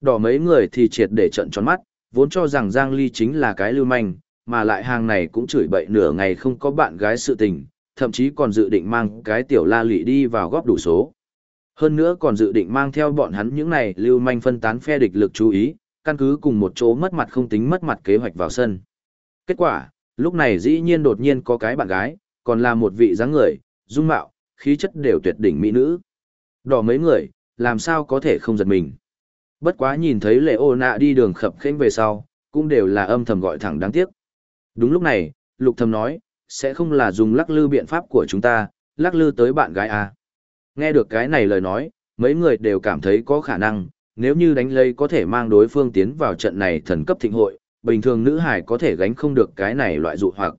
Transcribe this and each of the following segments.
Đỏ mấy người thì triệt để trận tròn mắt, vốn cho rằng Giang Ly chính là cái lưu manh, mà lại hàng này cũng chửi bậy nửa ngày không có bạn gái sự tình, thậm chí còn dự định mang cái tiểu la lị đi vào góp đủ số. Hơn nữa còn dự định mang theo bọn hắn những này lưu manh phân tán phe địch lực chú ý, căn cứ cùng một chỗ mất mặt không tính mất mặt kế hoạch vào sân. Kết quả, lúc này dĩ nhiên đột nhiên có cái bạn gái, còn là một vị dáng người, dung mạo, khí chất đều tuyệt đỉnh mỹ nữ. Đỏ mấy người, làm sao có thể không giật mình. Bất quá nhìn thấy lệ ô nạ đi đường khập khênh về sau, cũng đều là âm thầm gọi thẳng đáng tiếc. Đúng lúc này, lục thầm nói, sẽ không là dùng lắc lư biện pháp của chúng ta, lắc lư tới bạn gái à. Nghe được cái này lời nói, mấy người đều cảm thấy có khả năng, nếu như đánh lây có thể mang đối phương tiến vào trận này thần cấp thịnh hội, bình thường nữ hải có thể gánh không được cái này loại dụ hoặc.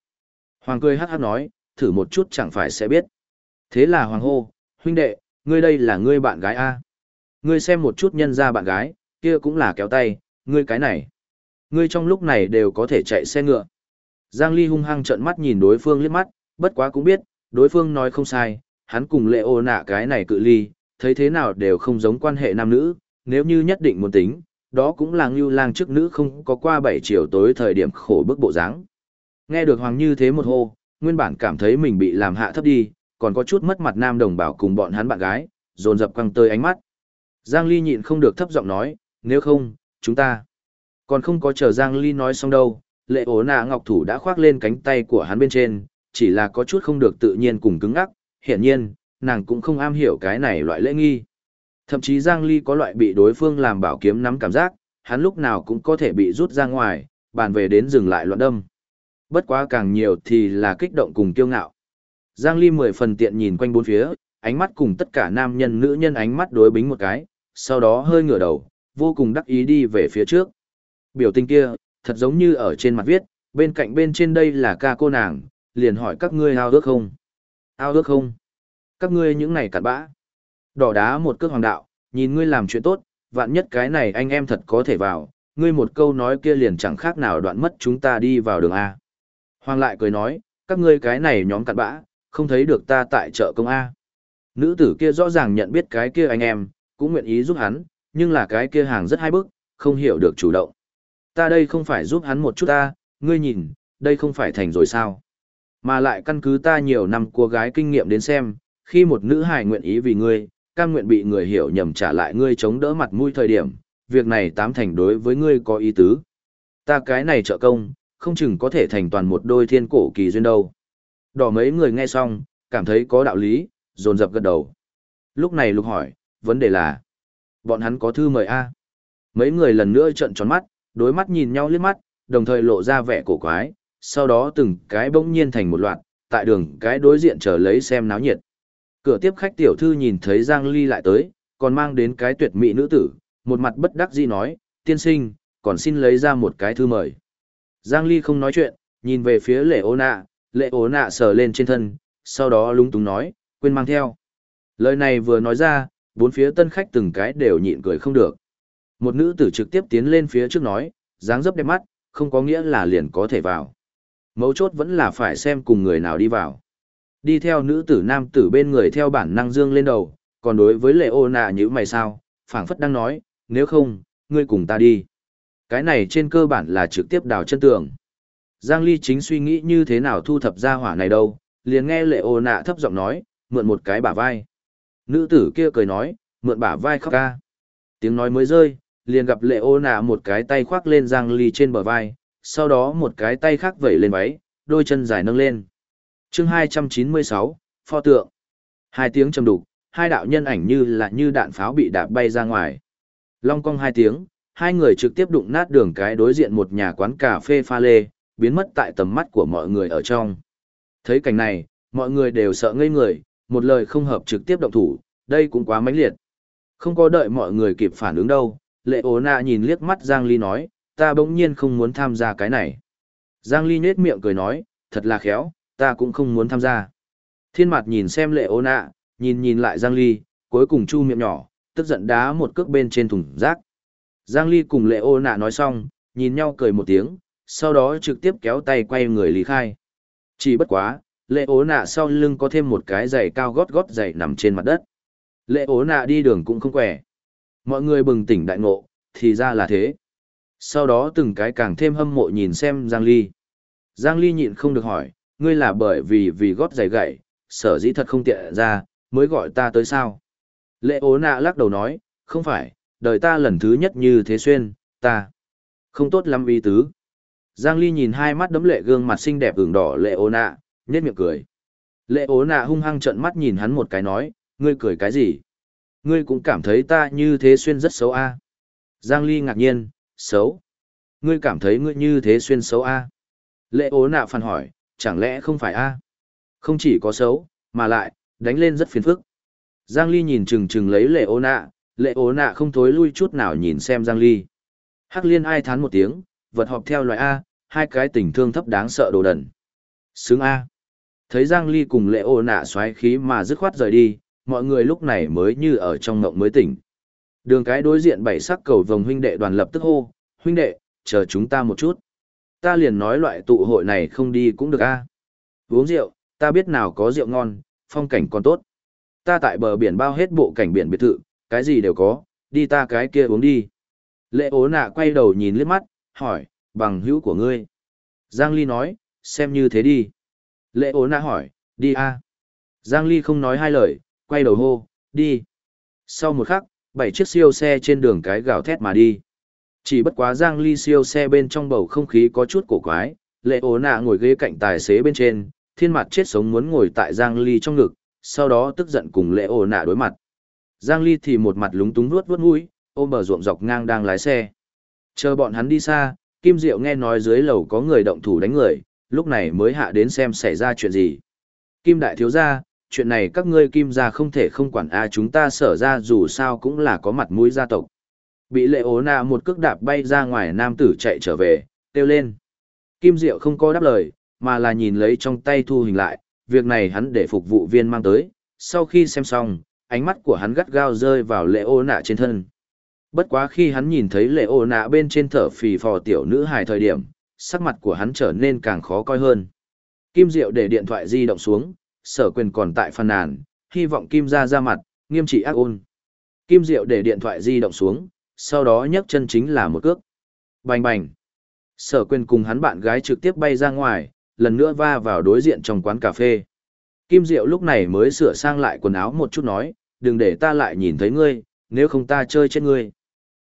Hoàng cười hát hát nói, thử một chút chẳng phải sẽ biết. Thế là Hoàng hô, huynh đệ, ngươi đây là ngươi bạn gái A. Ngươi xem một chút nhân ra bạn gái, kia cũng là kéo tay, ngươi cái này. Ngươi trong lúc này đều có thể chạy xe ngựa. Giang Ly hung hăng trợn mắt nhìn đối phương liếc mắt, bất quá cũng biết, đối phương nói không sai, hắn cùng lệ ô nạ cái này cự ly, thấy thế nào đều không giống quan hệ nam nữ, nếu như nhất định muốn tính, đó cũng là ngưu lang trước nữ không có qua 7 chiều tối thời điểm khổ bức bộ dáng. Nghe được Hoàng như thế một hô, nguyên bản cảm thấy mình bị làm hạ thấp đi, còn có chút mất mặt nam đồng bào cùng bọn hắn bạn gái, dồn dập quăng tơi ánh mắt. Giang Ly nhịn không được thấp giọng nói, nếu không, chúng ta. Còn không có chờ Giang Ly nói xong đâu, lệ ố nạ ngọc thủ đã khoác lên cánh tay của hắn bên trên, chỉ là có chút không được tự nhiên cùng cứng ngắc, hiển nhiên, nàng cũng không am hiểu cái này loại lễ nghi. Thậm chí Giang Ly có loại bị đối phương làm bảo kiếm nắm cảm giác, hắn lúc nào cũng có thể bị rút ra ngoài, bàn về đến dừng lại loạn đâm. Bất quá càng nhiều thì là kích động cùng kiêu ngạo. Giang Ly mười phần tiện nhìn quanh bốn phía, ánh mắt cùng tất cả nam nhân nữ nhân ánh mắt đối bính một cái, sau đó hơi ngửa đầu, vô cùng đắc ý đi về phía trước. Biểu tình kia, thật giống như ở trên mặt viết, bên cạnh bên trên đây là ca cô nàng, liền hỏi các ngươi ao ước không? Ao ước không? Các ngươi những này cặn bã. Đỏ đá một cước hoàng đạo, nhìn ngươi làm chuyện tốt, vạn nhất cái này anh em thật có thể vào, ngươi một câu nói kia liền chẳng khác nào đoạn mất chúng ta đi vào đường A. Hoàng lại cười nói, các ngươi cái này nhóm cặn bã, không thấy được ta tại chợ công A. Nữ tử kia rõ ràng nhận biết cái kia anh em, cũng nguyện ý giúp hắn, nhưng là cái kia hàng rất hai bức, không hiểu được chủ động. Ta đây không phải giúp hắn một chút ta, ngươi nhìn, đây không phải thành rồi sao. Mà lại căn cứ ta nhiều năm cô gái kinh nghiệm đến xem, khi một nữ hài nguyện ý vì ngươi, cam nguyện bị người hiểu nhầm trả lại ngươi chống đỡ mặt mũi thời điểm, việc này tám thành đối với ngươi có ý tứ. Ta cái này trợ công, không chừng có thể thành toàn một đôi thiên cổ kỳ duyên đâu. Đỏ mấy người nghe xong, cảm thấy có đạo lý, dồn dập gật đầu. Lúc này lục hỏi, vấn đề là, bọn hắn có thư mời A. Mấy người lần nữa trợn tròn mắt, đối mắt nhìn nhau liếc mắt, đồng thời lộ ra vẻ cổ quái, sau đó từng cái bỗng nhiên thành một loạt, tại đường cái đối diện chờ lấy xem náo nhiệt. Cửa tiếp khách tiểu thư nhìn thấy Giang Ly lại tới, còn mang đến cái tuyệt mỹ nữ tử, một mặt bất đắc dĩ nói, tiên sinh, còn xin lấy ra một cái thư mời. Giang Ly không nói chuyện, nhìn về phía lệ ô nạ, lệ ố nạ sờ lên trên thân, sau đó lúng túng nói, quên mang theo. Lời này vừa nói ra, bốn phía tân khách từng cái đều nhịn cười không được. Một nữ tử trực tiếp tiến lên phía trước nói, dáng dấp đẹp mắt, không có nghĩa là liền có thể vào. Mấu chốt vẫn là phải xem cùng người nào đi vào. Đi theo nữ tử nam tử bên người theo bản năng dương lên đầu, còn đối với lệ ô nạ như mày sao, phảng phất đang nói, nếu không, ngươi cùng ta đi. Cái này trên cơ bản là trực tiếp đào chân tường. Giang Ly chính suy nghĩ như thế nào thu thập ra hỏa này đâu, liền nghe lệ ô nạ thấp giọng nói, mượn một cái bả vai. Nữ tử kia cười nói, mượn bả vai khóc ca. Tiếng nói mới rơi, liền gặp lệ ô nạ một cái tay khoác lên Giang Ly trên bờ vai, sau đó một cái tay khác vẩy lên váy, đôi chân dài nâng lên. chương 296, pho tượng. Hai tiếng trầm đục, hai đạo nhân ảnh như là như đạn pháo bị đạp bay ra ngoài. Long cong hai tiếng, hai người trực tiếp đụng nát đường cái đối diện một nhà quán cà phê pha lê, biến mất tại tầm mắt của mọi người ở trong. Thấy cảnh này, mọi người đều sợ ngây người, một lời không hợp trực tiếp động thủ, đây cũng quá mãnh liệt. Không có đợi mọi người kịp phản ứng đâu, lệ ố nạ nhìn liếc mắt Giang Ly nói, ta bỗng nhiên không muốn tham gia cái này. Giang Ly nết miệng cười nói, thật là khéo, ta cũng không muốn tham gia. Thiên mặt nhìn xem lệ ố nạ, nhìn nhìn lại Giang Ly, cuối cùng chu miệng nhỏ, tức giận đá một cước bên trên thùng rác. Giang Ly cùng lệ ô nạ nói xong, nhìn nhau cười một tiếng, sau đó trực tiếp kéo tay quay người lý khai. Chỉ bất quá, lệ ố nạ sau lưng có thêm một cái giày cao gót gót giày nằm trên mặt đất. Lệ ố nạ đi đường cũng không quẻ. Mọi người bừng tỉnh đại ngộ, thì ra là thế. Sau đó từng cái càng thêm hâm mộ nhìn xem Giang Ly. Giang Ly nhịn không được hỏi, ngươi là bởi vì vì gót giày gậy, sở dĩ thật không tiện ra, mới gọi ta tới sao. Lệ ố nạ lắc đầu nói, không phải, đời ta lần thứ nhất như thế xuyên, ta không tốt lắm ý tứ. Giang Ly nhìn hai mắt đấm lệ gương mặt xinh đẹp ửng đỏ lệ ố nạ, nhếch miệng cười. Lệ ố nạ hung hăng trợn mắt nhìn hắn một cái nói, ngươi cười cái gì? Ngươi cũng cảm thấy ta như thế xuyên rất xấu a Giang Ly ngạc nhiên, xấu. Ngươi cảm thấy ngươi như thế xuyên xấu a Lệ ố nạ phản hỏi, chẳng lẽ không phải a Không chỉ có xấu, mà lại, đánh lên rất phiền phức. Giang Ly nhìn chừng chừng lấy lệ ố nạ, lệ ố nạ không thối lui chút nào nhìn xem Giang Ly. Hắc liên ai thán một tiếng, vật họp theo loại A, hai cái tình thương thấp đáng sợ đồ đần. Sướng A. Thấy Giang Ly cùng lệ ô nạ xoáy khí mà dứt khoát rời đi, mọi người lúc này mới như ở trong ngộng mới tỉnh. Đường cái đối diện bảy sắc cầu vồng huynh đệ đoàn lập tức hô, huynh đệ, chờ chúng ta một chút. Ta liền nói loại tụ hội này không đi cũng được a. Uống rượu, ta biết nào có rượu ngon, phong cảnh còn tốt. Ta tại bờ biển bao hết bộ cảnh biển biệt thự, cái gì đều có, đi ta cái kia uống đi. Lệ ố nạ quay đầu nhìn liếc mắt, hỏi, bằng hữu của ngươi. Giang Ly nói, xem như thế đi. Lệ ố na hỏi, đi a. Giang Ly không nói hai lời, quay đầu hô, đi. Sau một khắc, bảy chiếc siêu xe trên đường cái gào thét mà đi. Chỉ bất quá Giang Ly siêu xe bên trong bầu không khí có chút cổ quái, lệ ố nạ ngồi ghế cạnh tài xế bên trên, thiên mặt chết sống muốn ngồi tại Giang Ly trong ngực, sau đó tức giận cùng lệ ố nạ đối mặt. Giang Ly thì một mặt lúng túng nuốt vuốt mũi, ôm bờ ruộng dọc ngang đang lái xe. Chờ bọn hắn đi xa, Kim Diệu nghe nói dưới lầu có người động thủ đánh người, lúc này mới hạ đến xem xảy ra chuyện gì. Kim Đại Thiếu Gia, chuyện này các ngươi Kim gia không thể không quản a chúng ta sở ra dù sao cũng là có mặt mũi gia tộc. Bị lệ ố nạ một cước đạp bay ra ngoài nam tử chạy trở về, kêu lên. Kim Diệu không có đáp lời, mà là nhìn lấy trong tay thu hình lại, việc này hắn để phục vụ viên mang tới, sau khi xem xong, ánh mắt của hắn gắt gao rơi vào lệ ô nạ trên thân. Bất quá khi hắn nhìn thấy lệ ô nạ bên trên thở phì phò tiểu nữ hài thời điểm, sắc mặt của hắn trở nên càng khó coi hơn. Kim Diệu để điện thoại di động xuống, sở quyền còn tại phàn nàn, hy vọng Kim ra ra mặt, nghiêm trị ác ôn. Kim Diệu để điện thoại di động xuống, sau đó nhấc chân chính là một cước. Bành bành. Sở quyền cùng hắn bạn gái trực tiếp bay ra ngoài, lần nữa va vào đối diện trong quán cà phê. Kim Diệu lúc này mới sửa sang lại quần áo một chút nói, đừng để ta lại nhìn thấy ngươi, nếu không ta chơi chết ngươi.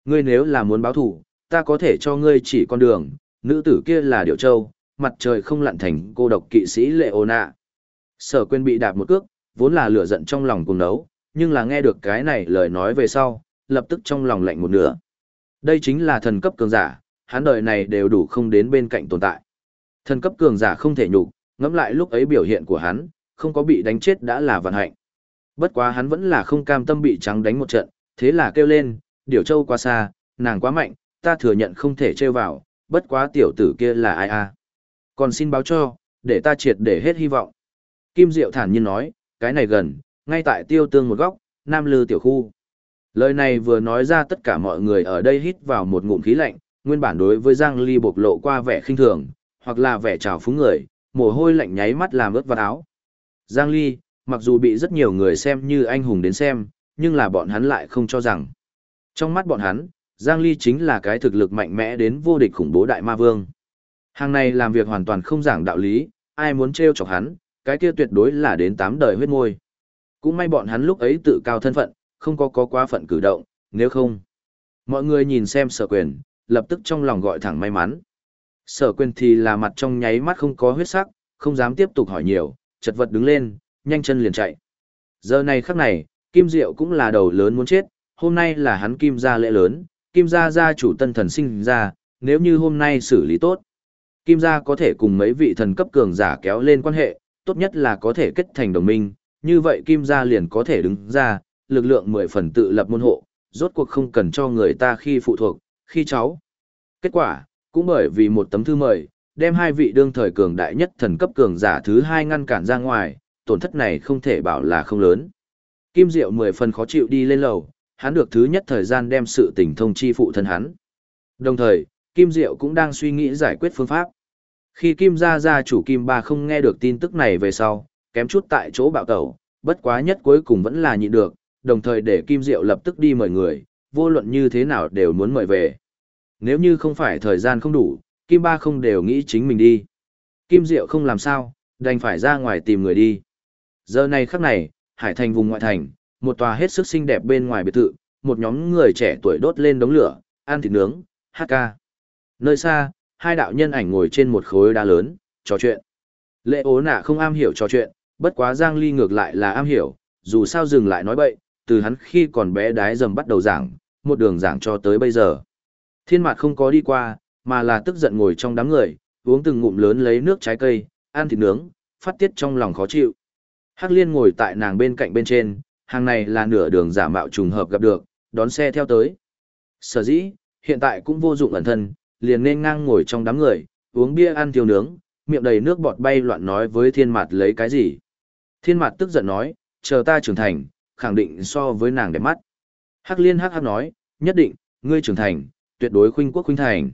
Ngươi nếu là muốn báo thủ, ta có thể cho ngươi chỉ con đường, nữ tử kia là Điệu Châu, mặt trời không lặn thành cô độc kỵ sĩ lệ ô nạ. Sở quên bị đạp một cước, vốn là lửa giận trong lòng cùng nấu, nhưng là nghe được cái này lời nói về sau, lập tức trong lòng lạnh một nửa. Đây chính là thần cấp cường giả, hắn đời này đều đủ không đến bên cạnh tồn tại. Thần cấp cường giả không thể nhục, ngẫm lại lúc ấy biểu hiện của hắn, không có bị đánh chết đã là vận hạnh. Bất quá hắn vẫn là không cam tâm bị trắng đánh một trận, thế là kêu lên, Điểu châu quá xa, nàng quá mạnh, ta thừa nhận không thể trêu vào, bất quá tiểu tử kia là ai a? Còn xin báo cho, để ta triệt để hết hy vọng. Kim Diệu thản nhiên nói, cái này gần, ngay tại tiêu tương một góc, nam lư tiểu khu. Lời này vừa nói ra tất cả mọi người ở đây hít vào một ngụm khí lạnh, nguyên bản đối với Giang Ly bộc lộ qua vẻ khinh thường, hoặc là vẻ trào phúng người, mồ hôi lạnh nháy mắt làm ướt vào áo. Giang Ly, mặc dù bị rất nhiều người xem như anh hùng đến xem, nhưng là bọn hắn lại không cho rằng. Trong mắt bọn hắn, Giang Ly chính là cái thực lực mạnh mẽ đến vô địch khủng bố đại ma vương. Hàng này làm việc hoàn toàn không giảng đạo lý, ai muốn trêu chọc hắn, cái kia tuyệt đối là đến tám đời huyết môi. Cũng may bọn hắn lúc ấy tự cao thân phận, không có có quá phận cử động, nếu không. Mọi người nhìn xem sở quyền, lập tức trong lòng gọi thẳng may mắn. Sở quyền thì là mặt trong nháy mắt không có huyết sắc, không dám tiếp tục hỏi nhiều, chật vật đứng lên, nhanh chân liền chạy. Giờ này khắc này, Kim Diệu cũng là đầu lớn muốn chết, hôm nay là hắn Kim gia lễ lớn, Kim gia gia chủ tân thần sinh ra, nếu như hôm nay xử lý tốt. Kim gia có thể cùng mấy vị thần cấp cường giả kéo lên quan hệ, tốt nhất là có thể kết thành đồng minh, như vậy Kim gia liền có thể đứng ra, lực lượng mười phần tự lập môn hộ, rốt cuộc không cần cho người ta khi phụ thuộc, khi cháu. Kết quả, cũng bởi vì một tấm thư mời, đem hai vị đương thời cường đại nhất thần cấp cường giả thứ hai ngăn cản ra ngoài, tổn thất này không thể bảo là không lớn. Kim Diệu mười phần khó chịu đi lên lầu, hắn được thứ nhất thời gian đem sự tình thông chi phụ thân hắn. Đồng thời, Kim Diệu cũng đang suy nghĩ giải quyết phương pháp. Khi Kim gia gia chủ Kim Ba không nghe được tin tức này về sau, kém chút tại chỗ bạo tẩu, bất quá nhất cuối cùng vẫn là nhịn được, đồng thời để Kim Diệu lập tức đi mời người, vô luận như thế nào đều muốn mời về. Nếu như không phải thời gian không đủ, Kim Ba không đều nghĩ chính mình đi. Kim Diệu không làm sao, đành phải ra ngoài tìm người đi. Giờ này khắc này, Hải Thành vùng ngoại thành, một tòa hết sức xinh đẹp bên ngoài biệt thự, một nhóm người trẻ tuổi đốt lên đống lửa, ăn thịt nướng, hát ca. Nơi xa, hai đạo nhân ảnh ngồi trên một khối đá lớn, trò chuyện. Lệ ố nạ không am hiểu trò chuyện, bất quá Giang Ly ngược lại là am hiểu, dù sao dừng lại nói bậy, từ hắn khi còn bé đái dầm bắt đầu giảng, một đường giảng cho tới bây giờ. Thiên mặt không có đi qua, mà là tức giận ngồi trong đám người, uống từng ngụm lớn lấy nước trái cây, ăn thịt nướng, phát tiết trong lòng khó chịu. Hắc Liên ngồi tại nàng bên cạnh bên trên, hàng này là nửa đường giả mạo trùng hợp gặp được, đón xe theo tới. Sở dĩ, hiện tại cũng vô dụng ẩn thân, liền nên ngang ngồi trong đám người, uống bia ăn tiêu nướng, miệng đầy nước bọt bay loạn nói với thiên mặt lấy cái gì. Thiên mặt tức giận nói, chờ ta trưởng thành, khẳng định so với nàng đẹp mắt. Hắc liên hắc hắc nói, nhất định, ngươi trưởng thành, tuyệt đối khuynh quốc khuynh thành.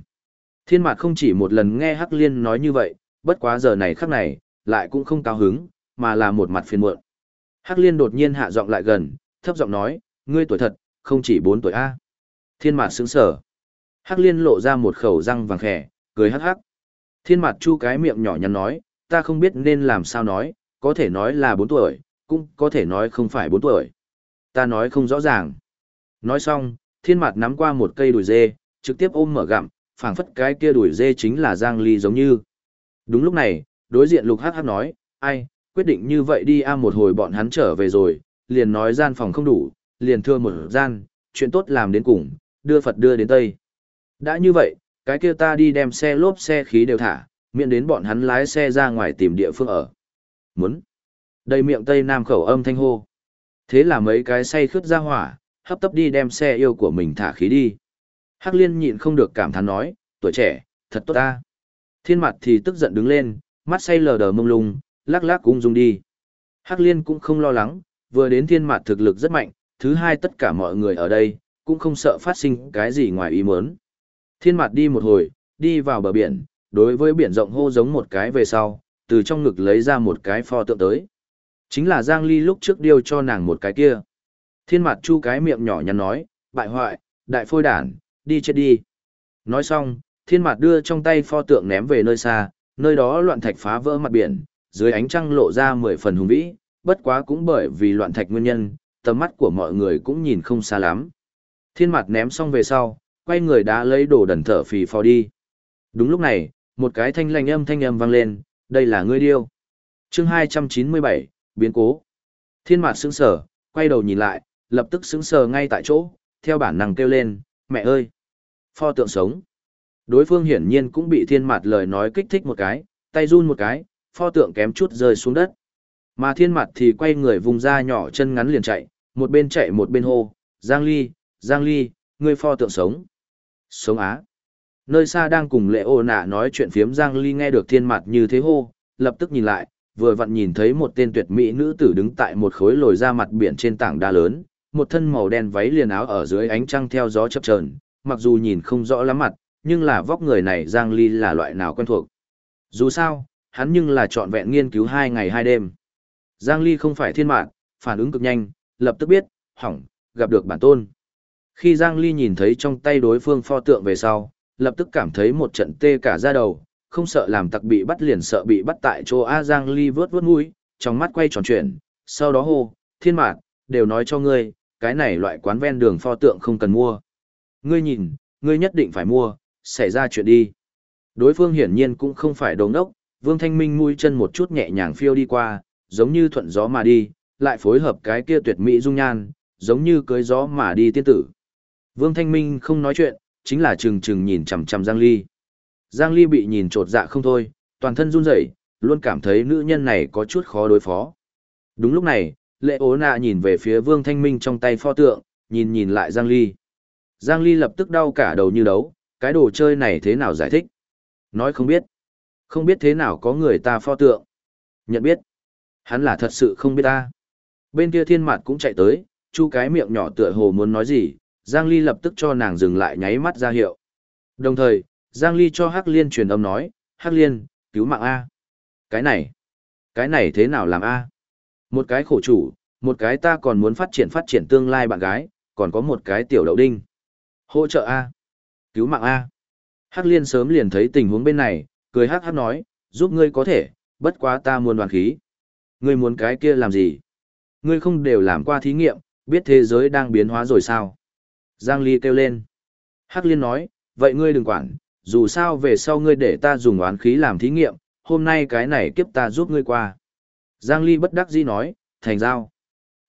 Thiên mặt không chỉ một lần nghe hắc liên nói như vậy, bất quá giờ này khắc này, lại cũng không cao hứng, mà là một mặt phiền muộn. Hắc liên đột nhiên hạ giọng lại gần, thấp giọng nói, ngươi tuổi thật, không chỉ 4 tuổi A. Thiên mặt sững sở. Hắc liên lộ ra một khẩu răng vàng khẻ, cười hắc hắc. Thiên mặt chu cái miệng nhỏ nhắn nói, ta không biết nên làm sao nói, có thể nói là 4 tuổi, cũng có thể nói không phải 4 tuổi. Ta nói không rõ ràng. Nói xong, thiên mặt nắm qua một cây đùi dê, trực tiếp ôm mở gặm, phảng phất cái kia đùi dê chính là Giang Ly giống như. Đúng lúc này, đối diện lục hắc hắc nói, ai, quyết định như vậy đi a một hồi bọn hắn trở về rồi, liền nói gian phòng không đủ, liền thưa một gian, chuyện tốt làm đến cùng, đưa Phật đưa đến Tây. Đã như vậy, cái kia ta đi đem xe lốp xe khí đều thả, miễn đến bọn hắn lái xe ra ngoài tìm địa phương ở. Muốn. Đầy miệng Tây Nam khẩu âm thanh hô. Thế là mấy cái say khướt ra hỏa, hấp tấp đi đem xe yêu của mình thả khí đi. Hắc liên nhịn không được cảm thán nói, tuổi trẻ, thật tốt ta. Thiên mặt thì tức giận đứng lên, mắt say lờ đờ mông lung, lắc lắc cũng dung đi. Hắc liên cũng không lo lắng, vừa đến thiên Mạt thực lực rất mạnh, thứ hai tất cả mọi người ở đây, cũng không sợ phát sinh cái gì ngoài ý muốn. Thiên Mạt đi một hồi, đi vào bờ biển, đối với biển rộng hô giống một cái về sau, từ trong ngực lấy ra một cái pho tượng tới. Chính là Giang Ly lúc trước điêu cho nàng một cái kia. Thiên mặt chu cái miệng nhỏ nhắn nói, bại hoại, đại phôi đản, đi chết đi. Nói xong, thiên mặt đưa trong tay pho tượng ném về nơi xa, nơi đó loạn thạch phá vỡ mặt biển, dưới ánh trăng lộ ra mười phần hùng vĩ, bất quá cũng bởi vì loạn thạch nguyên nhân, tầm mắt của mọi người cũng nhìn không xa lắm. Thiên mặt ném xong về sau, quay người đã lấy đồ đần thở phì phò đi. Đúng lúc này, một cái thanh lành âm thanh âm vang lên, đây là ngươi điêu. chương 297, biến cố. Thiên mặt sững sờ, quay đầu nhìn lại, lập tức sững sờ ngay tại chỗ, theo bản năng kêu lên, mẹ ơi! Pho tượng sống. Đối phương hiển nhiên cũng bị thiên mặt lời nói kích thích một cái, tay run một cái, pho tượng kém chút rơi xuống đất. Mà thiên mặt thì quay người vùng ra nhỏ chân ngắn liền chạy, một bên chạy một bên hô, Giang Ly, Giang Ly, ngươi pho tượng sống. Sống á. Nơi xa đang cùng lệ ô nạ nói chuyện phiếm Giang Ly nghe được thiên mặt như thế hô, lập tức nhìn lại, vừa vặn nhìn thấy một tên tuyệt mỹ nữ tử đứng tại một khối lồi ra mặt biển trên tảng đá lớn, một thân màu đen váy liền áo ở dưới ánh trăng theo gió chập chờn, mặc dù nhìn không rõ lắm mặt, nhưng là vóc người này Giang Ly là loại nào quen thuộc. Dù sao, hắn nhưng là trọn vẹn nghiên cứu hai ngày hai đêm. Giang Ly không phải thiên mạng, phản ứng cực nhanh, lập tức biết, hỏng, gặp được bản tôn. Khi Giang Ly nhìn thấy trong tay đối phương pho tượng về sau, lập tức cảm thấy một trận tê cả da đầu, không sợ làm tặc bị bắt liền sợ bị bắt tại chỗ A Giang Ly vớt vớt mũi, trong mắt quay tròn chuyển, sau đó hô, thiên mạc, đều nói cho ngươi, cái này loại quán ven đường pho tượng không cần mua. Ngươi nhìn, ngươi nhất định phải mua, xảy ra chuyện đi. Đối phương hiển nhiên cũng không phải đồ ngốc Vương Thanh Minh mũi chân một chút nhẹ nhàng phiêu đi qua, giống như thuận gió mà đi, lại phối hợp cái kia tuyệt mỹ dung nhan, giống như cưới gió mà đi tiên tử. Vương Thanh Minh không nói chuyện, chính là chừng chừng nhìn chằm chằm Giang Ly. Giang Ly bị nhìn trột dạ không thôi, toàn thân run rẩy, luôn cảm thấy nữ nhân này có chút khó đối phó. Đúng lúc này, lệ ố nạ nhìn về phía Vương Thanh Minh trong tay pho tượng, nhìn nhìn lại Giang Ly. Giang Ly lập tức đau cả đầu như đấu, cái đồ chơi này thế nào giải thích? Nói không biết. Không biết thế nào có người ta pho tượng. Nhận biết. Hắn là thật sự không biết ta. Bên kia thiên mặt cũng chạy tới, chu cái miệng nhỏ tựa hồ muốn nói gì, Giang Ly lập tức cho nàng dừng lại nháy mắt ra hiệu. Đồng thời, Giang Ly cho Hắc Liên truyền âm nói, Hắc Liên, cứu mạng A. Cái này, cái này thế nào làm A? Một cái khổ chủ, một cái ta còn muốn phát triển phát triển tương lai bạn gái, còn có một cái tiểu đậu đinh. Hỗ trợ A. Cứu mạng A. Hắc liên sớm liền thấy tình huống bên này, cười hắc hắc nói, giúp ngươi có thể, bất quá ta muốn đoàn khí. Ngươi muốn cái kia làm gì? Ngươi không đều làm qua thí nghiệm, biết thế giới đang biến hóa rồi sao? Giang Ly kêu lên. Hắc liên nói, vậy ngươi đừng quản, dù sao về sau ngươi để ta dùng oán khí làm thí nghiệm, hôm nay cái này kiếp ta giúp ngươi qua. Giang Ly bất đắc dĩ nói, thành giao.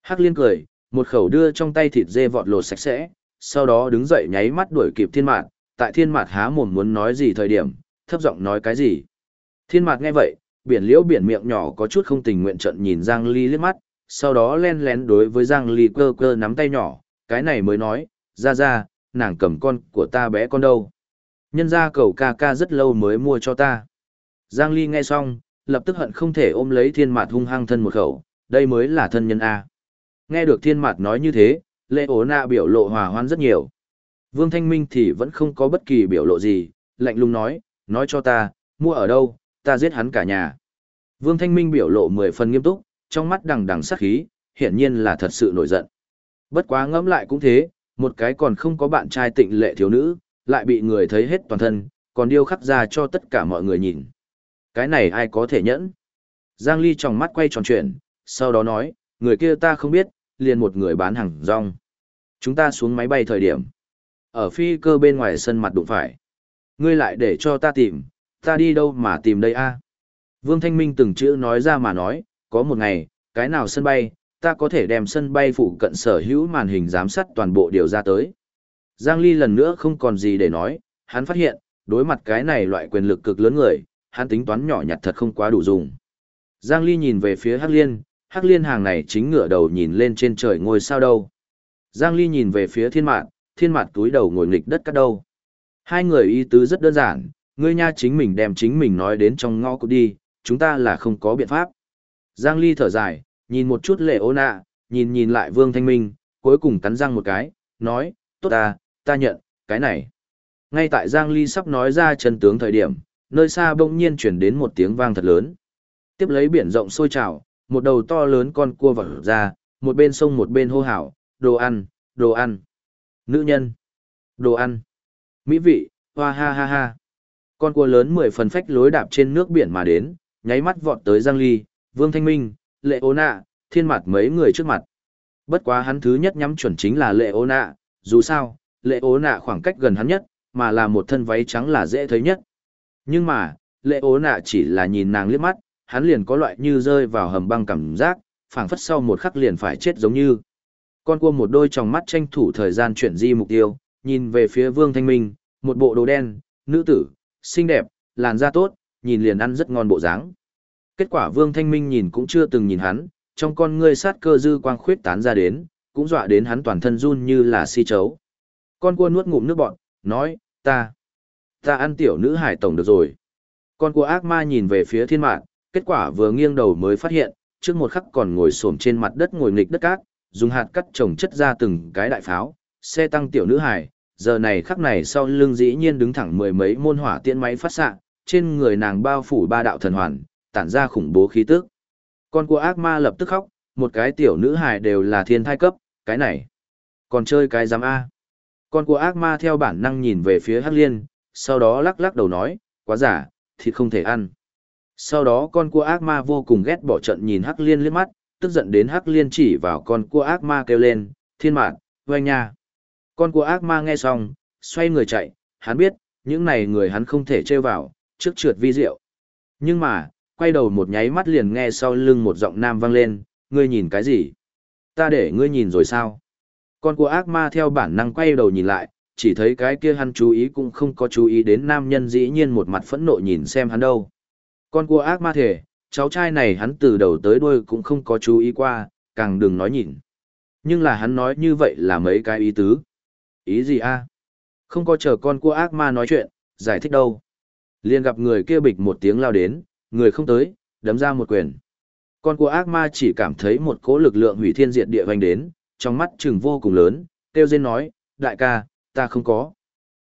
Hắc liên cười, một khẩu đưa trong tay thịt dê vọt lột sạch sẽ, sau đó đứng dậy nháy mắt đuổi kịp thiên mạt, tại thiên mạt há mồm muốn nói gì thời điểm, thấp giọng nói cái gì. Thiên mạc nghe vậy, biển liễu biển miệng nhỏ có chút không tình nguyện trận nhìn Giang Ly liếc mắt, sau đó len lén đối với Giang Ly cơ cơ nắm tay nhỏ, cái này mới nói, ra ra, nàng cầm con của ta bé con đâu. Nhân ra cầu ca ca rất lâu mới mua cho ta. Giang Ly nghe xong, lập tức hận không thể ôm lấy thiên mạt hung hăng thân một khẩu, đây mới là thân nhân A. Nghe được thiên mạt nói như thế, lệ ố nạ biểu lộ hòa hoan rất nhiều. Vương Thanh Minh thì vẫn không có bất kỳ biểu lộ gì, lạnh lùng nói, nói cho ta, mua ở đâu, ta giết hắn cả nhà. Vương Thanh Minh biểu lộ mười phần nghiêm túc, trong mắt đằng đằng sát khí, hiển nhiên là thật sự nổi giận. Bất quá ngẫm lại cũng thế, một cái còn không có bạn trai tịnh lệ thiếu nữ, lại bị người thấy hết toàn thân, còn điêu khắc ra cho tất cả mọi người nhìn. Cái này ai có thể nhẫn? Giang Ly trong mắt quay tròn chuyển, sau đó nói, người kia ta không biết, liền một người bán hàng rong. Chúng ta xuống máy bay thời điểm. Ở phi cơ bên ngoài sân mặt đụng phải. Ngươi lại để cho ta tìm, ta đi đâu mà tìm đây a? Vương Thanh Minh từng chữ nói ra mà nói, có một ngày, cái nào sân bay, ta có thể đem sân bay phụ cận sở hữu màn hình giám sát toàn bộ điều ra tới. Giang Ly lần nữa không còn gì để nói, hắn phát hiện, đối mặt cái này loại quyền lực cực lớn người, hắn tính toán nhỏ nhặt thật không quá đủ dùng. Giang Ly nhìn về phía Hắc Liên, Hắc Liên hàng này chính ngửa đầu nhìn lên trên trời ngôi sao đâu. Giang Ly nhìn về phía thiên mạn, thiên mạn túi đầu ngồi nghịch đất cắt đâu. Hai người ý tứ rất đơn giản, ngươi nha chính mình đem chính mình nói đến trong ngõ cụ đi, chúng ta là không có biện pháp. Giang Ly thở dài, nhìn một chút lệ ô nạ, nhìn nhìn lại Vương Thanh Minh, cuối cùng cắn răng một cái, nói, tốt ta, ta nhận, cái này. Ngay tại Giang Ly sắp nói ra chân tướng thời điểm, nơi xa bỗng nhiên chuyển đến một tiếng vang thật lớn. Tiếp lấy biển rộng sôi trào, một đầu to lớn con cua vỡ ra, một bên sông một bên hô hào, đồ ăn, đồ ăn. Nữ nhân, đồ ăn. Mỹ vị, hoa ha ha ha. Con cua lớn mười phần phách lối đạp trên nước biển mà đến, nháy mắt vọt tới Giang Ly, Vương Thanh Minh, Lệ Ô Nạ, thiên mặt mấy người trước mặt. Bất quá hắn thứ nhất nhắm chuẩn chính là Lệ Ô Nạ, dù sao, Lệ Ô Nạ khoảng cách gần hắn nhất, mà là một thân váy trắng là dễ thấy nhất. Nhưng mà, Lệ Ô Nạ chỉ là nhìn nàng liếc mắt, hắn liền có loại như rơi vào hầm băng cảm giác, phảng phất sau một khắc liền phải chết giống như. Con cua một đôi tròng mắt tranh thủ thời gian chuyển di mục tiêu, nhìn về phía Vương Thanh Minh, một bộ đồ đen, nữ tử, xinh đẹp, làn da tốt, nhìn liền ăn rất ngon bộ dáng. Kết quả Vương Thanh Minh nhìn cũng chưa từng nhìn hắn, trong con ngươi sát cơ dư quang khuyết tán ra đến, cũng dọa đến hắn toàn thân run như là si chấu. Con cua nuốt ngụm nước bọt, nói, ta, ta ăn tiểu nữ hải tổng được rồi. Con cua ác ma nhìn về phía thiên mạng, kết quả vừa nghiêng đầu mới phát hiện, trước một khắc còn ngồi xổm trên mặt đất ngồi nghịch đất cát, dùng hạt cắt trồng chất ra từng cái đại pháo, xe tăng tiểu nữ hải, giờ này khắc này sau lưng dĩ nhiên đứng thẳng mười mấy môn hỏa tiễn máy phát xạ, trên người nàng bao phủ ba đạo thần hoàn, tản ra khủng bố khí tức. Con của ác ma lập tức khóc, một cái tiểu nữ hài đều là thiên thai cấp, cái này. Còn chơi cái giám A. Con của ác ma theo bản năng nhìn về phía Hắc Liên, sau đó lắc lắc đầu nói, quá giả, thịt không thể ăn. Sau đó con cua ác ma vô cùng ghét bỏ trận nhìn Hắc Liên liếc mắt, tức giận đến Hắc Liên chỉ vào con cua ác ma kêu lên, thiên mạn, oanh nha. Con cua ác ma nghe xong, xoay người chạy, hắn biết, những này người hắn không thể trêu vào, trước trượt vi diệu. Nhưng mà, quay đầu một nháy mắt liền nghe sau lưng một giọng nam vang lên, ngươi nhìn cái gì? Ta để ngươi nhìn rồi sao? Con của ác ma theo bản năng quay đầu nhìn lại, chỉ thấy cái kia hắn chú ý cũng không có chú ý đến nam nhân dĩ nhiên một mặt phẫn nộ nhìn xem hắn đâu. Con của ác ma thể, cháu trai này hắn từ đầu tới đuôi cũng không có chú ý qua, càng đừng nói nhìn. Nhưng là hắn nói như vậy là mấy cái ý tứ. Ý gì a? Không có chờ con cua ác ma nói chuyện, giải thích đâu. Liền gặp người kia bịch một tiếng lao đến, người không tới, đấm ra một quyền. Con cua ác ma chỉ cảm thấy một cỗ lực lượng hủy thiên diệt địa hoành đến, trong mắt trừng vô cùng lớn, kêu rên nói, đại ca, ta không có.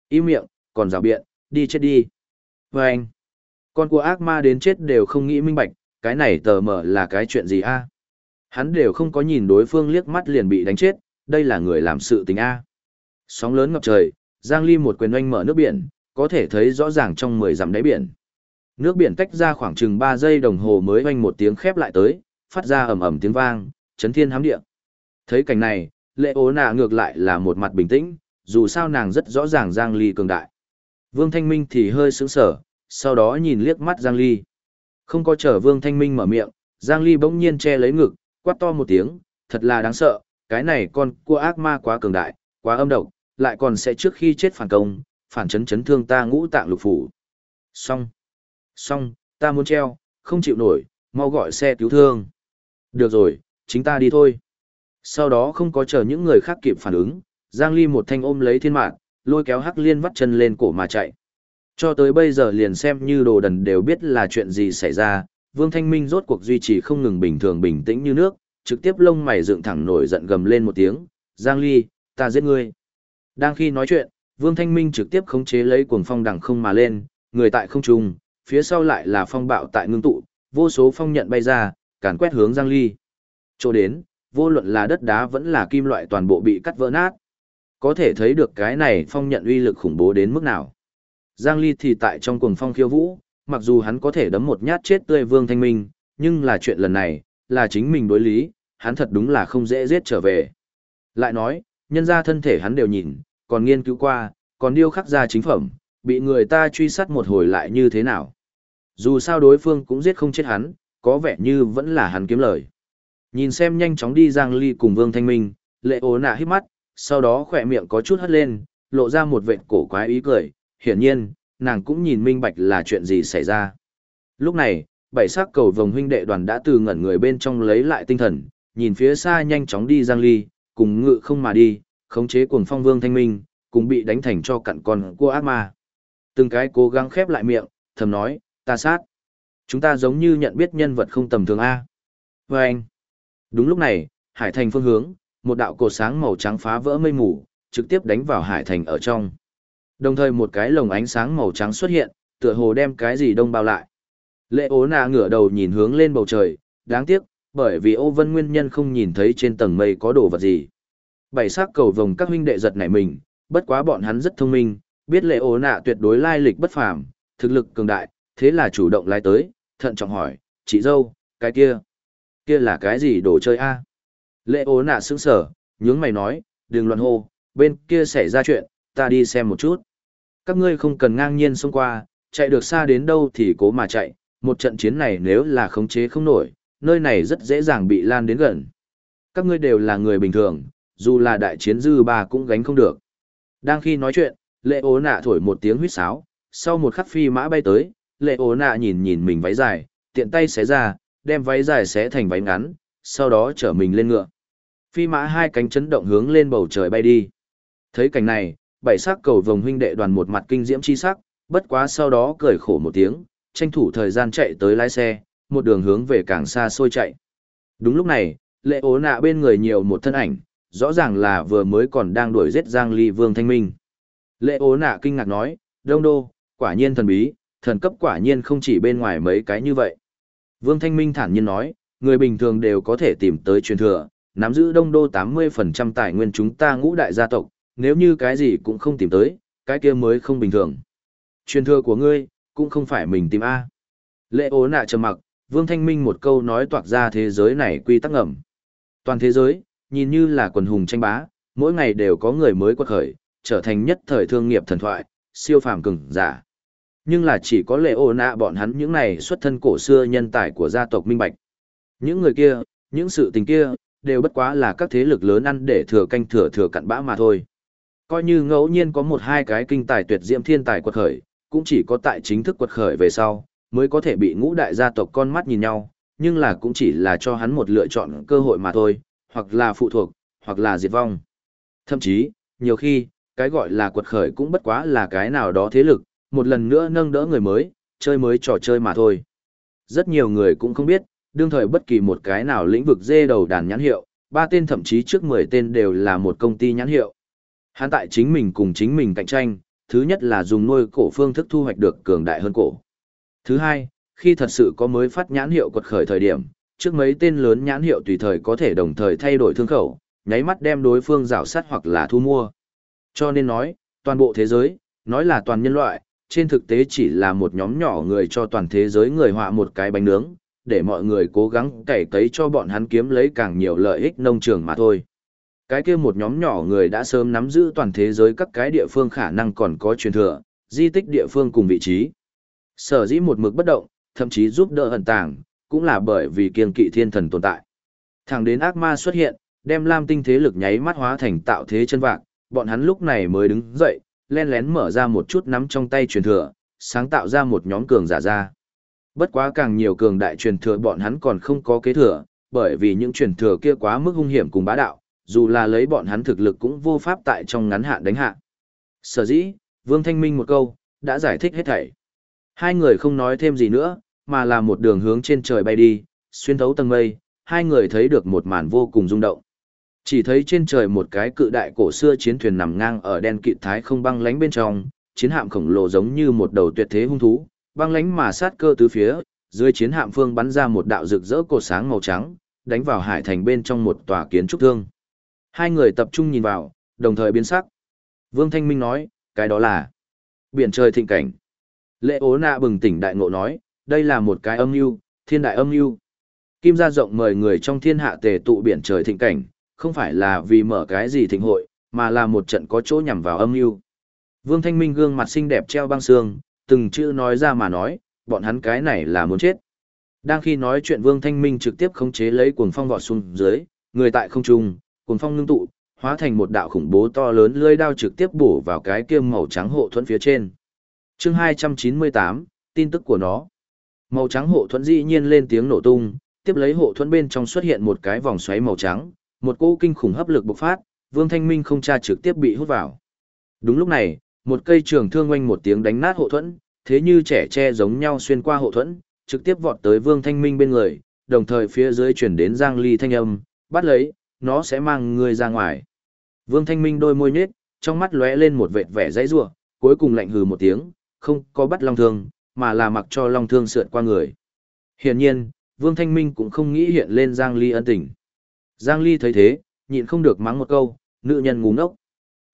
Im miệng, còn rào biện, đi chết đi. Và anh, con cua ác ma đến chết đều không nghĩ minh bạch, cái này tờ mở là cái chuyện gì a? Hắn đều không có nhìn đối phương liếc mắt liền bị đánh chết, đây là người làm sự tình a. Sóng lớn ngập trời, Giang Ly một quyền oanh mở nước biển, có thể thấy rõ ràng trong 10 dặm đáy biển. Nước biển tách ra khoảng chừng 3 giây đồng hồ mới oanh một tiếng khép lại tới, phát ra ầm ầm tiếng vang, chấn thiên hám địa. Thấy cảnh này, lệ ố nạ ngược lại là một mặt bình tĩnh, dù sao nàng rất rõ ràng Giang Ly cường đại. Vương Thanh Minh thì hơi sững sờ, sau đó nhìn liếc mắt Giang Ly. Không có chờ Vương Thanh Minh mở miệng, Giang Ly bỗng nhiên che lấy ngực, quát to một tiếng, thật là đáng sợ, cái này con cua ác ma quá cường đại, quá âm độc, lại còn sẽ trước khi chết phản công, phản chấn chấn thương ta ngũ tạng lục phủ. Xong, xong, ta muốn treo, không chịu nổi, mau gọi xe cứu thương. Được rồi, chính ta đi thôi. Sau đó không có chờ những người khác kịp phản ứng, Giang Ly một thanh ôm lấy thiên mạng, lôi kéo Hắc Liên vắt chân lên cổ mà chạy. Cho tới bây giờ liền xem như đồ đần đều biết là chuyện gì xảy ra, Vương Thanh Minh rốt cuộc duy trì không ngừng bình thường bình tĩnh như nước, trực tiếp lông mày dựng thẳng nổi giận gầm lên một tiếng, Giang Ly, ta giết ngươi. Đang khi nói chuyện, Vương Thanh Minh trực tiếp khống chế lấy cuồng phong đằng không mà lên, người tại không trung, phía sau lại là phong bạo tại ngưng tụ, vô số phong nhận bay ra, càn quét hướng Giang Ly. Chỗ đến, vô luận là đất đá vẫn là kim loại toàn bộ bị cắt vỡ nát. Có thể thấy được cái này phong nhận uy lực khủng bố đến mức nào. Giang Ly thì tại trong cuồng phong khiêu vũ, mặc dù hắn có thể đấm một nhát chết tươi Vương Thanh Minh, nhưng là chuyện lần này, là chính mình đối lý, hắn thật đúng là không dễ giết trở về. Lại nói, nhân ra thân thể hắn đều nhìn, còn nghiên cứu qua, còn điêu khắc ra chính phẩm, bị người ta truy sát một hồi lại như thế nào. Dù sao đối phương cũng giết không chết hắn, có vẻ như vẫn là hắn kiếm lời. Nhìn xem nhanh chóng đi Giang Ly cùng Vương Thanh Minh, lệ ố nạ hít mắt, sau đó khỏe miệng có chút hất lên, lộ ra một vệt cổ quái ý cười, hiển nhiên, nàng cũng nhìn minh bạch là chuyện gì xảy ra. Lúc này, bảy sắc cầu vồng huynh đệ đoàn đã từ ngẩn người bên trong lấy lại tinh thần, nhìn phía xa nhanh chóng đi Giang Ly, cùng ngự không mà đi, khống chế cuồng phong vương thanh minh, cùng bị đánh thành cho cặn con của ác ma. Từng cái cố gắng khép lại miệng, thầm nói, ta sát. Chúng ta giống như nhận biết nhân vật không tầm thường A. Và anh. Đúng lúc này, hải thành phương hướng, một đạo cột sáng màu trắng phá vỡ mây mù, trực tiếp đánh vào hải thành ở trong. Đồng thời một cái lồng ánh sáng màu trắng xuất hiện, tựa hồ đem cái gì đông bao lại. Lệ ố nà ngửa đầu nhìn hướng lên bầu trời, đáng tiếc, bởi vì ô vân nguyên nhân không nhìn thấy trên tầng mây có đồ vật gì. Bảy sắc cầu vồng các huynh đệ giật nảy mình, bất quá bọn hắn rất thông minh, biết lệ ố nạ tuyệt đối lai lịch bất phàm, thực lực cường đại, thế là chủ động lái tới, thận trọng hỏi, chị dâu, cái kia, kia là cái gì đồ chơi a? Lệ ố nạ sững sở, nhướng mày nói, đừng loạn hô, bên kia xảy ra chuyện, ta đi xem một chút. Các ngươi không cần ngang nhiên xông qua, chạy được xa đến đâu thì cố mà chạy, một trận chiến này nếu là khống chế không nổi, nơi này rất dễ dàng bị lan đến gần. Các ngươi đều là người bình thường, dù là đại chiến dư ba cũng gánh không được. Đang khi nói chuyện, lệ ố nạ thổi một tiếng huýt sáo, sau một khắc phi mã bay tới, lệ ố nạ nhìn nhìn mình váy dài, tiện tay xé ra, đem váy dài xé thành váy ngắn, sau đó chở mình lên ngựa. Phi mã hai cánh chấn động hướng lên bầu trời bay đi. Thấy cảnh này, bảy sắc cầu vồng huynh đệ đoàn một mặt kinh diễm chi sắc, bất quá sau đó cười khổ một tiếng, tranh thủ thời gian chạy tới lái xe, một đường hướng về càng xa xôi chạy. Đúng lúc này, lệ ố nạ bên người nhiều một thân ảnh, rõ ràng là vừa mới còn đang đuổi giết Giang Ly Vương Thanh Minh. Lệ ố nạ kinh ngạc nói, đông đô, quả nhiên thần bí, thần cấp quả nhiên không chỉ bên ngoài mấy cái như vậy. Vương Thanh Minh thản nhiên nói, người bình thường đều có thể tìm tới truyền thừa, nắm giữ đông đô 80% tài nguyên chúng ta ngũ đại gia tộc, nếu như cái gì cũng không tìm tới, cái kia mới không bình thường. Truyền thừa của ngươi, cũng không phải mình tìm A. Lệ ố nạ trầm mặc, Vương Thanh Minh một câu nói toạc ra thế giới này quy tắc ngầm. Toàn thế giới, nhìn như là quần hùng tranh bá, mỗi ngày đều có người mới quật khởi, trở thành nhất thời thương nghiệp thần thoại, siêu phàm cường giả. Nhưng là chỉ có lệ ô nạ bọn hắn những này xuất thân cổ xưa nhân tài của gia tộc Minh Bạch. Những người kia, những sự tình kia, đều bất quá là các thế lực lớn ăn để thừa canh thừa thừa cặn bã mà thôi. Coi như ngẫu nhiên có một hai cái kinh tài tuyệt diễm thiên tài quật khởi, cũng chỉ có tại chính thức quật khởi về sau, mới có thể bị ngũ đại gia tộc con mắt nhìn nhau, nhưng là cũng chỉ là cho hắn một lựa chọn cơ hội mà thôi, hoặc là phụ thuộc, hoặc là diệt vong. Thậm chí, nhiều khi, cái gọi là quật khởi cũng bất quá là cái nào đó thế lực, một lần nữa nâng đỡ người mới, chơi mới trò chơi mà thôi. Rất nhiều người cũng không biết, đương thời bất kỳ một cái nào lĩnh vực dê đầu đàn nhãn hiệu, ba tên thậm chí trước 10 tên đều là một công ty nhãn hiệu. Hắn tại chính mình cùng chính mình cạnh tranh, thứ nhất là dùng nuôi cổ phương thức thu hoạch được cường đại hơn cổ. Thứ hai, khi thật sự có mới phát nhãn hiệu quật khởi thời điểm, trước mấy tên lớn nhãn hiệu tùy thời có thể đồng thời thay đổi thương khẩu, nháy mắt đem đối phương rào sát hoặc là thu mua. Cho nên nói, toàn bộ thế giới, nói là toàn nhân loại, trên thực tế chỉ là một nhóm nhỏ người cho toàn thế giới người họa một cái bánh nướng, để mọi người cố gắng cày cấy cho bọn hắn kiếm lấy càng nhiều lợi ích nông trường mà thôi. Cái kia một nhóm nhỏ người đã sớm nắm giữ toàn thế giới các cái địa phương khả năng còn có truyền thừa, di tích địa phương cùng vị trí. Sở dĩ một mực bất động, thậm chí giúp đỡ ẩn tàng, cũng là bởi vì kiên kỵ thiên thần tồn tại. Thẳng đến ác ma xuất hiện, đem lam tinh thế lực nháy mắt hóa thành tạo thế chân vạc, bọn hắn lúc này mới đứng dậy, len lén mở ra một chút nắm trong tay truyền thừa, sáng tạo ra một nhóm cường giả ra. Bất quá càng nhiều cường đại truyền thừa bọn hắn còn không có kế thừa, bởi vì những truyền thừa kia quá mức hung hiểm cùng bá đạo, dù là lấy bọn hắn thực lực cũng vô pháp tại trong ngắn hạn đánh hạ. Sở dĩ, Vương Thanh Minh một câu, đã giải thích hết thảy. Hai người không nói thêm gì nữa, mà là một đường hướng trên trời bay đi, xuyên thấu tầng mây, hai người thấy được một màn vô cùng rung động. Chỉ thấy trên trời một cái cự đại cổ xưa chiến thuyền nằm ngang ở đen kịt thái không băng lánh bên trong, chiến hạm khổng lồ giống như một đầu tuyệt thế hung thú, băng lánh mà sát cơ tứ phía, dưới chiến hạm phương bắn ra một đạo rực rỡ cột sáng màu trắng, đánh vào hải thành bên trong một tòa kiến trúc thương. Hai người tập trung nhìn vào, đồng thời biến sắc. Vương Thanh Minh nói, cái đó là biển trời thịnh cảnh. Lệ ố nạ bừng tỉnh đại ngộ nói, đây là một cái âm mưu thiên đại âm mưu Kim gia rộng mời người trong thiên hạ tề tụ biển trời thịnh cảnh, không phải là vì mở cái gì thịnh hội, mà là một trận có chỗ nhằm vào âm mưu Vương Thanh Minh gương mặt xinh đẹp treo băng xương, từng chữ nói ra mà nói, bọn hắn cái này là muốn chết. Đang khi nói chuyện Vương Thanh Minh trực tiếp khống chế lấy cuồng phong vọt xuống dưới, người tại không trung, cuồng phong ngưng tụ, hóa thành một đạo khủng bố to lớn lưỡi đao trực tiếp bổ vào cái kia màu trắng hộ thuẫn phía trên. Chương 298, tin tức của nó. Màu trắng hộ thuẫn dĩ nhiên lên tiếng nổ tung, tiếp lấy hộ thuẫn bên trong xuất hiện một cái vòng xoáy màu trắng, một cỗ kinh khủng hấp lực bộc phát, Vương Thanh Minh không tra trực tiếp bị hút vào. Đúng lúc này, một cây trường thương oanh một tiếng đánh nát hộ thuẫn, thế như trẻ tre giống nhau xuyên qua hộ thuẫn, trực tiếp vọt tới Vương Thanh Minh bên người, đồng thời phía dưới chuyển đến Giang Ly thanh âm, bắt lấy, nó sẽ mang người ra ngoài. Vương Thanh Minh đôi môi nhếch, trong mắt lóe lên một vệt vẻ dãy rủa, cuối cùng lạnh hừ một tiếng, không có bắt long thương, mà là mặc cho long thương sượt qua người. Hiển nhiên, Vương Thanh Minh cũng không nghĩ hiện lên Giang Ly ân tình. Giang Ly thấy thế, nhịn không được mắng một câu, nữ nhân ngu ngốc.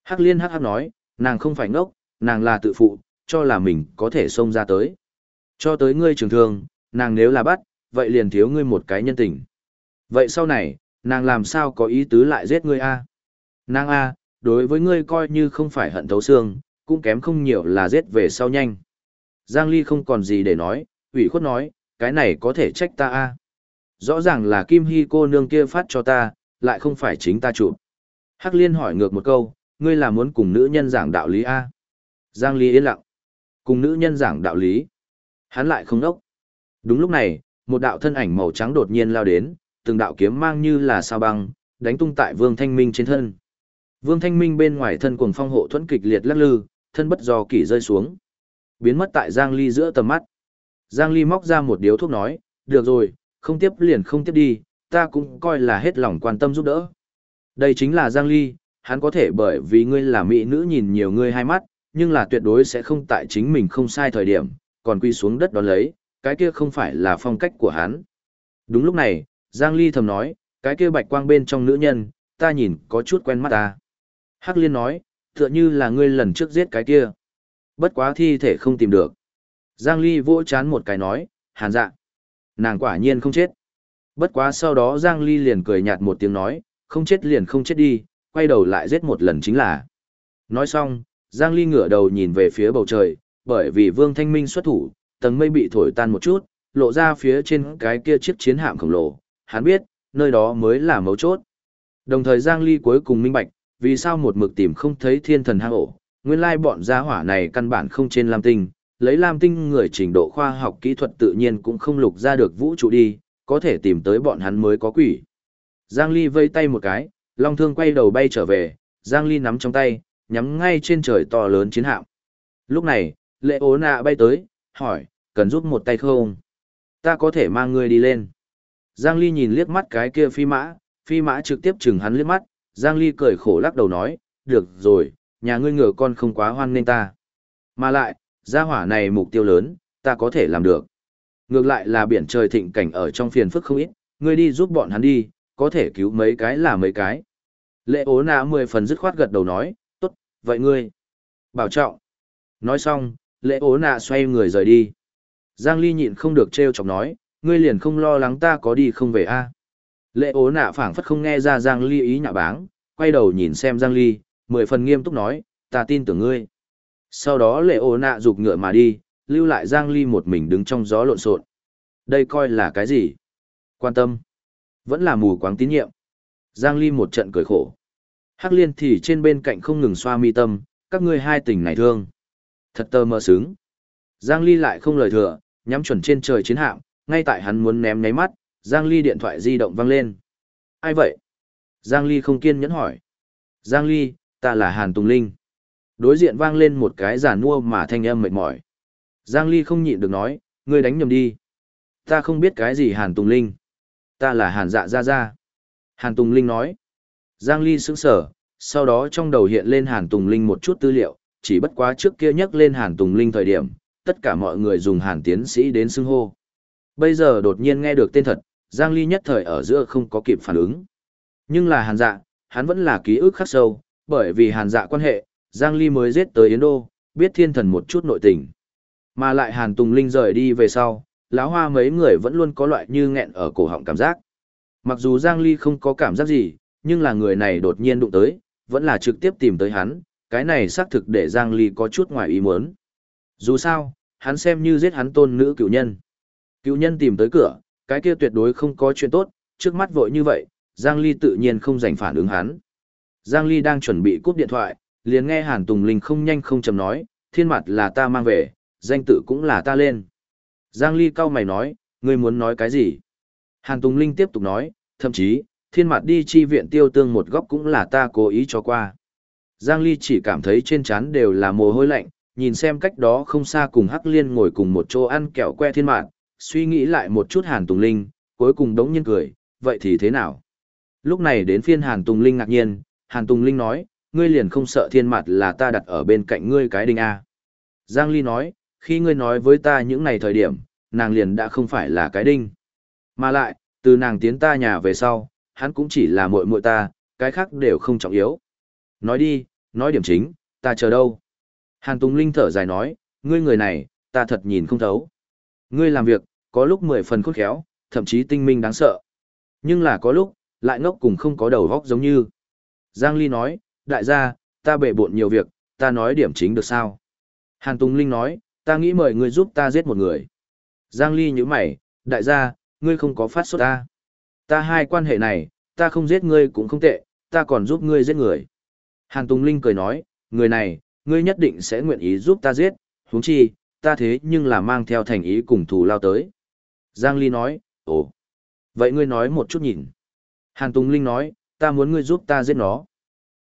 Hắc Liên hắc hắc nói, nàng không phải ngốc, nàng là tự phụ, cho là mình có thể xông ra tới. Cho tới ngươi trường thương, nàng nếu là bắt, vậy liền thiếu ngươi một cái nhân tình. Vậy sau này, nàng làm sao có ý tứ lại giết ngươi a? Nàng a, đối với ngươi coi như không phải hận thấu xương, cũng kém không nhiều là giết về sau nhanh. Giang Ly không còn gì để nói, ủy khuất nói, cái này có thể trách ta a. Rõ ràng là Kim Hy cô nương kia phát cho ta, lại không phải chính ta chụp. Hắc Liên hỏi ngược một câu, ngươi là muốn cùng nữ nhân giảng đạo lý a? Giang Ly yên lặng. Cùng nữ nhân giảng đạo lý. Hắn lại không đốc. Đúng lúc này, một đạo thân ảnh màu trắng đột nhiên lao đến, từng đạo kiếm mang như là sao băng, đánh tung tại Vương Thanh Minh trên thân. Vương Thanh Minh bên ngoài thân cuồng phong hộ thuẫn kịch liệt lắc lư, thân bất do kỷ rơi xuống. Biến mất tại Giang Ly giữa tầm mắt. Giang Ly móc ra một điếu thuốc nói, được rồi, không tiếp liền không tiếp đi, ta cũng coi là hết lòng quan tâm giúp đỡ. Đây chính là Giang Ly, hắn có thể bởi vì ngươi là mỹ nữ nhìn nhiều ngươi hai mắt, nhưng là tuyệt đối sẽ không tại chính mình không sai thời điểm, còn quy xuống đất đón lấy, cái kia không phải là phong cách của hắn. Đúng lúc này, Giang Ly thầm nói, cái kia bạch quang bên trong nữ nhân, ta nhìn có chút quen mắt ta. Hắc Liên nói, tựa như là ngươi lần trước giết cái kia. Bất quá thi thể không tìm được. Giang Ly vỗ chán một cái nói, hàn dạ. Nàng quả nhiên không chết. Bất quá sau đó Giang Ly liền cười nhạt một tiếng nói, không chết liền không chết đi, quay đầu lại giết một lần chính là. Nói xong, Giang Ly ngửa đầu nhìn về phía bầu trời, bởi vì Vương Thanh Minh xuất thủ, tầng mây bị thổi tan một chút, lộ ra phía trên cái kia chiếc chiến hạm khổng lồ, hắn biết, nơi đó mới là mấu chốt. Đồng thời Giang Ly cuối cùng minh bạch, vì sao một mực tìm không thấy thiên thần hang ổ, nguyên lai bọn gia hỏa này căn bản không trên Lam Tinh, lấy Lam Tinh người trình độ khoa học kỹ thuật tự nhiên cũng không lục ra được vũ trụ đi, có thể tìm tới bọn hắn mới có quỷ. Giang Ly vây tay một cái, Long Thương quay đầu bay trở về, Giang Ly nắm trong tay, nhắm ngay trên trời to lớn chiến hạm. Lúc này, lệ ố nạ bay tới, hỏi, cần giúp một tay không? Ta có thể mang ngươi đi lên. Giang Ly nhìn liếc mắt cái kia phi mã, phi mã trực tiếp chừng hắn liếc mắt, Giang Ly cười khổ lắc đầu nói, được rồi, nhà ngươi ngựa con không quá hoan nên ta. Mà lại, gia hỏa này mục tiêu lớn, ta có thể làm được. Ngược lại là biển trời thịnh cảnh ở trong phiền phức không ít, ngươi đi giúp bọn hắn đi, có thể cứu mấy cái là mấy cái. Lệ ố nạ mười phần dứt khoát gật đầu nói, tốt, vậy ngươi. Bảo trọng. Nói xong, lệ ố nạ xoay người rời đi. Giang Ly nhịn không được trêu chọc nói, ngươi liền không lo lắng ta có đi không về a Lệ ố nạ phảng phất không nghe ra Giang Ly ý nhạ báng, quay đầu nhìn xem Giang Ly, mười phần nghiêm túc nói, ta tin tưởng ngươi. Sau đó lệ ố nạ giục ngựa mà đi, lưu lại Giang Ly một mình đứng trong gió lộn xộn. Đây coi là cái gì? Quan tâm. Vẫn là mù quáng tín nhiệm. Giang Ly một trận cười khổ. Hắc liên thì trên bên cạnh không ngừng xoa mi tâm, các ngươi hai tình này thương. Thật tơ mơ sướng. Giang Ly lại không lời thừa, nhắm chuẩn trên trời chiến hạm, ngay tại hắn muốn ném nháy mắt, Giang Ly điện thoại di động vang lên. Ai vậy? Giang Ly không kiên nhẫn hỏi. Giang Ly, ta là Hàn Tùng Linh. Đối diện vang lên một cái giả nua mà thanh âm mệt mỏi. Giang Ly không nhịn được nói, ngươi đánh nhầm đi. Ta không biết cái gì Hàn Tùng Linh. Ta là Hàn Dạ Gia Gia. Hàn Tùng Linh nói. Giang Ly sững sở, sau đó trong đầu hiện lên Hàn Tùng Linh một chút tư liệu, chỉ bất quá trước kia nhắc lên Hàn Tùng Linh thời điểm, tất cả mọi người dùng Hàn Tiến Sĩ đến xưng hô. Bây giờ đột nhiên nghe được tên thật, Giang Ly nhất thời ở giữa không có kịp phản ứng. Nhưng là Hàn Dạ, hắn vẫn là ký ức khắc sâu, bởi vì Hàn Dạ quan hệ, Giang Ly mới giết tới Yến Đô, biết thiên thần một chút nội tình. Mà lại Hàn Tùng Linh rời đi về sau, lão hoa mấy người vẫn luôn có loại như nghẹn ở cổ họng cảm giác. Mặc dù Giang Ly không có cảm giác gì, nhưng là người này đột nhiên đụng tới, vẫn là trực tiếp tìm tới hắn, cái này xác thực để Giang Ly có chút ngoài ý muốn. Dù sao, hắn xem như giết hắn tôn nữ cựu nhân. Cựu nhân tìm tới cửa, cái kia tuyệt đối không có chuyện tốt, trước mắt vội như vậy, Giang Ly tự nhiên không dành phản ứng hắn. Giang Ly đang chuẩn bị cúp điện thoại, liền nghe Hàn Tùng Linh không nhanh không chậm nói, thiên mặt là ta mang về, danh tự cũng là ta lên. Giang Ly cau mày nói, ngươi muốn nói cái gì? Hàn Tùng Linh tiếp tục nói, thậm chí, thiên mặt đi chi viện tiêu tương một góc cũng là ta cố ý cho qua. Giang Ly chỉ cảm thấy trên trán đều là mồ hôi lạnh, nhìn xem cách đó không xa cùng Hắc Liên ngồi cùng một chỗ ăn kẹo que thiên mạt, suy nghĩ lại một chút Hàn Tùng Linh, cuối cùng đống nhiên cười, vậy thì thế nào? Lúc này đến phiên Hàn Tùng Linh ngạc nhiên, Hàn Tùng Linh nói, ngươi liền không sợ thiên mặt là ta đặt ở bên cạnh ngươi cái đinh A. Giang Ly nói, khi ngươi nói với ta những ngày thời điểm, nàng liền đã không phải là cái đinh. Mà lại, từ nàng tiến ta nhà về sau, hắn cũng chỉ là muội muội ta, cái khác đều không trọng yếu. Nói đi, nói điểm chính, ta chờ đâu. Hàn Tùng Linh thở dài nói, ngươi người này, ta thật nhìn không thấu. Ngươi làm việc, có lúc mười phần khôn khéo, thậm chí tinh minh đáng sợ. Nhưng là có lúc, lại ngốc cùng không có đầu góc giống như. Giang Ly nói, đại gia, ta bệ bộn nhiều việc, ta nói điểm chính được sao? Hàn Tùng Linh nói, ta nghĩ mời ngươi giúp ta giết một người. Giang Ly nhíu mày, đại gia, ngươi không có phát xuất ta. Ta hai quan hệ này, ta không giết ngươi cũng không tệ, ta còn giúp ngươi giết người. Hàn Tùng Linh cười nói, người này, ngươi nhất định sẽ nguyện ý giúp ta giết, huống chi, ta thế nhưng là mang theo thành ý cùng thù lao tới. Giang Ly nói, ồ, vậy ngươi nói một chút nhìn. Hàn Tùng Linh nói, ta muốn ngươi giúp ta giết nó.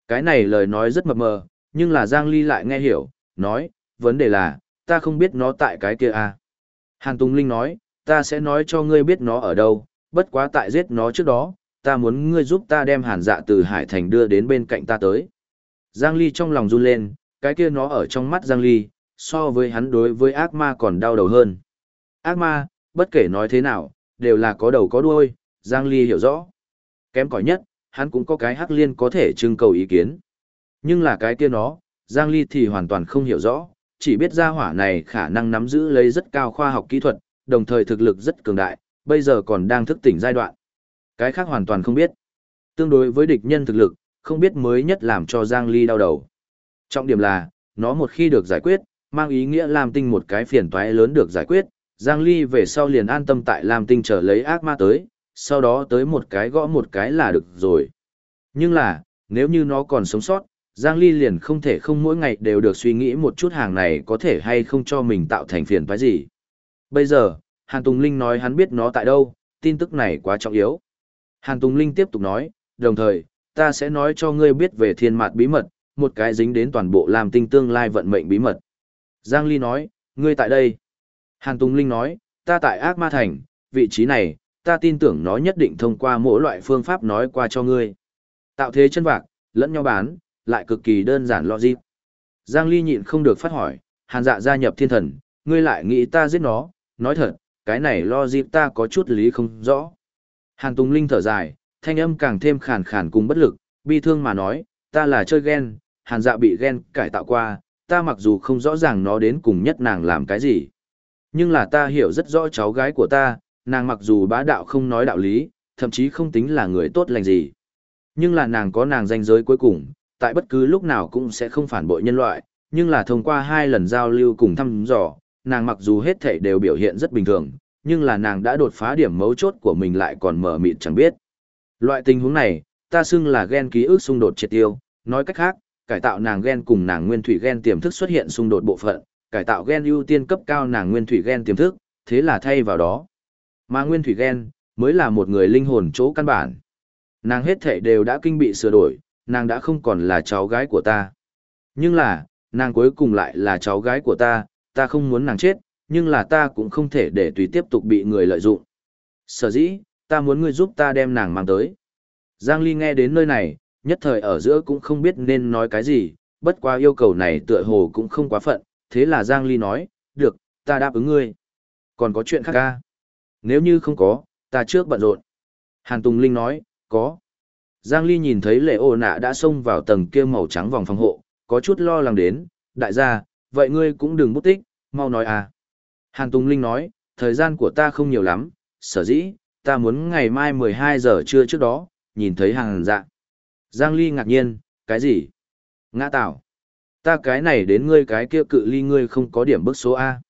Cái này lời nói rất mập mờ, nhưng là Giang Ly lại nghe hiểu, nói, vấn đề là, ta không biết nó tại cái kia à. Hàn Tùng Linh nói, ta sẽ nói cho ngươi biết nó ở đâu, bất quá tại giết nó trước đó, ta muốn ngươi giúp ta đem hàn dạ từ Hải Thành đưa đến bên cạnh ta tới. Giang Ly trong lòng run lên, cái kia nó ở trong mắt Giang Ly, so với hắn đối với ác ma còn đau đầu hơn. Ác ma, bất kể nói thế nào, đều là có đầu có đuôi, Giang Ly hiểu rõ. Kém cỏi nhất, hắn cũng có cái hắc liên có thể trưng cầu ý kiến. Nhưng là cái kia nó, Giang Ly thì hoàn toàn không hiểu rõ, chỉ biết gia hỏa này khả năng nắm giữ lấy rất cao khoa học kỹ thuật, đồng thời thực lực rất cường đại, bây giờ còn đang thức tỉnh giai đoạn. Cái khác hoàn toàn không biết. Tương đối với địch nhân thực lực, không biết mới nhất làm cho Giang Ly đau đầu. Trọng điểm là, nó một khi được giải quyết, mang ý nghĩa Lam Tinh một cái phiền toái lớn được giải quyết, Giang Ly về sau liền an tâm tại Lam Tinh chờ lấy ác ma tới, sau đó tới một cái gõ một cái là được rồi. Nhưng là, nếu như nó còn sống sót, Giang Ly liền không thể không mỗi ngày đều được suy nghĩ một chút hàng này có thể hay không cho mình tạo thành phiền toái gì. Bây giờ, Hàn Tùng Linh nói hắn biết nó tại đâu, tin tức này quá trọng yếu. Hàn Tùng Linh tiếp tục nói, đồng thời, ta sẽ nói cho ngươi biết về thiên mạt bí mật, một cái dính đến toàn bộ làm tinh tương lai vận mệnh bí mật. Giang Ly nói, ngươi tại đây. Hàn Tùng Linh nói, ta tại ác ma thành, vị trí này, ta tin tưởng nó nhất định thông qua mỗi loại phương pháp nói qua cho ngươi. Tạo thế chân vạc, lẫn nhau bán, lại cực kỳ đơn giản logic. Giang Ly nhịn không được phát hỏi, hàn dạ gia nhập thiên thần, ngươi lại nghĩ ta giết nó, nói thật, cái này logic ta có chút lý không rõ. Hàn Tùng Linh thở dài, thanh âm càng thêm khàn khàn cùng bất lực, bi thương mà nói, ta là chơi ghen, hàn dạ bị ghen cải tạo qua, ta mặc dù không rõ ràng nó đến cùng nhất nàng làm cái gì. Nhưng là ta hiểu rất rõ cháu gái của ta, nàng mặc dù bá đạo không nói đạo lý, thậm chí không tính là người tốt lành gì. Nhưng là nàng có nàng danh giới cuối cùng, tại bất cứ lúc nào cũng sẽ không phản bội nhân loại, nhưng là thông qua hai lần giao lưu cùng thăm dò, nàng mặc dù hết thảy đều biểu hiện rất bình thường, nhưng là nàng đã đột phá điểm mấu chốt của mình lại còn mở mịt chẳng biết. Loại tình huống này, ta xưng là ghen ký ức xung đột triệt tiêu, nói cách khác, cải tạo nàng gen cùng nàng nguyên thủy gen tiềm thức xuất hiện xung đột bộ phận, cải tạo gen ưu tiên cấp cao nàng nguyên thủy gen tiềm thức, thế là thay vào đó. Mà nguyên thủy gen, mới là một người linh hồn chỗ căn bản. Nàng hết thể đều đã kinh bị sửa đổi, nàng đã không còn là cháu gái của ta. Nhưng là, nàng cuối cùng lại là cháu gái của ta, ta không muốn nàng chết, nhưng là ta cũng không thể để tùy tiếp tục bị người lợi dụng. Sở dĩ, ta muốn ngươi giúp ta đem nàng mang tới. Giang Ly nghe đến nơi này, nhất thời ở giữa cũng không biết nên nói cái gì, bất quá yêu cầu này tựa hồ cũng không quá phận, thế là Giang Ly nói, được, ta đáp ứng ngươi. Còn có chuyện khác ca? Nếu như không có, ta trước bận rộn. Hàn Tùng Linh nói, có. Giang Ly nhìn thấy lệ ô nạ đã xông vào tầng kia màu trắng vòng phòng hộ, có chút lo lắng đến, đại gia, vậy ngươi cũng đừng bút tích, mau nói à. Hàn Tùng Linh nói, thời gian của ta không nhiều lắm, sở dĩ, ta muốn ngày mai 12 giờ trưa trước đó, nhìn thấy hàng dạ. Giang Ly ngạc nhiên, cái gì? Ngã tạo. Ta cái này đến ngươi cái kia cự ly ngươi không có điểm bức số A.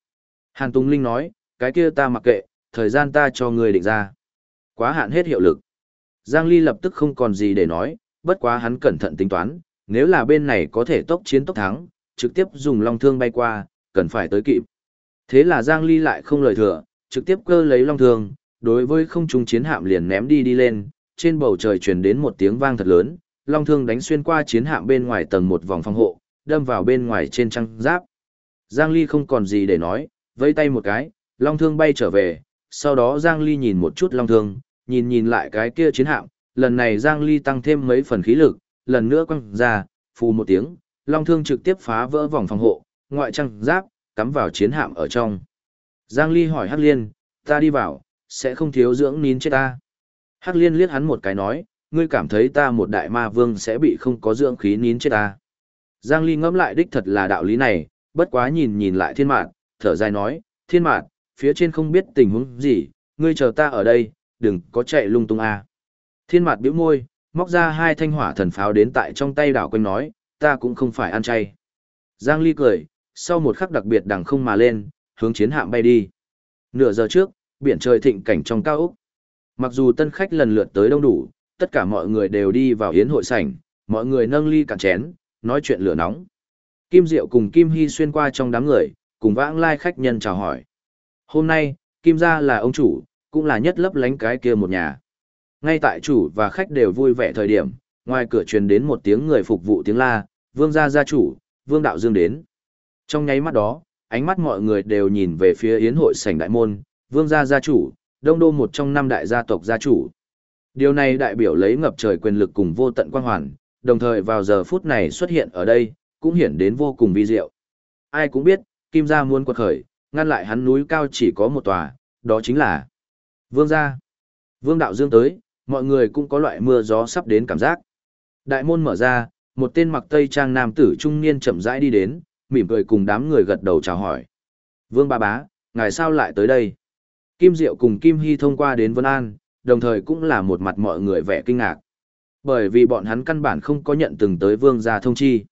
Hàn Tùng Linh nói, cái kia ta mặc kệ, thời gian ta cho ngươi định ra. Quá hạn hết hiệu lực. Giang Ly lập tức không còn gì để nói, bất quá hắn cẩn thận tính toán, nếu là bên này có thể tốc chiến tốc thắng, trực tiếp dùng long thương bay qua, cần phải tới kịp. Thế là Giang Ly lại không lời thừa, trực tiếp cơ lấy long thương, đối với không trung chiến hạm liền ném đi đi lên, trên bầu trời truyền đến một tiếng vang thật lớn, long thương đánh xuyên qua chiến hạm bên ngoài tầng một vòng phòng hộ, đâm vào bên ngoài trên trăng giáp. Giang Ly không còn gì để nói, vẫy tay một cái, long thương bay trở về, sau đó Giang Ly nhìn một chút long thương, nhìn nhìn lại cái kia chiến hạm, lần này Giang Ly tăng thêm mấy phần khí lực, lần nữa quăng ra, phù một tiếng, long thương trực tiếp phá vỡ vòng phòng hộ, ngoại trăng giáp, cắm vào chiến hạm ở trong. Giang Ly hỏi Hắc Liên, ta đi vào, sẽ không thiếu dưỡng nín chết ta. Hắc Liên liếc hắn một cái nói, ngươi cảm thấy ta một đại ma vương sẽ bị không có dưỡng khí nín chết ta. Giang Ly ngẫm lại đích thật là đạo lý này, bất quá nhìn nhìn lại thiên mạn, thở dài nói, thiên mạn, phía trên không biết tình huống gì, ngươi chờ ta ở đây, đừng có chạy lung tung a. À. Thiên mạn bĩu môi, móc ra hai thanh hỏa thần pháo đến tại trong tay đảo quanh nói, ta cũng không phải ăn chay. Giang Ly cười, sau một khắc đặc biệt đằng không mà lên, hướng chiến hạm bay đi. Nửa giờ trước, biển trời thịnh cảnh trong cao ốc. Mặc dù tân khách lần lượt tới đông đủ, tất cả mọi người đều đi vào yến hội sảnh, mọi người nâng ly cạn chén, nói chuyện lửa nóng. Kim Diệu cùng Kim Hy xuyên qua trong đám người, cùng vãng lai khách nhân chào hỏi. Hôm nay, Kim gia là ông chủ, cũng là nhất lấp lánh cái kia một nhà. Ngay tại chủ và khách đều vui vẻ thời điểm, ngoài cửa truyền đến một tiếng người phục vụ tiếng la, vương gia gia chủ, vương đạo dương đến. Trong nháy mắt đó, ánh mắt mọi người đều nhìn về phía yến hội sảnh đại môn, vương gia gia chủ, đông đô một trong năm đại gia tộc gia chủ. Điều này đại biểu lấy ngập trời quyền lực cùng vô tận quang hoàn, đồng thời vào giờ phút này xuất hiện ở đây, cũng hiển đến vô cùng vi diệu. Ai cũng biết, Kim gia muốn quật khởi, ngăn lại hắn núi cao chỉ có một tòa, đó chính là Vương gia. Vương đạo dương tới, mọi người cũng có loại mưa gió sắp đến cảm giác. Đại môn mở ra, một tên mặc tây trang nam tử trung niên chậm rãi đi đến, mỉm cười cùng đám người gật đầu chào hỏi. Vương ba bá, ngài sao lại tới đây? Kim Diệu cùng Kim Hy thông qua đến Vân An, đồng thời cũng là một mặt mọi người vẻ kinh ngạc. Bởi vì bọn hắn căn bản không có nhận từng tới Vương gia thông chi.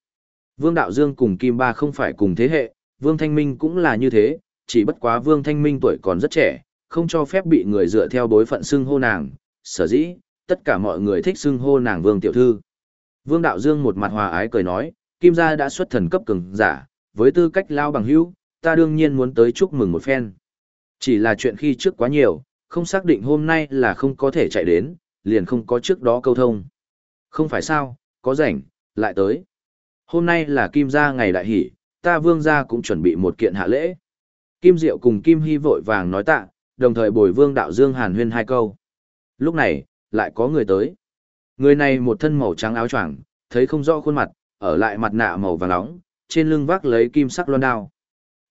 Vương Đạo Dương cùng Kim Ba không phải cùng thế hệ, Vương Thanh Minh cũng là như thế, chỉ bất quá Vương Thanh Minh tuổi còn rất trẻ, không cho phép bị người dựa theo bối phận xưng hô nàng, sở dĩ, tất cả mọi người thích xưng hô nàng Vương Tiểu Thư. Vương Đạo Dương một mặt hòa ái cười nói, Kim gia đã xuất thần cấp cường giả, với tư cách lao bằng hữu, ta đương nhiên muốn tới chúc mừng một phen. Chỉ là chuyện khi trước quá nhiều, không xác định hôm nay là không có thể chạy đến, liền không có trước đó câu thông. Không phải sao, có rảnh, lại tới. Hôm nay là Kim gia ngày đại hỷ, ta vương gia cũng chuẩn bị một kiện hạ lễ. Kim Diệu cùng Kim Hy vội vàng nói tạ, đồng thời bồi vương đạo dương hàn huyên hai câu. Lúc này, lại có người tới. Người này một thân màu trắng áo choàng, thấy không rõ khuôn mặt, ở lại mặt nạ màu vàng nóng, trên lưng vác lấy kim sắc loan đao.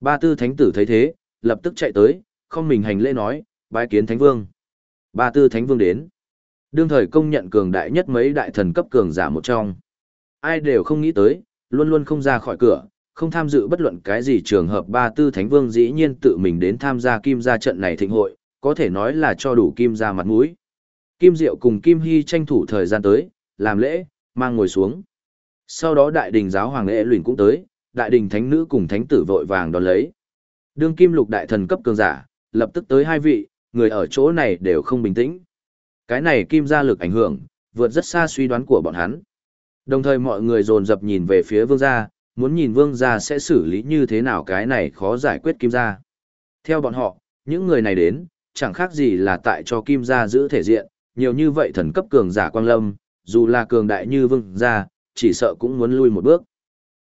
Ba tư thánh tử thấy thế, lập tức chạy tới, không mình hành lễ nói, bái kiến thánh vương. Ba tư thánh vương đến. Đương thời công nhận cường đại nhất mấy đại thần cấp cường giả một trong. Ai đều không nghĩ tới, luôn luôn không ra khỏi cửa, không tham dự bất luận cái gì trường hợp ba tư thánh vương dĩ nhiên tự mình đến tham gia kim gia trận này thịnh hội, có thể nói là cho đủ kim gia mặt mũi. Kim Diệu cùng Kim Hy tranh thủ thời gian tới, làm lễ, mang ngồi xuống. Sau đó đại đình giáo hoàng lễ luyện cũng tới, đại đình thánh nữ cùng thánh tử vội vàng đón lấy. Đương kim lục đại thần cấp cường giả, lập tức tới hai vị, người ở chỗ này đều không bình tĩnh. Cái này kim gia lực ảnh hưởng, vượt rất xa suy đoán của bọn hắn. Đồng thời mọi người dồn dập nhìn về phía vương gia, muốn nhìn vương gia sẽ xử lý như thế nào cái này khó giải quyết kim gia. Theo bọn họ, những người này đến, chẳng khác gì là tại cho kim gia giữ thể diện, nhiều như vậy thần cấp cường giả quang lâm, dù là cường đại như vương gia, chỉ sợ cũng muốn lui một bước.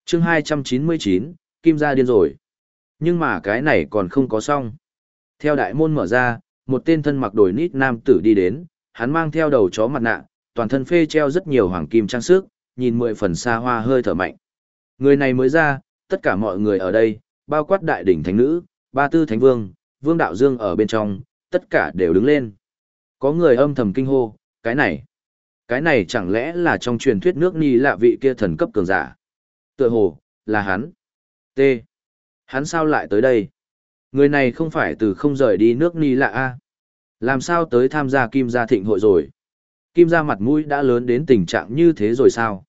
chương 299, kim gia điên rồi. Nhưng mà cái này còn không có xong. Theo đại môn mở ra, một tên thân mặc đồi nít nam tử đi đến, hắn mang theo đầu chó mặt nạ, toàn thân phê treo rất nhiều hoàng kim trang sức, nhìn mười phần xa hoa hơi thở mạnh. Người này mới ra, tất cả mọi người ở đây, bao quát đại đỉnh thánh nữ, ba tư thánh vương, vương đạo dương ở bên trong, tất cả đều đứng lên. Có người âm thầm kinh hô, cái này, cái này chẳng lẽ là trong truyền thuyết nước ni lạ vị kia thần cấp cường giả. Tựa hồ, là hắn. T. Hắn sao lại tới đây? Người này không phải từ không rời đi nước ni lạ a Làm sao tới tham gia kim gia thịnh hội rồi? Kim gia mặt mũi đã lớn đến tình trạng như thế rồi sao?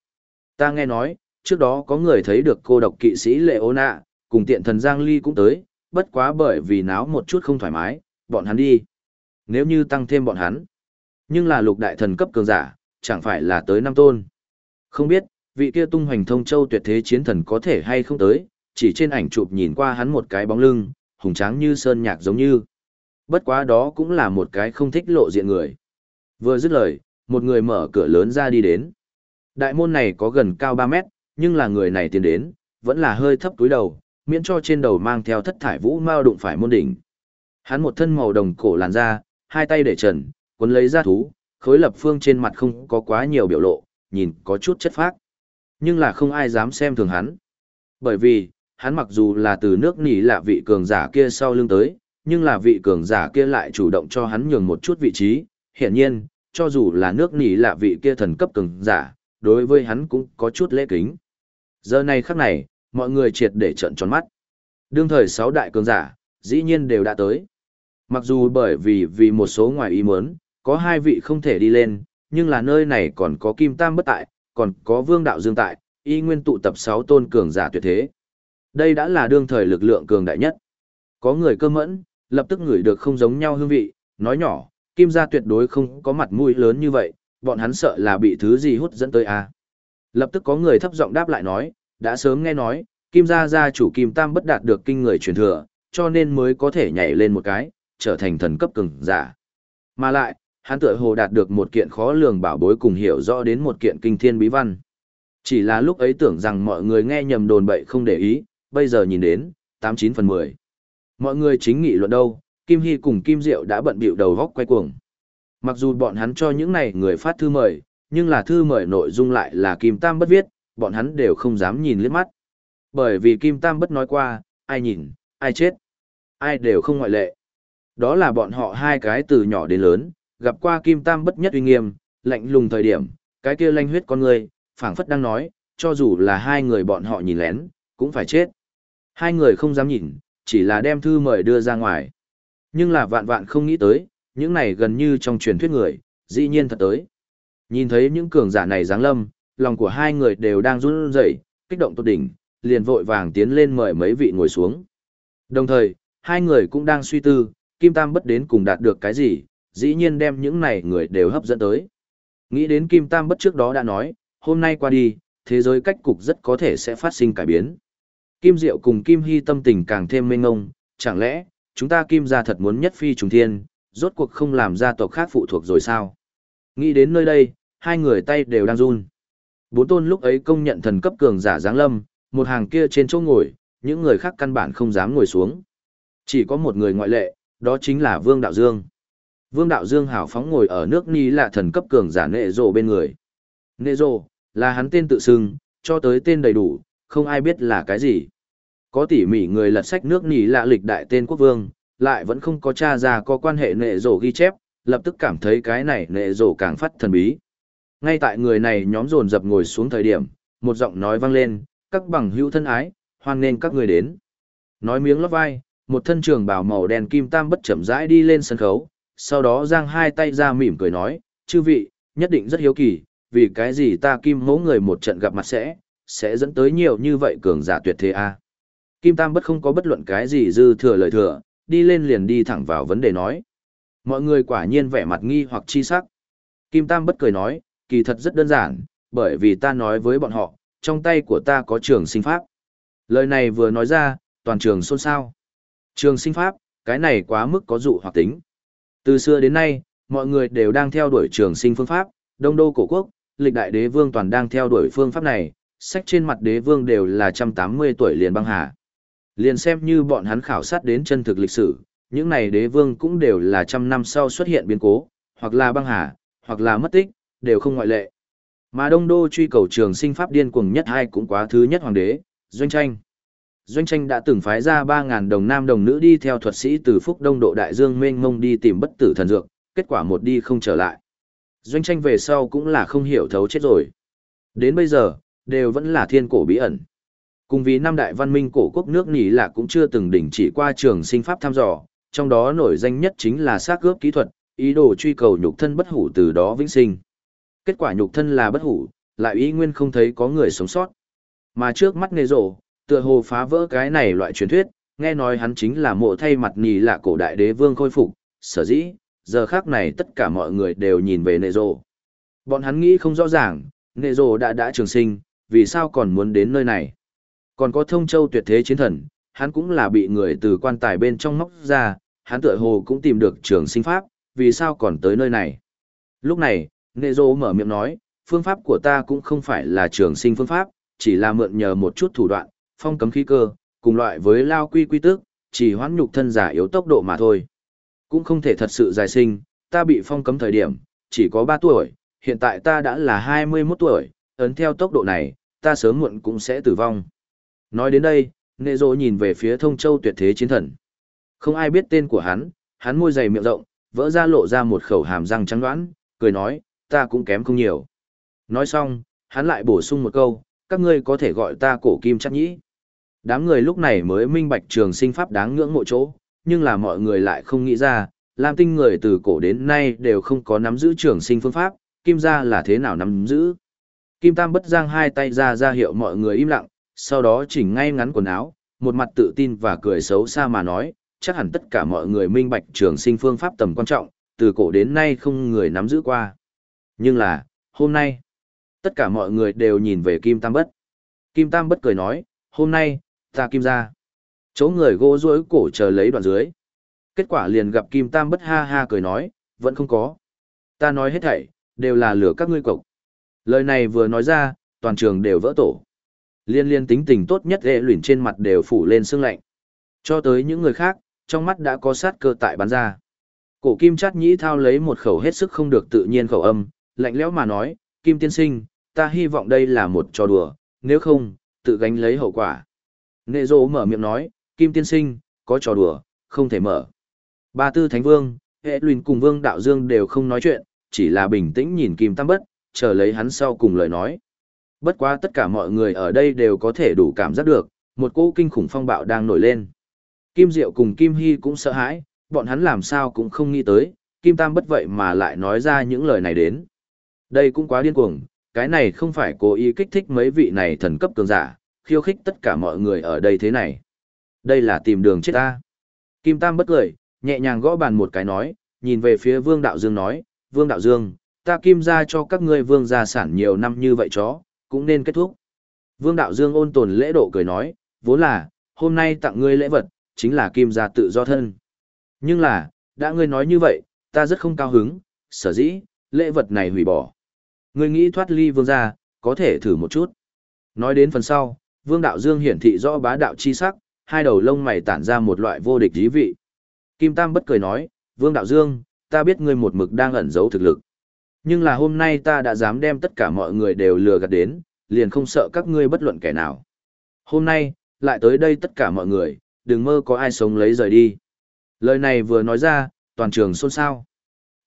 Ta nghe nói, trước đó có người thấy được cô độc kỵ sĩ lệ ô nạ, cùng tiện thần Giang Ly cũng tới, bất quá bởi vì náo một chút không thoải mái, bọn hắn đi. Nếu như tăng thêm bọn hắn, nhưng là lục đại thần cấp cường giả, chẳng phải là tới năm tôn. Không biết, vị kia tung hoành thông châu tuyệt thế chiến thần có thể hay không tới, chỉ trên ảnh chụp nhìn qua hắn một cái bóng lưng, hùng tráng như sơn nhạc giống như. Bất quá đó cũng là một cái không thích lộ diện người. Vừa dứt lời, một người mở cửa lớn ra đi đến. Đại môn này có gần cao 3 mét, nhưng là người này tiến đến, vẫn là hơi thấp túi đầu, miễn cho trên đầu mang theo thất thải vũ mao đụng phải môn đỉnh. Hắn một thân màu đồng cổ làn da, hai tay để trần, cuốn lấy ra thú, khối lập phương trên mặt không có quá nhiều biểu lộ, nhìn có chút chất phác. Nhưng là không ai dám xem thường hắn. Bởi vì, hắn mặc dù là từ nước nỉ lạ vị cường giả kia sau lưng tới, nhưng là vị cường giả kia lại chủ động cho hắn nhường một chút vị trí. Hiển nhiên, cho dù là nước nỉ lạ vị kia thần cấp cường giả, đối với hắn cũng có chút lễ kính. Giờ này khắc này, mọi người triệt để trận tròn mắt. Đương thời sáu đại cường giả, dĩ nhiên đều đã tới. Mặc dù bởi vì vì một số ngoài ý muốn, có hai vị không thể đi lên, nhưng là nơi này còn có Kim Tam bất tại, còn có Vương Đạo Dương tại, y nguyên tụ tập sáu tôn cường giả tuyệt thế. Đây đã là đương thời lực lượng cường đại nhất. Có người cơ mẫn, lập tức ngửi được không giống nhau hương vị, nói nhỏ, Kim gia tuyệt đối không có mặt mũi lớn như vậy, bọn hắn sợ là bị thứ gì hút dẫn tới à. Lập tức có người thấp giọng đáp lại nói, đã sớm nghe nói, Kim gia gia chủ Kim Tam bất đạt được kinh người truyền thừa, cho nên mới có thể nhảy lên một cái, trở thành thần cấp cường giả. Mà lại, hắn tựa hồ đạt được một kiện khó lường bảo bối cùng hiểu rõ đến một kiện kinh thiên bí văn. Chỉ là lúc ấy tưởng rằng mọi người nghe nhầm đồn bậy không để ý, bây giờ nhìn đến, 89 phần 10. Mọi người chính nghị luận đâu, Kim Hy cùng Kim Diệu đã bận bịu đầu góc quay cuồng. Mặc dù bọn hắn cho những này người phát thư mời, nhưng là thư mời nội dung lại là Kim Tam bất viết, bọn hắn đều không dám nhìn liếc mắt. Bởi vì Kim Tam bất nói qua, ai nhìn, ai chết. Ai đều không ngoại lệ. Đó là bọn họ hai cái từ nhỏ đến lớn, gặp qua Kim Tam bất nhất uy nghiêm, lạnh lùng thời điểm, cái kia lanh huyết con người, phảng phất đang nói, cho dù là hai người bọn họ nhìn lén, cũng phải chết. Hai người không dám nhìn, chỉ là đem thư mời đưa ra ngoài. Nhưng là vạn vạn không nghĩ tới, những này gần như trong truyền thuyết người, dĩ nhiên thật tới. Nhìn thấy những cường giả này giáng lâm, lòng của hai người đều đang run rẩy, kích động tột đỉnh, liền vội vàng tiến lên mời mấy vị ngồi xuống. Đồng thời, hai người cũng đang suy tư, Kim Tam bất đến cùng đạt được cái gì, dĩ nhiên đem những này người đều hấp dẫn tới. Nghĩ đến Kim Tam bất trước đó đã nói, hôm nay qua đi, thế giới cách cục rất có thể sẽ phát sinh cải biến. Kim Diệu cùng Kim Hy tâm tình càng thêm mênh ngông, chẳng lẽ, chúng ta Kim gia thật muốn nhất phi trùng thiên, rốt cuộc không làm gia tộc khác phụ thuộc rồi sao? Nghĩ đến nơi đây, hai người tay đều đang run. Bốn tôn lúc ấy công nhận thần cấp cường giả giáng lâm, một hàng kia trên chỗ ngồi, những người khác căn bản không dám ngồi xuống. Chỉ có một người ngoại lệ, đó chính là Vương Đạo Dương. Vương Đạo Dương hào phóng ngồi ở nước Ni là thần cấp cường giả nệ rồ bên người. Nệ rồ, là hắn tên tự xưng, cho tới tên đầy đủ, không ai biết là cái gì. Có tỉ mỉ người lật sách nước nỉ lạ lịch đại tên quốc vương, lại vẫn không có tra ra có quan hệ nệ rổ ghi chép, lập tức cảm thấy cái này nệ rổ càng phát thần bí. Ngay tại người này nhóm dồn dập ngồi xuống thời điểm, một giọng nói vang lên, các bằng hữu thân ái, Hoan nên các người đến. Nói miếng lót vai, một thân trường bào màu đen kim tam bất chậm rãi đi lên sân khấu, sau đó giang hai tay ra mỉm cười nói, chư vị, nhất định rất hiếu kỳ, vì cái gì ta kim mẫu người một trận gặp mặt sẽ, sẽ dẫn tới nhiều như vậy cường giả tuyệt thế a Kim Tam bất không có bất luận cái gì dư thừa lời thừa, đi lên liền đi thẳng vào vấn đề nói. Mọi người quả nhiên vẻ mặt nghi hoặc chi sắc. Kim Tam bất cười nói, kỳ thật rất đơn giản, bởi vì ta nói với bọn họ, trong tay của ta có trường sinh pháp. Lời này vừa nói ra, toàn trường xôn xao. Trường sinh pháp, cái này quá mức có dụ hoặc tính. Từ xưa đến nay, mọi người đều đang theo đuổi trường sinh phương pháp, đông đô cổ quốc, lịch đại đế vương toàn đang theo đuổi phương pháp này, sách trên mặt đế vương đều là 180 tuổi liền băng hà. Liền xem như bọn hắn khảo sát đến chân thực lịch sử, những này đế vương cũng đều là trăm năm sau xuất hiện biến cố, hoặc là băng hà, hoặc là mất tích, đều không ngoại lệ. Mà Đông Đô truy cầu trường sinh pháp điên cuồng nhất hai cũng quá thứ nhất hoàng đế, Doanh Tranh. Doanh Tranh đã từng phái ra 3.000 đồng nam đồng nữ đi theo thuật sĩ từ Phúc Đông Độ Đại Dương mênh mông đi tìm bất tử thần dược, kết quả một đi không trở lại. Doanh Tranh về sau cũng là không hiểu thấu chết rồi. Đến bây giờ, đều vẫn là thiên cổ bí ẩn. Cùng vì năm đại văn minh cổ quốc nước nỉ là cũng chưa từng đỉnh chỉ qua trường sinh pháp thăm dò, trong đó nổi danh nhất chính là xác cướp kỹ thuật, ý đồ truy cầu nhục thân bất hủ từ đó vĩnh sinh. Kết quả nhục thân là bất hủ, lại ý nguyên không thấy có người sống sót. Mà trước mắt nghề rổ, tựa hồ phá vỡ cái này loại truyền thuyết, nghe nói hắn chính là mộ thay mặt nỉ là cổ đại đế vương khôi phục, sở dĩ, giờ khác này tất cả mọi người đều nhìn về nề rổ. Bọn hắn nghĩ không rõ ràng, nề rổ đã đã trường sinh, vì sao còn muốn đến nơi này. Còn có thông châu tuyệt thế chiến thần, hắn cũng là bị người từ quan tài bên trong móc ra, hắn tựa hồ cũng tìm được trường sinh pháp, vì sao còn tới nơi này. Lúc này, Nê Dô mở miệng nói, phương pháp của ta cũng không phải là trường sinh phương pháp, chỉ là mượn nhờ một chút thủ đoạn, phong cấm khí cơ, cùng loại với lao quy quy tước, chỉ hoãn nhục thân giả yếu tốc độ mà thôi. Cũng không thể thật sự dài sinh, ta bị phong cấm thời điểm, chỉ có 3 tuổi, hiện tại ta đã là 21 tuổi, ấn theo tốc độ này, ta sớm muộn cũng sẽ tử vong. Nói đến đây, Nệ Dô nhìn về phía thông châu tuyệt thế chiến thần. Không ai biết tên của hắn, hắn môi dày miệng rộng, vỡ ra lộ ra một khẩu hàm răng trắng đoán, cười nói, ta cũng kém không nhiều. Nói xong, hắn lại bổ sung một câu, các ngươi có thể gọi ta cổ kim chắc nhĩ. Đám người lúc này mới minh bạch trường sinh pháp đáng ngưỡng mộ chỗ, nhưng là mọi người lại không nghĩ ra, Lam tinh người từ cổ đến nay đều không có nắm giữ trường sinh phương pháp, kim gia là thế nào nắm giữ. Kim Tam bất giang hai tay ra ra hiệu mọi người im lặng, sau đó chỉnh ngay ngắn quần áo, một mặt tự tin và cười xấu xa mà nói, chắc hẳn tất cả mọi người minh bạch trường sinh phương pháp tầm quan trọng, từ cổ đến nay không người nắm giữ qua. Nhưng là, hôm nay, tất cả mọi người đều nhìn về Kim Tam Bất. Kim Tam Bất cười nói, hôm nay, ta Kim ra. Chỗ người gỗ rối cổ chờ lấy đoạn dưới. Kết quả liền gặp Kim Tam Bất ha ha cười nói, vẫn không có. Ta nói hết thảy, đều là lửa các ngươi cộc. Lời này vừa nói ra, toàn trường đều vỡ tổ. Liên liên tính tình tốt nhất ghệ luyện trên mặt đều phủ lên sương lạnh. Cho tới những người khác, trong mắt đã có sát cơ tại bắn ra. Cổ kim chát nhĩ thao lấy một khẩu hết sức không được tự nhiên khẩu âm, lạnh lẽo mà nói, kim tiên sinh, ta hy vọng đây là một trò đùa, nếu không, tự gánh lấy hậu quả. Nệ dỗ mở miệng nói, kim tiên sinh, có trò đùa, không thể mở. Ba tư thánh vương, hệ luyện cùng vương đạo dương đều không nói chuyện, chỉ là bình tĩnh nhìn kim tam bất, chờ lấy hắn sau cùng lời nói. Bất quá tất cả mọi người ở đây đều có thể đủ cảm giác được, một cỗ kinh khủng phong bạo đang nổi lên. Kim Diệu cùng Kim Hy cũng sợ hãi, bọn hắn làm sao cũng không nghĩ tới, Kim Tam bất vậy mà lại nói ra những lời này đến. Đây cũng quá điên cuồng, cái này không phải cố ý kích thích mấy vị này thần cấp cường giả, khiêu khích tất cả mọi người ở đây thế này. Đây là tìm đường chết ta. Kim Tam bất cười, nhẹ nhàng gõ bàn một cái nói, nhìn về phía Vương Đạo Dương nói, Vương Đạo Dương, ta kim ra cho các ngươi vương gia sản nhiều năm như vậy chó, cũng nên kết thúc. Vương Đạo Dương ôn tồn lễ độ cười nói, vốn là, hôm nay tặng ngươi lễ vật, chính là kim gia tự do thân. Nhưng là, đã ngươi nói như vậy, ta rất không cao hứng, sở dĩ, lễ vật này hủy bỏ. Ngươi nghĩ thoát ly vương gia, có thể thử một chút. Nói đến phần sau, vương đạo dương hiển thị rõ bá đạo chi sắc, hai đầu lông mày tản ra một loại vô địch dí vị. Kim Tam bất cười nói, vương đạo dương, ta biết ngươi một mực đang ẩn giấu thực lực. Nhưng là hôm nay ta đã dám đem tất cả mọi người đều lừa gạt đến, liền không sợ các ngươi bất luận kẻ nào. Hôm nay, lại tới đây tất cả mọi người, đừng mơ có ai sống lấy rời đi. Lời này vừa nói ra, toàn trường xôn xao.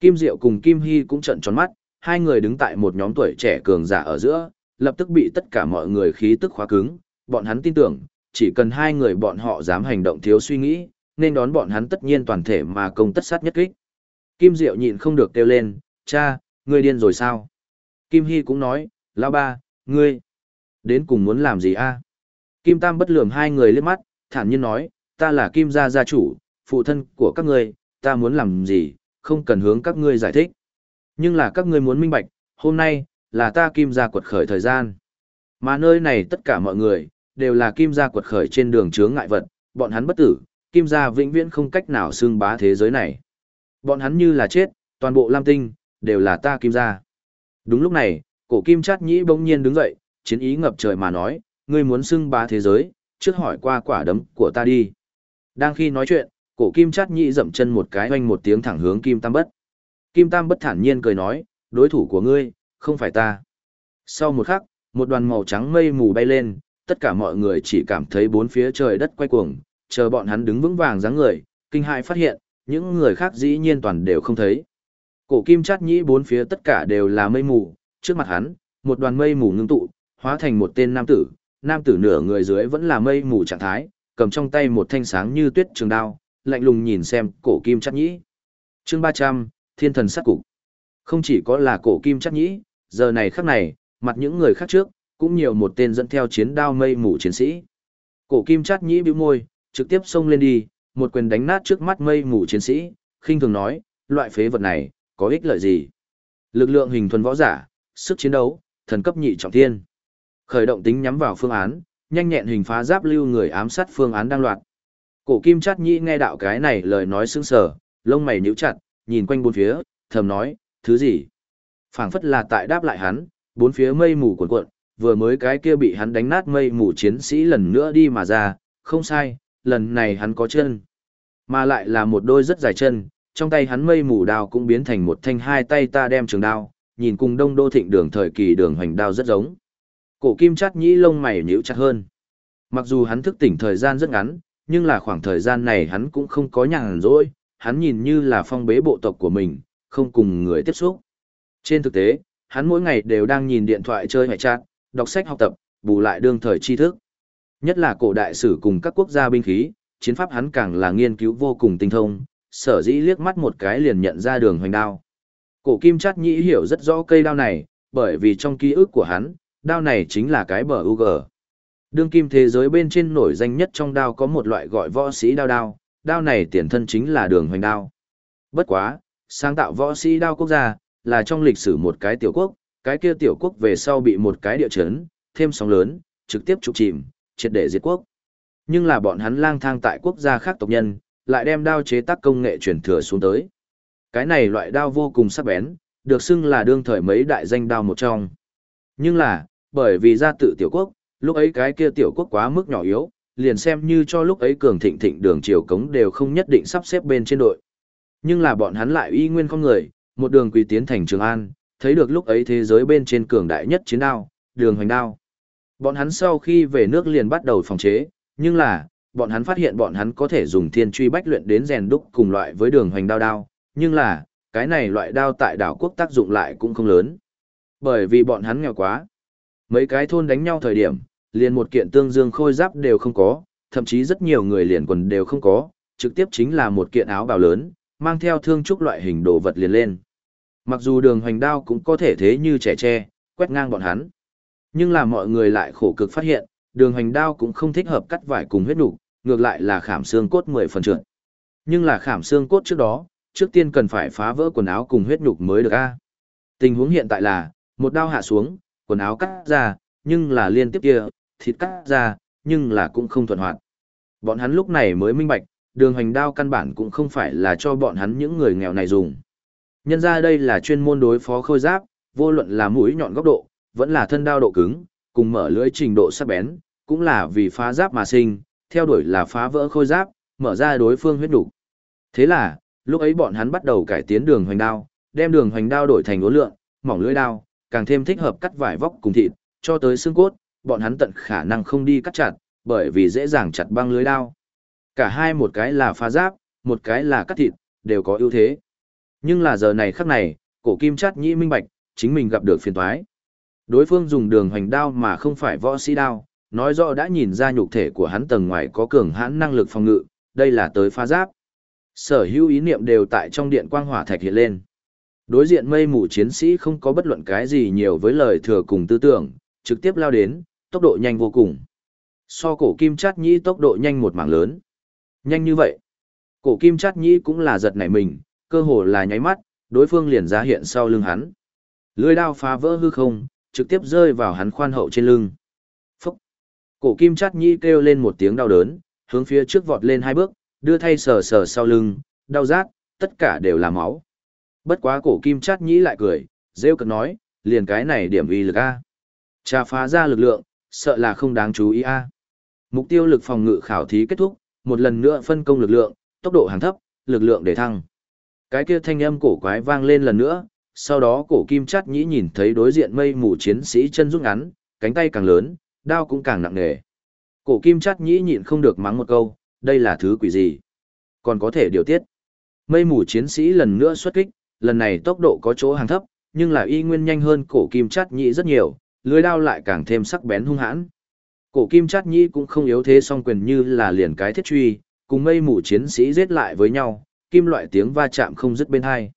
Kim Diệu cùng Kim Hy cũng trận tròn mắt, hai người đứng tại một nhóm tuổi trẻ cường giả ở giữa, lập tức bị tất cả mọi người khí tức khóa cứng, bọn hắn tin tưởng, chỉ cần hai người bọn họ dám hành động thiếu suy nghĩ, nên đón bọn hắn tất nhiên toàn thể mà công tất sát nhất kích. Kim Diệu nhịn không được kêu lên, cha, ngươi điên rồi sao? Kim Hy cũng nói, lão ba, ngươi, đến cùng muốn làm gì a? Kim Tam bất lường hai người liếc mắt, thản nhiên nói, ta là Kim gia gia chủ, phụ thân của các ngươi, ta muốn làm gì, không cần hướng các ngươi giải thích. Nhưng là các ngươi muốn minh bạch, hôm nay, là ta Kim gia quật khởi thời gian. Mà nơi này tất cả mọi người, đều là Kim gia quật khởi trên đường chướng ngại vật, bọn hắn bất tử, Kim gia vĩnh viễn không cách nào xương bá thế giới này. Bọn hắn như là chết, toàn bộ Lam Tinh, đều là ta Kim gia. Đúng lúc này, cổ Kim Chát Nhĩ bỗng nhiên đứng dậy, chiến ý ngập trời mà nói, ngươi muốn xưng bá thế giới, trước hỏi qua quả đấm của ta đi. Đang khi nói chuyện, cổ Kim Chát Nhĩ dậm chân một cái oanh một tiếng thẳng hướng Kim Tam Bất. Kim Tam Bất thản nhiên cười nói, đối thủ của ngươi, không phải ta. Sau một khắc, một đoàn màu trắng mây mù bay lên, tất cả mọi người chỉ cảm thấy bốn phía trời đất quay cuồng, chờ bọn hắn đứng vững vàng dáng người, kinh hại phát hiện, những người khác dĩ nhiên toàn đều không thấy. Cổ kim chát nhĩ bốn phía tất cả đều là mây mù, trước mặt hắn, một đoàn mây mù ngưng tụ, hóa thành một tên nam tử, nam tử nửa người dưới vẫn là mây mù trạng thái, cầm trong tay một thanh sáng như tuyết trường đao, lạnh lùng nhìn xem cổ kim chát nhĩ. Chương 300, Thiên thần sát cục. Không chỉ có là cổ kim chát nhĩ, giờ này khắc này, mặt những người khác trước, cũng nhiều một tên dẫn theo chiến đao mây mù chiến sĩ. Cổ kim chát nhĩ bĩu môi, trực tiếp xông lên đi, một quyền đánh nát trước mắt mây mù chiến sĩ, khinh thường nói, loại phế vật này, có ích lợi gì? Lực lượng hình thuần võ giả, sức chiến đấu, thần cấp nhị trọng thiên. Khởi động tính nhắm vào phương án, nhanh nhẹn hình phá giáp lưu người ám sát phương án đang loạt. Cổ kim chát nhĩ nghe đạo cái này lời nói sững sờ, lông mày nhíu chặt, nhìn quanh bốn phía, thầm nói, thứ gì? phảng phất là tại đáp lại hắn, bốn phía mây mù cuộn cuộn, vừa mới cái kia bị hắn đánh nát mây mù chiến sĩ lần nữa đi mà ra, không sai, lần này hắn có chân. Mà lại là một đôi rất dài chân, trong tay hắn mây mù đao cũng biến thành một thanh hai tay ta đem trường đao, nhìn cùng đông đô thịnh đường thời kỳ đường hoành đao rất giống. Cổ kim chắt nhĩ lông mày nhíu chặt hơn. Mặc dù hắn thức tỉnh thời gian rất ngắn, nhưng là khoảng thời gian này hắn cũng không có nhàn rỗi, hắn nhìn như là phong bế bộ tộc của mình, không cùng người tiếp xúc. Trên thực tế, hắn mỗi ngày đều đang nhìn điện thoại chơi hệ chat, đọc sách học tập, bù lại đương thời tri thức. Nhất là cổ đại sử cùng các quốc gia binh khí, chiến pháp hắn càng là nghiên cứu vô cùng tinh thông, sở dĩ liếc mắt một cái liền nhận ra đường hoành đao. Cổ kim chát nhĩ hiểu rất rõ cây đao này, bởi vì trong ký ức của hắn, đao này chính là cái bờ UG. Đương kim thế giới bên trên nổi danh nhất trong đao có một loại gọi võ sĩ đao đao, đao này tiền thân chính là đường hoành đao. Bất quá, sáng tạo võ sĩ đao quốc gia, là trong lịch sử một cái tiểu quốc, cái kia tiểu quốc về sau bị một cái địa chấn, thêm sóng lớn, trực tiếp trục chìm, triệt để diệt quốc. Nhưng là bọn hắn lang thang tại quốc gia khác tộc nhân, lại đem đao chế tác công nghệ truyền thừa xuống tới. Cái này loại đao vô cùng sắc bén, được xưng là đương thời mấy đại danh đao một trong. Nhưng là, bởi vì gia tự tiểu quốc, lúc ấy cái kia tiểu quốc quá mức nhỏ yếu, liền xem như cho lúc ấy cường thịnh thịnh đường triều cống đều không nhất định sắp xếp bên trên đội. Nhưng là bọn hắn lại y nguyên không người, một đường quỳ tiến thành Trường An, thấy được lúc ấy thế giới bên trên cường đại nhất chiến đao, đường hoành đao. Bọn hắn sau khi về nước liền bắt đầu phòng chế, nhưng là, bọn hắn phát hiện bọn hắn có thể dùng thiên truy bách luyện đến rèn đúc cùng loại với đường hoành đao đao, nhưng là, cái này loại đao tại đảo quốc tác dụng lại cũng không lớn. Bởi vì bọn hắn nghèo quá. Mấy cái thôn đánh nhau thời điểm, liền một kiện tương dương khôi giáp đều không có, thậm chí rất nhiều người liền quần đều không có, trực tiếp chính là một kiện áo bào lớn, mang theo thương trúc loại hình đồ vật liền lên. Mặc dù đường hoành đao cũng có thể thế như trẻ tre, quét ngang bọn hắn. Nhưng là mọi người lại khổ cực phát hiện, đường hoành đao cũng không thích hợp cắt vải cùng huyết đủ ngược lại là khảm xương cốt 10 phần trượt. Nhưng là khảm xương cốt trước đó, trước tiên cần phải phá vỡ quần áo cùng huyết nhục mới được a. Tình huống hiện tại là, một đao hạ xuống, quần áo cắt ra, nhưng là liên tiếp kia, thịt cắt ra, nhưng là cũng không thuận hoạt. Bọn hắn lúc này mới minh bạch, đường hành đao căn bản cũng không phải là cho bọn hắn những người nghèo này dùng. Nhân ra đây là chuyên môn đối phó khôi giáp, vô luận là mũi nhọn góc độ, vẫn là thân đao độ cứng, cùng mở lưỡi trình độ sắc bén, cũng là vì phá giáp mà sinh, theo đuổi là phá vỡ khôi giáp, mở ra đối phương huyết đủ. Thế là, lúc ấy bọn hắn bắt đầu cải tiến đường hoành đao, đem đường hoành đao đổi thành ố lượng, mỏng lưỡi đao, càng thêm thích hợp cắt vải vóc cùng thịt, cho tới xương cốt, bọn hắn tận khả năng không đi cắt chặt, bởi vì dễ dàng chặt băng lưới đao. Cả hai một cái là phá giáp, một cái là cắt thịt, đều có ưu thế. Nhưng là giờ này khắc này, cổ kim chát nhĩ minh bạch, chính mình gặp được phiền toái. Đối phương dùng đường hoành đao mà không phải võ sĩ đao, nói rõ đã nhìn ra nhục thể của hắn tầng ngoài có cường hãn năng lực phòng ngự, đây là tới phá giáp. Sở hữu ý niệm đều tại trong điện quang hỏa thạch hiện lên. Đối diện mây mù chiến sĩ không có bất luận cái gì nhiều với lời thừa cùng tư tưởng, trực tiếp lao đến, tốc độ nhanh vô cùng. So cổ kim chát nhĩ tốc độ nhanh một mảng lớn. Nhanh như vậy. Cổ kim chát nhĩ cũng là giật nảy mình, cơ hồ là nháy mắt, đối phương liền ra hiện sau lưng hắn. Lưỡi đao phá vỡ hư không, trực tiếp rơi vào hắn khoan hậu trên lưng. Cổ kim chát nhĩ kêu lên một tiếng đau đớn, hướng phía trước vọt lên hai bước, đưa thay sờ sờ sau lưng, đau rát, tất cả đều là máu. Bất quá cổ kim chát nhĩ lại cười, rêu cực nói, liền cái này điểm uy lực A. Trà phá ra lực lượng, sợ là không đáng chú ý A. Mục tiêu lực phòng ngự khảo thí kết thúc, một lần nữa phân công lực lượng, tốc độ hàng thấp, lực lượng để thăng. Cái kia thanh âm cổ quái vang lên lần nữa, sau đó cổ kim chát nhĩ nhìn thấy đối diện mây mù chiến sĩ chân rút ngắn, cánh tay càng lớn, đao cũng càng nặng nề. Cổ kim chát nhĩ nhịn không được mắng một câu, đây là thứ quỷ gì? Còn có thể điều tiết. Mây mù chiến sĩ lần nữa xuất kích, lần này tốc độ có chỗ hàng thấp, nhưng là y nguyên nhanh hơn cổ kim chát nhĩ rất nhiều, lưới đao lại càng thêm sắc bén hung hãn. Cổ kim chát nhĩ cũng không yếu thế song quyền như là liền cái thiết truy, cùng mây mù chiến sĩ giết lại với nhau, kim loại tiếng va chạm không dứt bên hai.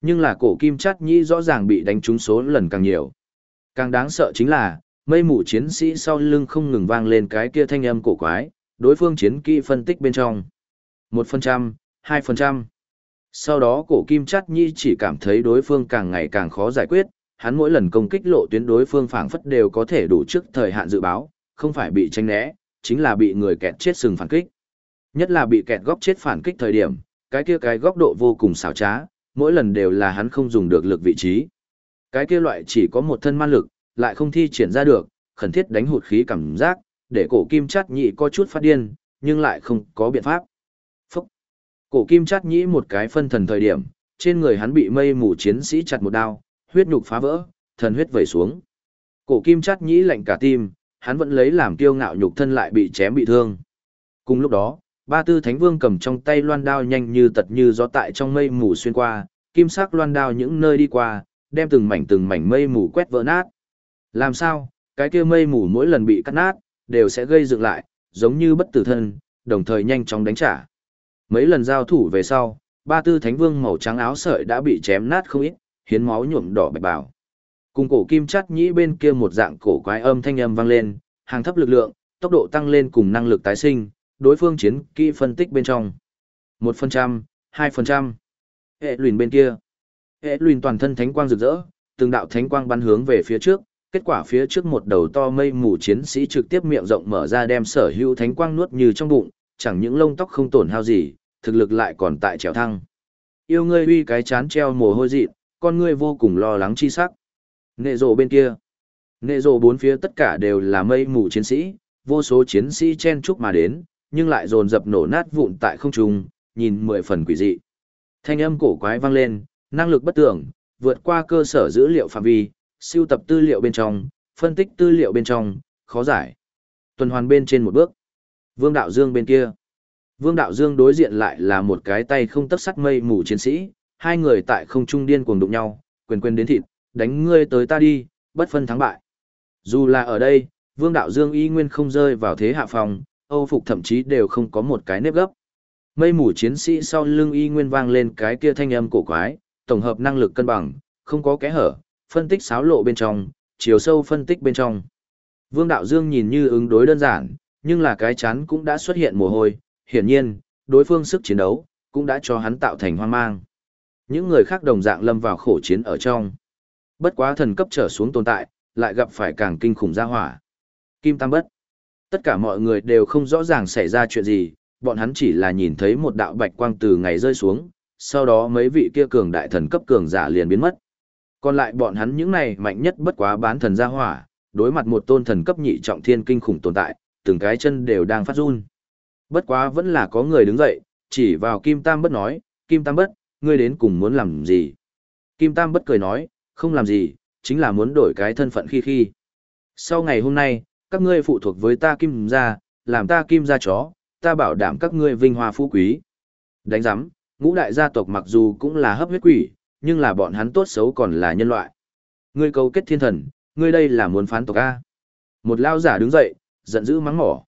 Nhưng là cổ kim chát nhĩ rõ ràng bị đánh trúng số lần càng nhiều. Càng đáng sợ chính là, mây mù chiến sĩ sau lưng không ngừng vang lên cái kia thanh âm cổ quái, đối phương chiến kỹ phân tích bên trong. 1%, 2%. Sau đó cổ kim chát nhi chỉ cảm thấy đối phương càng ngày càng khó giải quyết, hắn mỗi lần công kích lộ tuyến đối phương phảng phất đều có thể đủ trước thời hạn dự báo, không phải bị tranh né, chính là bị người kẹt chết sừng phản kích. Nhất là bị kẹt góc chết phản kích thời điểm, cái kia cái góc độ vô cùng xảo trá, mỗi lần đều là hắn không dùng được lực vị trí. Cái kia loại chỉ có một thân man lực, lại không thi triển ra được, khẩn thiết đánh hụt khí cảm giác, để cổ kim chát nhị có chút phát điên, nhưng lại không có biện pháp. Phúc! Cổ kim chát nhĩ một cái phân thần thời điểm, trên người hắn bị mây mù chiến sĩ chặt một đao, huyết nhục phá vỡ, thần huyết vẩy xuống. Cổ kim chát nhĩ lạnh cả tim, hắn vẫn lấy làm kiêu ngạo nhục thân lại bị chém bị thương. Cùng lúc đó, ba tư thánh vương cầm trong tay loan đao nhanh như tật như gió tại trong mây mù xuyên qua, kim sắc loan đao những nơi đi qua, đem từng mảnh từng mảnh mây mù quét vỡ nát. Làm sao, cái kia mây mù mỗi lần bị cắt nát, đều sẽ gây dựng lại, giống như bất tử thân, đồng thời nhanh chóng đánh trả. Mấy lần giao thủ về sau, ba tư thánh vương màu trắng áo sợi đã bị chém nát không ít, hiến máu nhuộm đỏ bạch bào Cùng cổ kim chắt nhĩ bên kia một dạng cổ quái âm thanh âm vang lên, hàng thấp lực lượng, tốc độ tăng lên cùng năng lực tái sinh, đối phương chiến kỹ phân tích bên trong. 1%, 2%. Hệ luyện bên kia. Hệ luyện toàn thân thánh quang rực rỡ, từng đạo thánh quang bắn hướng về phía trước, kết quả phía trước một đầu to mây mù chiến sĩ trực tiếp miệng rộng mở ra đem sở hữu thánh quang nuốt như trong bụng, chẳng những lông tóc không tổn hao gì, thực lực lại còn tại trèo thăng. Yêu ngươi uy cái chán treo mồ hôi dịt, con ngươi vô cùng lo lắng chi sắc. Nệ rộ bên kia. Nệ rộ bốn phía tất cả đều là mây mù chiến sĩ, vô số chiến sĩ chen chúc mà đến, nhưng lại dồn dập nổ nát vụn tại không trung, nhìn mười phần quỷ dị. Thanh âm cổ quái vang lên, năng lực bất tưởng, vượt qua cơ sở dữ liệu phạm vi, siêu tập tư liệu bên trong, phân tích tư liệu bên trong, khó giải. Tuần hoàn bên trên một bước. Vương Đạo Dương bên kia. Vương Đạo Dương đối diện lại là một cái tay không tấp sắt mây mù chiến sĩ, hai người tại không trung điên cuồng đụng nhau, quyền quyền đến thịt, đánh ngươi tới ta đi, bất phân thắng bại. Dù là ở đây, Vương Đạo Dương y nguyên không rơi vào thế hạ phòng, Âu phục thậm chí đều không có một cái nếp gấp. Mây mù chiến sĩ sau lưng y nguyên vang lên cái kia thanh âm cổ quái, tổng hợp năng lực cân bằng, không có kẽ hở, phân tích xáo lộ bên trong, chiều sâu phân tích bên trong. Vương Đạo Dương nhìn như ứng đối đơn giản, nhưng là cái chán cũng đã xuất hiện mồ hôi, hiển nhiên, đối phương sức chiến đấu, cũng đã cho hắn tạo thành hoang mang. Những người khác đồng dạng lâm vào khổ chiến ở trong. Bất quá thần cấp trở xuống tồn tại, lại gặp phải càng kinh khủng gia hỏa. Kim Tam Bất. Tất cả mọi người đều không rõ ràng xảy ra chuyện gì, bọn hắn chỉ là nhìn thấy một đạo bạch quang từ ngày rơi xuống, sau đó mấy vị kia cường đại thần cấp cường giả liền biến mất. Còn lại bọn hắn những này mạnh nhất bất quá bán thần gia hỏa, đối mặt một tôn thần cấp nhị trọng thiên kinh khủng tồn tại, từng cái chân đều đang phát run. Bất quá vẫn là có người đứng dậy, chỉ vào Kim Tam Bất nói, Kim Tam Bất, ngươi đến cùng muốn làm gì? Kim Tam Bất cười nói, không làm gì, chính là muốn đổi cái thân phận khi khi. Sau ngày hôm nay, các ngươi phụ thuộc với ta Kim gia, làm ta Kim gia chó, ta bảo đảm các ngươi vinh hoa phú quý. Đánh giám, ngũ đại gia tộc mặc dù cũng là hấp huyết quỷ, nhưng là bọn hắn tốt xấu còn là nhân loại. Ngươi cầu kết thiên thần, ngươi đây là muốn phán tộc A. Một lao giả đứng dậy, giận dữ mắng mỏ.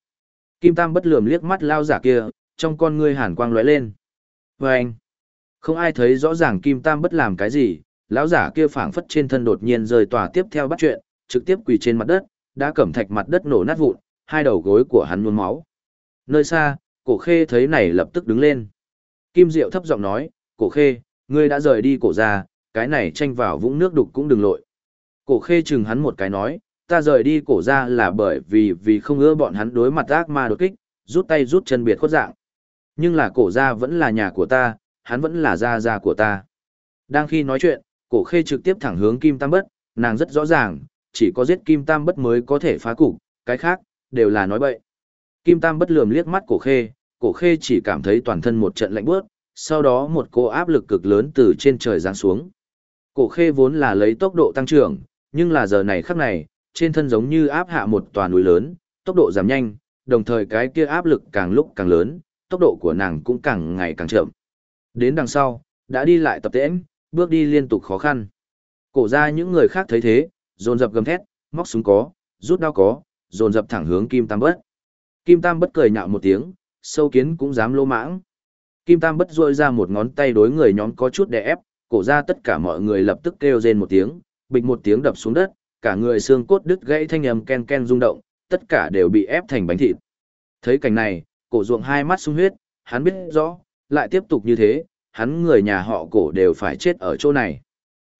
Kim Tam bất lườm liếc mắt lao giả kia, trong con ngươi hàn quang lóe lên. Và anh, không ai thấy rõ ràng Kim Tam bất làm cái gì, lão giả kia phảng phất trên thân đột nhiên rời tòa tiếp theo bắt chuyện, trực tiếp quỳ trên mặt đất, đã cẩm thạch mặt đất nổ nát vụn, hai đầu gối của hắn nhuôn máu. Nơi xa, cổ khê thấy này lập tức đứng lên. Kim Diệu thấp giọng nói, cổ khê, ngươi đã rời đi cổ ra, cái này tranh vào vũng nước đục cũng đừng lội. Cổ khê chừng hắn một cái nói, ta rời đi cổ ra là bởi vì vì không ưa bọn hắn đối mặt ác ma đột kích, rút tay rút chân biệt khuất dạng. Nhưng là cổ ra vẫn là nhà của ta, hắn vẫn là gia gia của ta. Đang khi nói chuyện, cổ khê trực tiếp thẳng hướng Kim Tam Bất, nàng rất rõ ràng, chỉ có giết Kim Tam Bất mới có thể phá cục, cái khác, đều là nói bậy. Kim Tam Bất lườm liếc mắt cổ khê, cổ khê chỉ cảm thấy toàn thân một trận lạnh bước, sau đó một cô áp lực cực lớn từ trên trời giáng xuống. Cổ khê vốn là lấy tốc độ tăng trưởng, nhưng là giờ này khắc này, trên thân giống như áp hạ một tòa núi lớn, tốc độ giảm nhanh, đồng thời cái kia áp lực càng lúc càng lớn, tốc độ của nàng cũng càng ngày càng chậm. Đến đằng sau, đã đi lại tập tễnh, bước đi liên tục khó khăn. Cổ ra những người khác thấy thế, dồn dập gầm thét, móc súng có, rút đao có, dồn dập thẳng hướng Kim Tam Bất. Kim Tam Bất cười nhạo một tiếng, sâu kiến cũng dám lô mãng. Kim Tam Bất rôi ra một ngón tay đối người nhóm có chút đè ép, cổ ra tất cả mọi người lập tức kêu rên một tiếng, bịch một tiếng đập xuống đất, cả người xương cốt đứt gãy thanh âm ken ken rung động, tất cả đều bị ép thành bánh thịt. Thấy cảnh này, cổ ruộng hai mắt sung huyết, hắn biết rõ, lại tiếp tục như thế, hắn người nhà họ cổ đều phải chết ở chỗ này.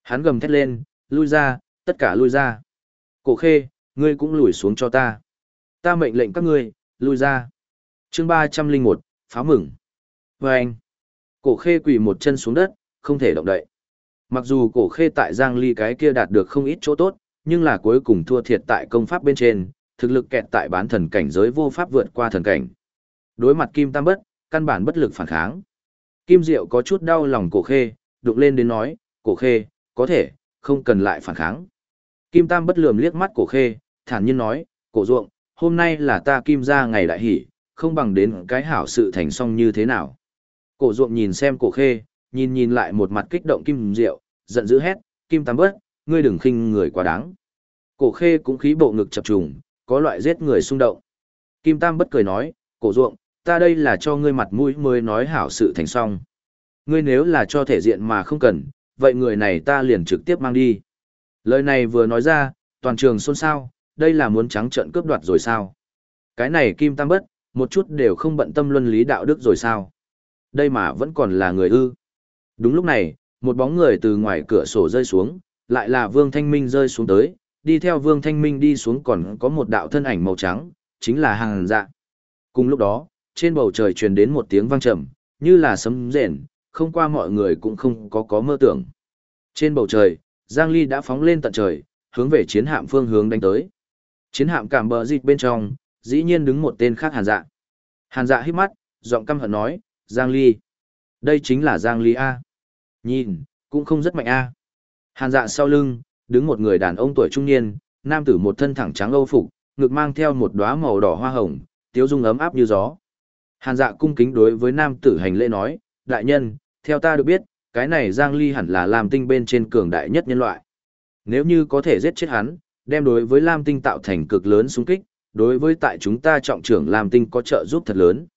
Hắn gầm thét lên, lui ra, tất cả lui ra. Cổ khê, ngươi cũng lùi xuống cho ta. Ta mệnh lệnh các ngươi, lui ra. chương 301, phá mừng. Và anh, cổ khê quỳ một chân xuống đất, không thể động đậy. Mặc dù cổ khê tại Giang Ly cái kia đạt được không ít chỗ tốt, nhưng là cuối cùng thua thiệt tại công pháp bên trên, thực lực kẹt tại bán thần cảnh giới vô pháp vượt qua thần cảnh. Đối mặt Kim Tam Bất, căn bản bất lực phản kháng. Kim Diệu có chút đau lòng cổ khê, đụng lên đến nói, cổ khê, có thể, không cần lại phản kháng. Kim Tam bất lườm liếc mắt cổ khê, thản nhiên nói, cổ ruộng, hôm nay là ta kim ra ngày đại hỷ, không bằng đến cái hảo sự thành xong như thế nào. Cổ ruộng nhìn xem cổ khê, nhìn nhìn lại một mặt kích động Kim Diệu, giận dữ hét, Kim Tam bất, ngươi đừng khinh người quá đáng. Cổ khê cũng khí bộ ngực chập trùng, có loại giết người xung động. Kim Tam bất cười nói, cổ ruộng, ta đây là cho ngươi mặt mũi mới nói hảo sự thành song. Ngươi nếu là cho thể diện mà không cần, vậy người này ta liền trực tiếp mang đi. Lời này vừa nói ra, toàn trường xôn xao, đây là muốn trắng trận cướp đoạt rồi sao? Cái này Kim Tam Bất, một chút đều không bận tâm luân lý đạo đức rồi sao? Đây mà vẫn còn là người ư. Đúng lúc này, một bóng người từ ngoài cửa sổ rơi xuống, lại là Vương Thanh Minh rơi xuống tới, đi theo Vương Thanh Minh đi xuống còn có một đạo thân ảnh màu trắng, chính là hàng dạ. Cùng lúc đó, trên bầu trời truyền đến một tiếng vang trầm, như là sấm rền, không qua mọi người cũng không có có mơ tưởng. Trên bầu trời, Giang Ly đã phóng lên tận trời, hướng về chiến hạm phương hướng đánh tới. Chiến hạm cảm bờ dịch bên trong, dĩ nhiên đứng một tên khác Hàn Dạ. Hàn Dạ hít mắt, giọng căm hận nói, Giang Ly. Đây chính là Giang Ly A. Nhìn, cũng không rất mạnh A. Hàn Dạ sau lưng, đứng một người đàn ông tuổi trung niên, nam tử một thân thẳng trắng âu phục, ngực mang theo một đóa màu đỏ hoa hồng, tiếu dung ấm áp như gió. Hàn dạ cung kính đối với nam tử hành lễ nói, đại nhân, theo ta được biết, cái này Giang Ly hẳn là Lam Tinh bên trên cường đại nhất nhân loại. Nếu như có thể giết chết hắn, đem đối với Lam Tinh tạo thành cực lớn xung kích, đối với tại chúng ta trọng trưởng Lam Tinh có trợ giúp thật lớn.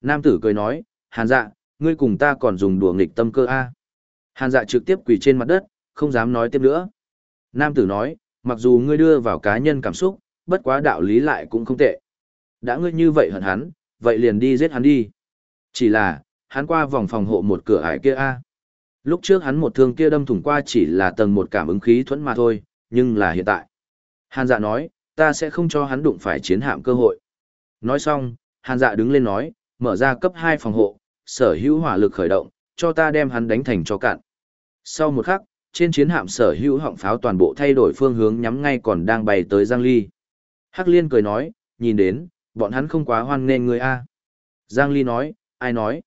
Nam tử cười nói, Hàn dạ, ngươi cùng ta còn dùng đùa nghịch tâm cơ A. Hàn dạ trực tiếp quỳ trên mặt đất, không dám nói tiếp nữa. Nam tử nói, mặc dù ngươi đưa vào cá nhân cảm xúc, bất quá đạo lý lại cũng không tệ. Đã ngươi như vậy hận hắn, vậy liền đi giết hắn đi. Chỉ là, hắn qua vòng phòng hộ một cửa ải kia a. Lúc trước hắn một thương kia đâm thủng qua chỉ là tầng một cảm ứng khí thuẫn mà thôi, nhưng là hiện tại. Hàn dạ nói, ta sẽ không cho hắn đụng phải chiến hạm cơ hội. Nói xong, hàn dạ đứng lên nói, mở ra cấp 2 phòng hộ, sở hữu hỏa lực khởi động, cho ta đem hắn đánh thành cho cạn. Sau một khắc, trên chiến hạm sở hữu họng pháo toàn bộ thay đổi phương hướng nhắm ngay còn đang bay tới Giang Ly. Hắc Liên cười nói, nhìn đến, bọn hắn không quá hoan nghênh người a. Giang Ly nói, ai nói?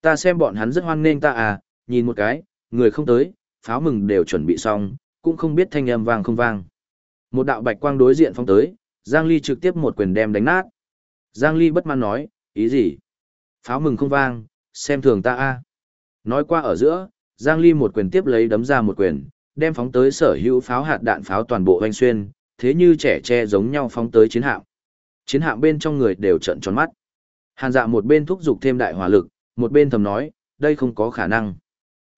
Ta xem bọn hắn rất hoan nghênh ta à, nhìn một cái, người không tới, pháo mừng đều chuẩn bị xong, cũng không biết thanh âm vang không vang. Một đạo bạch quang đối diện phong tới, Giang Ly trực tiếp một quyền đem đánh nát. Giang Ly bất mãn nói, ý gì? Pháo mừng không vang, xem thường ta a. Nói qua ở giữa, Giang Ly một quyền tiếp lấy đấm ra một quyền, đem phóng tới sở hữu pháo hạt đạn pháo toàn bộ hoanh xuyên, thế như trẻ tre giống nhau phóng tới chiến hạm. Chiến hạm bên trong người đều trợn tròn mắt. Hàn dạ một bên thúc giục thêm đại hỏa lực, một bên thầm nói, đây không có khả năng.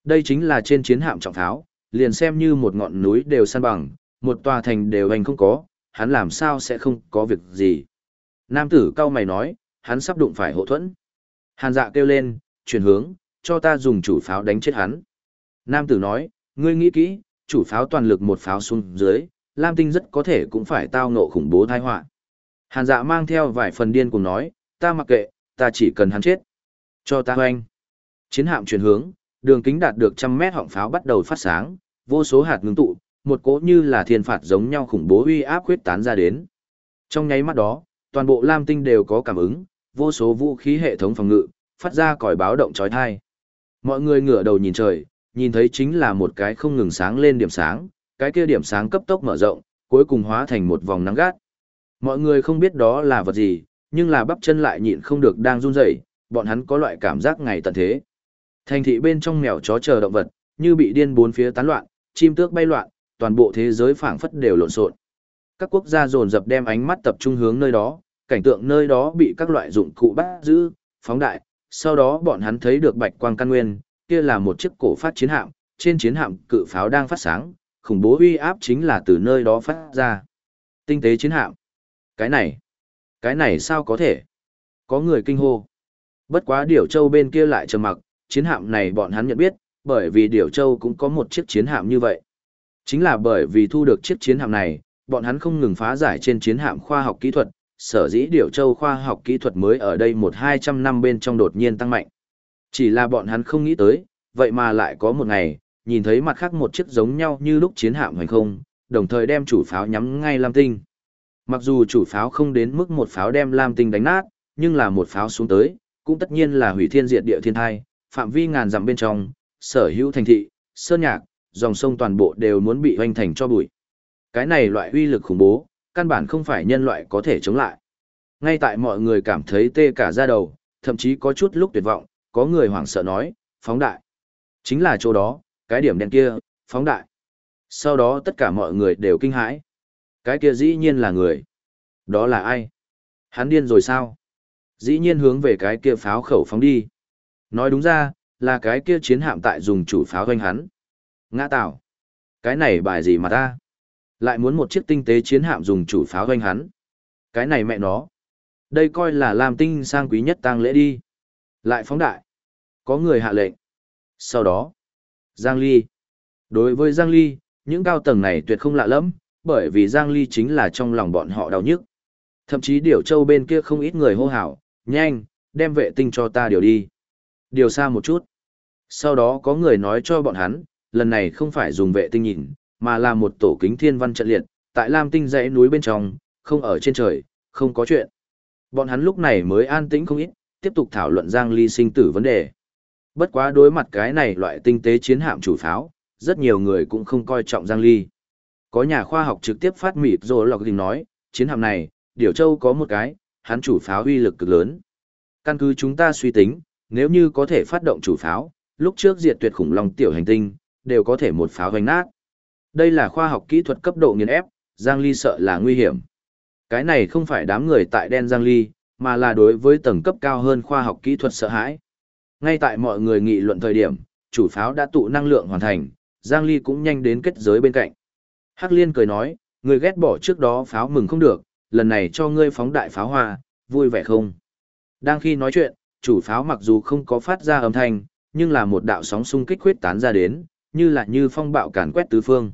Đây chính là trên chiến hạm trọng pháo, liền xem như một ngọn núi đều san bằng, một tòa thành đều hành không có, hắn làm sao sẽ không có việc gì. Nam tử cao mày nói, hắn sắp đụng phải hộ thuẫn. Hàn dạ kêu lên, chuyển hướng, cho ta dùng chủ pháo đánh chết hắn. Nam tử nói, ngươi nghĩ kỹ, chủ pháo toàn lực một pháo xuống dưới, Lam Tinh rất có thể cũng phải tao ngộ khủng bố tai họa. Hàn dạ mang theo vài phần điên cùng nói, ta mặc kệ, ta chỉ cần hắn chết. Cho ta hoanh. Chiến hạm chuyển hướng, đường kính đạt được trăm mét họng pháo bắt đầu phát sáng, vô số hạt ngưng tụ, một cỗ như là thiên phạt giống nhau khủng bố uy áp khuyết tán ra đến. Trong nháy mắt đó, toàn bộ Lam Tinh đều có cảm ứng, vô số vũ khí hệ thống phòng ngự, phát ra còi báo động chói tai. Mọi người ngửa đầu nhìn trời, nhìn thấy chính là một cái không ngừng sáng lên điểm sáng, cái kia điểm sáng cấp tốc mở rộng, cuối cùng hóa thành một vòng nắng gắt. Mọi người không biết đó là vật gì, nhưng là bắp chân lại nhịn không được đang run rẩy, bọn hắn có loại cảm giác ngày tận thế. Thành thị bên trong mèo chó chờ động vật, như bị điên bốn phía tán loạn, chim tước bay loạn, toàn bộ thế giới phảng phất đều lộn xộn. Các quốc gia dồn dập đem ánh mắt tập trung hướng nơi đó, cảnh tượng nơi đó bị các loại dụng cụ bắt giữ, phóng đại, sau đó bọn hắn thấy được bạch quang căn nguyên, kia là một chiếc cổ phát chiến hạm, trên chiến hạm cự pháo đang phát sáng, khủng bố uy áp chính là từ nơi đó phát ra. Tinh tế chiến hạm. Cái này, cái này sao có thể? Có người kinh hô. Bất quá Điểu Châu bên kia lại trầm mặc, chiến hạm này bọn hắn nhận biết, bởi vì Điểu Châu cũng có một chiếc chiến hạm như vậy. Chính là bởi vì thu được chiếc chiến hạm này, bọn hắn không ngừng phá giải trên chiến hạm khoa học kỹ thuật, sở dĩ điều Châu khoa học kỹ thuật mới ở đây một hai trăm năm bên trong đột nhiên tăng mạnh. Chỉ là bọn hắn không nghĩ tới, vậy mà lại có một ngày, nhìn thấy mặt khác một chiếc giống nhau như lúc chiến hạm hành không, đồng thời đem chủ pháo nhắm ngay Lam Tinh. Mặc dù chủ pháo không đến mức một pháo đem Lam Tinh đánh nát, nhưng là một pháo xuống tới, cũng tất nhiên là hủy thiên diệt địa thiên thai, phạm vi ngàn dặm bên trong, sở hữu thành thị, sơn nhạc, dòng sông toàn bộ đều muốn bị hoành thành cho bụi. Cái này loại uy lực khủng bố, căn bản không phải nhân loại có thể chống lại. Ngay tại mọi người cảm thấy tê cả da đầu, thậm chí có chút lúc tuyệt vọng, có người hoảng sợ nói, phóng đại. Chính là chỗ đó, cái điểm đen kia, phóng đại. Sau đó tất cả mọi người đều kinh hãi. Cái kia dĩ nhiên là người. Đó là ai? Hắn điên rồi sao? Dĩ nhiên hướng về cái kia pháo khẩu phóng đi. Nói đúng ra, là cái kia chiến hạm tại dùng chủ pháo doanh hắn. Ngã tạo. Cái này bài gì mà ta? Lại muốn một chiếc tinh tế chiến hạm dùng chủ pháo doanh hắn. Cái này mẹ nó. Đây coi là làm tinh sang quý nhất tang lễ đi. Lại phóng đại. Có người hạ lệnh. Sau đó, Giang Ly. Đối với Giang Ly, những cao tầng này tuyệt không lạ lắm, bởi vì Giang Ly chính là trong lòng bọn họ đau nhức. Thậm chí điều châu bên kia không ít người hô hào, nhanh, đem vệ tinh cho ta điều đi. Điều xa một chút. Sau đó có người nói cho bọn hắn, lần này không phải dùng vệ tinh nhìn, mà là một tổ kính thiên văn trận liệt, tại Lam Tinh dãy núi bên trong, không ở trên trời, không có chuyện. Bọn hắn lúc này mới an tĩnh không ít, tiếp tục thảo luận Giang Ly sinh tử vấn đề. Bất quá đối mặt cái này loại tinh tế chiến hạm chủ pháo, rất nhiều người cũng không coi trọng Giang Ly. Có nhà khoa học trực tiếp phát mịp rồi lọc tình nói, chiến hạm này, điều Châu có một cái, hắn chủ pháo uy lực cực lớn. Căn cứ chúng ta suy tính, nếu như có thể phát động chủ pháo, lúc trước diệt tuyệt khủng long tiểu hành tinh, đều có thể một pháo hoành nát. Đây là khoa học kỹ thuật cấp độ nghiền ép, Giang Ly sợ là nguy hiểm. Cái này không phải đám người tại đen Giang Ly, mà là đối với tầng cấp cao hơn khoa học kỹ thuật sợ hãi. Ngay tại mọi người nghị luận thời điểm, chủ pháo đã tụ năng lượng hoàn thành, Giang Ly cũng nhanh đến kết giới bên cạnh. Hắc Liên cười nói, người ghét bỏ trước đó pháo mừng không được, lần này cho ngươi phóng đại pháo hoa, vui vẻ không? Đang khi nói chuyện, chủ pháo mặc dù không có phát ra âm thanh, nhưng là một đạo sóng xung kích huyết tán ra đến, như là như phong bạo càn quét tứ phương.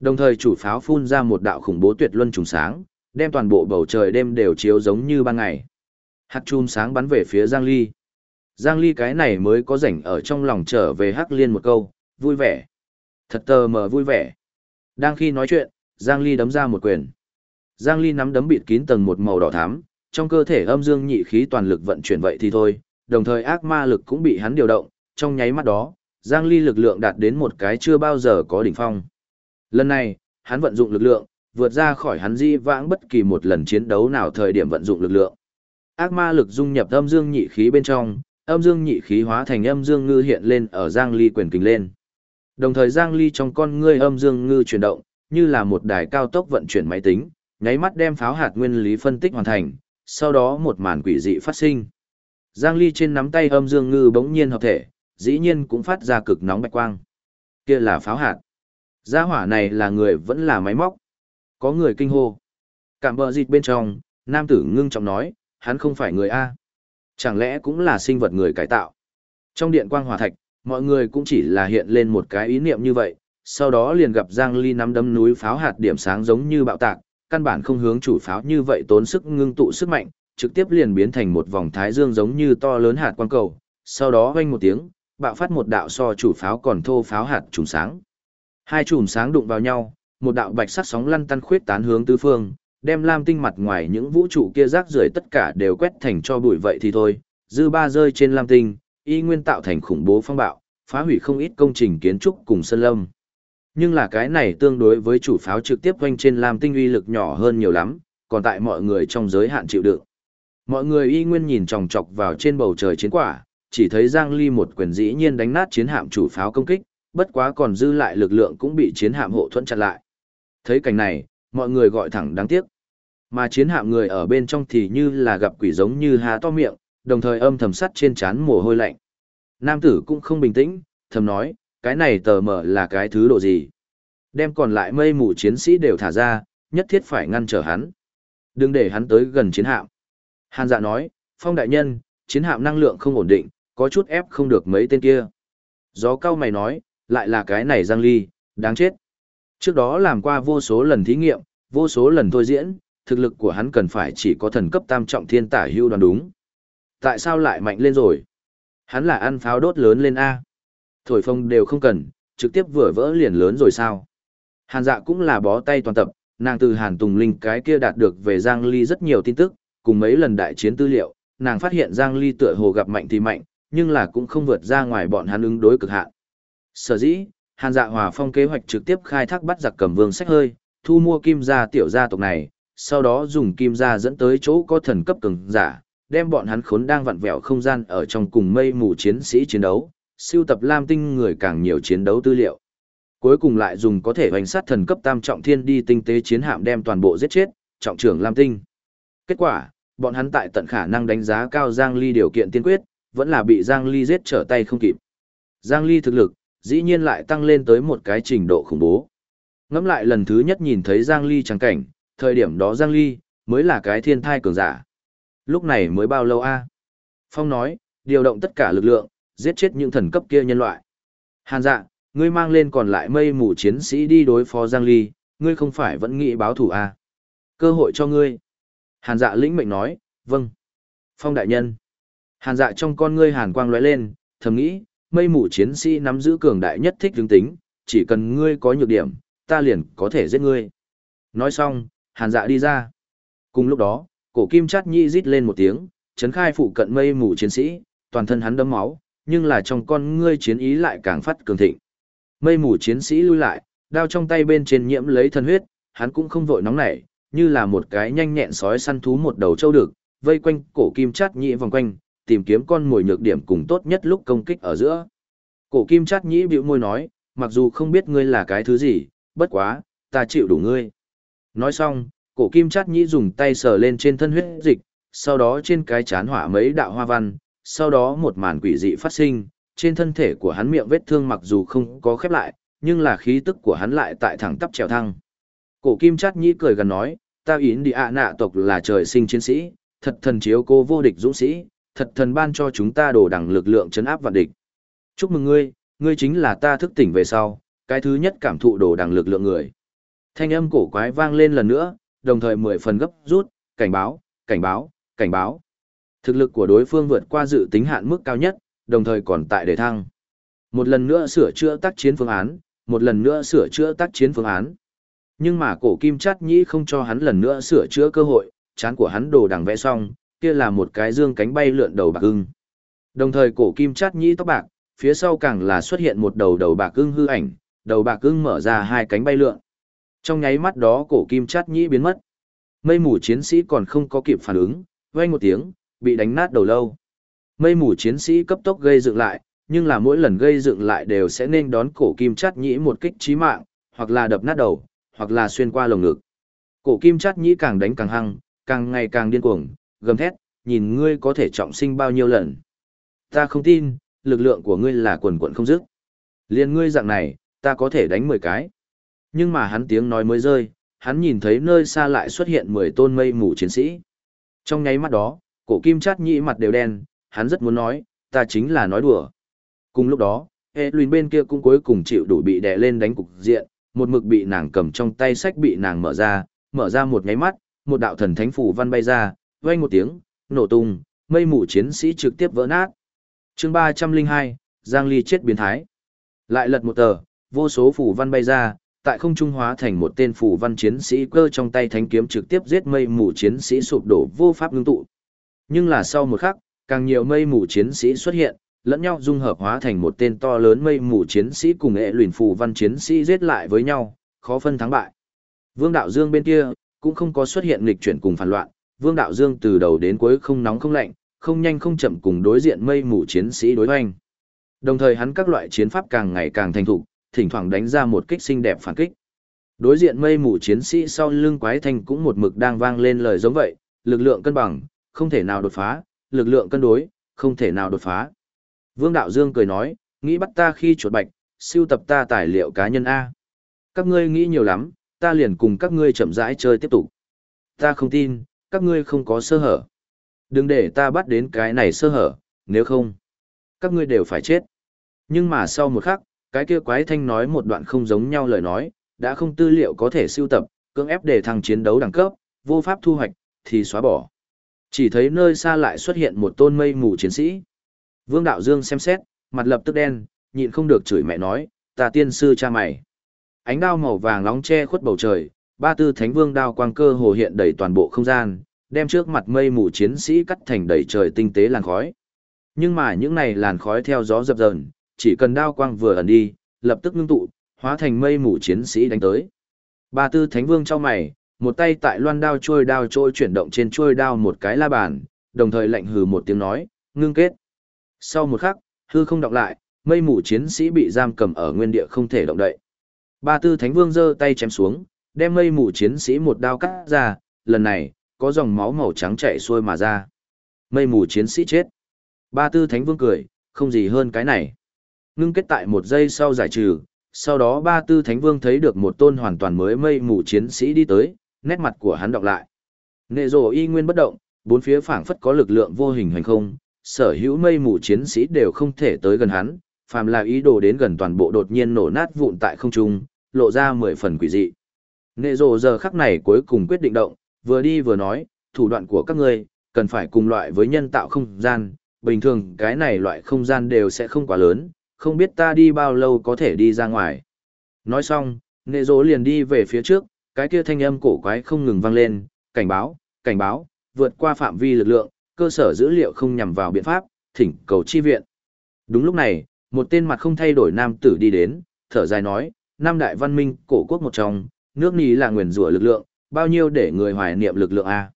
Đồng thời chủ pháo phun ra một đạo khủng bố tuyệt luân trùng sáng, đem toàn bộ bầu trời đêm đều chiếu giống như ban ngày. Hạt chùm sáng bắn về phía Giang Ly. Giang Ly cái này mới có rảnh ở trong lòng trở về Hắc Liên một câu, vui vẻ. Thật tờ mờ vui vẻ. Đang khi nói chuyện, Giang Ly đấm ra một quyền. Giang Ly nắm đấm bịt kín tầng một màu đỏ thắm, trong cơ thể âm dương nhị khí toàn lực vận chuyển vậy thì thôi, đồng thời ác ma lực cũng bị hắn điều động, trong nháy mắt đó, Giang Ly lực lượng đạt đến một cái chưa bao giờ có đỉnh phong. Lần này, hắn vận dụng lực lượng, vượt ra khỏi hắn di vãng bất kỳ một lần chiến đấu nào thời điểm vận dụng lực lượng. Ác ma lực dung nhập âm dương nhị khí bên trong, âm dương nhị khí hóa thành âm dương ngư hiện lên ở Giang Ly quyền kình lên. Đồng thời Giang Ly trong con ngươi âm dương ngư chuyển động, như là một đài cao tốc vận chuyển máy tính, Nháy mắt đem pháo hạt nguyên lý phân tích hoàn thành, sau đó một màn quỷ dị phát sinh. Giang Ly trên nắm tay âm dương ngư bỗng nhiên hợp thể, dĩ nhiên cũng phát ra cực nóng bạch quang. Kia là pháo hạt. Gia hỏa này là người vẫn là máy móc. Có người kinh hô. Cảm bờ dịch bên trong, nam tử ngưng trọng nói, hắn không phải người A. Chẳng lẽ cũng là sinh vật người cải tạo. Trong điện quang hỏa thạch, mọi người cũng chỉ là hiện lên một cái ý niệm như vậy, sau đó liền gặp Giang Ly nắm đấm núi pháo hạt điểm sáng giống như bạo tạc, căn bản không hướng chủ pháo như vậy tốn sức ngưng tụ sức mạnh, trực tiếp liền biến thành một vòng thái dương giống như to lớn hạt quang cầu, sau đó vang một tiếng, bạo phát một đạo so chủ pháo còn thô pháo hạt trùng sáng. Hai chùm sáng đụng vào nhau, một đạo bạch sắc sóng lăn tăn khuyết tán hướng tứ phương, đem lam tinh mặt ngoài những vũ trụ kia rác rưởi tất cả đều quét thành cho bụi vậy thì thôi, dư ba rơi trên lam tinh, y nguyên tạo thành khủng bố phong bạo, phá hủy không ít công trình kiến trúc cùng sân lâm. Nhưng là cái này tương đối với chủ pháo trực tiếp quanh trên lam tinh uy lực nhỏ hơn nhiều lắm, còn tại mọi người trong giới hạn chịu đựng. Mọi người y nguyên nhìn chòng chọc vào trên bầu trời chiến quả, chỉ thấy Giang Ly một quyền dĩ nhiên đánh nát chiến hạm chủ pháo công kích, bất quá còn dư lại lực lượng cũng bị chiến hạm hộ thuẫn chặn lại. Thấy cảnh này, mọi người gọi thẳng đáng tiếc. Mà chiến hạm người ở bên trong thì như là gặp quỷ giống như há to miệng, đồng thời âm thầm sắt trên trán mồ hôi lạnh. Nam tử cũng không bình tĩnh, thầm nói, cái này tờ mở là cái thứ độ gì. Đem còn lại mây mù chiến sĩ đều thả ra, nhất thiết phải ngăn trở hắn. Đừng để hắn tới gần chiến hạm. Hàn dạ nói, phong đại nhân, chiến hạm năng lượng không ổn định, có chút ép không được mấy tên kia. Gió cao mày nói, lại là cái này Giang Ly, đáng chết. Trước đó làm qua vô số lần thí nghiệm, vô số lần thôi diễn, thực lực của hắn cần phải chỉ có thần cấp tam trọng thiên tả hưu đoán đúng. Tại sao lại mạnh lên rồi? Hắn là ăn pháo đốt lớn lên A. Thổi phong đều không cần, trực tiếp vừa vỡ liền lớn rồi sao? Hàn dạ cũng là bó tay toàn tập, nàng từ Hàn Tùng Linh cái kia đạt được về Giang Ly rất nhiều tin tức, cùng mấy lần đại chiến tư liệu, nàng phát hiện Giang Ly tựa hồ gặp mạnh thì mạnh, nhưng là cũng không vượt ra ngoài bọn hắn ứng đối cực hạn. Sở dĩ, Hàn Dạ Hòa Phong kế hoạch trực tiếp khai thác bắt giặc cầm vương sách hơi, thu mua kim gia tiểu gia tộc này, sau đó dùng kim gia dẫn tới chỗ có thần cấp cường giả, đem bọn hắn khốn đang vặn vẹo không gian ở trong cùng mây mù chiến sĩ chiến đấu, siêu tập lam tinh người càng nhiều chiến đấu tư liệu. Cuối cùng lại dùng có thể hoành sát thần cấp tam trọng thiên đi tinh tế chiến hạm đem toàn bộ giết chết, trọng trưởng lam tinh. Kết quả, bọn hắn tại tận khả năng đánh giá cao Giang Ly điều kiện tiên quyết, vẫn là bị Giang Ly giết trở tay không kịp. Giang Ly thực lực, dĩ nhiên lại tăng lên tới một cái trình độ khủng bố. Ngắm lại lần thứ nhất nhìn thấy Giang Ly trắng cảnh, thời điểm đó Giang Ly, mới là cái thiên thai cường giả. Lúc này mới bao lâu a? Phong nói, điều động tất cả lực lượng, giết chết những thần cấp kia nhân loại. Hàn dạ, ngươi mang lên còn lại mây mù chiến sĩ đi đối phó Giang Ly, ngươi không phải vẫn nghĩ báo thủ a? Cơ hội cho ngươi. Hàn dạ lĩnh mệnh nói, vâng. Phong đại nhân. Hàn dạ trong con ngươi hàn quang lóe lên, thầm nghĩ, mây mù chiến sĩ nắm giữ cường đại nhất thích hướng tính, chỉ cần ngươi có nhược điểm, ta liền có thể giết ngươi. Nói xong, hàn dạ đi ra. Cùng lúc đó, cổ kim chát nhi rít lên một tiếng, chấn khai phụ cận mây mù chiến sĩ, toàn thân hắn đấm máu, nhưng là trong con ngươi chiến ý lại càng phát cường thịnh. Mây mù chiến sĩ lui lại, đao trong tay bên trên nhiễm lấy thân huyết, hắn cũng không vội nóng nảy, như là một cái nhanh nhẹn sói săn thú một đầu châu được, vây quanh cổ kim chát nhị vòng quanh, tìm kiếm con mồi nhược điểm cùng tốt nhất lúc công kích ở giữa. Cổ kim chát nhĩ bĩu môi nói, mặc dù không biết ngươi là cái thứ gì, bất quá, ta chịu đủ ngươi. Nói xong, cổ kim chát nhĩ dùng tay sờ lên trên thân huyết dịch, sau đó trên cái chán hỏa mấy đạo hoa văn, sau đó một màn quỷ dị phát sinh, trên thân thể của hắn miệng vết thương mặc dù không có khép lại, nhưng là khí tức của hắn lại tại thẳng tắp trèo thăng. Cổ kim chát nhĩ cười gần nói, ta yến đi ạ nạ tộc là trời sinh chiến sĩ, thật thần chiếu cô vô địch dũng sĩ, thật thần ban cho chúng ta đổ đẳng lực lượng chấn áp vạn địch. Chúc mừng ngươi, ngươi chính là ta thức tỉnh về sau, cái thứ nhất cảm thụ đổ đẳng lực lượng người. Thanh âm cổ quái vang lên lần nữa, đồng thời mười phần gấp rút, cảnh báo, cảnh báo, cảnh báo. Thực lực của đối phương vượt qua dự tính hạn mức cao nhất, đồng thời còn tại đề thăng. Một lần nữa sửa chữa tác chiến phương án, một lần nữa sửa chữa tác chiến phương án. Nhưng mà cổ kim chát nhĩ không cho hắn lần nữa sửa chữa cơ hội, chán của hắn đồ đằng vẽ xong, kia là một cái dương cánh bay lượn đầu bạc ưng. Đồng thời cổ kim chát nhĩ tóc bạc, phía sau càng là xuất hiện một đầu đầu bạc ưng hư ảnh, đầu bạc ưng mở ra hai cánh bay lượn. Trong nháy mắt đó cổ kim chát nhĩ biến mất. Mây mù chiến sĩ còn không có kịp phản ứng, vang một tiếng, bị đánh nát đầu lâu. Mây mù chiến sĩ cấp tốc gây dựng lại, nhưng là mỗi lần gây dựng lại đều sẽ nên đón cổ kim chát nhĩ một kích chí mạng, hoặc là đập nát đầu, hoặc là xuyên qua lồng ngực. Cổ kim chát nhĩ càng đánh càng hăng, càng ngày càng điên cuồng, gầm thét, nhìn ngươi có thể trọng sinh bao nhiêu lần. Ta không tin, lực lượng của ngươi là quần quận không dứt. Liên ngươi dạng này, ta có thể đánh 10 cái. Nhưng mà hắn tiếng nói mới rơi, hắn nhìn thấy nơi xa lại xuất hiện 10 tôn mây mù chiến sĩ. Trong nháy mắt đó, cổ kim chát nhĩ mặt đều đen, hắn rất muốn nói, ta chính là nói đùa. Cùng lúc đó, hệ luyện bên kia cũng cuối cùng chịu đủ bị đè lên đánh cục diện, một mực bị nàng cầm trong tay sách bị nàng mở ra, mở ra một nháy mắt, một đạo thần thánh phủ văn bay ra, vang một tiếng, nổ tung, mây mù chiến sĩ trực tiếp vỡ nát. Chương 302, Giang Ly chết biến thái. Lại lật một tờ, vô số phù văn bay ra, tại không trung hóa thành một tên phù văn chiến sĩ cơ trong tay thánh kiếm trực tiếp giết mây mù chiến sĩ sụp đổ vô pháp ngưng tụ. Nhưng là sau một khắc, càng nhiều mây mù chiến sĩ xuất hiện, lẫn nhau dung hợp hóa thành một tên to lớn mây mù chiến sĩ cùng hệ luyện phù văn chiến sĩ giết lại với nhau, khó phân thắng bại. Vương Đạo Dương bên kia, cũng không có xuất hiện nghịch chuyển cùng phản loạn, Vương Đạo Dương từ đầu đến cuối không nóng không lạnh, không nhanh không chậm cùng đối diện mây mù chiến sĩ đối hoành. Đồng thời hắn các loại chiến pháp càng ngày càng thành thục, thỉnh thoảng đánh ra một kích xinh đẹp phản kích. Đối diện mây mù chiến sĩ sau lưng quái thanh cũng một mực đang vang lên lời giống vậy, lực lượng cân bằng, không thể nào đột phá, lực lượng cân đối, không thể nào đột phá. Vương Đạo Dương cười nói, nghĩ bắt ta khi chuột bạch, siêu tập ta tài liệu cá nhân A. Các ngươi nghĩ nhiều lắm, ta liền cùng các ngươi chậm rãi chơi tiếp tục. Ta không tin, các ngươi không có sơ hở. Đừng để ta bắt đến cái này sơ hở, nếu không, các ngươi đều phải chết. Nhưng mà sau một khắc, cái kia quái thanh nói một đoạn không giống nhau lời nói, đã không tư liệu có thể siêu tập, cưỡng ép để thằng chiến đấu đẳng cấp, vô pháp thu hoạch, thì xóa bỏ. Chỉ thấy nơi xa lại xuất hiện một tôn mây mù chiến sĩ. Vương Đạo Dương xem xét, mặt lập tức đen, nhịn không được chửi mẹ nói, ta tiên sư cha mày. Ánh đao màu vàng nóng che khuất bầu trời, ba tư thánh vương đao quang cơ hồ hiện đầy toàn bộ không gian, đem trước mặt mây mù chiến sĩ cắt thành đầy trời tinh tế làn khói. Nhưng mà những này làn khói theo gió dập dờn, chỉ cần đao quang vừa ẩn đi, lập tức ngưng tụ, hóa thành mây mù chiến sĩ đánh tới. Ba tư thánh vương cho mày, một tay tại loan đao trôi đao trôi chuyển động trên trôi đao một cái la bàn, đồng thời lạnh hừ một tiếng nói, ngưng kết. Sau một khắc, hư không động lại, mây mù chiến sĩ bị giam cầm ở nguyên địa không thể động đậy. Ba tư thánh vương giơ tay chém xuống, đem mây mù chiến sĩ một đao cắt ra, lần này, có dòng máu màu trắng chảy xuôi mà ra. Mây mù chiến sĩ chết. Ba tư thánh vương cười, không gì hơn cái này. Ngưng kết tại một giây sau giải trừ, sau đó ba tư thánh vương thấy được một tôn hoàn toàn mới mây mù chiến sĩ đi tới, nét mặt của hắn đọc lại. Nệ rồ y nguyên bất động, bốn phía phảng phất có lực lượng vô hình hành không, sở hữu mây mù chiến sĩ đều không thể tới gần hắn, phàm là ý đồ đến gần toàn bộ đột nhiên nổ nát vụn tại không trung, lộ ra mười phần quỷ dị. Nệ rồ giờ khắc này cuối cùng quyết định động, vừa đi vừa nói, thủ đoạn của các ngươi cần phải cùng loại với nhân tạo không gian, bình thường cái này loại không gian đều sẽ không quá lớn, không biết ta đi bao lâu có thể đi ra ngoài. Nói xong, nệ rồ liền đi về phía trước, cái kia thanh âm cổ quái không ngừng vang lên, cảnh báo, cảnh báo, vượt qua phạm vi lực lượng, cơ sở dữ liệu không nhằm vào biện pháp, thỉnh cầu chi viện. Đúng lúc này, một tên mặt không thay đổi nam tử đi đến, thở dài nói, Nam đại văn minh, cổ quốc một trong, nước ní là nguyền rủa lực lượng, bao nhiêu để người hoài niệm lực lượng a.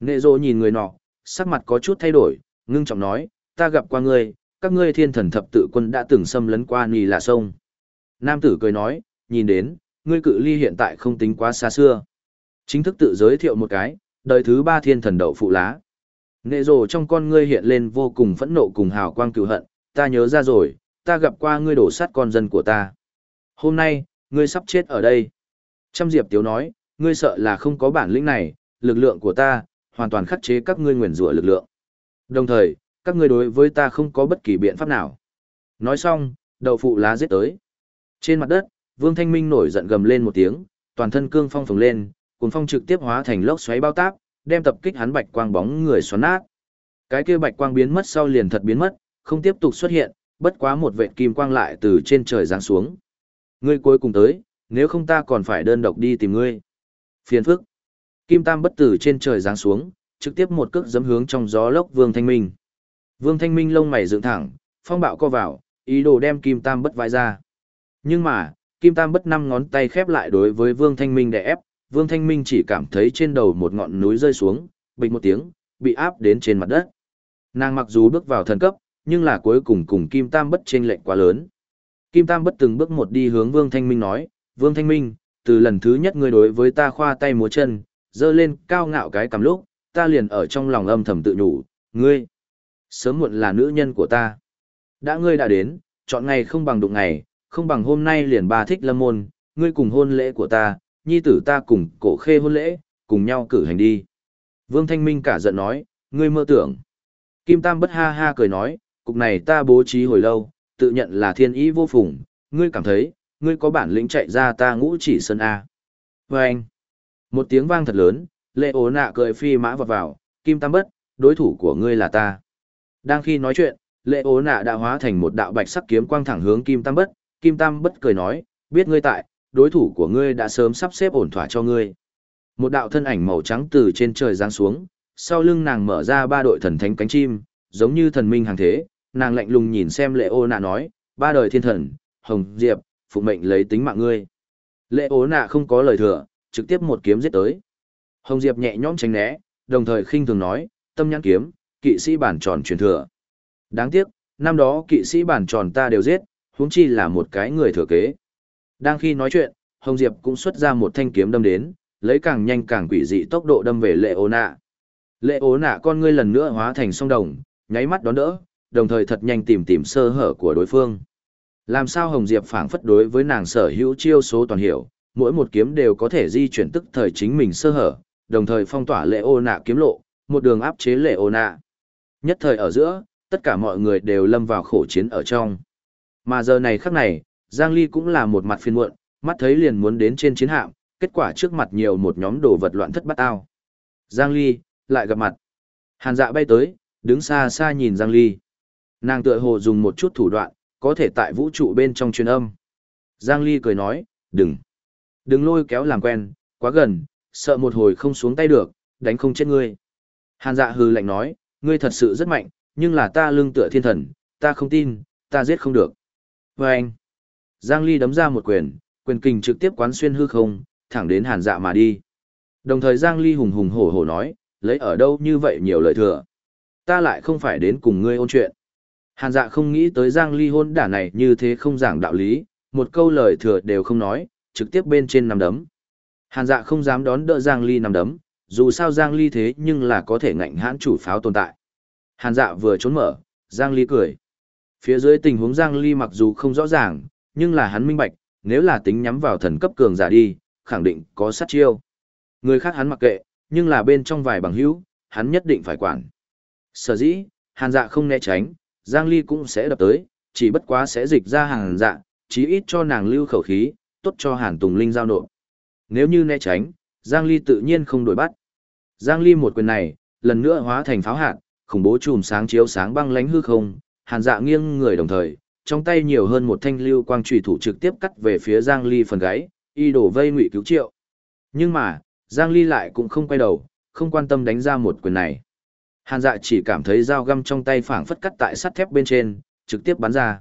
Nệ Dỗ nhìn người nọ, sắc mặt có chút thay đổi, ngưng trọng nói, ta gặp qua ngươi, các ngươi thiên thần thập tự quân đã từng xâm lấn qua nì là sông. Nam tử cười nói, nhìn đến, ngươi cự ly hiện tại không tính quá xa xưa. Chính thức tự giới thiệu một cái, đời thứ ba thiên thần đậu phụ lá. Nệ rồ trong con ngươi hiện lên vô cùng phẫn nộ cùng hào quang cựu hận, ta nhớ ra rồi, ta gặp qua ngươi đổ sát con dân của ta. Hôm nay, ngươi sắp chết ở đây. Trăm Diệp Tiếu nói, ngươi sợ là không có bản lĩnh này, lực lượng của ta, hoàn toàn khắc chế các ngươi nguyền rủa lực lượng. Đồng thời, các ngươi đối với ta không có bất kỳ biện pháp nào. Nói xong, đậu phụ lá giết tới. Trên mặt đất, Vương Thanh Minh nổi giận gầm lên một tiếng, toàn thân cương phong phồng lên, cuồng phong trực tiếp hóa thành lốc xoáy bao táp, đem tập kích hắn bạch quang bóng người xoắn nát. Cái kia bạch quang biến mất sau liền thật biến mất, không tiếp tục xuất hiện, bất quá một vệt kim quang lại từ trên trời giáng xuống. Ngươi cuối cùng tới, nếu không ta còn phải đơn độc đi tìm ngươi. Phiền phức. Kim Tam bất tử trên trời giáng xuống, trực tiếp một cước giẫm hướng trong gió lốc Vương Thanh Minh. Vương Thanh Minh lông mày dựng thẳng, phong bạo co vào, ý đồ đem Kim Tam bất vãi ra. Nhưng mà, Kim Tam bất năm ngón tay khép lại đối với Vương Thanh Minh để ép, Vương Thanh Minh chỉ cảm thấy trên đầu một ngọn núi rơi xuống, bình một tiếng, bị áp đến trên mặt đất. Nàng mặc dù bước vào thần cấp, nhưng là cuối cùng cùng Kim Tam bất chênh lệnh quá lớn. Kim Tam bất từng bước một đi hướng Vương Thanh Minh nói, Vương Thanh Minh, từ lần thứ nhất ngươi đối với ta khoa tay múa chân, dơ lên cao ngạo cái cầm lúc, ta liền ở trong lòng âm thầm tự nhủ, ngươi, sớm muộn là nữ nhân của ta. Đã ngươi đã đến, chọn ngày không bằng đụng ngày, không bằng hôm nay liền bà thích lâm môn, ngươi cùng hôn lễ của ta, nhi tử ta cùng cổ khê hôn lễ, cùng nhau cử hành đi. Vương Thanh Minh cả giận nói, ngươi mơ tưởng. Kim Tam bất ha ha cười nói, cục này ta bố trí hồi lâu, tự nhận là thiên ý vô phùng, ngươi cảm thấy, ngươi có bản lĩnh chạy ra ta ngũ chỉ sơn A. Và anh, một tiếng vang thật lớn, lệ ố nạ cười phi mã vọt vào, Kim Tam bất, đối thủ của ngươi là ta. Đang khi nói chuyện, lệ ố nạ đã hóa thành một đạo bạch sắc kiếm quang thẳng hướng Kim Tam bất, Kim Tam bất cười nói, biết ngươi tại, đối thủ của ngươi đã sớm sắp xếp ổn thỏa cho ngươi. Một đạo thân ảnh màu trắng từ trên trời giáng xuống, sau lưng nàng mở ra ba đội thần thánh cánh chim, giống như thần minh hàng thế, nàng lạnh lùng nhìn xem lệ ô nạ nói, ba đời thiên thần, hồng, diệp, phụ mệnh lấy tính mạng ngươi. Lệ ố nạ không có lời thừa, trực tiếp một kiếm giết tới. Hồng diệp nhẹ nhõm tránh né, đồng thời khinh thường nói, tâm nhãn kiếm, kỵ sĩ bản tròn truyền thừa. Đáng tiếc, năm đó kỵ sĩ bản tròn ta đều giết, huống chi là một cái người thừa kế. Đang khi nói chuyện, Hồng Diệp cũng xuất ra một thanh kiếm đâm đến, lấy càng nhanh càng quỷ dị tốc độ đâm về lệ ố nạ. Lệ ố nạ con ngươi lần nữa hóa thành song đồng, nháy mắt đón đỡ, đồng thời thật nhanh tìm tìm sơ hở của đối phương. Làm sao Hồng Diệp phảng phất đối với nàng sở hữu chiêu số toàn hiểu, mỗi một kiếm đều có thể di chuyển tức thời chính mình sơ hở, đồng thời phong tỏa lệ ô nạ kiếm lộ, một đường áp chế lệ ô nạ. Nhất thời ở giữa, tất cả mọi người đều lâm vào khổ chiến ở trong. Mà giờ này khắc này, Giang Ly cũng là một mặt phiền muộn, mắt thấy liền muốn đến trên chiến hạm, kết quả trước mặt nhiều một nhóm đồ vật loạn thất bắt ao. Giang Ly, lại gặp mặt. Hàn dạ bay tới, đứng xa xa nhìn Giang Ly. Nàng tựa hồ dùng một chút thủ đoạn, có thể tại vũ trụ bên trong truyền âm. Giang Ly cười nói, đừng. Đừng lôi kéo làm quen, quá gần, sợ một hồi không xuống tay được, đánh không chết ngươi. Hàn dạ hừ lạnh nói, ngươi thật sự rất mạnh, nhưng là ta lương tựa thiên thần, ta không tin, ta giết không được. Và anh, Giang Ly đấm ra một quyền, quyền kình trực tiếp quán xuyên hư không, thẳng đến hàn dạ mà đi. Đồng thời Giang Ly hùng hùng hổ hổ nói, lấy ở đâu như vậy nhiều lời thừa. Ta lại không phải đến cùng ngươi ôn chuyện. Hàn dạ không nghĩ tới Giang Ly hôn đả này như thế không giảng đạo lý, một câu lời thừa đều không nói, trực tiếp bên trên nằm đấm. Hàn dạ không dám đón đỡ Giang Ly nằm đấm, dù sao Giang Ly thế nhưng là có thể ngạnh hãn chủ pháo tồn tại. Hàn dạ vừa trốn mở, Giang Ly cười. Phía dưới tình huống Giang Ly mặc dù không rõ ràng, nhưng là hắn minh bạch, nếu là tính nhắm vào thần cấp cường giả đi, khẳng định có sát chiêu. Người khác hắn mặc kệ, nhưng là bên trong vài bằng hữu, hắn nhất định phải quản. Sở dĩ, hàn dạ không né tránh, Giang Ly cũng sẽ đập tới, chỉ bất quá sẽ dịch ra hàng dạ, chí ít cho nàng lưu khẩu khí, tốt cho hàn tùng linh giao nộp. Nếu như né tránh, Giang Ly tự nhiên không đổi bắt. Giang Ly một quyền này, lần nữa hóa thành pháo hạt, khủng bố chùm sáng chiếu sáng băng lánh hư không, hàn dạ nghiêng người đồng thời, trong tay nhiều hơn một thanh lưu quang chủy thủ trực tiếp cắt về phía Giang Ly phần gáy, y đổ vây ngụy cứu triệu. Nhưng mà, Giang Ly lại cũng không quay đầu, không quan tâm đánh ra một quyền này. Hàn dạ chỉ cảm thấy dao găm trong tay phảng phất cắt tại sắt thép bên trên, trực tiếp bắn ra.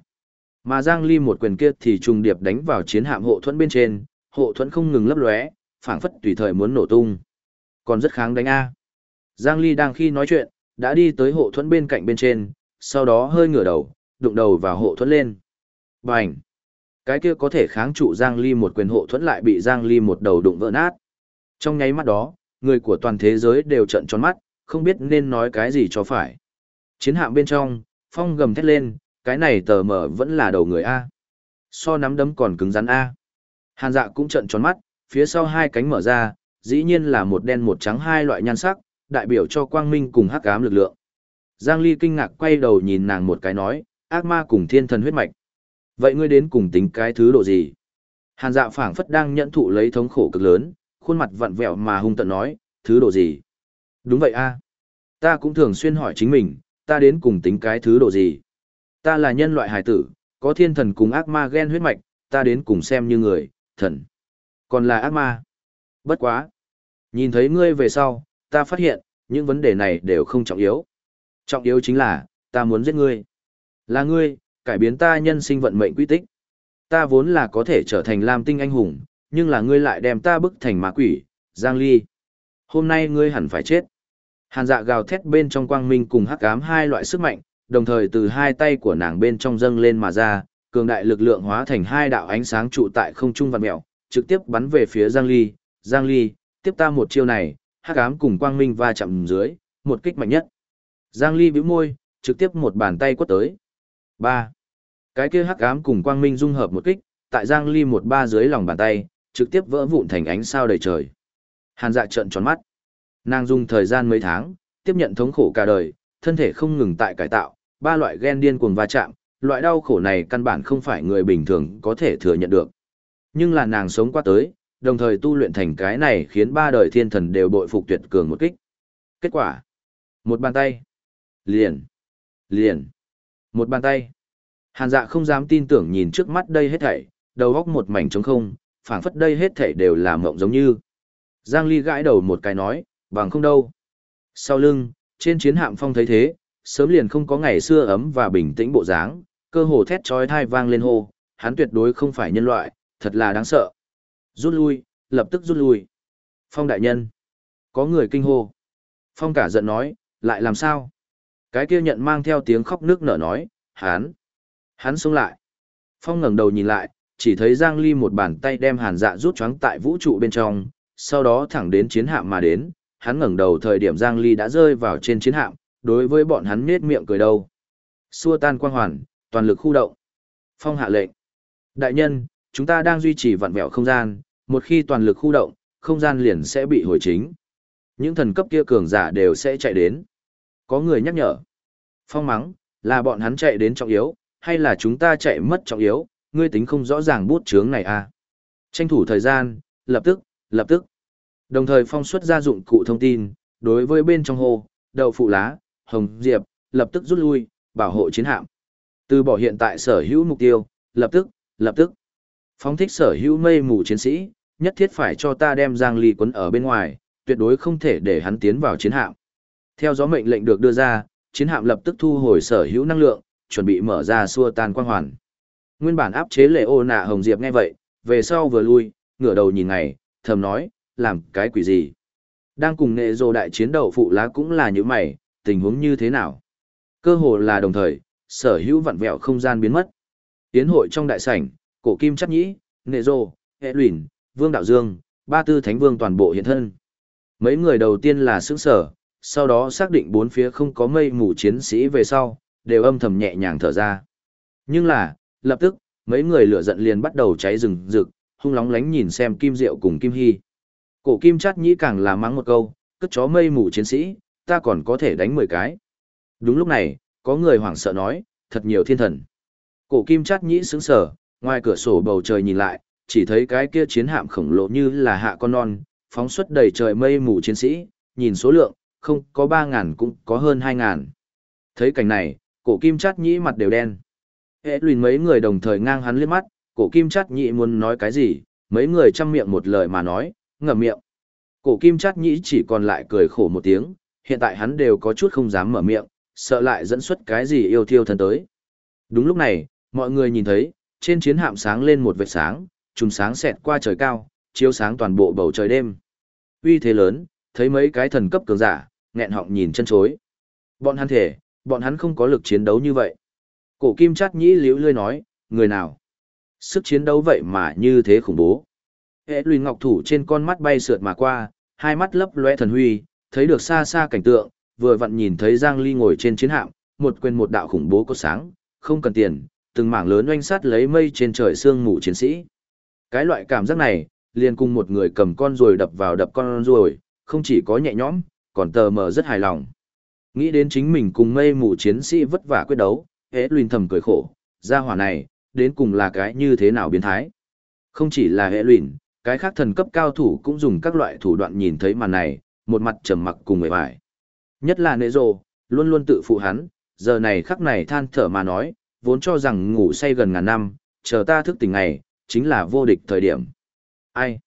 Mà Giang Ly một quyền kia thì trùng điệp đánh vào chiến hạm hộ thuẫn bên trên, hộ thuẫn không ngừng lấp lóe, phảng phất tùy thời muốn nổ tung. Còn rất kháng đánh A. Giang Ly đang khi nói chuyện, đã đi tới hộ thuẫn bên cạnh bên trên, sau đó hơi ngửa đầu, đụng đầu vào hộ thuẫn lên. Bành! Cái kia có thể kháng trụ Giang Ly một quyền hộ thuẫn lại bị Giang Ly một đầu đụng vỡ nát. Trong nháy mắt đó, người của toàn thế giới đều trợn tròn mắt, không biết nên nói cái gì cho phải. Chiến hạm bên trong, phong gầm thét lên, cái này tờ mở vẫn là đầu người A. So nắm đấm còn cứng rắn A. Hàn dạ cũng trợn tròn mắt, phía sau hai cánh mở ra, dĩ nhiên là một đen một trắng hai loại nhan sắc, đại biểu cho quang minh cùng hắc ám lực lượng. Giang Ly kinh ngạc quay đầu nhìn nàng một cái nói, ác ma cùng thiên thần huyết mạch. Vậy ngươi đến cùng tính cái thứ độ gì? Hàn dạ phảng phất đang nhận thụ lấy thống khổ cực lớn, khuôn mặt vặn vẹo mà hung tận nói, thứ độ gì? Đúng vậy a, Ta cũng thường xuyên hỏi chính mình, ta đến cùng tính cái thứ độ gì? Ta là nhân loại hải tử, có thiên thần cùng ác ma ghen huyết mạch, ta đến cùng xem như người, thần. Còn là ác ma. Bất quá. Nhìn thấy ngươi về sau, ta phát hiện, những vấn đề này đều không trọng yếu. Trọng yếu chính là, ta muốn giết ngươi. Là ngươi, cải biến ta nhân sinh vận mệnh quy tích. Ta vốn là có thể trở thành lam tinh anh hùng, nhưng là ngươi lại đem ta bức thành ma quỷ, Giang Ly. Hôm nay ngươi hẳn phải chết. Hàn dạ gào thét bên trong quang minh cùng hắc ám hai loại sức mạnh, đồng thời từ hai tay của nàng bên trong dâng lên mà ra, cường đại lực lượng hóa thành hai đạo ánh sáng trụ tại không trung vạn mèo, trực tiếp bắn về phía Giang Ly. Giang Ly, tiếp ta một chiêu này, hắc ám cùng quang minh va chạm dưới, một kích mạnh nhất. Giang Ly bĩu môi, trực tiếp một bàn tay quất tới. 3. Cái kia hắc ám cùng quang minh dung hợp một kích, tại Giang Ly một ba dưới lòng bàn tay, trực tiếp vỡ vụn thành ánh sao đầy trời. Hàn dạ trợn tròn mắt. Nàng dùng thời gian mấy tháng, tiếp nhận thống khổ cả đời, thân thể không ngừng tại cải tạo, ba loại gen điên cuồng va chạm, loại đau khổ này căn bản không phải người bình thường có thể thừa nhận được. Nhưng là nàng sống qua tới, đồng thời tu luyện thành cái này khiến ba đời thiên thần đều bội phục tuyệt cường một kích. Kết quả, một bàn tay, liền, liền, một bàn tay. Hàn dạ không dám tin tưởng nhìn trước mắt đây hết thảy, đầu góc một mảnh trống không, phảng phất đây hết thảy đều là mộng giống như. Giang Ly gãi đầu một cái nói, bằng không đâu. Sau lưng, trên chiến hạm phong thấy thế, sớm liền không có ngày xưa ấm và bình tĩnh bộ dáng, cơ hồ thét chói tai vang lên hô, hắn tuyệt đối không phải nhân loại, thật là đáng sợ. Rút lui, lập tức rút lui. Phong đại nhân. Có người kinh hô. Phong cả giận nói, lại làm sao? Cái kia nhận mang theo tiếng khóc nước nở nói, hắn. Hắn xuống lại. Phong ngẩng đầu nhìn lại, chỉ thấy Giang Ly một bàn tay đem hàn dạ rút choáng tại vũ trụ bên trong, sau đó thẳng đến chiến hạm mà đến. Hắn ngẩng đầu thời điểm Giang Ly đã rơi vào trên chiến hạm, đối với bọn hắn nết miệng cười đâu. Xua tan quang hoàn, toàn lực khu động. Phong hạ lệnh. Đại nhân, chúng ta đang duy trì vặn vẹo không gian, một khi toàn lực khu động, không gian liền sẽ bị hồi chính. Những thần cấp kia cường giả đều sẽ chạy đến. Có người nhắc nhở. Phong mắng, là bọn hắn chạy đến trọng yếu, hay là chúng ta chạy mất trọng yếu, ngươi tính không rõ ràng bút chướng này à. Tranh thủ thời gian, lập tức, lập tức. Đồng thời phong xuất ra dụng cụ thông tin, đối với bên trong hồ, đậu phụ lá, hồng diệp, lập tức rút lui, bảo hộ chiến hạm. Từ bỏ hiện tại sở hữu mục tiêu, lập tức, lập tức. Phóng thích sở hữu mây mù chiến sĩ, nhất thiết phải cho ta đem Giang Ly quấn ở bên ngoài, tuyệt đối không thể để hắn tiến vào chiến hạm. Theo gió mệnh lệnh được đưa ra, chiến hạm lập tức thu hồi sở hữu năng lượng, chuẩn bị mở ra xua tan quang hoàn. Nguyên bản áp chế lệ ô nạ Hồng Diệp nghe vậy, về sau vừa lui, ngửa đầu nhìn ngày, thầm nói, làm cái quỷ gì. Đang cùng nghệ dồ đại chiến đầu phụ lá cũng là như mày, tình huống như thế nào. Cơ hồ là đồng thời, sở hữu vặn vẹo không gian biến mất. Tiến hội trong đại sảnh, cổ kim chắc nhĩ, nghệ dồ, hệ luyện, vương đạo dương, ba tư thánh vương toàn bộ hiện thân. Mấy người đầu tiên là sững sở, sau đó xác định bốn phía không có mây mù chiến sĩ về sau, đều âm thầm nhẹ nhàng thở ra. Nhưng là, lập tức, mấy người lửa giận liền bắt đầu cháy rừng rực, hung lóng lánh nhìn xem Kim Diệu cùng Kim Hy. Cổ Kim chát nhĩ càng là mắng một câu, cất chó mây mù chiến sĩ, ta còn có thể đánh 10 cái. Đúng lúc này, có người hoảng sợ nói, thật nhiều thiên thần. Cổ Kim chát nhĩ sững sờ, ngoài cửa sổ bầu trời nhìn lại, chỉ thấy cái kia chiến hạm khổng lồ như là hạ con non, phóng xuất đầy trời mây mù chiến sĩ, nhìn số lượng, không có 3.000 cũng có hơn 2.000. Thấy cảnh này, cổ kim chát nhĩ mặt đều đen. Hệ lùn mấy người đồng thời ngang hắn liếc mắt, cổ kim chát nhĩ muốn nói cái gì, mấy người chăm miệng một lời mà nói, ngậm miệng. Cổ kim chát nhĩ chỉ còn lại cười khổ một tiếng, hiện tại hắn đều có chút không dám mở miệng, sợ lại dẫn xuất cái gì yêu thiêu thân tới. Đúng lúc này, mọi người nhìn thấy, trên chiến hạm sáng lên một vệt sáng, trùng sáng xẹt qua trời cao, chiếu sáng toàn bộ bầu trời đêm. Uy thế lớn, thấy mấy cái thần cấp cường giả, nghẹn họng nhìn chân chối. Bọn hắn thể, bọn hắn không có lực chiến đấu như vậy. Cổ kim chát nhĩ liễu lươi nói, người nào? Sức chiến đấu vậy mà như thế khủng bố. Hệ lùi ngọc thủ trên con mắt bay sượt mà qua, hai mắt lấp lóe thần huy, thấy được xa xa cảnh tượng, vừa vặn nhìn thấy Giang Ly ngồi trên chiến hạm, một quên một đạo khủng bố có sáng, không cần tiền, từng mảng lớn oanh sát lấy mây trên trời sương mù chiến sĩ. Cái loại cảm giác này, liền cùng một người cầm con ruồi đập vào đập con ruồi, không chỉ có nhẹ nhõm, còn tờ mờ rất hài lòng. Nghĩ đến chính mình cùng mây mù chiến sĩ vất vả quyết đấu, hế luyện thầm cười khổ, gia hỏa này, đến cùng là cái như thế nào biến thái. Không chỉ là hệ luyện, cái khác thần cấp cao thủ cũng dùng các loại thủ đoạn nhìn thấy màn này, một mặt trầm mặc cùng người vải. Nhất là nệ rồ, luôn luôn tự phụ hắn, giờ này khắc này than thở mà nói, vốn cho rằng ngủ say gần ngàn năm, chờ ta thức tỉnh ngày, chính là vô địch thời điểm. Ai?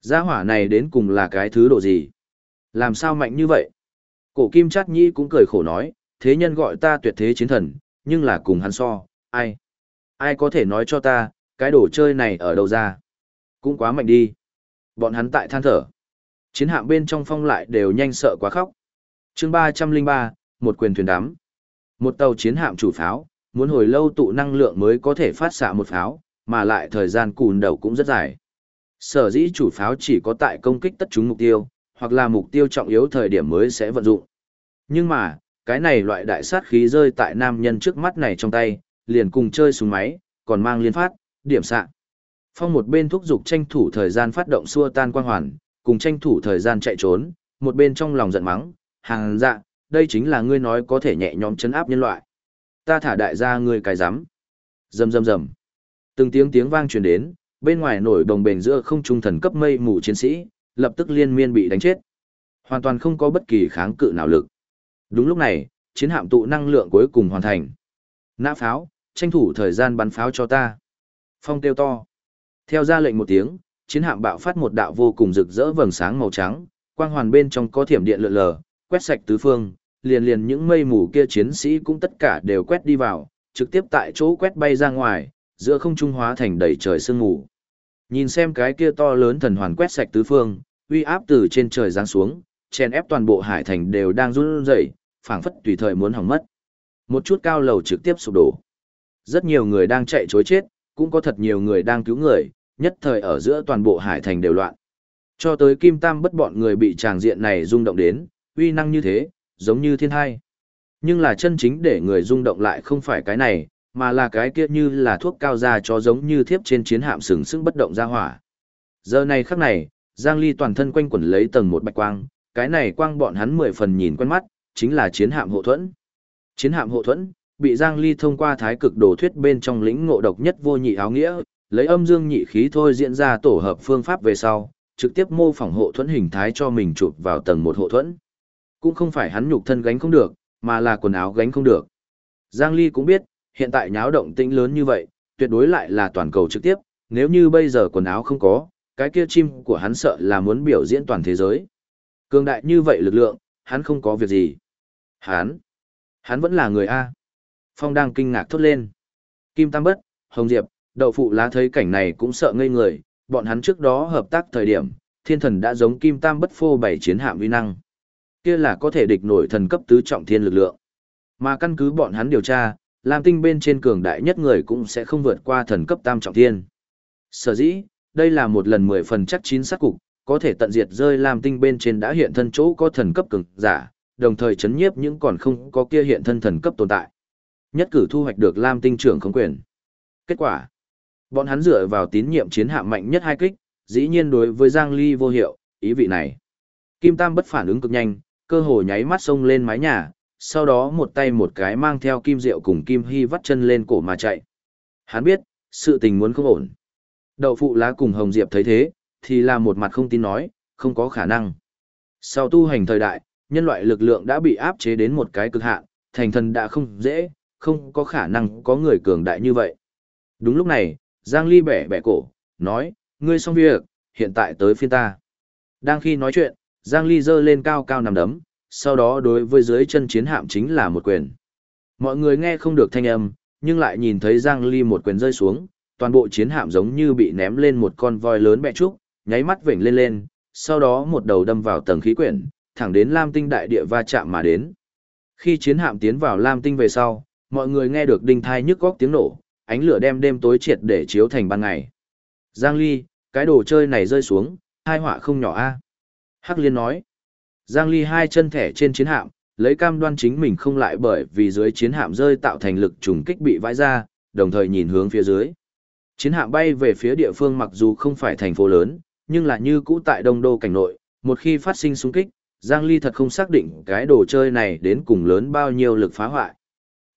Gia hỏa này đến cùng là cái thứ độ gì? Làm sao mạnh như vậy? Cổ kim chát nhi cũng cười khổ nói, thế nhân gọi ta tuyệt thế chiến thần, nhưng là cùng hắn so, ai? Ai có thể nói cho ta, cái đồ chơi này ở đâu ra? Cũng quá mạnh đi. Bọn hắn tại than thở. Chiến hạm bên trong phong lại đều nhanh sợ quá khóc. chương ba trăm linh ba, một quyền thuyền đắm. Một tàu chiến hạm chủ pháo, muốn hồi lâu tụ năng lượng mới có thể phát xạ một pháo, mà lại thời gian cùn đầu cũng rất dài. Sở dĩ chủ pháo chỉ có tại công kích tất chúng mục tiêu, hoặc là mục tiêu trọng yếu thời điểm mới sẽ vận dụng. Nhưng mà, cái này loại đại sát khí rơi tại nam nhân trước mắt này trong tay, liền cùng chơi súng máy, còn mang liên phát, điểm xạ. Phong một bên thúc giục tranh thủ thời gian phát động xua tan quang hoàn, cùng tranh thủ thời gian chạy trốn, một bên trong lòng giận mắng, hàng dạ, đây chính là ngươi nói có thể nhẹ nhõm chấn áp nhân loại. Ta thả đại gia ngươi cái rắm Rầm rầm rầm. Từng tiếng tiếng vang truyền đến, bên ngoài nổi đồng bền giữa không trung thần cấp mây mù chiến sĩ, lập tức liên miên bị đánh chết. Hoàn toàn không có bất kỳ kháng cự nào lực. Đúng lúc này, chiến hạm tụ năng lượng cuối cùng hoàn thành. Nã pháo, tranh thủ thời gian bắn pháo cho ta. Phong kêu to. Theo ra lệnh một tiếng, chiến hạm bạo phát một đạo vô cùng rực rỡ vầng sáng màu trắng, quang hoàn bên trong có thiểm điện lượn lờ, quét sạch tứ phương, liền liền những mây mù kia chiến sĩ cũng tất cả đều quét đi vào, trực tiếp tại chỗ quét bay ra ngoài, giữa không trung hóa thành đầy trời sương mù. Nhìn xem cái kia to lớn thần hoàn quét sạch tứ phương, uy áp từ trên trời giáng xuống, chèn ép toàn bộ hải thành đều đang run rẩy, phảng phất tùy thời muốn hỏng mất. Một chút cao lầu trực tiếp sụp đổ. Rất nhiều người đang chạy chối chết, cũng có thật nhiều người đang cứu người, nhất thời ở giữa toàn bộ hải thành đều loạn. Cho tới Kim Tam bất bọn người bị tràng diện này rung động đến, uy năng như thế, giống như thiên hai. Nhưng là chân chính để người rung động lại không phải cái này, mà là cái kia như là thuốc cao ra cho giống như thiếp trên chiến hạm sừng sững bất động ra hỏa. Giờ này khắc này, Giang Ly toàn thân quanh quẩn lấy tầng một bạch quang, cái này quang bọn hắn mười phần nhìn quen mắt, chính là chiến hạm hộ thuẫn. Chiến hạm hộ thuẫn, bị Giang Ly thông qua thái cực đồ thuyết bên trong lĩnh ngộ độc nhất vô nhị áo nghĩa, lấy âm dương nhị khí thôi diễn ra tổ hợp phương pháp về sau, trực tiếp mô phỏng hộ thuẫn hình thái cho mình chụp vào tầng một hộ thuẫn. Cũng không phải hắn nhục thân gánh không được, mà là quần áo gánh không được. Giang Ly cũng biết, hiện tại nháo động tĩnh lớn như vậy, tuyệt đối lại là toàn cầu trực tiếp, nếu như bây giờ quần áo không có, cái kia chim của hắn sợ là muốn biểu diễn toàn thế giới. Cường đại như vậy lực lượng, hắn không có việc gì. Hắn, hắn vẫn là người A. Phong đang kinh ngạc thốt lên. Kim Tam Bất, Hồng Diệp, Đậu Phụ Lá thấy cảnh này cũng sợ ngây người, bọn hắn trước đó hợp tác thời điểm, thiên thần đã giống Kim Tam Bất phô bảy chiến hạm vi năng. Kia là có thể địch nổi thần cấp tứ trọng thiên lực lượng. Mà căn cứ bọn hắn điều tra, Lam Tinh bên trên cường đại nhất người cũng sẽ không vượt qua thần cấp tam trọng thiên. Sở dĩ, đây là một lần mười phần chắc chín sát cục, có thể tận diệt rơi Lam Tinh bên trên đã hiện thân chỗ có thần cấp cường giả, đồng thời chấn nhiếp những còn không có kia hiện thân thần cấp tồn tại. Nhất cử thu hoạch được Lam Tinh trưởng không quyền. Kết quả, bọn hắn dựa vào tín nhiệm chiến hạm mạnh nhất hai kích, dĩ nhiên đối với Giang Ly vô hiệu, ý vị này. Kim Tam bất phản ứng cực nhanh, cơ hồ nháy mắt xông lên mái nhà, sau đó một tay một cái mang theo Kim Diệu cùng Kim Hy vắt chân lên cổ mà chạy. Hắn biết, sự tình muốn không ổn. Đậu phụ lá cùng Hồng Diệp thấy thế, thì là một mặt không tin nói, không có khả năng. Sau tu hành thời đại, nhân loại lực lượng đã bị áp chế đến một cái cực hạn, thành thần đã không dễ, không có khả năng có người cường đại như vậy. Đúng lúc này, Giang Ly bẻ bẻ cổ, nói, ngươi xong việc, hiện tại tới phiên ta. Đang khi nói chuyện, Giang Ly giơ lên cao cao nằm đấm, sau đó đối với dưới chân chiến hạm chính là một quyền. Mọi người nghe không được thanh âm, nhưng lại nhìn thấy Giang Ly một quyền rơi xuống, toàn bộ chiến hạm giống như bị ném lên một con voi lớn bẹ trúc, nháy mắt vểnh lên lên, sau đó một đầu đâm vào tầng khí quyển, thẳng đến Lam Tinh đại địa va chạm mà đến. Khi chiến hạm tiến vào Lam Tinh về sau, mọi người nghe được đinh thai nhức góc tiếng nổ, ánh lửa đem đêm tối triệt để chiếu thành ban ngày. Giang Ly, cái đồ chơi này rơi xuống, hai họa không nhỏ a. Hắc Liên nói. Giang Ly hai chân thẻ trên chiến hạm, lấy cam đoan chính mình không lại bởi vì dưới chiến hạm rơi tạo thành lực trùng kích bị vãi ra, đồng thời nhìn hướng phía dưới. Chiến hạm bay về phía địa phương mặc dù không phải thành phố lớn, nhưng là như cũ tại đông đô cảnh nội, một khi phát sinh xung kích, Giang Ly thật không xác định cái đồ chơi này đến cùng lớn bao nhiêu lực phá hoại.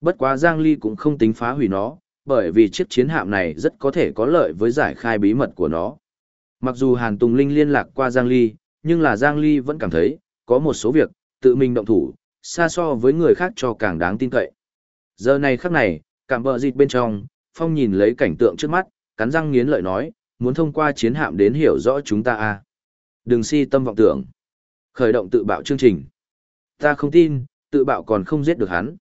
Bất quá Giang Ly cũng không tính phá hủy nó, bởi vì chiếc chiến hạm này rất có thể có lợi với giải khai bí mật của nó. Mặc dù Hàn Tùng Linh liên lạc qua Giang Ly, nhưng là Giang Ly vẫn cảm thấy, có một số việc, tự mình động thủ, xa so với người khác cho càng đáng tin cậy. Giờ này khắc này, cảm bờ dịch bên trong, Phong nhìn lấy cảnh tượng trước mắt, cắn răng nghiến lợi nói, muốn thông qua chiến hạm đến hiểu rõ chúng ta à. Đừng si tâm vọng tưởng. Khởi động tự bạo chương trình. Ta không tin, tự bạo còn không giết được hắn.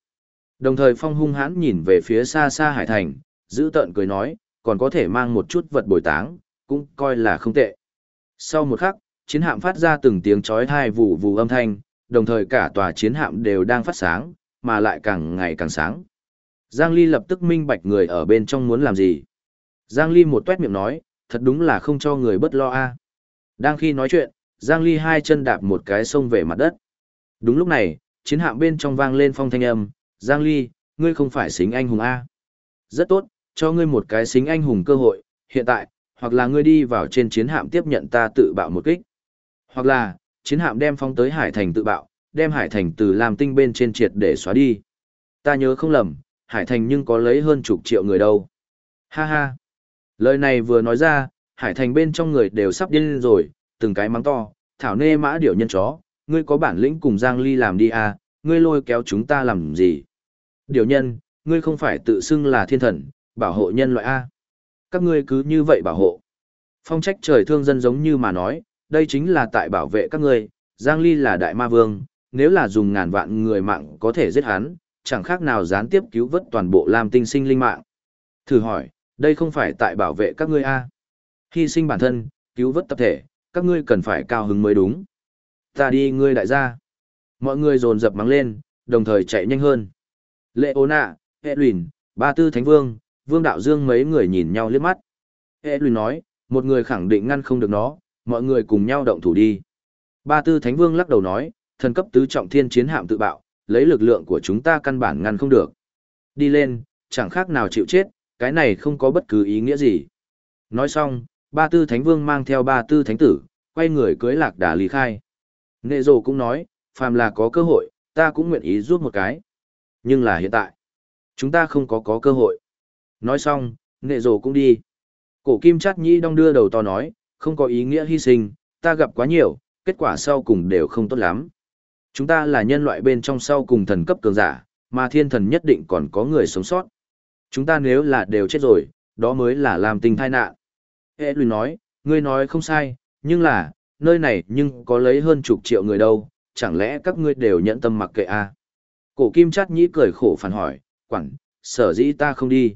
Đồng thời Phong hung hãn nhìn về phía xa xa hải thành, giữ tợn cười nói, còn có thể mang một chút vật bồi táng, cũng coi là không tệ. Sau một khắc, chiến hạm phát ra từng tiếng chói tai vụ vụ âm thanh, đồng thời cả tòa chiến hạm đều đang phát sáng, mà lại càng ngày càng sáng. Giang Ly lập tức minh bạch người ở bên trong muốn làm gì. Giang Ly một tuét miệng nói, thật đúng là không cho người bất lo a. Đang khi nói chuyện, Giang Ly hai chân đạp một cái sông về mặt đất. Đúng lúc này, chiến hạm bên trong vang lên phong thanh âm, Giang Ly, ngươi không phải xính anh hùng A. Rất tốt, cho ngươi một cái xính anh hùng cơ hội, hiện tại, hoặc là ngươi đi vào trên chiến hạm tiếp nhận ta tự bạo một kích. Hoặc là, chiến hạm đem phong tới Hải Thành tự bạo, đem Hải Thành từ làm tinh bên trên triệt để xóa đi. Ta nhớ không lầm, Hải Thành nhưng có lấy hơn chục triệu người đâu. Ha ha. Lời này vừa nói ra, Hải Thành bên trong người đều sắp điên rồi, từng cái mắng to, thảo nê mã điểu nhân chó, ngươi có bản lĩnh cùng Giang Ly làm đi à, ngươi lôi kéo chúng ta làm gì? Điều nhân, ngươi không phải tự xưng là thiên thần, bảo hộ nhân loại A. Các ngươi cứ như vậy bảo hộ. Phong trách trời thương dân giống như mà nói, đây chính là tại bảo vệ các ngươi, Giang Ly là đại ma vương, nếu là dùng ngàn vạn người mạng có thể giết hắn, chẳng khác nào gián tiếp cứu vớt toàn bộ Lam tinh sinh linh mạng. Thử hỏi, đây không phải tại bảo vệ các ngươi A. Hy sinh bản thân, cứu vớt tập thể, các ngươi cần phải cao hứng mới đúng. Ta đi ngươi đại gia. Mọi người dồn dập mắng lên, đồng thời chạy nhanh hơn. Lệ ô nạ, hệ luyện, ba tư thánh vương, vương đạo dương mấy người nhìn nhau liếc mắt. Hệ luyện nói, một người khẳng định ngăn không được nó, mọi người cùng nhau động thủ đi. Ba tư thánh vương lắc đầu nói, thần cấp tứ trọng thiên chiến hạm tự bạo, lấy lực lượng của chúng ta căn bản ngăn không được. Đi lên, chẳng khác nào chịu chết, cái này không có bất cứ ý nghĩa gì. Nói xong, ba tư thánh vương mang theo ba tư thánh tử, quay người cưới lạc đà lý khai. Nệ rồ cũng nói, phàm là có cơ hội, ta cũng nguyện ý giúp một cái. Nhưng là hiện tại, chúng ta không có có cơ hội. Nói xong, nệ rồ cũng đi. Cổ kim chát nhĩ đong đưa đầu to nói, không có ý nghĩa hy sinh, ta gặp quá nhiều, kết quả sau cùng đều không tốt lắm. Chúng ta là nhân loại bên trong sau cùng thần cấp cường giả, mà thiên thần nhất định còn có người sống sót. Chúng ta nếu là đều chết rồi, đó mới là làm tình thai nạn. Hệ lùi nói, ngươi nói không sai, nhưng là, nơi này nhưng có lấy hơn chục triệu người đâu, chẳng lẽ các ngươi đều nhận tâm mặc kệ à? Cổ kim chát nhĩ cười khổ phản hỏi, quản, sở dĩ ta không đi.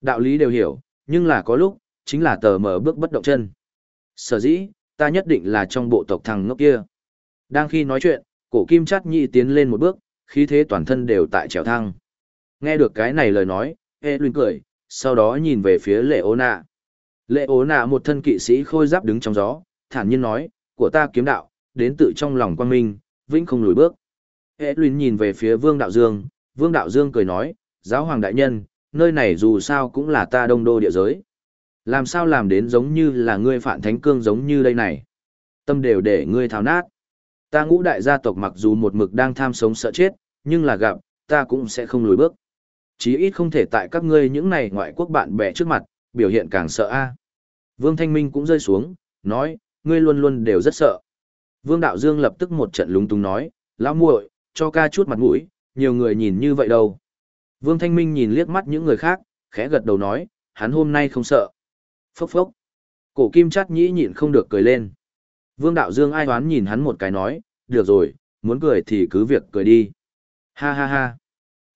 Đạo lý đều hiểu, nhưng là có lúc, chính là tờ mở bước bất động chân. Sở dĩ, ta nhất định là trong bộ tộc thằng ngốc kia. Đang khi nói chuyện, cổ kim chát nhĩ tiến lên một bước, khí thế toàn thân đều tại trèo thăng. Nghe được cái này lời nói, e luyện cười, sau đó nhìn về phía lệ ố nạ. Lệ ố nạ một thân kỵ sĩ khôi giáp đứng trong gió, thản nhiên nói, của ta kiếm đạo, đến tự trong lòng quan minh, vĩnh không lùi bước. Hệ luyện nhìn về phía Vương Đạo Dương, Vương Đạo Dương cười nói, giáo hoàng đại nhân, nơi này dù sao cũng là ta đông đô địa giới. Làm sao làm đến giống như là ngươi phản thánh cương giống như đây này. Tâm đều để ngươi tháo nát. Ta ngũ đại gia tộc mặc dù một mực đang tham sống sợ chết, nhưng là gặp, ta cũng sẽ không lùi bước. Chí ít không thể tại các ngươi những này ngoại quốc bạn bè trước mặt, biểu hiện càng sợ a. Vương Thanh Minh cũng rơi xuống, nói, ngươi luôn luôn đều rất sợ. Vương Đạo Dương lập tức một trận lúng túng nói, lão muội, cho ca chút mặt mũi, nhiều người nhìn như vậy đâu. Vương Thanh Minh nhìn liếc mắt những người khác, khẽ gật đầu nói, hắn hôm nay không sợ. Phốc phốc. Cổ kim chắt nhĩ nhịn không được cười lên. Vương Đạo Dương ai đoán nhìn hắn một cái nói, được rồi, muốn cười thì cứ việc cười đi. Ha ha ha.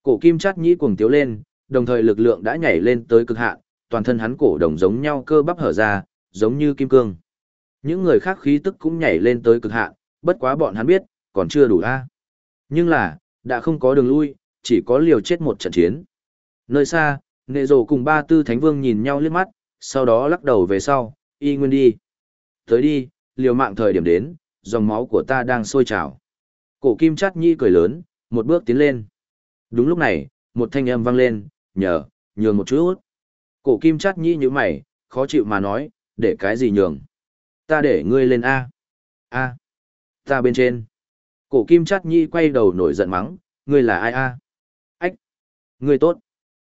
Cổ kim chắt nhĩ cuồng tiếu lên, đồng thời lực lượng đã nhảy lên tới cực hạn, toàn thân hắn cổ đồng giống nhau cơ bắp hở ra, giống như kim cương. Những người khác khí tức cũng nhảy lên tới cực hạn, bất quá bọn hắn biết, còn chưa đủ a. Nhưng là, đã không có đường lui, chỉ có liều chết một trận chiến. Nơi xa, nệ rồ cùng ba tư thánh vương nhìn nhau liếc mắt, sau đó lắc đầu về sau, y nguyên đi. Tới đi, liều mạng thời điểm đến, dòng máu của ta đang sôi trào. Cổ kim chát nhi cười lớn, một bước tiến lên. Đúng lúc này, một thanh âm vang lên, nhờ, nhường một chút. Cổ kim chát nhi như mày, khó chịu mà nói, để cái gì nhường. Ta để ngươi lên A. A. Ta bên trên. Cổ kim chát nhi quay đầu nổi giận mắng, ngươi là ai A. Ách. Ngươi tốt.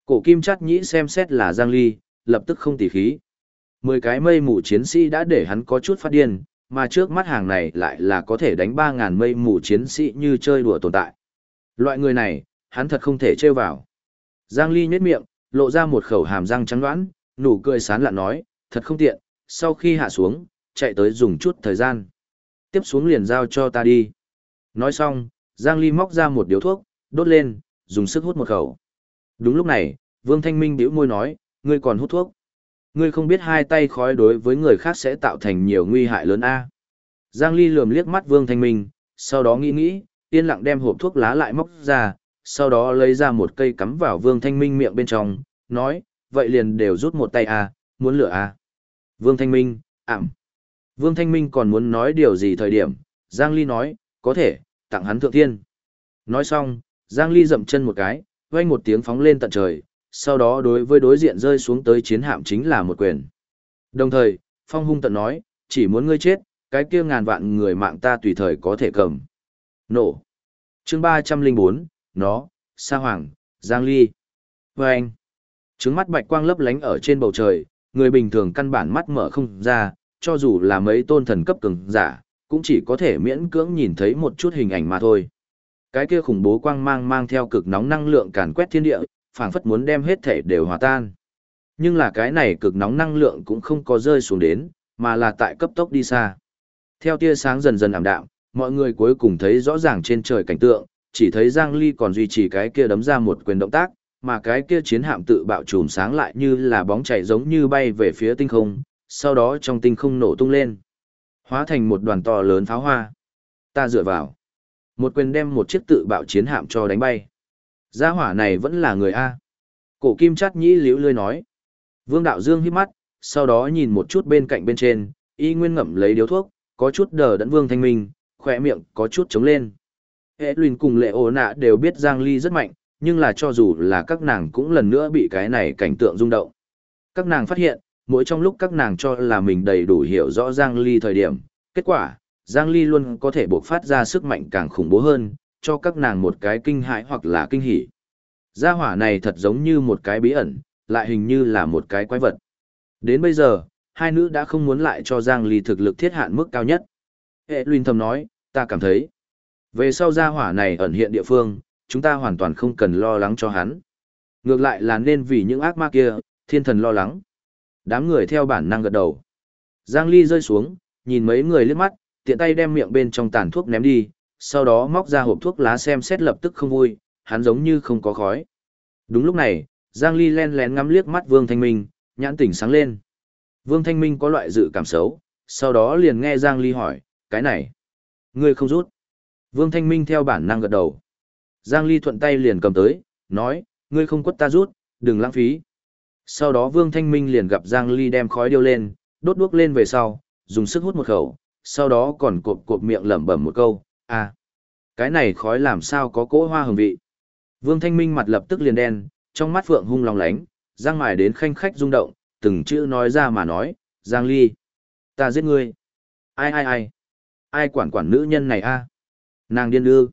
Cổ kim chát nhĩ xem xét là Giang Ly, lập tức không tỉ khí. Mười cái mây mù chiến sĩ đã để hắn có chút phát điên, mà trước mắt hàng này lại là có thể đánh 3.000 mây mù chiến sĩ như chơi đùa tồn tại. Loại người này, hắn thật không thể trêu vào. Giang Ly nhếch miệng, lộ ra một khẩu hàm răng trắng đoán, nụ cười sán lạn nói, thật không tiện, sau khi hạ xuống, chạy tới dùng chút thời gian. Tiếp xuống liền giao cho ta đi. Nói xong, Giang Ly móc ra một điếu thuốc, đốt lên, dùng sức hút một khẩu. Đúng lúc này, Vương Thanh Minh bĩu môi nói, ngươi còn hút thuốc. Ngươi không biết hai tay khói đối với người khác sẽ tạo thành nhiều nguy hại lớn a. Giang Ly lườm liếc mắt Vương Thanh Minh, sau đó nghĩ nghĩ, yên lặng đem hộp thuốc lá lại móc ra, sau đó lấy ra một cây cắm vào Vương Thanh Minh miệng bên trong, nói, vậy liền đều rút một tay a, muốn lửa a. Vương Thanh Minh, ảm. Vương Thanh Minh còn muốn nói điều gì thời điểm, Giang Ly nói, có thể, tặng hắn thượng thiên. Nói xong, Giang Ly dậm chân một cái, vang một tiếng phóng lên tận trời, sau đó đối với đối diện rơi xuống tới chiến hạm chính là một quyền. Đồng thời, Phong hung tận nói, chỉ muốn ngươi chết, cái kia ngàn vạn người mạng ta tùy thời có thể cầm. Nổ. chương 304, nó, Sa Hoàng, Giang Ly. Vâng. Trứng mắt bạch quang lấp lánh ở trên bầu trời, người bình thường căn bản mắt mở không ra, cho dù là mấy tôn thần cấp cường giả, cũng chỉ có thể miễn cưỡng nhìn thấy một chút hình ảnh mà thôi. Cái kia khủng bố quang mang mang theo cực nóng năng lượng càn quét thiên địa, phảng phất muốn đem hết thể đều hòa tan. Nhưng là cái này cực nóng năng lượng cũng không có rơi xuống đến, mà là tại cấp tốc đi xa. Theo tia sáng dần dần ảm đạm, mọi người cuối cùng thấy rõ ràng trên trời cảnh tượng, chỉ thấy Giang Ly còn duy trì cái kia đấm ra một quyền động tác, mà cái kia chiến hạm tự bạo trùm sáng lại như là bóng chảy giống như bay về phía tinh không, sau đó trong tinh không nổ tung lên. Hóa thành một đoàn to lớn pháo hoa. Ta dựa vào. Một quyền đem một chiếc tự bạo chiến hạm cho đánh bay. Gia hỏa này vẫn là người A. Cổ kim chát nhĩ liễu lươi nói. Vương đạo dương hít mắt, sau đó nhìn một chút bên cạnh bên trên, y nguyên ngậm lấy điếu thuốc, có chút đờ đẫn vương thanh minh, khỏe miệng có chút trống lên. Hệ luyện cùng lệ ổ nạ đều biết Giang Ly rất mạnh, nhưng là cho dù là các nàng cũng lần nữa bị cái này cảnh tượng rung động. Các nàng phát hiện, mỗi trong lúc các nàng cho là mình đầy đủ hiểu rõ Giang Ly thời điểm, kết quả, Giang Ly luôn có thể buộc phát ra sức mạnh càng khủng bố hơn, cho các nàng một cái kinh hãi hoặc là kinh hỉ. Gia hỏa này thật giống như một cái bí ẩn, lại hình như là một cái quái vật. Đến bây giờ, hai nữ đã không muốn lại cho Giang Ly thực lực thiết hạn mức cao nhất. Hệ Luyên thầm nói, ta cảm thấy, về sau gia hỏa này ẩn hiện địa phương, chúng ta hoàn toàn không cần lo lắng cho hắn. Ngược lại là nên vì những ác ma kia, thiên thần lo lắng. Đám người theo bản năng gật đầu. Giang Ly rơi xuống, nhìn mấy người liếc mắt, tiện tay đem miệng bên trong tàn thuốc ném đi, sau đó móc ra hộp thuốc lá xem xét lập tức không vui, hắn giống như không có khói. Đúng lúc này, Giang Ly len lén ngắm liếc mắt Vương Thanh Minh, nhãn tỉnh sáng lên. Vương Thanh Minh có loại dự cảm xấu, sau đó liền nghe Giang Ly hỏi, cái này, ngươi không rút. Vương Thanh Minh theo bản năng gật đầu. Giang Ly thuận tay liền cầm tới, nói, ngươi không quất ta rút, đừng lãng phí. Sau đó Vương Thanh Minh liền gặp Giang Ly đem khói điêu lên, đốt đuốc lên về sau, dùng sức hút một khẩu, sau đó còn cộp cộp miệng lẩm bẩm một câu, à, cái này khói làm sao có cỗ hoa hương vị. Vương Thanh Minh mặt lập tức liền đen, trong mắt phượng hung lòng lánh, giang mài đến khanh khách rung động, từng chữ nói ra mà nói, Giang Ly, ta giết ngươi. Ai ai ai, ai quản quản nữ nhân này a? Nàng điên ư.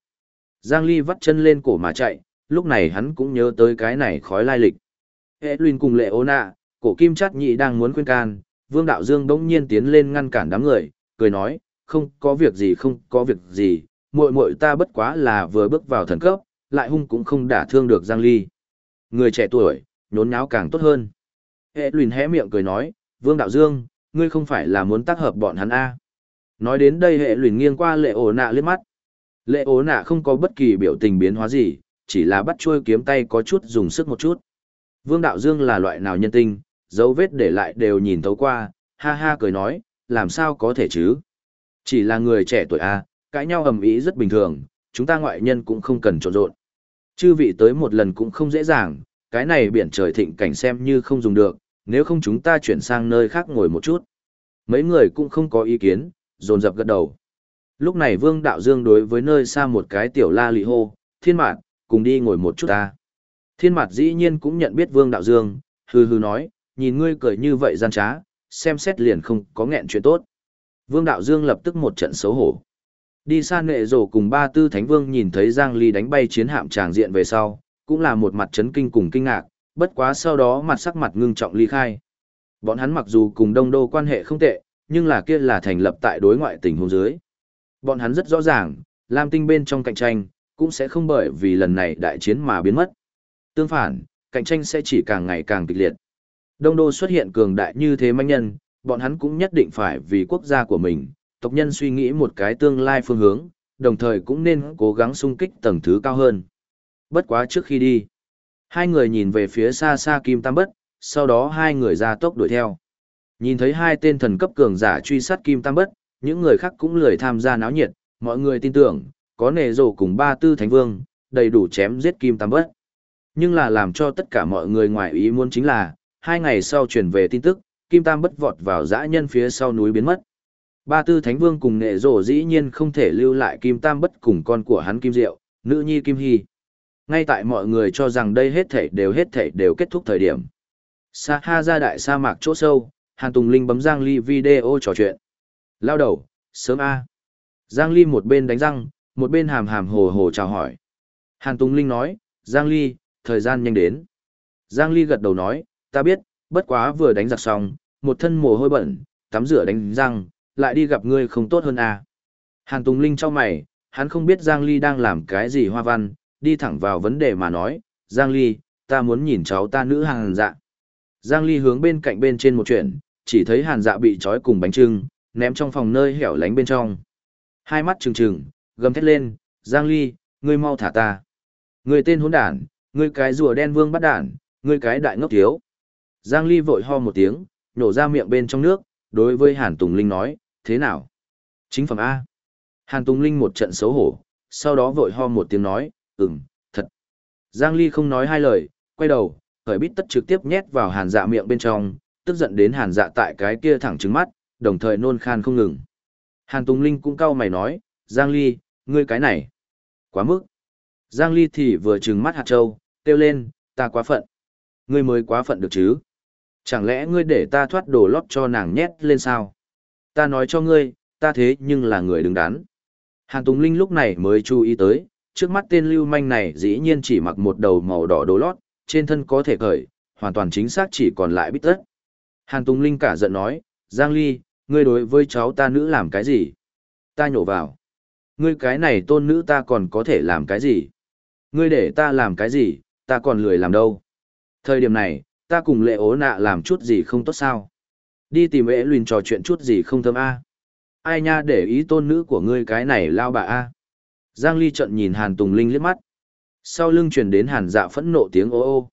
Giang Ly vắt chân lên cổ mà chạy, lúc này hắn cũng nhớ tới cái này khói lai lịch. Hệ Luyện cùng lệ ô nạ, cổ kim chắt nhị đang muốn khuyên can, Vương Đạo Dương bỗng nhiên tiến lên ngăn cản đám người, cười nói, không có việc gì không có việc gì, muội muội ta bất quá là vừa bước vào thần cấp, lại hung cũng không đả thương được Giang Ly. Người trẻ tuổi, nhốn nháo càng tốt hơn. Hệ Luyện hé miệng cười nói, Vương Đạo Dương, ngươi không phải là muốn tác hợp bọn hắn A. Nói đến đây hệ Luyện nghiêng qua lệ ổ nạ liếc mắt. Lệ ố nạ không có bất kỳ biểu tình biến hóa gì, chỉ là bắt chuôi kiếm tay có chút dùng sức một chút. Vương Đạo Dương là loại nào nhân tinh, dấu vết để lại đều nhìn thấu qua, ha ha cười nói, làm sao có thể chứ? Chỉ là người trẻ tuổi A, cãi nhau ầm ĩ rất bình thường, chúng ta ngoại nhân cũng không cần trộn rộn. Chư vị tới một lần cũng không dễ dàng, cái này biển trời thịnh cảnh xem như không dùng được, nếu không chúng ta chuyển sang nơi khác ngồi một chút. Mấy người cũng không có ý kiến, dồn dập gật đầu. Lúc này Vương Đạo Dương đối với nơi xa một cái tiểu la lị hô, thiên mạn, cùng đi ngồi một chút ta. Thiên mặt dĩ nhiên cũng nhận biết Vương Đạo Dương, hừ hừ nói, nhìn ngươi cười như vậy gian trá, xem xét liền không có nghẹn chuyện tốt. Vương Đạo Dương lập tức một trận xấu hổ. Đi xa nệ rổ cùng ba tư thánh vương nhìn thấy Giang Ly đánh bay chiến hạm tràng diện về sau, cũng là một mặt chấn kinh cùng kinh ngạc, bất quá sau đó mặt sắc mặt ngưng trọng ly khai. Bọn hắn mặc dù cùng đông đô quan hệ không tệ, nhưng là kia là thành lập tại đối ngoại tình huống dưới. Bọn hắn rất rõ ràng, Lam Tinh bên trong cạnh tranh, cũng sẽ không bởi vì lần này đại chiến mà biến mất. Tương phản, cạnh tranh sẽ chỉ càng ngày càng kịch liệt. Đông Đô xuất hiện cường đại như thế manh nhân, bọn hắn cũng nhất định phải vì quốc gia của mình, tộc nhân suy nghĩ một cái tương lai phương hướng, đồng thời cũng nên cố gắng sung kích tầng thứ cao hơn. Bất quá trước khi đi, hai người nhìn về phía xa xa Kim Tam Bất, sau đó hai người ra tốc đuổi theo. Nhìn thấy hai tên thần cấp cường giả truy sát Kim Tam Bất, những người khác cũng lười tham gia náo nhiệt, mọi người tin tưởng, có nề rổ cùng ba tư thánh vương, đầy đủ chém giết kim tam bất. Nhưng là làm cho tất cả mọi người ngoài ý muốn chính là, hai ngày sau truyền về tin tức, Kim Tam bất vọt vào dã nhân phía sau núi biến mất. Ba tư thánh vương cùng nghệ rổ dĩ nhiên không thể lưu lại Kim Tam bất cùng con của hắn Kim Diệu, nữ nhi Kim Hy. Ngay tại mọi người cho rằng đây hết thảy đều hết thảy đều kết thúc thời điểm. Sa ha ra đại sa mạc chỗ sâu, Hàn Tùng Linh bấm Giang Ly video trò chuyện. Lao đầu, sớm A. Giang Ly một bên đánh răng, một bên hàm hàm hồ hồ chào hỏi. Hàn Tùng Linh nói, Giang Ly, thời gian nhanh đến. Giang Ly gật đầu nói, ta biết, bất quá vừa đánh giặc xong, một thân mồ hôi bẩn, tắm rửa đánh răng, lại đi gặp ngươi không tốt hơn à. Hàn Tùng Linh cho mày, hắn không biết Giang Ly đang làm cái gì hoa văn, đi thẳng vào vấn đề mà nói, Giang Ly, ta muốn nhìn cháu ta nữ hàng dạ. Giang Ly hướng bên cạnh bên trên một chuyện, chỉ thấy hàn dạ bị trói cùng bánh trưng, ném trong phòng nơi hẻo lánh bên trong. Hai mắt trừng trừng, gầm thét lên, Giang Ly, ngươi mau thả ta. người tên hỗn đản, ngươi cái rùa đen vương bắt đản, ngươi cái đại ngốc thiếu. Giang Ly vội ho một tiếng, nhổ ra miệng bên trong nước, đối với Hàn Tùng Linh nói, thế nào? Chính phẩm A. Hàn Tùng Linh một trận xấu hổ, sau đó vội ho một tiếng nói, ừm, thật. Giang Ly không nói hai lời, quay đầu, khởi bít tất trực tiếp nhét vào hàn dạ miệng bên trong, tức giận đến hàn dạ tại cái kia thẳng trứng mắt, đồng thời nôn khan không ngừng. Hàn Tùng Linh cũng cau mày nói, Giang Ly, ngươi cái này, quá mức. Giang Ly thì vừa trừng mắt hạt châu, kêu lên, ta quá phận. Ngươi mới quá phận được chứ. Chẳng lẽ ngươi để ta thoát đồ lót cho nàng nhét lên sao? Ta nói cho ngươi, ta thế nhưng là người đứng đắn. Hàn Tùng Linh lúc này mới chú ý tới, trước mắt tên lưu manh này dĩ nhiên chỉ mặc một đầu màu đỏ đồ lót, trên thân có thể cởi, hoàn toàn chính xác chỉ còn lại bít tất. Hàn Tùng Linh cả giận nói, Giang Ly, ngươi đối với cháu ta nữ làm cái gì? Ta nhổ vào. Ngươi cái này tôn nữ ta còn có thể làm cái gì? Ngươi để ta làm cái gì, ta còn lười làm đâu. Thời điểm này, ta cùng lệ ố nạ làm chút gì không tốt sao? Đi tìm ế luyện trò chuyện chút gì không thơm a Ai nha để ý tôn nữ của ngươi cái này lao bà a Giang Ly trận nhìn Hàn Tùng Linh liếc mắt. Sau lưng truyền đến Hàn dạ phẫn nộ tiếng ô ô.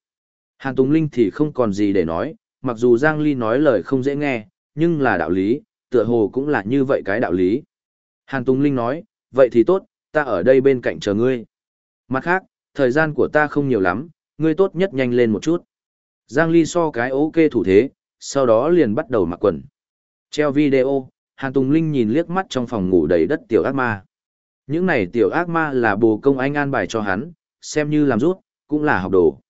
Hàn Tùng Linh thì không còn gì để nói, mặc dù Giang Ly nói lời không dễ nghe, nhưng là đạo lý, tựa hồ cũng là như vậy cái đạo lý. Hàn Tùng Linh nói, vậy thì tốt, ta ở đây bên cạnh chờ ngươi. Mặt khác, thời gian của ta không nhiều lắm, ngươi tốt nhất nhanh lên một chút. Giang Ly so cái ok thủ thế, sau đó liền bắt đầu mặc quần. Treo video, Hàn Tùng Linh nhìn liếc mắt trong phòng ngủ đầy đất tiểu ác ma. Những này tiểu ác ma là bồ công anh an bài cho hắn, xem như làm rút, cũng là học đồ.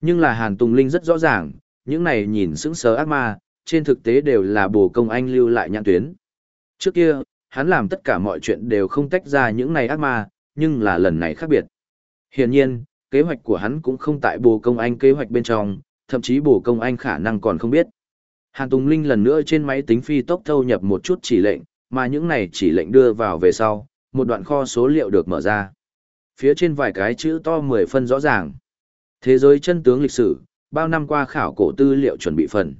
Nhưng là Hàn Tùng Linh rất rõ ràng, những này nhìn sững sờ ác ma, trên thực tế đều là bồ công anh lưu lại nhãn tuyến. Trước kia, hắn làm tất cả mọi chuyện đều không tách ra những này ác ma, nhưng là lần này khác biệt. Hiển nhiên, kế hoạch của hắn cũng không tại bồ công anh kế hoạch bên trong, thậm chí bồ công anh khả năng còn không biết. Hàn Tùng Linh lần nữa trên máy tính phi tốc thâu nhập một chút chỉ lệnh, mà những này chỉ lệnh đưa vào về sau, một đoạn kho số liệu được mở ra. Phía trên vài cái chữ to 10 phân rõ ràng. Thế giới chân tướng lịch sử, bao năm qua khảo cổ tư liệu chuẩn bị phần.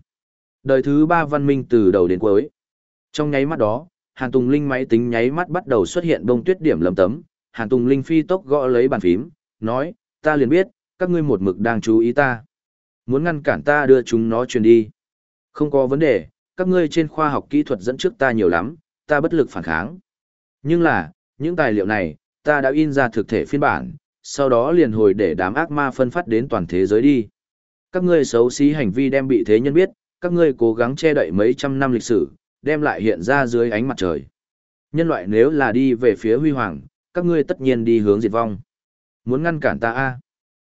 Đời thứ ba văn minh từ đầu đến cuối. Trong nháy mắt đó, Hàn Tùng Linh máy tính nháy mắt bắt đầu xuất hiện bông tuyết điểm lầm tấm. Hàn Tùng Linh phi tốc gõ lấy bàn phím, nói, ta liền biết, các ngươi một mực đang chú ý ta. Muốn ngăn cản ta đưa chúng nó truyền đi. Không có vấn đề, các ngươi trên khoa học kỹ thuật dẫn trước ta nhiều lắm, ta bất lực phản kháng. Nhưng là, những tài liệu này, ta đã in ra thực thể phiên bản, sau đó liền hồi để đám ác ma phân phát đến toàn thế giới đi. Các ngươi xấu xí hành vi đem bị thế nhân biết, các ngươi cố gắng che đậy mấy trăm năm lịch sử, đem lại hiện ra dưới ánh mặt trời. Nhân loại nếu là đi về phía huy hoàng, các ngươi tất nhiên đi hướng diệt vong. Muốn ngăn cản ta a?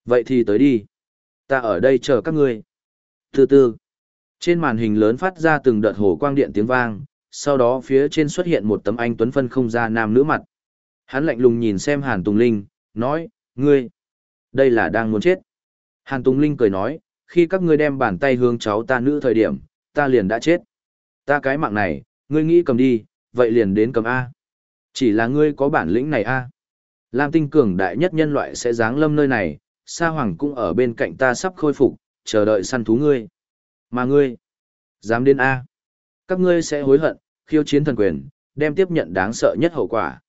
Vậy thì tới đi. Ta ở đây chờ các ngươi. Từ từ. Trên màn hình lớn phát ra từng đợt hồ quang điện tiếng vang, sau đó phía trên xuất hiện một tấm anh tuấn phân không ra nam nữ mặt. Hắn lạnh lùng nhìn xem Hàn Tùng Linh, nói, ngươi, đây là đang muốn chết. Hàn Tùng Linh cười nói, khi các ngươi đem bàn tay hướng cháu ta nữ thời điểm, ta liền đã chết. Ta cái mạng này, ngươi nghĩ cầm đi, vậy liền đến cầm A. Chỉ là ngươi có bản lĩnh này A. Lam tinh cường đại nhất nhân loại sẽ giáng lâm nơi này, Sa Hoàng cũng ở bên cạnh ta sắp khôi phục, chờ đợi săn thú ngươi. Mà ngươi, dám đến A. Các ngươi sẽ hối hận, khiêu chiến thần quyền, đem tiếp nhận đáng sợ nhất hậu quả.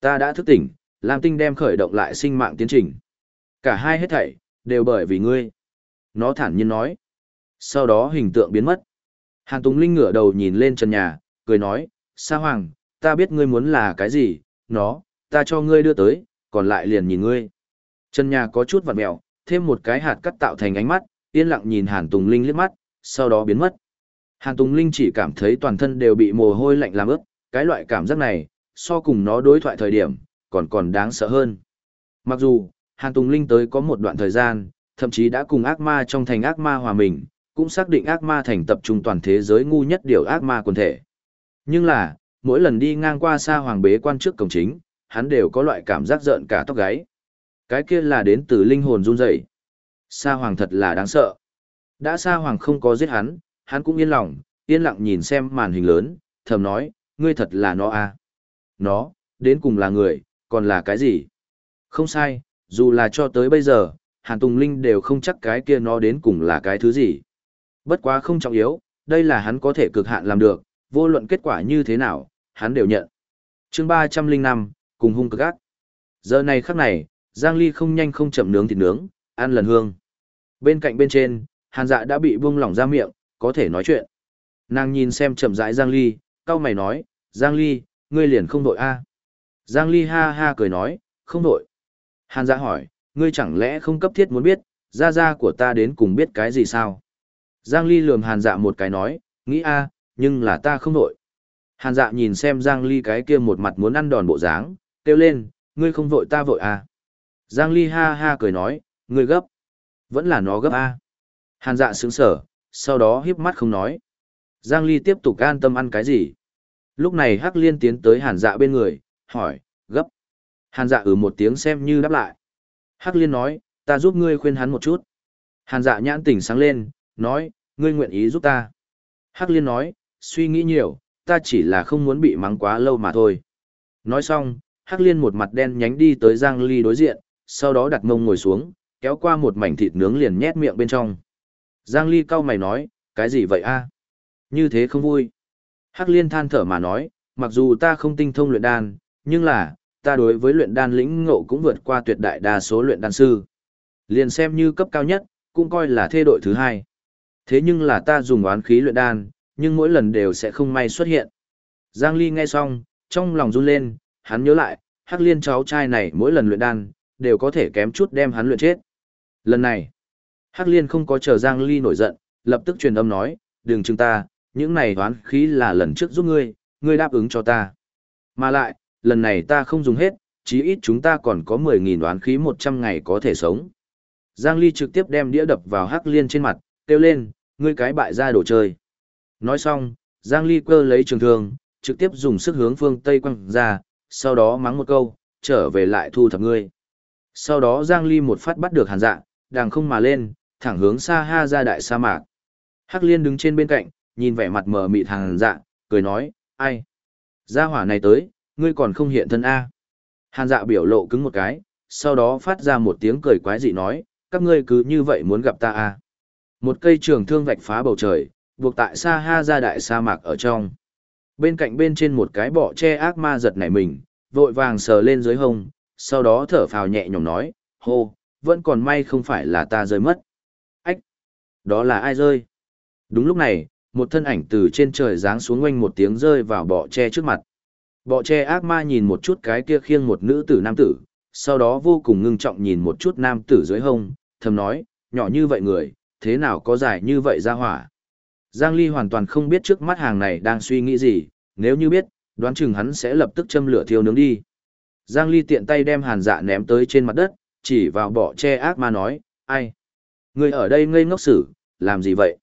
Ta đã thức tỉnh, Lam Tinh đem khởi động lại sinh mạng tiến trình. Cả hai hết thảy, đều bởi vì ngươi. Nó thản nhiên nói. Sau đó hình tượng biến mất. Hàn Tùng Linh ngửa đầu nhìn lên trần nhà, cười nói, Sa Hoàng, ta biết ngươi muốn là cái gì, nó, ta cho ngươi đưa tới, còn lại liền nhìn ngươi. Trần nhà có chút vặn mẹo, thêm một cái hạt cắt tạo thành ánh mắt, yên lặng nhìn Hàn Tùng Linh liếc mắt, sau đó biến mất. Hàn Tùng Linh chỉ cảm thấy toàn thân đều bị mồ hôi lạnh làm ướt, cái loại cảm giác này, so cùng nó đối thoại thời điểm, còn còn đáng sợ hơn. Mặc dù, Hàn Tùng Linh tới có một đoạn thời gian, thậm chí đã cùng ác ma trong thành ác ma hòa mình, cũng xác định ác ma thành tập trung toàn thế giới ngu nhất điều ác ma quần thể. Nhưng là, mỗi lần đi ngang qua xa hoàng bế quan trước cổng chính, hắn đều có loại cảm giác giận cả tóc gáy. Cái kia là đến từ linh hồn run rẩy. Sa hoàng thật là đáng sợ. Đã Sa hoàng không có giết hắn, hắn cũng yên lòng, yên lặng nhìn xem màn hình lớn, thầm nói, ngươi thật là nó à. Nó, đến cùng là người, còn là cái gì? Không sai, dù là cho tới bây giờ, Hàn Tùng Linh đều không chắc cái kia nó đến cùng là cái thứ gì. Bất quá không trọng yếu, đây là hắn có thể cực hạn làm được, vô luận kết quả như thế nào, hắn đều nhận. chương 305, cùng hung cực ác. Giờ này khắc này, Giang Ly không nhanh không chậm nướng thịt nướng, ăn lần hương. Bên cạnh bên trên, Hàn Dạ đã bị buông lỏng ra miệng, có thể nói chuyện. Nàng nhìn xem chậm rãi Giang Ly, cau mày nói, Giang Ly, ngươi liền không đội a? Giang Ly ha ha cười nói, không đội. Hàn Dạ hỏi, ngươi chẳng lẽ không cấp thiết muốn biết, gia gia của ta đến cùng biết cái gì sao? Giang Ly lườm Hàn Dạ một cái nói, nghĩ a, nhưng là ta không đội. Hàn Dạ nhìn xem Giang Ly cái kia một mặt muốn ăn đòn bộ dáng, kêu lên, ngươi không vội ta vội à? Giang Ly ha ha cười nói, ngươi gấp. Vẫn là nó gấp à? Hàn Dạ sững sở, sau đó híp mắt không nói. Giang Ly tiếp tục an tâm ăn cái gì? Lúc này Hắc Liên tiến tới Hàn Dạ bên người, hỏi, gấp. Hàn Dạ ừ một tiếng xem như đáp lại. Hắc Liên nói, ta giúp ngươi khuyên hắn một chút. Hàn Dạ nhãn tỉnh sáng lên, nói, ngươi nguyện ý giúp ta. Hắc Liên nói, suy nghĩ nhiều, ta chỉ là không muốn bị mắng quá lâu mà thôi. Nói xong, Hắc Liên một mặt đen nhánh đi tới Giang Ly đối diện, sau đó đặt mông ngồi xuống, kéo qua một mảnh thịt nướng liền nhét miệng bên trong. Giang Ly cau mày nói, cái gì vậy a? Như thế không vui. Hắc Liên than thở mà nói, mặc dù ta không tinh thông luyện đan, nhưng là, ta đối với luyện đan lĩnh ngộ cũng vượt qua tuyệt đại đa số luyện đan sư. Liền xem như cấp cao nhất, cũng coi là thê đội thứ hai. Thế nhưng là ta dùng oán khí luyện đan, nhưng mỗi lần đều sẽ không may xuất hiện. Giang Ly nghe xong, trong lòng run lên, hắn nhớ lại, Hắc Liên cháu trai này mỗi lần luyện đan, đều có thể kém chút đem hắn luyện chết. Lần này, Hắc Liên không có chờ Giang Ly nổi giận, lập tức truyền âm nói, đừng chừng ta, những này đoán khí là lần trước giúp ngươi, ngươi đáp ứng cho ta. Mà lại, lần này ta không dùng hết, chí ít chúng ta còn có 10.000 đoán khí 100 ngày có thể sống. Giang Ly trực tiếp đem đĩa đập vào Hắc Liên trên mặt, kêu lên, ngươi cái bại ra đồ chơi. Nói xong, Giang Ly quơ lấy trường thương, trực tiếp dùng sức hướng phương Tây quăng ra, sau đó mắng một câu, trở về lại thu thập ngươi. Sau đó Giang Ly một phát bắt được hàn dạ, đàng không mà lên, thẳng hướng xa ha ra đại sa mạc. Hắc Liên đứng trên bên cạnh, nhìn vẻ mặt mờ mịt hàn dạ, cười nói, ai? Gia hỏa này tới, ngươi còn không hiện thân A. Hàn dạ biểu lộ cứng một cái, sau đó phát ra một tiếng cười quái dị nói, các ngươi cứ như vậy muốn gặp ta A. Một cây trường thương vạch phá bầu trời, buộc tại xa Ha ra đại sa mạc ở trong. Bên cạnh bên trên một cái bọ che ác ma giật nảy mình, vội vàng sờ lên dưới hông, sau đó thở phào nhẹ nhõm nói, hô, vẫn còn may không phải là ta rơi mất. Ách! Đó là ai rơi? Đúng lúc này, một thân ảnh từ trên trời giáng xuống quanh một tiếng rơi vào bọ che trước mặt. Bọ che ác ma nhìn một chút cái kia khiêng một nữ tử nam tử, sau đó vô cùng ngưng trọng nhìn một chút nam tử dưới hông, thầm nói, nhỏ như vậy người, thế nào có dài như vậy ra hỏa. Giang Ly hoàn toàn không biết trước mắt hàng này đang suy nghĩ gì, nếu như biết, đoán chừng hắn sẽ lập tức châm lửa thiêu nướng đi. Giang Ly tiện tay đem hàn dạ ném tới trên mặt đất, chỉ vào bọ che ác ma nói, ai? Người ở đây ngây ngốc xử, làm gì vậy?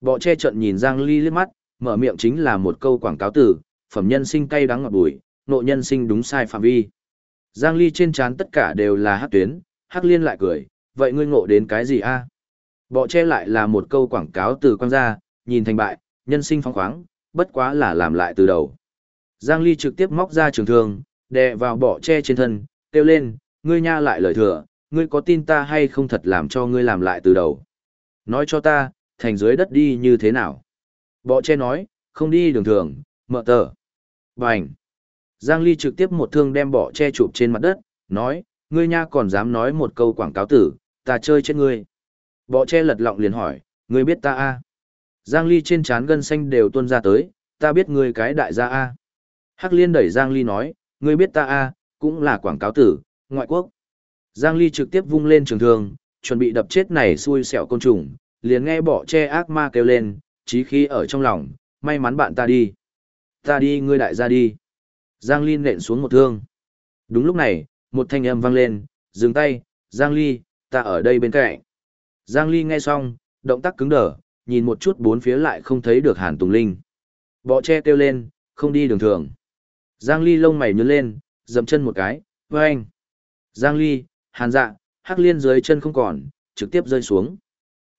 Bọ che trận nhìn Giang Ly liếc mắt, mở miệng chính là một câu quảng cáo từ, phẩm nhân sinh cay đắng ngọt bùi, nộ nhân sinh đúng sai phạm vi. Giang Ly trên trán tất cả đều là hắc tuyến, hắc liên lại cười, vậy ngươi ngộ đến cái gì a? Bọ che lại là một câu quảng cáo từ quang ra, nhìn thành bại, nhân sinh phong khoáng, bất quá là làm lại từ đầu. Giang Ly trực tiếp móc ra trường thương, đè vào bọ che trên thân, kêu lên, ngươi nha lại lời thừa, ngươi có tin ta hay không thật làm cho ngươi làm lại từ đầu. Nói cho ta, thành dưới đất đi như thế nào. Bọ che nói, không đi đường thường, mở tờ. Bành. Giang Ly trực tiếp một thương đem bọ che chụp trên mặt đất, nói, ngươi nha còn dám nói một câu quảng cáo tử, ta chơi chết ngươi. Bọ che lật lọng liền hỏi, ngươi biết ta a? Giang Ly trên trán gân xanh đều tuôn ra tới, ta biết ngươi cái đại gia a. Hắc Liên đẩy Giang Ly nói, ngươi biết ta a, cũng là quảng cáo tử, ngoại quốc. Giang Ly trực tiếp vung lên trường thương, chuẩn bị đập chết này xui xẻo côn trùng, liền nghe bỏ che ác ma kêu lên, chí khí ở trong lòng, may mắn bạn ta đi. Ta đi ngươi đại gia đi. Giang Ly nện xuống một thương. Đúng lúc này, một thanh âm vang lên, dừng tay, Giang Ly, ta ở đây bên cạnh. Giang Ly nghe xong, động tác cứng đờ, nhìn một chút bốn phía lại không thấy được Hàn Tùng Linh. Bọ che kêu lên, không đi đường thường. Giang Ly lông mày nhướng lên, dậm chân một cái, với anh. Giang Ly, Hàn dạ, hắc liên dưới chân không còn, trực tiếp rơi xuống.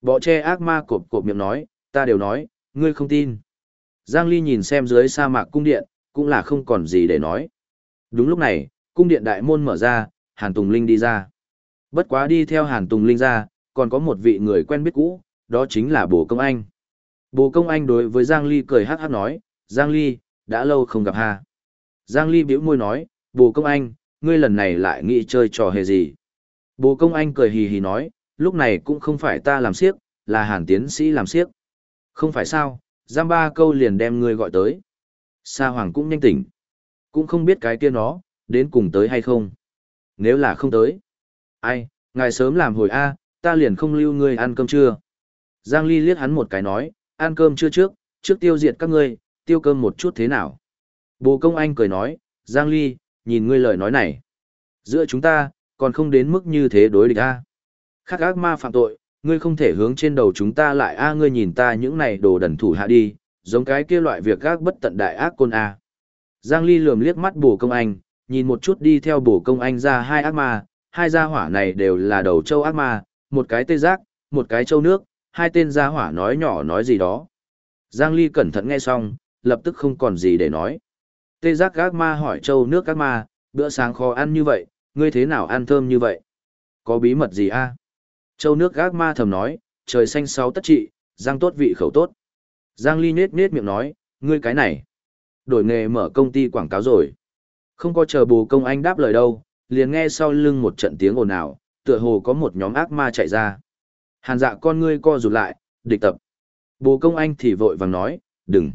Bọ che ác ma cộp cộp miệng nói, ta đều nói, ngươi không tin. Giang Ly nhìn xem dưới sa mạc cung điện, cũng là không còn gì để nói. Đúng lúc này, cung điện đại môn mở ra, Hàn Tùng Linh đi ra. Bất quá đi theo Hàn Tùng Linh ra, còn có một vị người quen biết cũ, đó chính là Bồ Công Anh. Bồ Công Anh đối với Giang Ly cười hát hát nói, Giang Ly, đã lâu không gặp ha. Giang Ly bĩu môi nói, Bồ Công Anh, ngươi lần này lại nghĩ chơi trò hề gì. Bồ Công Anh cười hì hì nói, lúc này cũng không phải ta làm siếc, là Hàn Tiến Sĩ làm siếc. Không phải sao, giam ba câu liền đem ngươi gọi tới. Sa Hoàng cũng nhanh tỉnh. Cũng không biết cái kia nó, đến cùng tới hay không. Nếu là không tới. Ai, ngài sớm làm hồi A, ta liền không lưu ngươi ăn cơm trưa. Giang Ly liếc hắn một cái nói, ăn cơm chưa trước, trước tiêu diệt các ngươi, tiêu cơm một chút thế nào. Bồ công anh cười nói, Giang Ly, nhìn ngươi lời nói này. Giữa chúng ta, còn không đến mức như thế đối địch A. Khác ác ma phạm tội, ngươi không thể hướng trên đầu chúng ta lại A ngươi nhìn ta những này đồ đần thủ hạ đi, giống cái kia loại việc gác bất tận đại ác côn A. Giang Ly lườm liếc mắt bổ công anh, nhìn một chút đi theo bổ công anh ra hai ác ma, hai gia hỏa này đều là đầu châu ác ma, một cái tê giác, một cái châu nước, hai tên gia hỏa nói nhỏ nói gì đó. Giang Ly cẩn thận nghe xong, lập tức không còn gì để nói. Tê giác các ma hỏi châu nước các ma, bữa sáng khó ăn như vậy, ngươi thế nào ăn thơm như vậy? Có bí mật gì a? Châu nước các ma thầm nói, trời xanh sáu tất trị, giang tốt vị khẩu tốt. Giang Ly nết nết miệng nói, ngươi cái này. Đổi nghề mở công ty quảng cáo rồi. Không có chờ bù công anh đáp lời đâu, liền nghe sau lưng một trận tiếng ồn ào, tựa hồ có một nhóm ác ma chạy ra. Hàn dạ con ngươi co rụt lại, địch tập. Bồ công anh thì vội vàng nói, đừng.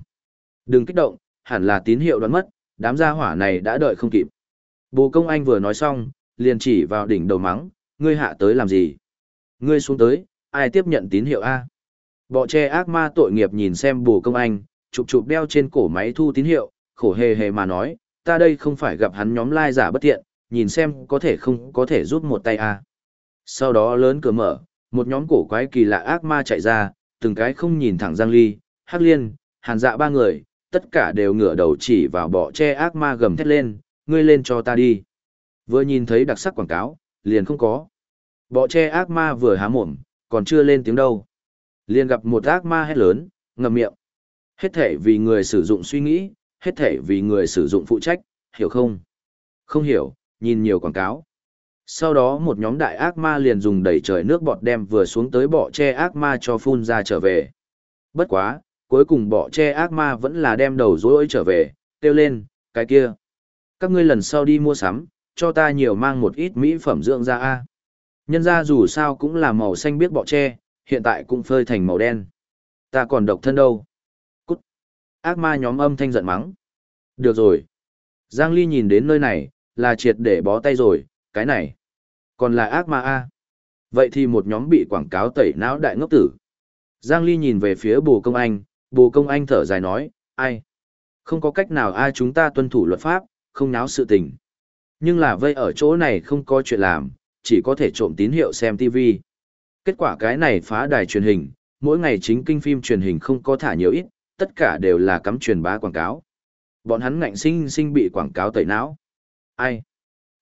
Đừng kích động, hẳn là tín hiệu đoán mất, đám gia hỏa này đã đợi không kịp. Bồ công anh vừa nói xong, liền chỉ vào đỉnh đầu mắng, ngươi hạ tới làm gì? Ngươi xuống tới, ai tiếp nhận tín hiệu A? Bọ che ác ma tội nghiệp nhìn xem bồ công anh, chụp chụp đeo trên cổ máy thu tín hiệu, khổ hề hề mà nói, ta đây không phải gặp hắn nhóm lai giả bất thiện, nhìn xem có thể không có thể rút một tay A. Sau đó lớn cửa mở, một nhóm cổ quái kỳ lạ ác ma chạy ra, từng cái không nhìn thẳng Giang Ly, Hắc Liên, Hàn Dạ ba người, tất cả đều ngửa đầu chỉ vào bọ che ác ma gầm thét lên, ngươi lên cho ta đi. Vừa nhìn thấy đặc sắc quảng cáo, liền không có. Bọ che ác ma vừa há mồm, còn chưa lên tiếng đâu. Liền gặp một ác ma hét lớn, ngậm miệng. Hết thể vì người sử dụng suy nghĩ, hết thể vì người sử dụng phụ trách, hiểu không? Không hiểu, nhìn nhiều quảng cáo. Sau đó một nhóm đại ác ma liền dùng đẩy trời nước bọt đem vừa xuống tới bọ che ác ma cho phun ra trở về. Bất quá, cuối cùng bọ che ác ma vẫn là đem đầu dối trở về, kêu lên, cái kia. Các ngươi lần sau đi mua sắm, cho ta nhiều mang một ít mỹ phẩm dưỡng da A. Nhân ra dù sao cũng là màu xanh biết bọ che, hiện tại cũng phơi thành màu đen. Ta còn độc thân đâu. Cút. Ác ma nhóm âm thanh giận mắng. Được rồi. Giang Ly nhìn đến nơi này, là triệt để bó tay rồi, cái này. Còn là ác ma A. Vậy thì một nhóm bị quảng cáo tẩy não đại ngốc tử. Giang Ly nhìn về phía bồ công anh, bồ công anh thở dài nói, ai? Không có cách nào ai chúng ta tuân thủ luật pháp, không náo sự tình. Nhưng là vây ở chỗ này không có chuyện làm, chỉ có thể trộm tín hiệu xem TV. Kết quả cái này phá đài truyền hình, mỗi ngày chính kinh phim truyền hình không có thả nhiều ít, tất cả đều là cắm truyền bá quảng cáo. Bọn hắn ngạnh sinh sinh bị quảng cáo tẩy não. Ai?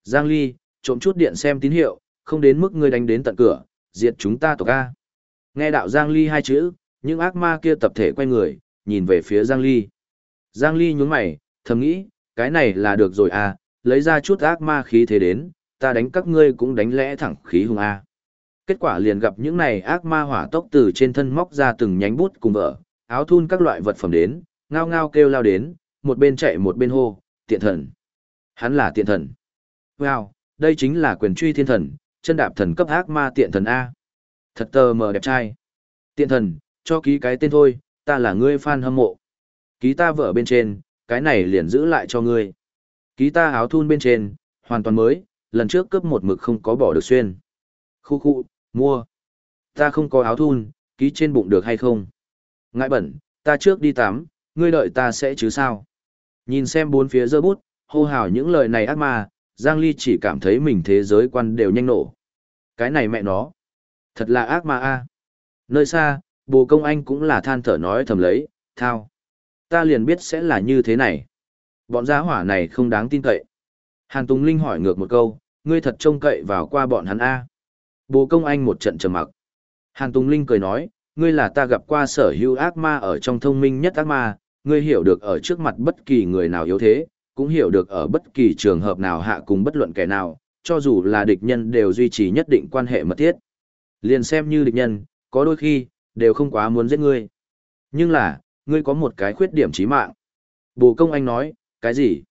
Giang Ly, trộm chút điện xem tín hiệu, không đến mức ngươi đánh đến tận cửa, diệt chúng ta tộc A. Nghe đạo Giang Ly hai chữ, những ác ma kia tập thể quay người, nhìn về phía Giang Ly. Giang Ly nhún mày, thầm nghĩ, cái này là được rồi à, lấy ra chút ác ma khí thế đến, ta đánh các ngươi cũng đánh lẽ thẳng khí hùng A. Kết quả liền gặp những này ác ma hỏa tốc từ trên thân móc ra từng nhánh bút cùng vợ, áo thun các loại vật phẩm đến, ngao ngao kêu lao đến, một bên chạy một bên hô, tiện thần. Hắn là tiện thần. Wow, đây chính là quyền truy thiên thần, chân đạp thần cấp ác ma tiện thần A. Thật tờ mờ đẹp trai. Tiện thần, cho ký cái tên thôi, ta là ngươi fan hâm mộ. Ký ta vợ bên trên, cái này liền giữ lại cho ngươi. Ký ta áo thun bên trên, hoàn toàn mới, lần trước cướp một mực không có bỏ được xuyên. Khu khu, mua. Ta không có áo thun, ký trên bụng được hay không? Ngại bẩn, ta trước đi tắm, ngươi đợi ta sẽ chứ sao. Nhìn xem bốn phía dơ bút, hô hào những lời này ác ma, Giang Ly chỉ cảm thấy mình thế giới quan đều nhanh nổ. Cái này mẹ nó. Thật là ác ma a. Nơi xa, bồ công anh cũng là than thở nói thầm lấy, thao. Ta liền biết sẽ là như thế này. Bọn giá hỏa này không đáng tin cậy. Hàn Tùng Linh hỏi ngược một câu, ngươi thật trông cậy vào qua bọn hắn A. Bồ công anh một trận trầm mặc. Hàn Tùng Linh cười nói, ngươi là ta gặp qua sở hữu ác ma ở trong thông minh nhất ác ma, ngươi hiểu được ở trước mặt bất kỳ người nào yếu thế, cũng hiểu được ở bất kỳ trường hợp nào hạ cùng bất luận kẻ nào, cho dù là địch nhân đều duy trì nhất định quan hệ mật thiết. Liền xem như địch nhân, có đôi khi, đều không quá muốn giết ngươi. Nhưng là, ngươi có một cái khuyết điểm chí mạng. Bồ công anh nói, cái gì?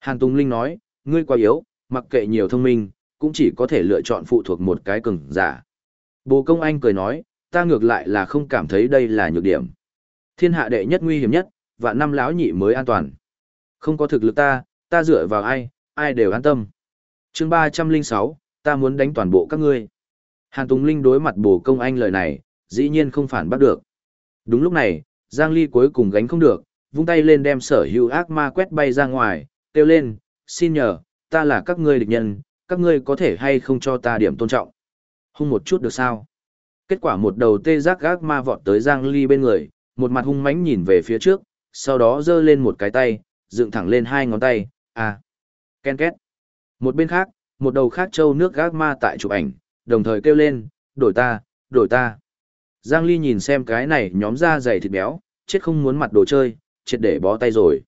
Hàn Tùng Linh nói, ngươi quá yếu, mặc kệ nhiều thông minh, cũng chỉ có thể lựa chọn phụ thuộc một cái cường giả. Bồ công anh cười nói, ta ngược lại là không cảm thấy đây là nhược điểm. Thiên hạ đệ nhất nguy hiểm nhất, và năm lão nhị mới an toàn. Không có thực lực ta, ta dựa vào ai, ai đều an tâm. chương 306, ta muốn đánh toàn bộ các ngươi. Hàn Tùng Linh đối mặt bổ công anh lời này, dĩ nhiên không phản bắt được. Đúng lúc này, Giang Ly cuối cùng gánh không được, vung tay lên đem sở hữu ác ma quét bay ra ngoài, kêu lên, xin nhờ, ta là các ngươi địch nhân, các ngươi có thể hay không cho ta điểm tôn trọng. Hung một chút được sao? Kết quả một đầu tê giác ác ma vọt tới Giang Ly bên người, một mặt hung mãnh nhìn về phía trước, sau đó giơ lên một cái tay, dựng thẳng lên hai ngón tay, à, ken két. Một bên khác, một đầu khác châu nước ác ma tại chụp ảnh, đồng thời kêu lên, đổi ta, đổi ta. Giang Ly nhìn xem cái này nhóm da dày thịt béo, chết không muốn mặt đồ chơi, chết để bó tay rồi.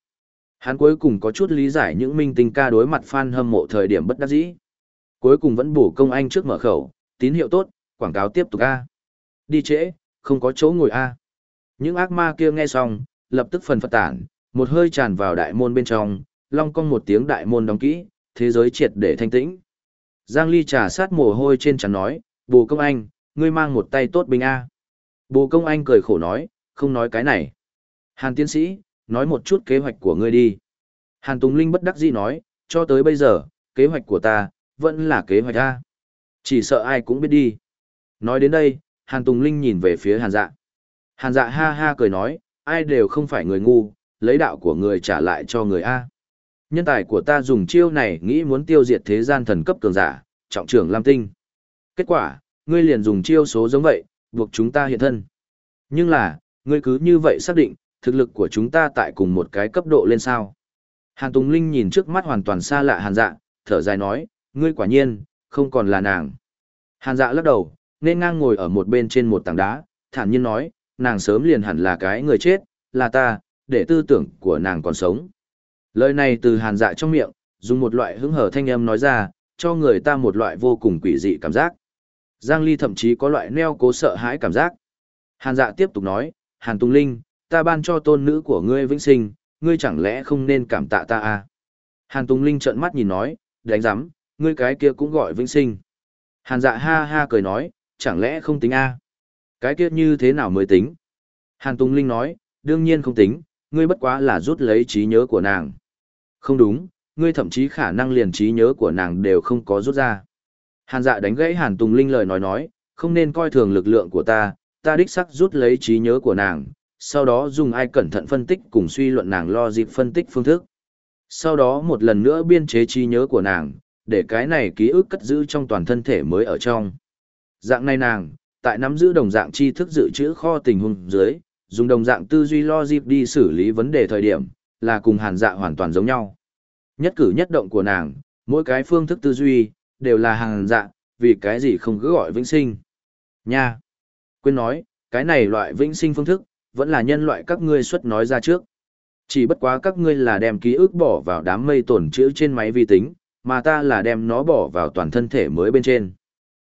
Hắn cuối cùng có chút lý giải những minh tinh ca đối mặt fan hâm mộ thời điểm bất đắc dĩ. Cuối cùng vẫn bổ công anh trước mở khẩu, tín hiệu tốt, quảng cáo tiếp tục A. Đi trễ, không có chỗ ngồi A. Những ác ma kia nghe xong, lập tức phần phật tản, một hơi tràn vào đại môn bên trong, long cong một tiếng đại môn đóng kỹ, thế giới triệt để thanh tĩnh. Giang Ly trà sát mồ hôi trên trán nói, bồ công anh, ngươi mang một tay tốt binh A. Bồ công anh cười khổ nói, không nói cái này. Hàn tiến sĩ, nói một chút kế hoạch của ngươi đi. Hàn Tùng Linh bất đắc dĩ nói, cho tới bây giờ, kế hoạch của ta, vẫn là kế hoạch A. Chỉ sợ ai cũng biết đi. Nói đến đây, Hàn Tùng Linh nhìn về phía Hàn dạ. Hàn dạ ha ha cười nói, ai đều không phải người ngu, lấy đạo của người trả lại cho người A. Nhân tài của ta dùng chiêu này nghĩ muốn tiêu diệt thế gian thần cấp cường giả, trọng trưởng Lam Tinh. Kết quả, ngươi liền dùng chiêu số giống vậy, buộc chúng ta hiện thân. Nhưng là, ngươi cứ như vậy xác định, thực lực của chúng ta tại cùng một cái cấp độ lên sao. Hàn Tùng Linh nhìn trước mắt hoàn toàn xa lạ Hàn dạ, thở dài nói, ngươi quả nhiên, không còn là nàng. Hàn dạ lắc đầu, nên ngang ngồi ở một bên trên một tảng đá, thản nhiên nói, nàng sớm liền hẳn là cái người chết, là ta, để tư tưởng của nàng còn sống. Lời này từ hàn dạ trong miệng, dùng một loại hứng hở thanh âm nói ra, cho người ta một loại vô cùng quỷ dị cảm giác. Giang Ly thậm chí có loại neo cố sợ hãi cảm giác. Hàn dạ tiếp tục nói, Hàn Tùng Linh, ta ban cho tôn nữ của ngươi vĩnh sinh, ngươi chẳng lẽ không nên cảm tạ ta à? Hàn Tùng Linh trợn mắt nhìn nói, đánh giám, ngươi cái kia cũng gọi vĩnh sinh. Hàn dạ ha ha cười nói, chẳng lẽ không tính a? À? Cái kia như thế nào mới tính? Hàn Tùng Linh nói, đương nhiên không tính, ngươi bất quá là rút lấy trí nhớ của nàng. Không đúng, ngươi thậm chí khả năng liền trí nhớ của nàng đều không có rút ra. Hàn dạ đánh gãy Hàn Tùng Linh lời nói nói, không nên coi thường lực lượng của ta, ta đích xác rút lấy trí nhớ của nàng, sau đó dùng ai cẩn thận phân tích cùng suy luận nàng lo dịp phân tích phương thức. Sau đó một lần nữa biên chế trí nhớ của nàng, để cái này ký ức cất giữ trong toàn thân thể mới ở trong. Dạng này nàng, tại nắm giữ đồng dạng tri thức dự trữ kho tình huống dưới, dùng đồng dạng tư duy logic đi xử lý vấn đề thời điểm, là cùng hàn dạ hoàn toàn giống nhau. Nhất cử nhất động của nàng, mỗi cái phương thức tư duy, đều là hàn dạ, vì cái gì không cứ gọi vĩnh sinh. Nha! Quên nói, cái này loại vĩnh sinh phương thức, vẫn là nhân loại các ngươi xuất nói ra trước. Chỉ bất quá các ngươi là đem ký ức bỏ vào đám mây tổn chữ trên máy vi tính, mà ta là đem nó bỏ vào toàn thân thể mới bên trên.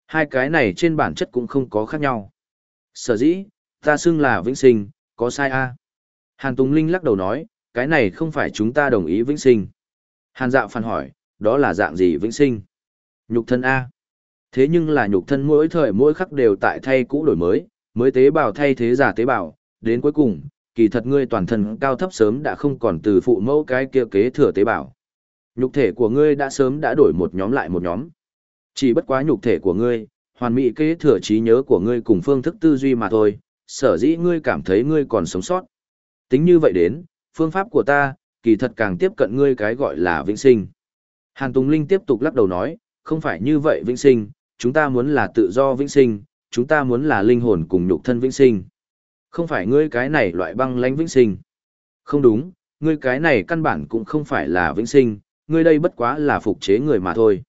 Hai cái này trên bản chất cũng không có khác nhau. Sở dĩ, ta xưng là vĩnh sinh, có sai a à? Hàn Tùng Linh lắc đầu nói, cái này không phải chúng ta đồng ý vĩnh sinh. Hàn Dạo phản hỏi, đó là dạng gì vĩnh sinh? Nhục thân A. Thế nhưng là nhục thân mỗi thời mỗi khắc đều tại thay cũ đổi mới, mới tế bào thay thế giả tế bào, đến cuối cùng, kỳ thật ngươi toàn thân cao thấp sớm đã không còn từ phụ mẫu cái kia kế thừa tế bào. Nhục thể của ngươi đã sớm đã đổi một nhóm lại một nhóm. Chỉ bất quá nhục thể của ngươi, hoàn mỹ kế thừa trí nhớ của ngươi cùng phương thức tư duy mà thôi, sở dĩ ngươi cảm thấy ngươi còn sống sót. Tính như vậy đến, phương pháp của ta, kỳ thật càng tiếp cận ngươi cái gọi là vĩnh sinh. Hàn Tùng Linh tiếp tục lắc đầu nói, không phải như vậy vĩnh sinh, chúng ta muốn là tự do vĩnh sinh, chúng ta muốn là linh hồn cùng nhục thân vĩnh sinh. Không phải ngươi cái này loại băng lãnh vĩnh sinh. Không đúng, ngươi cái này căn bản cũng không phải là vĩnh sinh, ngươi đây bất quá là phục chế người mà thôi.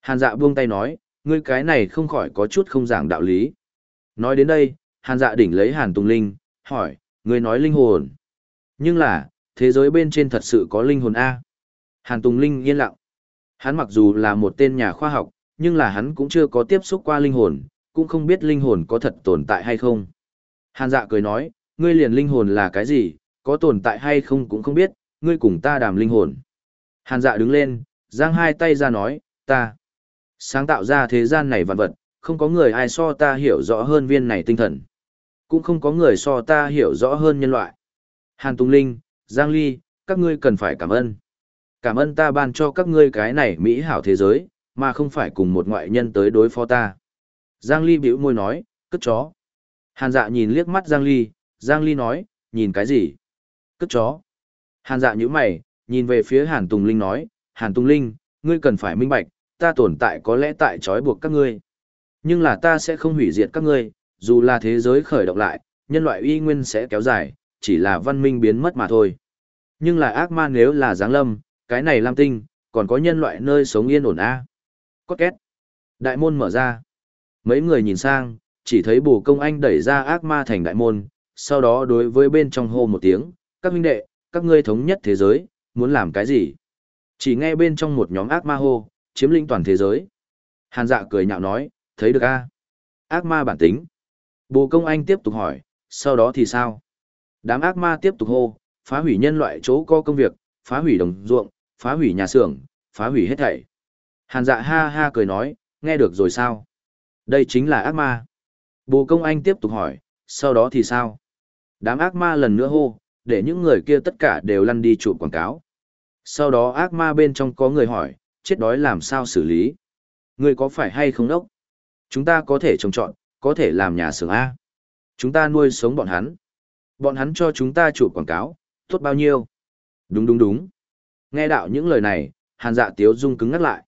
Hàn dạ buông tay nói, ngươi cái này không khỏi có chút không giảng đạo lý. Nói đến đây, hàn dạ đỉnh lấy hàn tùng linh, hỏi, người nói linh hồn. Nhưng là, thế giới bên trên thật sự có linh hồn A. Hàn tùng linh yên lặng. Hắn mặc dù là một tên nhà khoa học, nhưng là hắn cũng chưa có tiếp xúc qua linh hồn, cũng không biết linh hồn có thật tồn tại hay không. Hàn dạ cười nói, ngươi liền linh hồn là cái gì, có tồn tại hay không cũng không biết, ngươi cùng ta đàm linh hồn. Hàn dạ đứng lên, giang hai tay ra nói, ta sáng tạo ra thế gian này vạn vật, không có người ai so ta hiểu rõ hơn viên này tinh thần. Cũng không có người so ta hiểu rõ hơn nhân loại. Hàn Tùng Linh, Giang Ly, các ngươi cần phải cảm ơn. Cảm ơn ta ban cho các ngươi cái này mỹ hảo thế giới, mà không phải cùng một ngoại nhân tới đối phó ta. Giang Ly bĩu môi nói, cất chó. Hàn dạ nhìn liếc mắt Giang Ly, Giang Ly nói, nhìn cái gì? Cất chó. Hàn dạ nhíu mày, nhìn về phía Hàn Tùng Linh nói, Hàn Tùng Linh, ngươi cần phải minh bạch, ta tồn tại có lẽ tại trói buộc các ngươi. Nhưng là ta sẽ không hủy diệt các ngươi, dù là thế giới khởi động lại, nhân loại uy nguyên sẽ kéo dài, chỉ là văn minh biến mất mà thôi. Nhưng là ác ma nếu là giáng lâm, cái này lam tinh, còn có nhân loại nơi sống yên ổn a. À. Cốt két. Đại môn mở ra. Mấy người nhìn sang, chỉ thấy bù công anh đẩy ra ác ma thành đại môn, sau đó đối với bên trong hô một tiếng, các huynh đệ, các ngươi thống nhất thế giới, muốn làm cái gì? Chỉ nghe bên trong một nhóm ác ma hô, chiếm lĩnh toàn thế giới. Hàn dạ cười nhạo nói, thấy được a Ác ma bản tính. Bồ công anh tiếp tục hỏi, sau đó thì sao? Đám ác ma tiếp tục hô, phá hủy nhân loại chỗ có công việc, phá hủy đồng ruộng, phá hủy nhà xưởng, phá hủy hết thảy. Hàn dạ ha ha cười nói, nghe được rồi sao? Đây chính là ác ma. Bồ công anh tiếp tục hỏi, sau đó thì sao? Đám ác ma lần nữa hô, để những người kia tất cả đều lăn đi chụp quảng cáo. Sau đó ác ma bên trong có người hỏi, chết đói làm sao xử lý? Người có phải hay không đốc? Chúng ta có thể trồng trọn có thể làm nhà xưởng A. Chúng ta nuôi sống bọn hắn. Bọn hắn cho chúng ta chủ quảng cáo, tốt bao nhiêu? Đúng đúng đúng. Nghe đạo những lời này, hàn dạ tiếu dung cứng ngắt lại.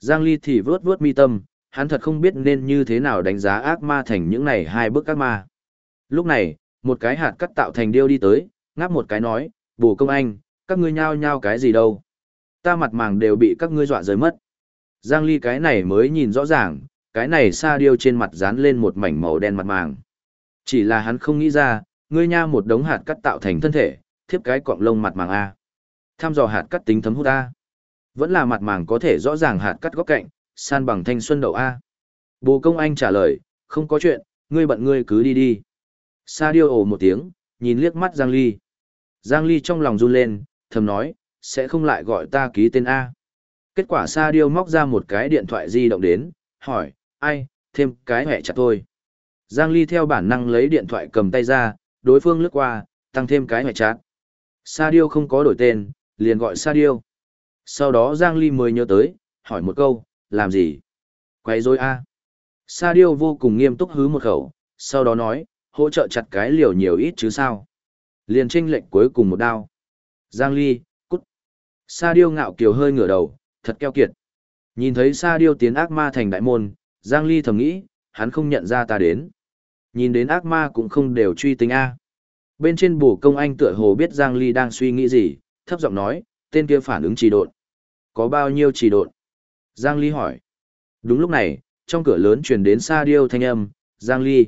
Giang Ly thì vướt vướt mi tâm, hắn thật không biết nên như thế nào đánh giá ác ma thành những này hai bước ác ma. Lúc này, một cái hạt cắt tạo thành điêu đi tới, ngáp một cái nói, bổ công anh, các ngươi nhao nhao cái gì đâu. Ta mặt màng đều bị các ngươi dọa rời mất. Giang Ly cái này mới nhìn rõ ràng, cái này sa điêu trên mặt dán lên một mảnh màu đen mặt màng. Chỉ là hắn không nghĩ ra, ngươi nha một đống hạt cắt tạo thành thân thể, thiếp cái cọng lông mặt màng A. Tham dò hạt cắt tính thấm hút A. Vẫn là mặt màng có thể rõ ràng hạt cắt góc cạnh, san bằng thanh xuân đậu A. Bồ công anh trả lời, không có chuyện, ngươi bận ngươi cứ đi đi. Sa điêu ồ một tiếng, nhìn liếc mắt Giang Ly. Giang Ly trong lòng run lên, thầm nói, sẽ không lại gọi ta ký tên A. Kết quả Sa điêu móc ra một cái điện thoại di động đến, hỏi, ai, thêm cái hẹ chặt thôi. Giang Ly theo bản năng lấy điện thoại cầm tay ra, đối phương lướt qua, tăng thêm cái hẹ chặt. Sa điêu không có đổi tên, liền gọi Sa điêu. Sau đó Giang Ly mới nhớ tới, hỏi một câu, làm gì? Quay rồi a. Sa điêu vô cùng nghiêm túc hứ một khẩu, sau đó nói, hỗ trợ chặt cái liều nhiều ít chứ sao. Liền tranh lệnh cuối cùng một đao. Giang Ly, cút. Sa điêu ngạo kiều hơi ngửa đầu, thật keo kiệt. Nhìn thấy Sa điêu tiến ác ma thành đại môn, Giang Ly thầm nghĩ, hắn không nhận ra ta đến. Nhìn đến ác ma cũng không đều truy tính A. Bên trên bổ công anh tựa hồ biết Giang Ly đang suy nghĩ gì, thấp giọng nói, tên kia phản ứng trì độn. Có bao nhiêu trì độn? Giang Ly hỏi. Đúng lúc này, trong cửa lớn truyền đến Sa điêu thanh âm, Giang Ly.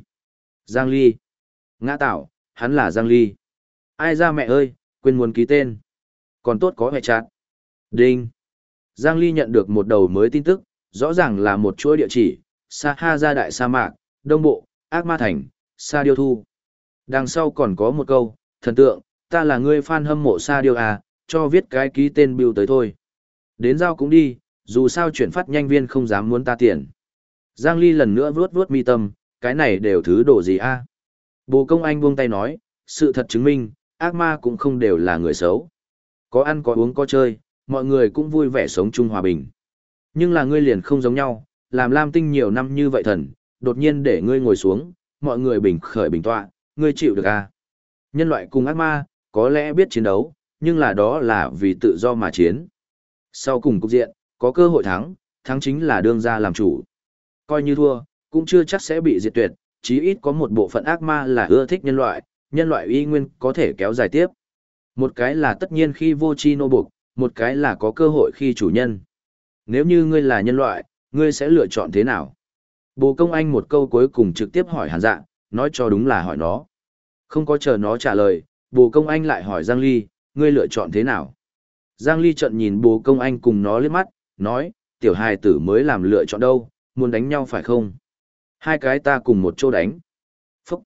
Giang Ly. Ngã tạo, hắn là Giang Ly. Ai ra mẹ ơi, quên muốn ký tên. Còn tốt có hệ chặt. Đinh. Giang Ly nhận được một đầu mới tin tức, rõ ràng là một chuỗi địa chỉ, Sa Ha gia đại sa mạc, Đông Bộ, Ác Ma Thành, Sa Điêu Thu. Đằng sau còn có một câu, thần tượng, ta là người fan hâm mộ Sa Điêu à, cho viết cái ký tên biểu tới thôi. Đến giao cũng đi, dù sao chuyển phát nhanh viên không dám muốn ta tiền. Giang Ly lần nữa vuốt vuốt mi tâm, cái này đều thứ đồ gì a? Bồ công anh buông tay nói, sự thật chứng minh, ác ma cũng không đều là người xấu. Có ăn có uống có chơi, mọi người cũng vui vẻ sống chung hòa bình. Nhưng là ngươi liền không giống nhau, làm Lam Tinh nhiều năm như vậy thần, đột nhiên để ngươi ngồi xuống, mọi người bình khởi bình tọa, ngươi chịu được à? Nhân loại cùng ác ma, có lẽ biết chiến đấu, nhưng là đó là vì tự do mà chiến. Sau cùng cục diện, có cơ hội thắng, thắng chính là đương ra làm chủ. Coi như thua, cũng chưa chắc sẽ bị diệt tuyệt, chí ít có một bộ phận ác ma là ưa thích nhân loại, nhân loại uy nguyên có thể kéo dài tiếp. Một cái là tất nhiên khi vô chi nô buộc, một cái là có cơ hội khi chủ nhân. Nếu như ngươi là nhân loại, ngươi sẽ lựa chọn thế nào? Bồ công anh một câu cuối cùng trực tiếp hỏi hàn dạ, nói cho đúng là hỏi nó. Không có chờ nó trả lời, bồ công anh lại hỏi Giang Ly, ngươi lựa chọn thế nào? Giang Ly trận nhìn bồ công anh cùng nó liếc mắt, nói, tiểu hài tử mới làm lựa chọn đâu, muốn đánh nhau phải không? Hai cái ta cùng một chỗ đánh. Phúc!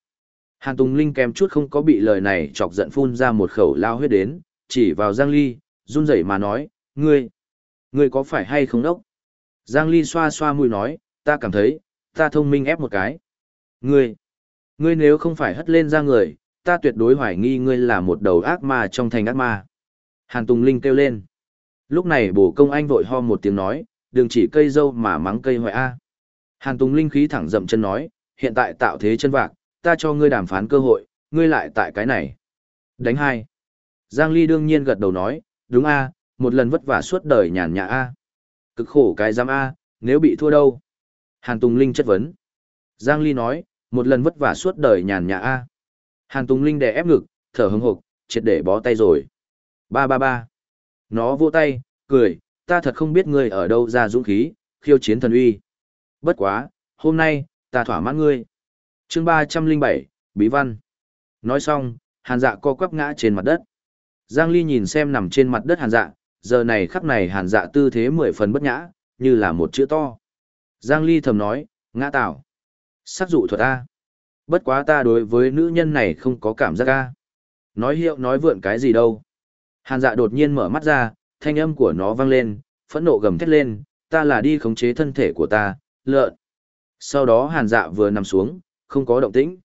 Hàn Tùng Linh kèm chút không có bị lời này chọc giận phun ra một khẩu lao huyết đến, chỉ vào Giang Ly, run rẩy mà nói, ngươi, ngươi có phải hay không đốc? Giang Ly xoa xoa mũi nói, ta cảm thấy, ta thông minh ép một cái. Ngươi, ngươi nếu không phải hất lên ra người, ta tuyệt đối hoài nghi ngươi là một đầu ác ma trong thành ác ma. Hàn Tùng Linh kêu lên. Lúc này bổ công anh vội ho một tiếng nói, đừng chỉ cây dâu mà mắng cây hoại A. Hàn Tùng Linh khí thẳng dậm chân nói, hiện tại tạo thế chân vạc, ta cho ngươi đàm phán cơ hội, ngươi lại tại cái này. Đánh hai. Giang Ly đương nhiên gật đầu nói, đúng A, một lần vất vả suốt đời nhàn nhã A. Cực khổ cái giám A, nếu bị thua đâu? Hàn Tùng Linh chất vấn. Giang Ly nói, một lần vất vả suốt đời nhàn nhã A. Hàn Tùng Linh đè ép ngực, thở hững hộc, triệt để bó tay rồi. Ba ba ba. Nó vỗ tay, cười, ta thật không biết ngươi ở đâu ra dũng khí, khiêu chiến thần uy. Bất quá, hôm nay, ta thỏa mãn ngươi. chương 307, Bí Văn. Nói xong, hàn dạ co quắp ngã trên mặt đất. Giang Ly nhìn xem nằm trên mặt đất hàn dạ, giờ này khắc này hàn dạ tư thế mười phần bất nhã, như là một chữ to. Giang Ly thầm nói, ngã tạo. Sắc dụ thuật A. Bất quá ta đối với nữ nhân này không có cảm giác A. Nói hiệu nói vượn cái gì đâu. Hàn dạ đột nhiên mở mắt ra, thanh âm của nó vang lên, phẫn nộ gầm thét lên, ta là đi khống chế thân thể của ta, lợn. Sau đó hàn dạ vừa nằm xuống, không có động tĩnh.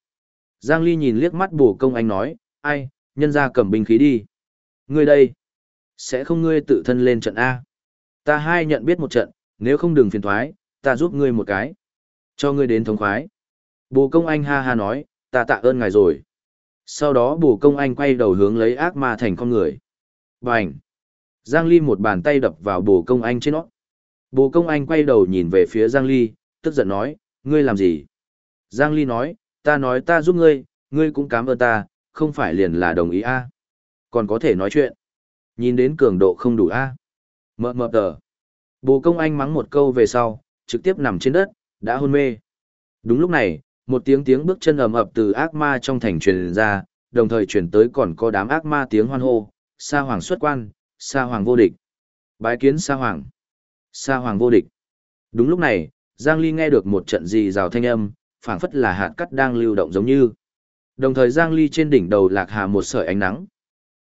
Giang Ly nhìn liếc mắt bổ công anh nói, ai, nhân ra cầm binh khí đi. người đây, sẽ không ngươi tự thân lên trận A. Ta hai nhận biết một trận, nếu không đừng phiền thoái, ta giúp ngươi một cái. Cho ngươi đến thống khoái. Bồ công anh ha ha nói, ta tạ ơn ngài rồi. Sau đó bồ công anh quay đầu hướng lấy ác ma thành con người. Bành! Giang Ly một bàn tay đập vào bồ công anh trên nó. Bồ công anh quay đầu nhìn về phía Giang Ly, tức giận nói, ngươi làm gì? Giang Ly nói, ta nói ta giúp ngươi, ngươi cũng cảm ơn ta, không phải liền là đồng ý a Còn có thể nói chuyện. Nhìn đến cường độ không đủ a Mờ mờ tờ. Bồ công anh mắng một câu về sau, trực tiếp nằm trên đất, đã hôn mê. Đúng lúc này, một tiếng tiếng bước chân ầm ập từ ác ma trong thành truyền ra, đồng thời truyền tới còn có đám ác ma tiếng hoan hô, sa hoàng xuất quan, sa hoàng vô địch. Bái kiến sa hoàng. Sa hoàng vô địch. Đúng lúc này, Giang Ly nghe được một trận gì rào thanh âm, phảng phất là hạt cắt đang lưu động giống như. Đồng thời Giang Ly trên đỉnh đầu lạc hà một sợi ánh nắng.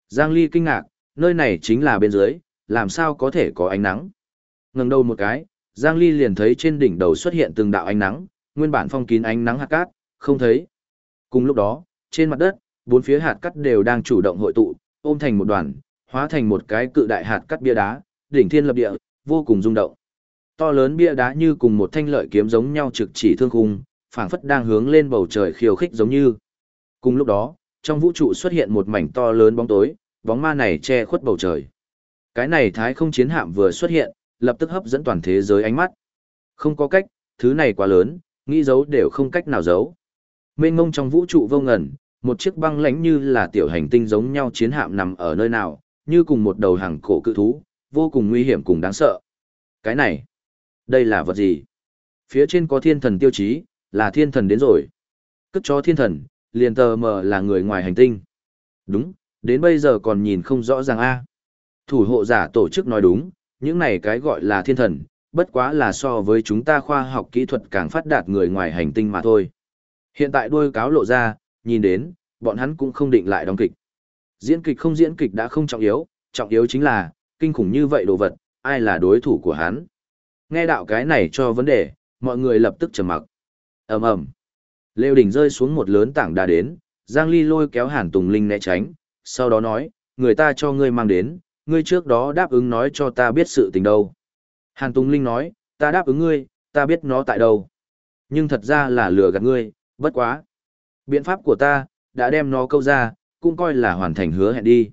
Giang Ly kinh ngạc, nơi này chính là bên dưới, làm sao có thể có ánh nắng. Ngừng đầu một cái, Giang Ly liền thấy trên đỉnh đầu xuất hiện từng đạo ánh nắng, nguyên bản phong kín ánh nắng hạt cát, không thấy. Cùng lúc đó, trên mặt đất, bốn phía hạt cát đều đang chủ động hội tụ, ôm thành một đoàn, hóa thành một cái cự đại hạt cát bia đá, đỉnh thiên lập địa, vô cùng rung động. To lớn bia đá như cùng một thanh lợi kiếm giống nhau trực chỉ thương khung, phảng phất đang hướng lên bầu trời khiêu khích giống như. Cùng lúc đó, trong vũ trụ xuất hiện một mảnh to lớn bóng tối, bóng ma này che khuất bầu trời. Cái này thái không chiến hạm vừa xuất hiện, lập tức hấp dẫn toàn thế giới ánh mắt. Không có cách, thứ này quá lớn, nghĩ giấu đều không cách nào giấu. Mênh ngông trong vũ trụ vô ngần, một chiếc băng lãnh như là tiểu hành tinh giống nhau chiến hạm nằm ở nơi nào, như cùng một đầu hàng cổ cự thú, vô cùng nguy hiểm cùng đáng sợ. Cái này, đây là vật gì? Phía trên có thiên thần tiêu chí, là thiên thần đến rồi. Cất cho thiên thần, liền tờ mờ là người ngoài hành tinh. Đúng, đến bây giờ còn nhìn không rõ ràng a. Thủ hộ giả tổ chức nói đúng, những này cái gọi là thiên thần, bất quá là so với chúng ta khoa học kỹ thuật càng phát đạt người ngoài hành tinh mà thôi. Hiện tại đôi cáo lộ ra, nhìn đến, bọn hắn cũng không định lại đóng kịch. Diễn kịch không diễn kịch đã không trọng yếu, trọng yếu chính là, kinh khủng như vậy đồ vật, ai là đối thủ của hắn. Nghe đạo cái này cho vấn đề, mọi người lập tức trầm mặc. ầm ầm Lêu đỉnh rơi xuống một lớn tảng đá đến, Giang Ly lôi kéo Hàn Tùng Linh né tránh, sau đó nói, người ta cho ngươi mang đến, ngươi trước đó đáp ứng nói cho ta biết sự tình đâu. Hàn Tùng Linh nói, ta đáp ứng ngươi, ta biết nó tại đâu. Nhưng thật ra là lừa gạt ngươi, bất quá. Biện pháp của ta, đã đem nó câu ra, cũng coi là hoàn thành hứa hẹn đi.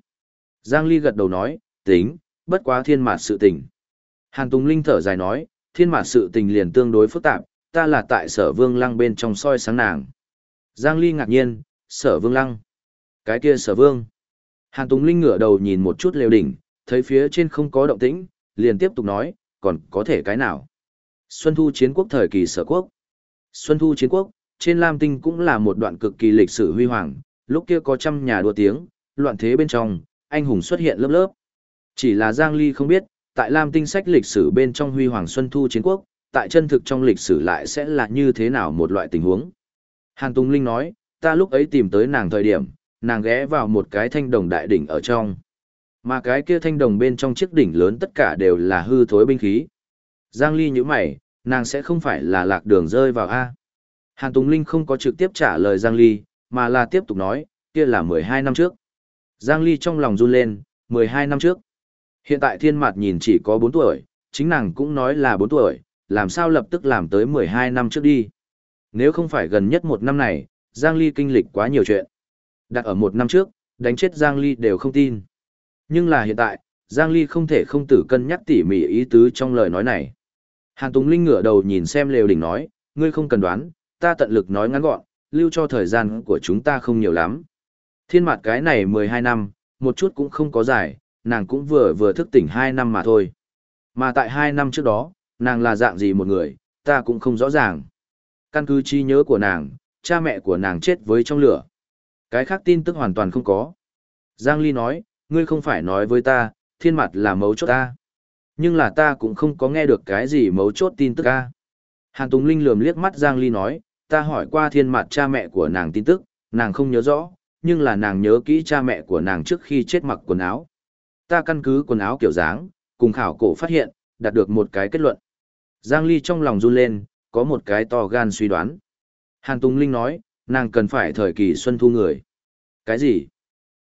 Giang Ly gật đầu nói, tính, bất quá thiên mạt sự tình. Hàn Tùng Linh thở dài nói, thiên mạt sự tình liền tương đối phức tạp, ta là tại sở vương lăng bên trong soi sáng nàng. Giang Ly ngạc nhiên, sở vương lăng. Cái kia sở vương. Hàn Tùng Linh ngửa đầu nhìn một chút lều đỉnh, thấy phía trên không có động tĩnh, liền tiếp tục nói, còn có thể cái nào. Xuân thu chiến quốc thời kỳ sở quốc. Xuân thu chiến quốc, trên Lam Tinh cũng là một đoạn cực kỳ lịch sử huy hoàng, lúc kia có trăm nhà đua tiếng, loạn thế bên trong, anh hùng xuất hiện lớp lớp. Chỉ là Giang Ly không biết, tại Lam Tinh sách lịch sử bên trong huy hoàng Xuân thu chiến quốc, tại chân thực trong lịch sử lại sẽ là như thế nào một loại tình huống. Hàn Tùng Linh nói, ta lúc ấy tìm tới nàng thời điểm, nàng ghé vào một cái thanh đồng đại đỉnh ở trong. Mà cái kia thanh đồng bên trong chiếc đỉnh lớn tất cả đều là hư thối binh khí. Giang Ly như mày, nàng sẽ không phải là lạc đường rơi vào A. Hàn Tùng Linh không có trực tiếp trả lời Giang Ly, mà là tiếp tục nói, kia là 12 năm trước. Giang Ly trong lòng run lên, 12 năm trước. Hiện tại thiên mạt nhìn chỉ có 4 tuổi, chính nàng cũng nói là 4 tuổi, làm sao lập tức làm tới 12 năm trước đi. Nếu không phải gần nhất một năm này, Giang Ly kinh lịch quá nhiều chuyện. Đặt ở một năm trước, đánh chết Giang Ly đều không tin. Nhưng là hiện tại, Giang Ly không thể không tử cân nhắc tỉ mỉ ý tứ trong lời nói này. Hàn Tùng Linh ngửa đầu nhìn xem lều đỉnh nói, ngươi không cần đoán, ta tận lực nói ngắn gọn, lưu cho thời gian của chúng ta không nhiều lắm. Thiên mặt cái này 12 năm, một chút cũng không có dài, nàng cũng vừa vừa thức tỉnh 2 năm mà thôi. Mà tại 2 năm trước đó, nàng là dạng gì một người, ta cũng không rõ ràng. Căn cứ trí nhớ của nàng, cha mẹ của nàng chết với trong lửa. Cái khác tin tức hoàn toàn không có. Giang Ly nói, ngươi không phải nói với ta, thiên mặt là mấu chốt ta. Nhưng là ta cũng không có nghe được cái gì mấu chốt tin tức ca. Hàn Tùng Linh lườm liếc mắt Giang Ly nói, ta hỏi qua thiên mặt cha mẹ của nàng tin tức, nàng không nhớ rõ, nhưng là nàng nhớ kỹ cha mẹ của nàng trước khi chết mặc quần áo. Ta căn cứ quần áo kiểu dáng, cùng khảo cổ phát hiện, đạt được một cái kết luận. Giang Ly trong lòng run lên, có một cái to gan suy đoán. Hàn Tùng Linh nói, nàng cần phải thời kỳ xuân thu người. Cái gì?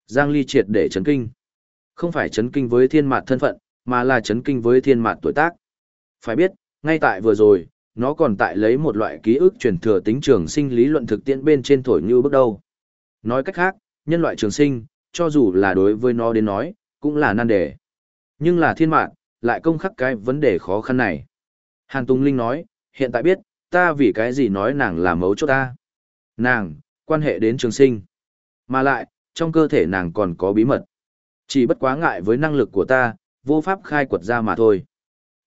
Giang Ly triệt để chấn kinh. Không phải chấn kinh với thiên mạt thân phận, mà là chấn kinh với thiên mạt tuổi tác. Phải biết, ngay tại vừa rồi, nó còn tại lấy một loại ký ức truyền thừa tính trường sinh lý luận thực tiễn bên trên thổi như bước đầu. Nói cách khác, nhân loại trường sinh, cho dù là đối với nó đến nói, cũng là nan đề. Nhưng là thiên mạn, lại công khắc cái vấn đề khó khăn này. Hàn Tùng Linh nói, hiện tại biết, ta vì cái gì nói nàng là mấu chốt ta. Nàng, quan hệ đến trường sinh. Mà lại, trong cơ thể nàng còn có bí mật. Chỉ bất quá ngại với năng lực của ta, vô pháp khai quật ra mà thôi.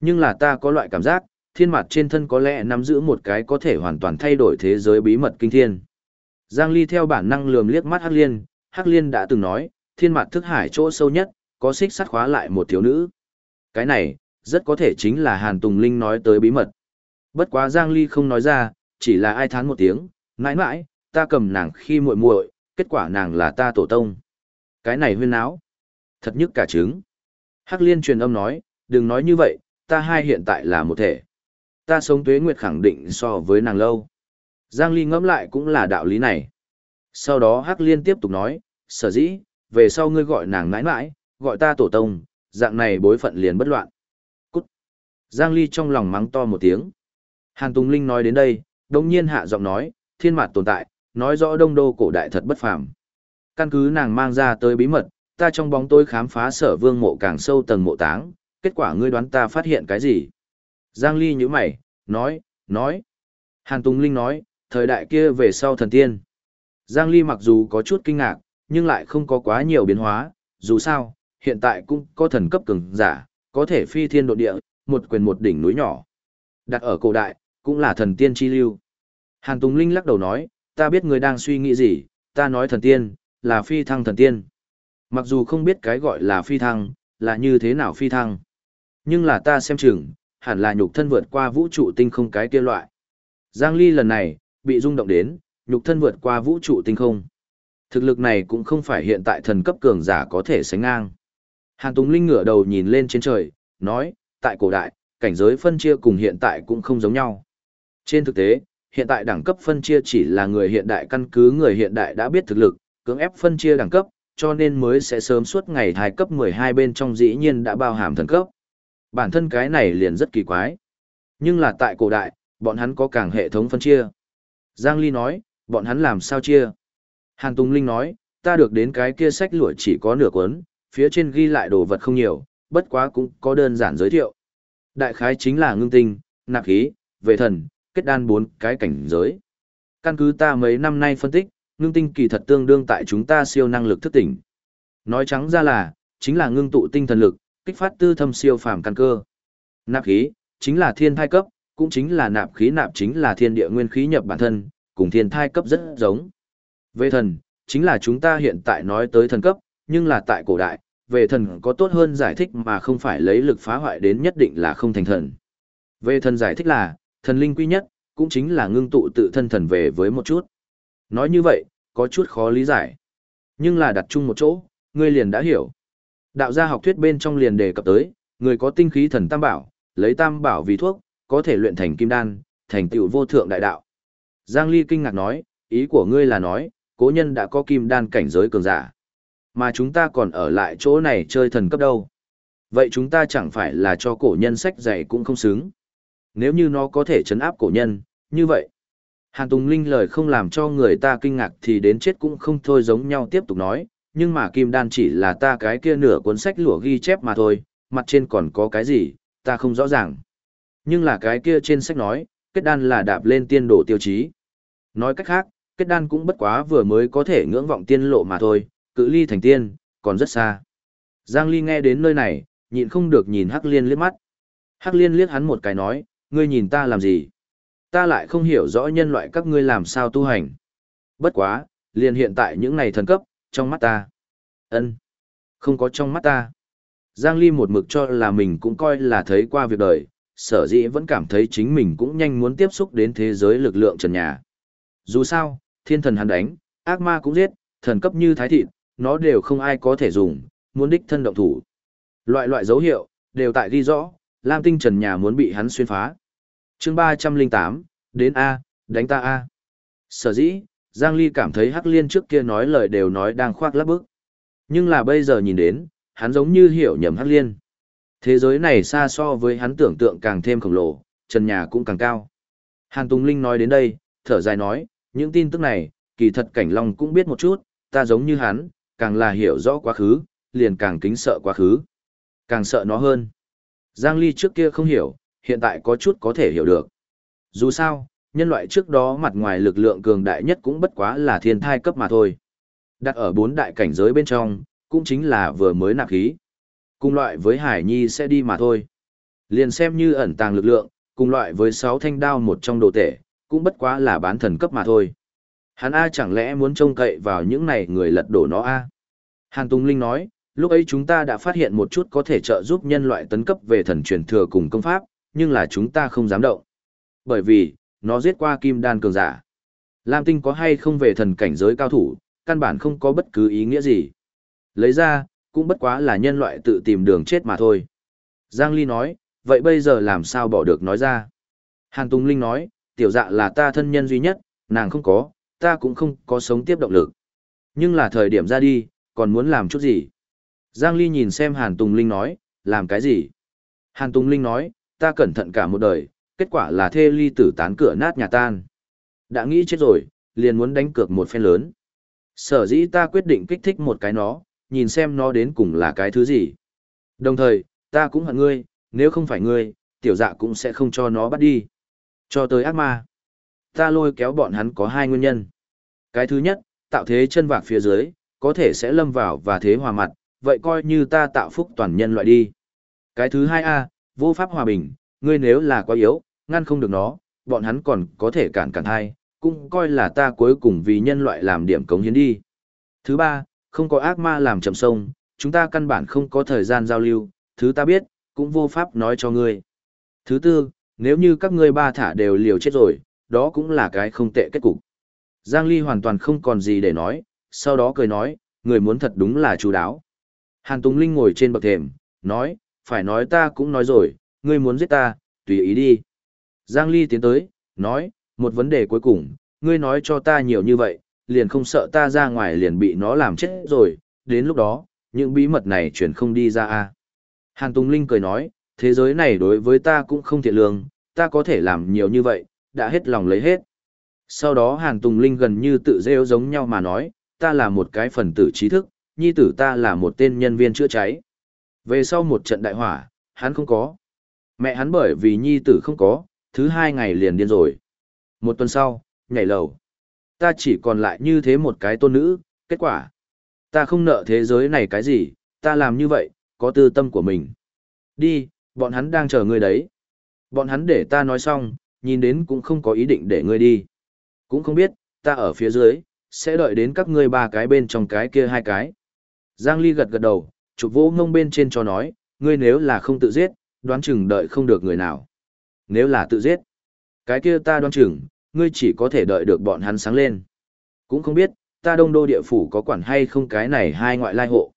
Nhưng là ta có loại cảm giác, thiên mặt trên thân có lẽ nắm giữ một cái có thể hoàn toàn thay đổi thế giới bí mật kinh thiên. Giang Ly theo bản năng lườm liếc mắt Hắc Liên, Hắc Liên đã từng nói, thiên mặt thức hải chỗ sâu nhất, có xích sắt khóa lại một thiếu nữ. Cái này, rất có thể chính là Hàn Tùng Linh nói tới bí mật. Bất quá Giang Ly không nói ra, chỉ là ai thán một tiếng, mãi mãi, ta cầm nàng khi muội muội, kết quả nàng là ta tổ tông. Cái này huyên áo. Thật nhức cả trứng. Hắc liên truyền âm nói, đừng nói như vậy, ta hai hiện tại là một thể. Ta sống tuế nguyệt khẳng định so với nàng lâu. Giang Ly ngẫm lại cũng là đạo lý này. Sau đó Hắc liên tiếp tục nói, sở dĩ, về sau ngươi gọi nàng mãi mãi, gọi ta tổ tông, dạng này bối phận liền bất loạn. Cút. Giang Ly trong lòng mắng to một tiếng. Hàn Tùng Linh nói đến đây, đông nhiên hạ giọng nói, thiên mạt tồn tại, nói rõ đông đô cổ đại thật bất phàm. Căn cứ nàng mang ra tới bí mật, ta trong bóng tối khám phá sở vương mộ càng sâu tầng mộ táng, kết quả ngươi đoán ta phát hiện cái gì? Giang Ly như mày, nói, nói. Hàn Tùng Linh nói, thời đại kia về sau thần tiên. Giang Ly mặc dù có chút kinh ngạc, nhưng lại không có quá nhiều biến hóa, dù sao, hiện tại cũng có thần cấp cường giả, có thể phi thiên độ địa, một quyền một đỉnh núi nhỏ. Đặt ở cổ đại, cũng là thần tiên chi lưu. Hàn Tùng Linh lắc đầu nói, ta biết người đang suy nghĩ gì, ta nói thần tiên, là phi thăng thần tiên. Mặc dù không biết cái gọi là phi thăng, là như thế nào phi thăng. Nhưng là ta xem chừng, hẳn là nhục thân vượt qua vũ trụ tinh không cái kia loại. Giang Ly lần này, bị rung động đến, nhục thân vượt qua vũ trụ tinh không. Thực lực này cũng không phải hiện tại thần cấp cường giả có thể sánh ngang. Hàn Tùng Linh ngửa đầu nhìn lên trên trời, nói, tại cổ đại, cảnh giới phân chia cùng hiện tại cũng không giống nhau. Trên thực tế, hiện tại đẳng cấp phân chia chỉ là người hiện đại căn cứ người hiện đại đã biết thực lực, cưỡng ép phân chia đẳng cấp, cho nên mới sẽ sớm suốt ngày thai cấp 12 bên trong dĩ nhiên đã bao hàm thần cấp. Bản thân cái này liền rất kỳ quái. Nhưng là tại cổ đại, bọn hắn có càng hệ thống phân chia. Giang Ly nói, bọn hắn làm sao chia? Hàn Tùng Linh nói, ta được đến cái kia sách lụa chỉ có nửa cuốn, phía trên ghi lại đồ vật không nhiều, bất quá cũng có đơn giản giới thiệu. Đại khái chính là ngưng tinh, nạp khí, về thần, kết đan bốn cái cảnh giới. Căn cứ ta mấy năm nay phân tích, ngưng tinh kỳ thật tương đương tại chúng ta siêu năng lực thức tỉnh. Nói trắng ra là, chính là ngưng tụ tinh thần lực, kích phát tư thâm siêu phàm căn cơ. Nạp khí, chính là thiên thai cấp, cũng chính là nạp khí nạp chính là thiên địa nguyên khí nhập bản thân, cùng thiên thai cấp rất giống. Về thần, chính là chúng ta hiện tại nói tới thần cấp, nhưng là tại cổ đại, về thần có tốt hơn giải thích mà không phải lấy lực phá hoại đến nhất định là không thành thần. Về thần giải thích là, thần linh quy nhất, cũng chính là ngưng tụ tự thân thần về với một chút. Nói như vậy, có chút khó lý giải. Nhưng là đặt chung một chỗ, ngươi liền đã hiểu. Đạo gia học thuyết bên trong liền đề cập tới, người có tinh khí thần tam bảo, lấy tam bảo vì thuốc, có thể luyện thành kim đan, thành tựu vô thượng đại đạo. Giang Ly kinh ngạc nói, ý của ngươi là nói, cố nhân đã có kim đan cảnh giới cường giả. Mà chúng ta còn ở lại chỗ này chơi thần cấp đâu. Vậy chúng ta chẳng phải là cho cổ nhân sách dạy cũng không xứng. Nếu như nó có thể chấn áp cổ nhân, như vậy. Hàn Tùng Linh lời không làm cho người ta kinh ngạc thì đến chết cũng không thôi giống nhau tiếp tục nói, nhưng mà kim đan chỉ là ta cái kia nửa cuốn sách lụa ghi chép mà thôi, mặt trên còn có cái gì, ta không rõ ràng. Nhưng là cái kia trên sách nói, kết đan là đạp lên tiên độ tiêu chí. Nói cách khác, kết đan cũng bất quá vừa mới có thể ngưỡng vọng tiên lộ mà thôi, cự ly thành tiên, còn rất xa. Giang Ly nghe đến nơi này, nhịn không được nhìn Hắc Liên liếc mắt. Hắc Liên liếc hắn một cái nói, ngươi nhìn ta làm gì? Ta lại không hiểu rõ nhân loại các ngươi làm sao tu hành. Bất quá, liền hiện tại những này thần cấp, trong mắt ta. ân Không có trong mắt ta. Giang Ly một mực cho là mình cũng coi là thấy qua việc đời, sở dĩ vẫn cảm thấy chính mình cũng nhanh muốn tiếp xúc đến thế giới lực lượng trần nhà. Dù sao, thiên thần hắn đánh, ác ma cũng giết, thần cấp như thái thịt, nó đều không ai có thể dùng, muốn đích thân động thủ. Loại loại dấu hiệu, đều tại ghi rõ, Lam tinh trần nhà muốn bị hắn xuyên phá chương 308, đến A, đánh ta A. Sở dĩ, Giang Ly cảm thấy Hắc Liên trước kia nói lời đều nói đang khoác lắp bức. Nhưng là bây giờ nhìn đến, hắn giống như hiểu nhầm Hắc Liên. Thế giới này xa so với hắn tưởng tượng càng thêm khổng lồ, trần nhà cũng càng cao. Hàn Tùng Linh nói đến đây, thở dài nói, những tin tức này, kỳ thật cảnh long cũng biết một chút, ta giống như hắn, càng là hiểu rõ quá khứ, liền càng kính sợ quá khứ. Càng sợ nó hơn. Giang Ly trước kia không hiểu, hiện tại có chút có thể hiểu được. Dù sao, nhân loại trước đó mặt ngoài lực lượng cường đại nhất cũng bất quá là thiên thai cấp mà thôi. Đặt ở bốn đại cảnh giới bên trong, cũng chính là vừa mới nạp khí. Cùng loại với Hải Nhi sẽ đi mà thôi. Liền xem như ẩn tàng lực lượng, cùng loại với sáu thanh đao một trong đồ tể, cũng bất quá là bán thần cấp mà thôi. Hắn A chẳng lẽ muốn trông cậy vào những này người lật đổ nó A. Hàn Tùng Linh nói, lúc ấy chúng ta đã phát hiện một chút có thể trợ giúp nhân loại tấn cấp về thần truyền thừa cùng công pháp, nhưng là chúng ta không dám động. Bởi vì, nó giết qua kim đan cường giả. Lam Tinh có hay không về thần cảnh giới cao thủ, căn bản không có bất cứ ý nghĩa gì. Lấy ra, cũng bất quá là nhân loại tự tìm đường chết mà thôi. Giang Ly nói, vậy bây giờ làm sao bỏ được nói ra? Hàn Tùng Linh nói, tiểu dạ là ta thân nhân duy nhất, nàng không có, ta cũng không có sống tiếp động lực. Nhưng là thời điểm ra đi, còn muốn làm chút gì? Giang Ly nhìn xem Hàn Tùng Linh nói, làm cái gì? Hàn Tùng Linh nói, ta cẩn thận cả một đời, kết quả là thê ly tử tán cửa nát nhà tan. Đã nghĩ chết rồi, liền muốn đánh cược một phen lớn. Sở dĩ ta quyết định kích thích một cái nó, nhìn xem nó đến cùng là cái thứ gì. Đồng thời, ta cũng hận ngươi, nếu không phải ngươi, tiểu dạ cũng sẽ không cho nó bắt đi. Cho tới ác ma. Ta lôi kéo bọn hắn có hai nguyên nhân. Cái thứ nhất, tạo thế chân vạc phía dưới, có thể sẽ lâm vào và thế hòa mặt, vậy coi như ta tạo phúc toàn nhân loại đi. Cái thứ hai a, vô pháp hòa bình, ngươi nếu là quá yếu, ngăn không được nó, bọn hắn còn có thể cản cản hai, cũng coi là ta cuối cùng vì nhân loại làm điểm cống hiến đi. Thứ ba, không có ác ma làm chậm sông, chúng ta căn bản không có thời gian giao lưu, thứ ta biết, cũng vô pháp nói cho ngươi. Thứ tư, nếu như các ngươi ba thả đều liều chết rồi, đó cũng là cái không tệ kết cục. Giang Ly hoàn toàn không còn gì để nói, sau đó cười nói, người muốn thật đúng là chú đáo. Hàn Tùng Linh ngồi trên bậc thềm, nói, phải nói ta cũng nói rồi, ngươi muốn giết ta, tùy ý đi. Giang Ly tiến tới, nói, một vấn đề cuối cùng, ngươi nói cho ta nhiều như vậy, liền không sợ ta ra ngoài liền bị nó làm chết rồi, đến lúc đó, những bí mật này chuyển không đi ra a. Hàn Tùng Linh cười nói, thế giới này đối với ta cũng không thiện lương, ta có thể làm nhiều như vậy, đã hết lòng lấy hết. Sau đó Hàn Tùng Linh gần như tự rêu giống nhau mà nói, ta là một cái phần tử trí thức, nhi tử ta là một tên nhân viên chữa cháy. Về sau một trận đại hỏa, hắn không có. Mẹ hắn bởi vì nhi tử không có, thứ hai ngày liền điên rồi. Một tuần sau, nhảy lầu. Ta chỉ còn lại như thế một cái tôn nữ, kết quả. Ta không nợ thế giới này cái gì, ta làm như vậy, có tư tâm của mình. Đi, bọn hắn đang chờ ngươi đấy. Bọn hắn để ta nói xong, nhìn đến cũng không có ý định để ngươi đi. Cũng không biết, ta ở phía dưới, sẽ đợi đến các ngươi ba cái bên trong cái kia hai cái. Giang Ly gật gật đầu, chụp vỗ ngông bên trên cho nói, ngươi nếu là không tự giết, đoán chừng đợi không được người nào. Nếu là tự giết, cái kia ta đoán chừng, ngươi chỉ có thể đợi được bọn hắn sáng lên. Cũng không biết, ta đông đô địa phủ có quản hay không cái này hai ngoại lai hộ.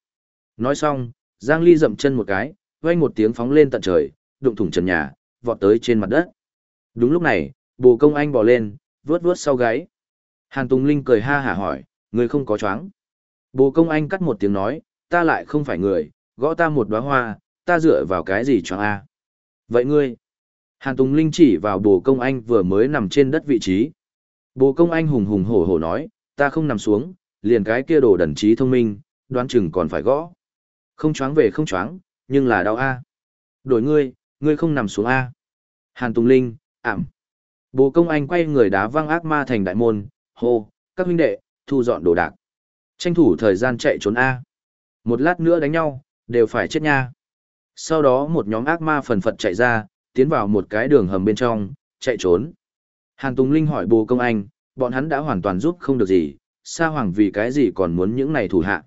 Nói xong, Giang Ly dậm chân một cái, vang một tiếng phóng lên tận trời, đụng thủng trần nhà, vọt tới trên mặt đất. Đúng lúc này, bồ công anh bò lên, vướt vướt sau gáy. Hàn Tùng Linh cười ha hả hỏi, người không có choáng. Bồ công anh cắt một tiếng nói, ta lại không phải người, gõ ta một đóa hoa, ta dựa vào cái gì cho a? Vậy ngươi? Hàn Tùng Linh chỉ vào bồ công anh vừa mới nằm trên đất vị trí. Bồ công anh hùng hùng hổ hổ nói, ta không nằm xuống, liền cái kia đồ đần trí thông minh, đoán chừng còn phải gõ. Không choáng về không choáng, nhưng là đau a. Đổi ngươi, ngươi không nằm xuống a. Hàn Tùng Linh, ảm. Bồ công anh quay người đá văng ác ma thành đại môn, hô, các huynh đệ, thu dọn đồ đạc. Tranh thủ thời gian chạy trốn A. Một lát nữa đánh nhau, đều phải chết nha. Sau đó một nhóm ác ma phần phật chạy ra, tiến vào một cái đường hầm bên trong, chạy trốn. Hàn Tùng Linh hỏi bồ công anh, bọn hắn đã hoàn toàn giúp không được gì, Sa Hoàng vì cái gì còn muốn những này thủ hạ.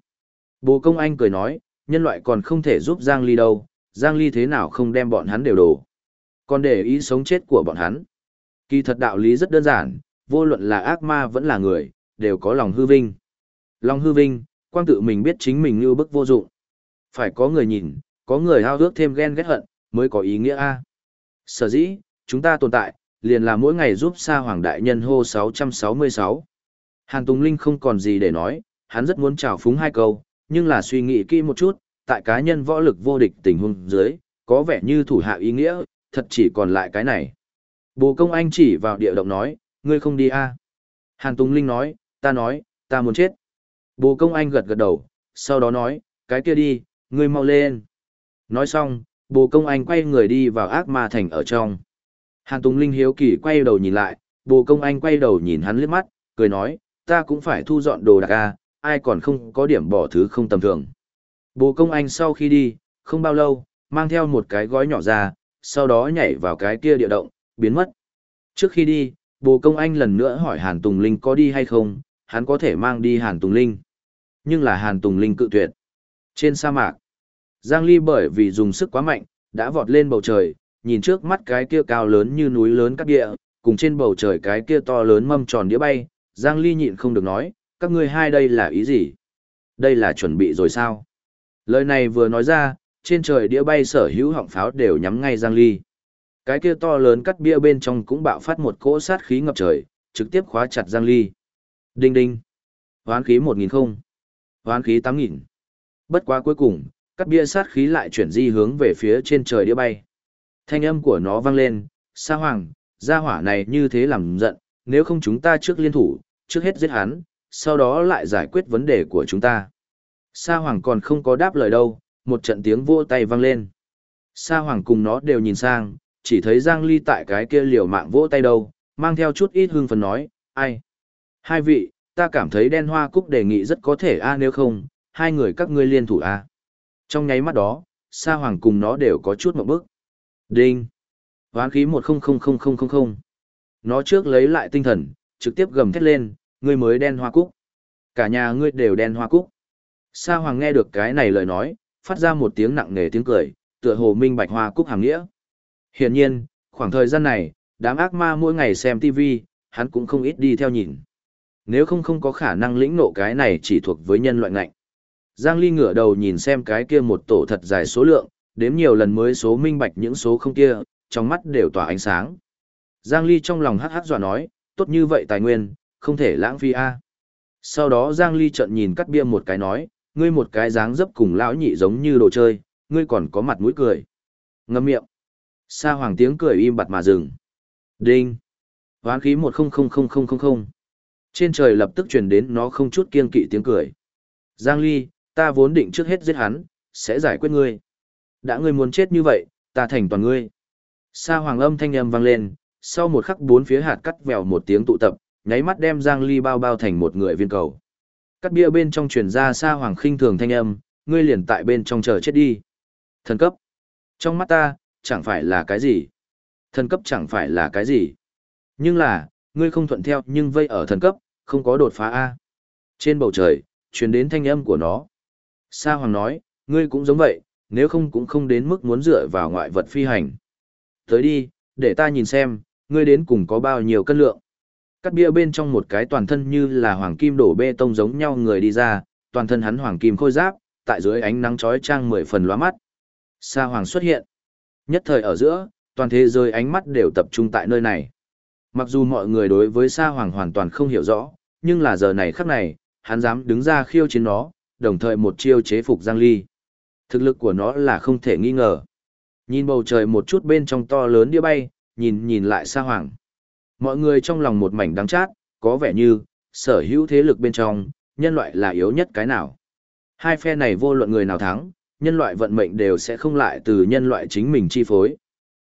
Bồ công anh cười nói, nhân loại còn không thể giúp Giang Ly đâu, Giang Ly thế nào không đem bọn hắn đều đổ. Còn để ý sống chết của bọn hắn. Kỳ thật đạo lý rất đơn giản, vô luận là ác ma vẫn là người, đều có lòng hư vinh. Lòng hư vinh, quang tự mình biết chính mình như bức vô dụng. Phải có người nhìn, có người hao ước thêm ghen ghét hận, mới có ý nghĩa a. Sở dĩ, chúng ta tồn tại, liền là mỗi ngày giúp Sa Hoàng Đại Nhân hô 666. Hàn Tùng Linh không còn gì để nói, hắn rất muốn chào phúng hai câu, nhưng là suy nghĩ kỹ một chút, tại cá nhân võ lực vô địch tình huống dưới, có vẻ như thủ hạ ý nghĩa, thật chỉ còn lại cái này. Bồ công anh chỉ vào địa động nói, ngươi không đi a à? Hàn Tùng Linh nói, ta nói, ta muốn chết. Bồ công anh gật gật đầu, sau đó nói, cái kia đi, ngươi mau lên. Nói xong, bồ công anh quay người đi vào ác ma thành ở trong. Hàn Tùng Linh hiếu kỳ quay đầu nhìn lại, bồ công anh quay đầu nhìn hắn liếc mắt, cười nói, ta cũng phải thu dọn đồ đạc a, ai còn không có điểm bỏ thứ không tầm thường. Bồ công anh sau khi đi, không bao lâu, mang theo một cái gói nhỏ ra, sau đó nhảy vào cái kia địa động, biến mất. Trước khi đi, bồ công anh lần nữa hỏi Hàn Tùng Linh có đi hay không, hắn có thể mang đi Hàn Tùng Linh. Nhưng là Hàn Tùng Linh cự tuyệt. Trên sa mạc, Giang Ly bởi vì dùng sức quá mạnh, đã vọt lên bầu trời, nhìn trước mắt cái kia cao lớn như núi lớn các địa, cùng trên bầu trời cái kia to lớn mâm tròn đĩa bay, Giang Ly nhịn không được nói, các ngươi hai đây là ý gì? Đây là chuẩn bị rồi sao? Lời này vừa nói ra, trên trời đĩa bay sở hữu họng pháo đều nhắm ngay Giang Ly. Cái kia to lớn cắt bia bên trong cũng bạo phát một cỗ sát khí ngập trời, trực tiếp khóa chặt Giang Ly. Đinh đinh. Hoán khí 1000 không. Hoán khí 8000. Bất quá cuối cùng, cắt bia sát khí lại chuyển di hướng về phía trên trời đĩa bay. Thanh âm của nó vang lên, Sa Hoàng, gia hỏa này như thế làm giận, nếu không chúng ta trước liên thủ, trước hết giết hắn, sau đó lại giải quyết vấn đề của chúng ta. Sa Hoàng còn không có đáp lời đâu, một trận tiếng vỗ tay vang lên. Sa Hoàng cùng nó đều nhìn sang, chỉ thấy Giang Ly tại cái kia liều mạng vỗ tay đâu, mang theo chút ít hương phần nói, ai? Hai vị, ta cảm thấy đen hoa cúc đề nghị rất có thể a nếu không, hai người các ngươi liên thủ a. Trong nháy mắt đó, Sa Hoàng cùng nó đều có chút một bước. Đinh! Hoán khí 10000000. Nó trước lấy lại tinh thần, trực tiếp gầm thét lên, ngươi mới đen hoa cúc. Cả nhà ngươi đều đen hoa cúc. Sa Hoàng nghe được cái này lời nói, phát ra một tiếng nặng nề tiếng cười, tựa hồ minh bạch hoa cúc hàng nghĩa. Hiển nhiên, khoảng thời gian này, đám ác ma mỗi ngày xem TV, hắn cũng không ít đi theo nhìn. Nếu không không có khả năng lĩnh nộ cái này chỉ thuộc với nhân loại ngạnh. Giang Ly ngửa đầu nhìn xem cái kia một tổ thật dài số lượng, đếm nhiều lần mới số minh bạch những số không kia, trong mắt đều tỏa ánh sáng. Giang Ly trong lòng hắc hắc dọa nói, tốt như vậy tài nguyên, không thể lãng phí a. Sau đó Giang Ly trợn nhìn cắt bia một cái nói, ngươi một cái dáng dấp cùng lão nhị giống như đồ chơi, ngươi còn có mặt mũi cười. Ngâm miệng. Sa hoàng tiếng cười im bặt mà dừng. Đinh. Hoán khí 10000000. Trên trời lập tức truyền đến nó không chút kiên kỵ tiếng cười. Giang Ly, ta vốn định trước hết giết hắn, sẽ giải quyết ngươi. Đã ngươi muốn chết như vậy, ta thành toàn ngươi. Sa hoàng âm thanh âm vang lên, sau một khắc bốn phía hạt cắt vèo một tiếng tụ tập, nháy mắt đem Giang Ly bao bao thành một người viên cầu. Cắt bia bên trong truyền ra Sa hoàng khinh thường thanh âm, ngươi liền tại bên trong chờ chết đi. Thần cấp. Trong mắt ta, chẳng phải là cái gì. Thần cấp chẳng phải là cái gì. Nhưng là, ngươi không thuận theo nhưng vây ở thần cấp, không có đột phá A. Trên bầu trời, truyền đến thanh âm của nó. Sa Hoàng nói, ngươi cũng giống vậy, nếu không cũng không đến mức muốn dựa vào ngoại vật phi hành. Tới đi, để ta nhìn xem, ngươi đến cùng có bao nhiêu cân lượng. Cắt bia bên trong một cái toàn thân như là hoàng kim đổ bê tông giống nhau người đi ra, toàn thân hắn hoàng kim khôi giáp, tại dưới ánh nắng chói chang mười phần lóa mắt. Sa Hoàng xuất hiện. Nhất thời ở giữa, toàn thế giới ánh mắt đều tập trung tại nơi này. Mặc dù mọi người đối với Sa Hoàng hoàn toàn không hiểu rõ, nhưng là giờ này khắc này, hắn dám đứng ra khiêu chiến nó, đồng thời một chiêu chế phục Giang Ly. Thực lực của nó là không thể nghi ngờ. Nhìn bầu trời một chút bên trong to lớn đĩa bay, nhìn nhìn lại Sa Hoàng. Mọi người trong lòng một mảnh đắng chát, có vẻ như, sở hữu thế lực bên trong, nhân loại là yếu nhất cái nào. Hai phe này vô luận người nào thắng, nhân loại vận mệnh đều sẽ không lại từ nhân loại chính mình chi phối.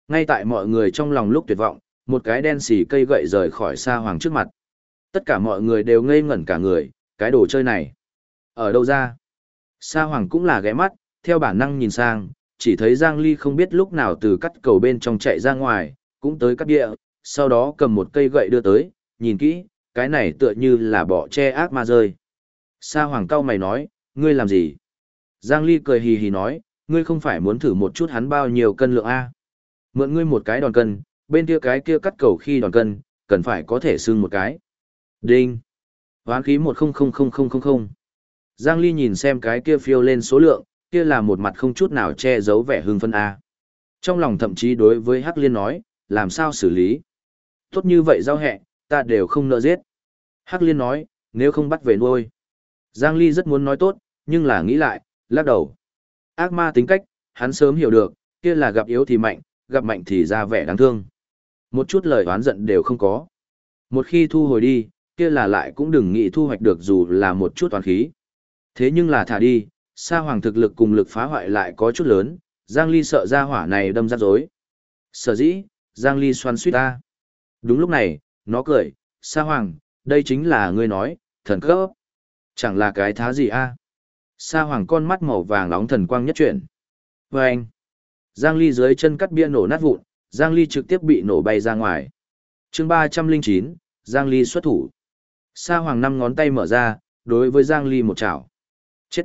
Ngay tại mọi người trong lòng lúc tuyệt vọng, một cái đen xì cây gậy rời khỏi xa hoàng trước mặt. Tất cả mọi người đều ngây ngẩn cả người, cái đồ chơi này. Ở đâu ra? Sa hoàng cũng là ghé mắt, theo bản năng nhìn sang, chỉ thấy Giang Ly không biết lúc nào từ cắt cầu bên trong chạy ra ngoài, cũng tới cắt địa, sau đó cầm một cây gậy đưa tới, nhìn kỹ, cái này tựa như là bỏ che ác ma rơi. Sa hoàng cao mày nói, ngươi làm gì? Giang Ly cười hì hì nói, ngươi không phải muốn thử một chút hắn bao nhiêu cân lượng A. Mượn ngươi một cái đòn cân, bên kia cái kia cắt cầu khi đòn cân, cần phải có thể xưng một cái. Đinh. Hoán khí 10000000. Giang Ly nhìn xem cái kia phiêu lên số lượng, kia là một mặt không chút nào che giấu vẻ hưng phân A. Trong lòng thậm chí đối với Hắc Liên nói, làm sao xử lý. Tốt như vậy giao hẹ, ta đều không nợ giết. Hắc Liên nói, nếu không bắt về nuôi. Giang Ly rất muốn nói tốt, nhưng là nghĩ lại, lắc đầu. Ác ma tính cách, hắn sớm hiểu được, kia là gặp yếu thì mạnh, gặp mạnh thì ra vẻ đáng thương. Một chút lời oán giận đều không có. Một khi thu hồi đi, kia là lại cũng đừng nghĩ thu hoạch được dù là một chút toàn khí. Thế nhưng là thả đi, sa hoàng thực lực cùng lực phá hoại lại có chút lớn, Giang Ly sợ ra hỏa này đâm rắc rối. Sở dĩ, Giang Ly xoan suýt ta. Đúng lúc này, nó cười, sa hoàng, đây chính là ngươi nói, thần cấp. Chẳng là cái thá gì a? Sa hoàng con mắt màu vàng nóng thần quang nhất chuyển. Và anh, Giang Ly dưới chân cắt bia nổ nát vụn, Giang Ly trực tiếp bị nổ bay ra ngoài. chương 309, Giang Ly xuất thủ. Sa hoàng năm ngón tay mở ra, đối với Giang Ly một chảo. Chết.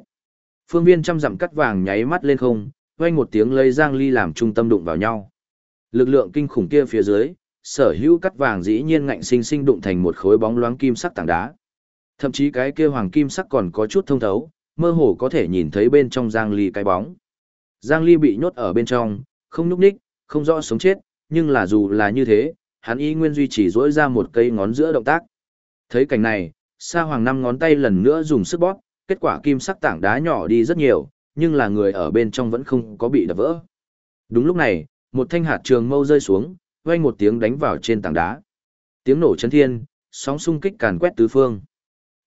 Phương viên trăm dặm cắt vàng nháy mắt lên không, vang một tiếng lấy Giang Ly làm trung tâm đụng vào nhau. Lực lượng kinh khủng kia phía dưới, sở hữu cắt vàng dĩ nhiên ngạnh sinh sinh đụng thành một khối bóng loáng kim sắc tảng đá. Thậm chí cái kia hoàng kim sắc còn có chút thông thấu, mơ hồ có thể nhìn thấy bên trong Giang Ly cái bóng. Giang Ly bị nhốt ở bên trong, không nhúc nhích, không rõ sống chết, nhưng là dù là như thế, hắn y nguyên duy trì dỗi ra một cây ngón giữa động tác. Thấy cảnh này, Sa Hoàng năm ngón tay lần nữa dùng sức bóp, kết quả kim sắc tảng đá nhỏ đi rất nhiều, nhưng là người ở bên trong vẫn không có bị đập vỡ. Đúng lúc này, một thanh hạt trường mâu rơi xuống, vang một tiếng đánh vào trên tảng đá. Tiếng nổ chấn thiên, sóng xung kích càn quét tứ phương.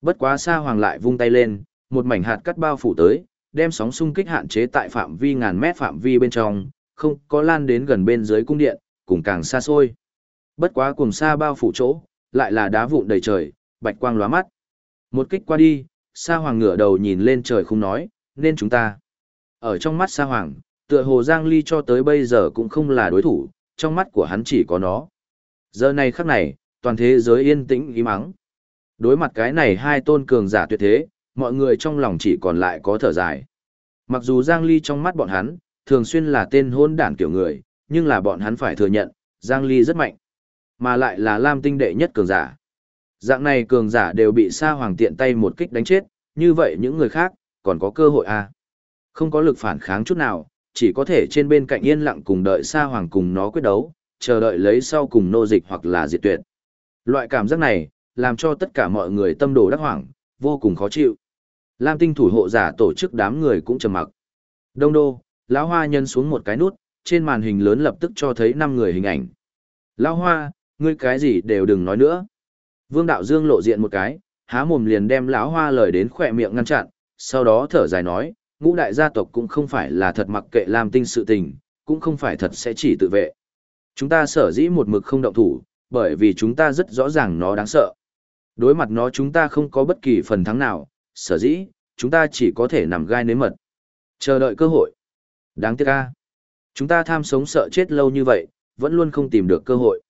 Bất quá Sa Hoàng lại vung tay lên, một mảnh hạt cắt bao phủ tới, đem sóng xung kích hạn chế tại phạm vi ngàn mét phạm vi bên trong, không có lan đến gần bên dưới cung điện, cùng càng xa xôi. Bất quá cùng xa bao phủ chỗ, lại là đá vụn đầy trời, bạch quang lóa mắt. Một kích qua đi, Sa Hoàng ngửa đầu nhìn lên trời không nói, nên chúng ta. Ở trong mắt Sa Hoàng, tựa hồ Giang Ly cho tới bây giờ cũng không là đối thủ, trong mắt của hắn chỉ có nó. Giờ này khắc này, toàn thế giới yên tĩnh ý mắng. Đối mặt cái này hai tôn cường giả tuyệt thế, mọi người trong lòng chỉ còn lại có thở dài. Mặc dù Giang Ly trong mắt bọn hắn, thường xuyên là tên hôn đản kiểu người, nhưng là bọn hắn phải thừa nhận, Giang Ly rất mạnh, mà lại là Lam tinh đệ nhất cường giả. Dạng này cường giả đều bị Sa Hoàng tiện tay một kích đánh chết, như vậy những người khác, còn có cơ hội à? Không có lực phản kháng chút nào, chỉ có thể trên bên cạnh yên lặng cùng đợi Sa Hoàng cùng nó quyết đấu, chờ đợi lấy sau cùng nô dịch hoặc là diệt tuyệt. Loại cảm giác này, làm cho tất cả mọi người tâm đồ đắc hoảng, vô cùng khó chịu. Lam tinh thủ hộ giả tổ chức đám người cũng trầm mặc. Đông đô, lão hoa nhân xuống một cái nút, trên màn hình lớn lập tức cho thấy năm người hình ảnh. Lão hoa, ngươi cái gì đều đừng nói nữa. Vương Đạo Dương lộ diện một cái, há mồm liền đem lão hoa lời đến khỏe miệng ngăn chặn, sau đó thở dài nói, ngũ đại gia tộc cũng không phải là thật mặc kệ làm tinh sự tình, cũng không phải thật sẽ chỉ tự vệ. Chúng ta sở dĩ một mực không động thủ, bởi vì chúng ta rất rõ ràng nó đáng sợ. Đối mặt nó chúng ta không có bất kỳ phần thắng nào, sở dĩ, chúng ta chỉ có thể nằm gai nếm mật. Chờ đợi cơ hội. Đáng tiếc ca. Chúng ta tham sống sợ chết lâu như vậy, vẫn luôn không tìm được cơ hội.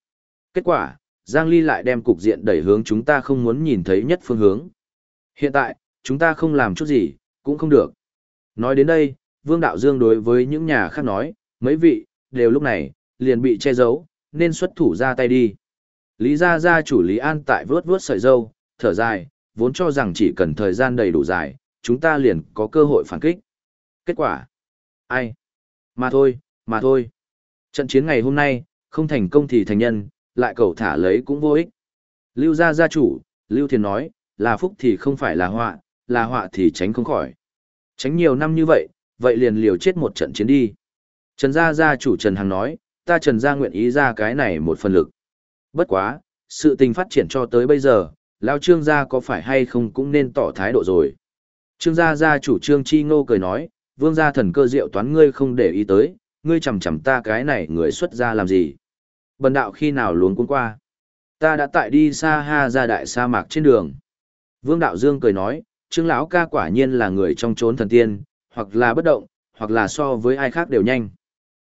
Kết quả, Giang Ly lại đem cục diện đẩy hướng chúng ta không muốn nhìn thấy nhất phương hướng. Hiện tại, chúng ta không làm chút gì, cũng không được. Nói đến đây, Vương Đạo Dương đối với những nhà khác nói, mấy vị, đều lúc này, liền bị che giấu, nên xuất thủ ra tay đi. Lý gia gia chủ Lý An tại vớt vớt sợi dâu, thở dài, vốn cho rằng chỉ cần thời gian đầy đủ dài, chúng ta liền có cơ hội phản kích. Kết quả? Ai? Mà thôi, mà thôi. Trận chiến ngày hôm nay, không thành công thì thành nhân, lại cầu thả lấy cũng vô ích. Lưu gia gia chủ, Lưu Thiền nói, là phúc thì không phải là họa, là họa thì tránh không khỏi. Tránh nhiều năm như vậy, vậy liền liều chết một trận chiến đi. Trần gia gia chủ Trần Hằng nói, ta Trần gia nguyện ý ra cái này một phần lực. Bất quá, sự tình phát triển cho tới bây giờ, Lao Trương gia có phải hay không cũng nên tỏ thái độ rồi. Trương gia gia chủ Trương Chi Ngô cười nói, vương gia thần cơ diệu toán ngươi không để ý tới, ngươi chầm chầm ta cái này người xuất gia làm gì. Bần đạo khi nào luống cuốn qua. Ta đã tại đi xa ha ra đại sa mạc trên đường. Vương đạo dương cười nói, Trương lão ca quả nhiên là người trong chốn thần tiên, hoặc là bất động, hoặc là so với ai khác đều nhanh.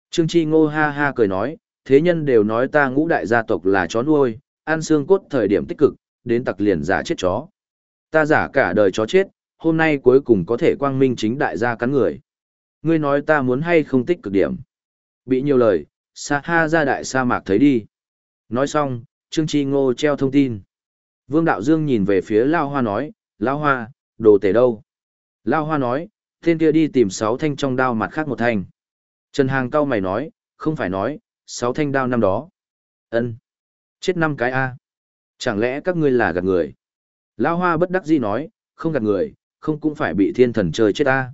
Trương Chi Ngô ha ha cười nói, thế nhân đều nói ta ngũ đại gia tộc là chó nuôi, ăn xương cốt thời điểm tích cực, đến tặc liền giả chết chó. Ta giả cả đời chó chết, hôm nay cuối cùng có thể quang minh chính đại gia cắn người. Ngươi nói ta muốn hay không tích cực điểm. Bị nhiều lời, xa ha ra đại sa mạc thấy đi. Nói xong, Trương Chi Ngô treo thông tin. Vương Đạo Dương nhìn về phía Lao Hoa nói, Lao Hoa, đồ tể đâu? Lao Hoa nói, tên kia đi tìm sáu thanh trong đao mặt khác một thanh. Trần Hàng cao mày nói, không phải nói, sáu thanh đao năm đó. ân Chết năm cái A. Chẳng lẽ các ngươi là gạt người? Lao Hoa bất đắc dĩ nói, không gạt người, không cũng phải bị thiên thần chơi chết A.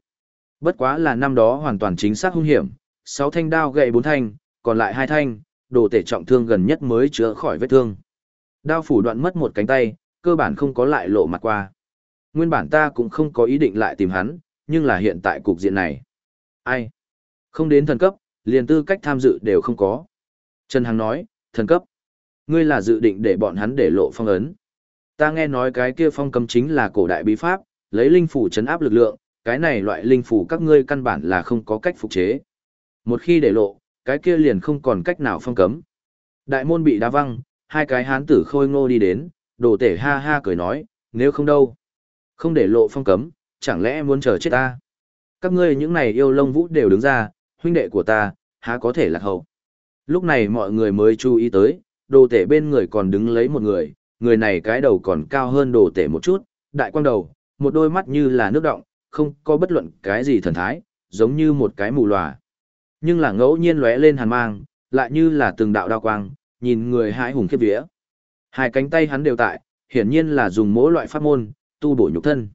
Bất quá là năm đó hoàn toàn chính xác hung hiểm, sáu thanh đao gậy bốn thanh, còn lại hai thanh, đồ tể trọng thương gần nhất mới chữa khỏi vết thương. Đao phủ đoạn mất một cánh tay, cơ bản không có lại lộ mặt qua. Nguyên bản ta cũng không có ý định lại tìm hắn, nhưng là hiện tại cục diện này. Ai? Không đến thần cấp, liền tư cách tham dự đều không có. Trần Hằng nói, thần cấp. Ngươi là dự định để bọn hắn để lộ phong ấn. Ta nghe nói cái kia phong cấm chính là cổ đại bí pháp, lấy linh phủ chấn áp lực lượng, cái này loại linh phủ các ngươi căn bản là không có cách phục chế. Một khi để lộ, cái kia liền không còn cách nào phong cấm. Đại môn bị đá văng, hai cái hán tử khôi ngô đi đến, đồ tể ha ha cười nói, nếu không đâu. Không để lộ phong cấm, chẳng lẽ muốn chờ chết ta? Các ngươi những này yêu lông vũ đều đứng ra, huynh đệ của ta, há có thể lạc hậu. Lúc này mọi người mới chú ý tới, đồ tể bên người còn đứng lấy một người, người này cái đầu còn cao hơn đồ tể một chút, đại quang đầu, một đôi mắt như là nước động, không có bất luận cái gì thần thái, giống như một cái mù lòa. Nhưng là ngẫu nhiên lóe lên hàn mang, lại như là từng đạo đao quang, nhìn người hãi hùng khiếp vía. Hai cánh tay hắn đều tại, hiển nhiên là dùng mỗi loại pháp môn, tu bổ nhục thân.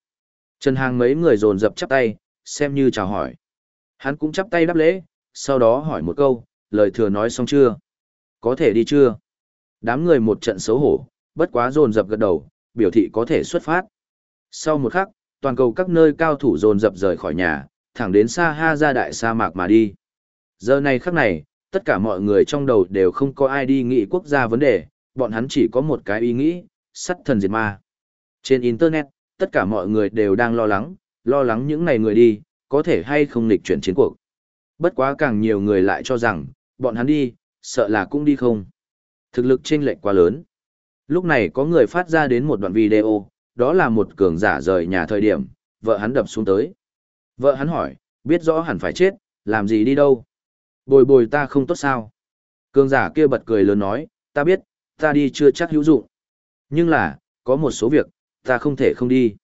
Trần Hàng mấy người dồn dập chắp tay, xem như chào hỏi. Hắn cũng chắp tay đáp lễ, sau đó hỏi một câu, lời thừa nói xong chưa? Có thể đi chưa? Đám người một trận xấu hổ, bất quá dồn dập gật đầu, biểu thị có thể xuất phát. Sau một khắc, toàn cầu các nơi cao thủ dồn dập rời khỏi nhà, thẳng đến Sa Ha ra đại sa mạc mà đi. Giờ này khắc này, tất cả mọi người trong đầu đều không có ai đi nghĩ quốc gia vấn đề, bọn hắn chỉ có một cái ý nghĩ, sắt thần diệt ma. Trên Internet, tất cả mọi người đều đang lo lắng, lo lắng những ngày người đi, có thể hay không nghịch chuyển chiến cuộc. Bất quá càng nhiều người lại cho rằng, bọn hắn đi, sợ là cũng đi không. Thực lực chênh lệch quá lớn. Lúc này có người phát ra đến một đoạn video, đó là một cường giả rời nhà thời điểm, vợ hắn đập xuống tới. Vợ hắn hỏi, biết rõ hẳn phải chết, làm gì đi đâu? Bồi bồi ta không tốt sao? Cường giả kia bật cười lớn nói, ta biết, ta đi chưa chắc hữu dụng. Nhưng là, có một số việc, ta không thể không đi.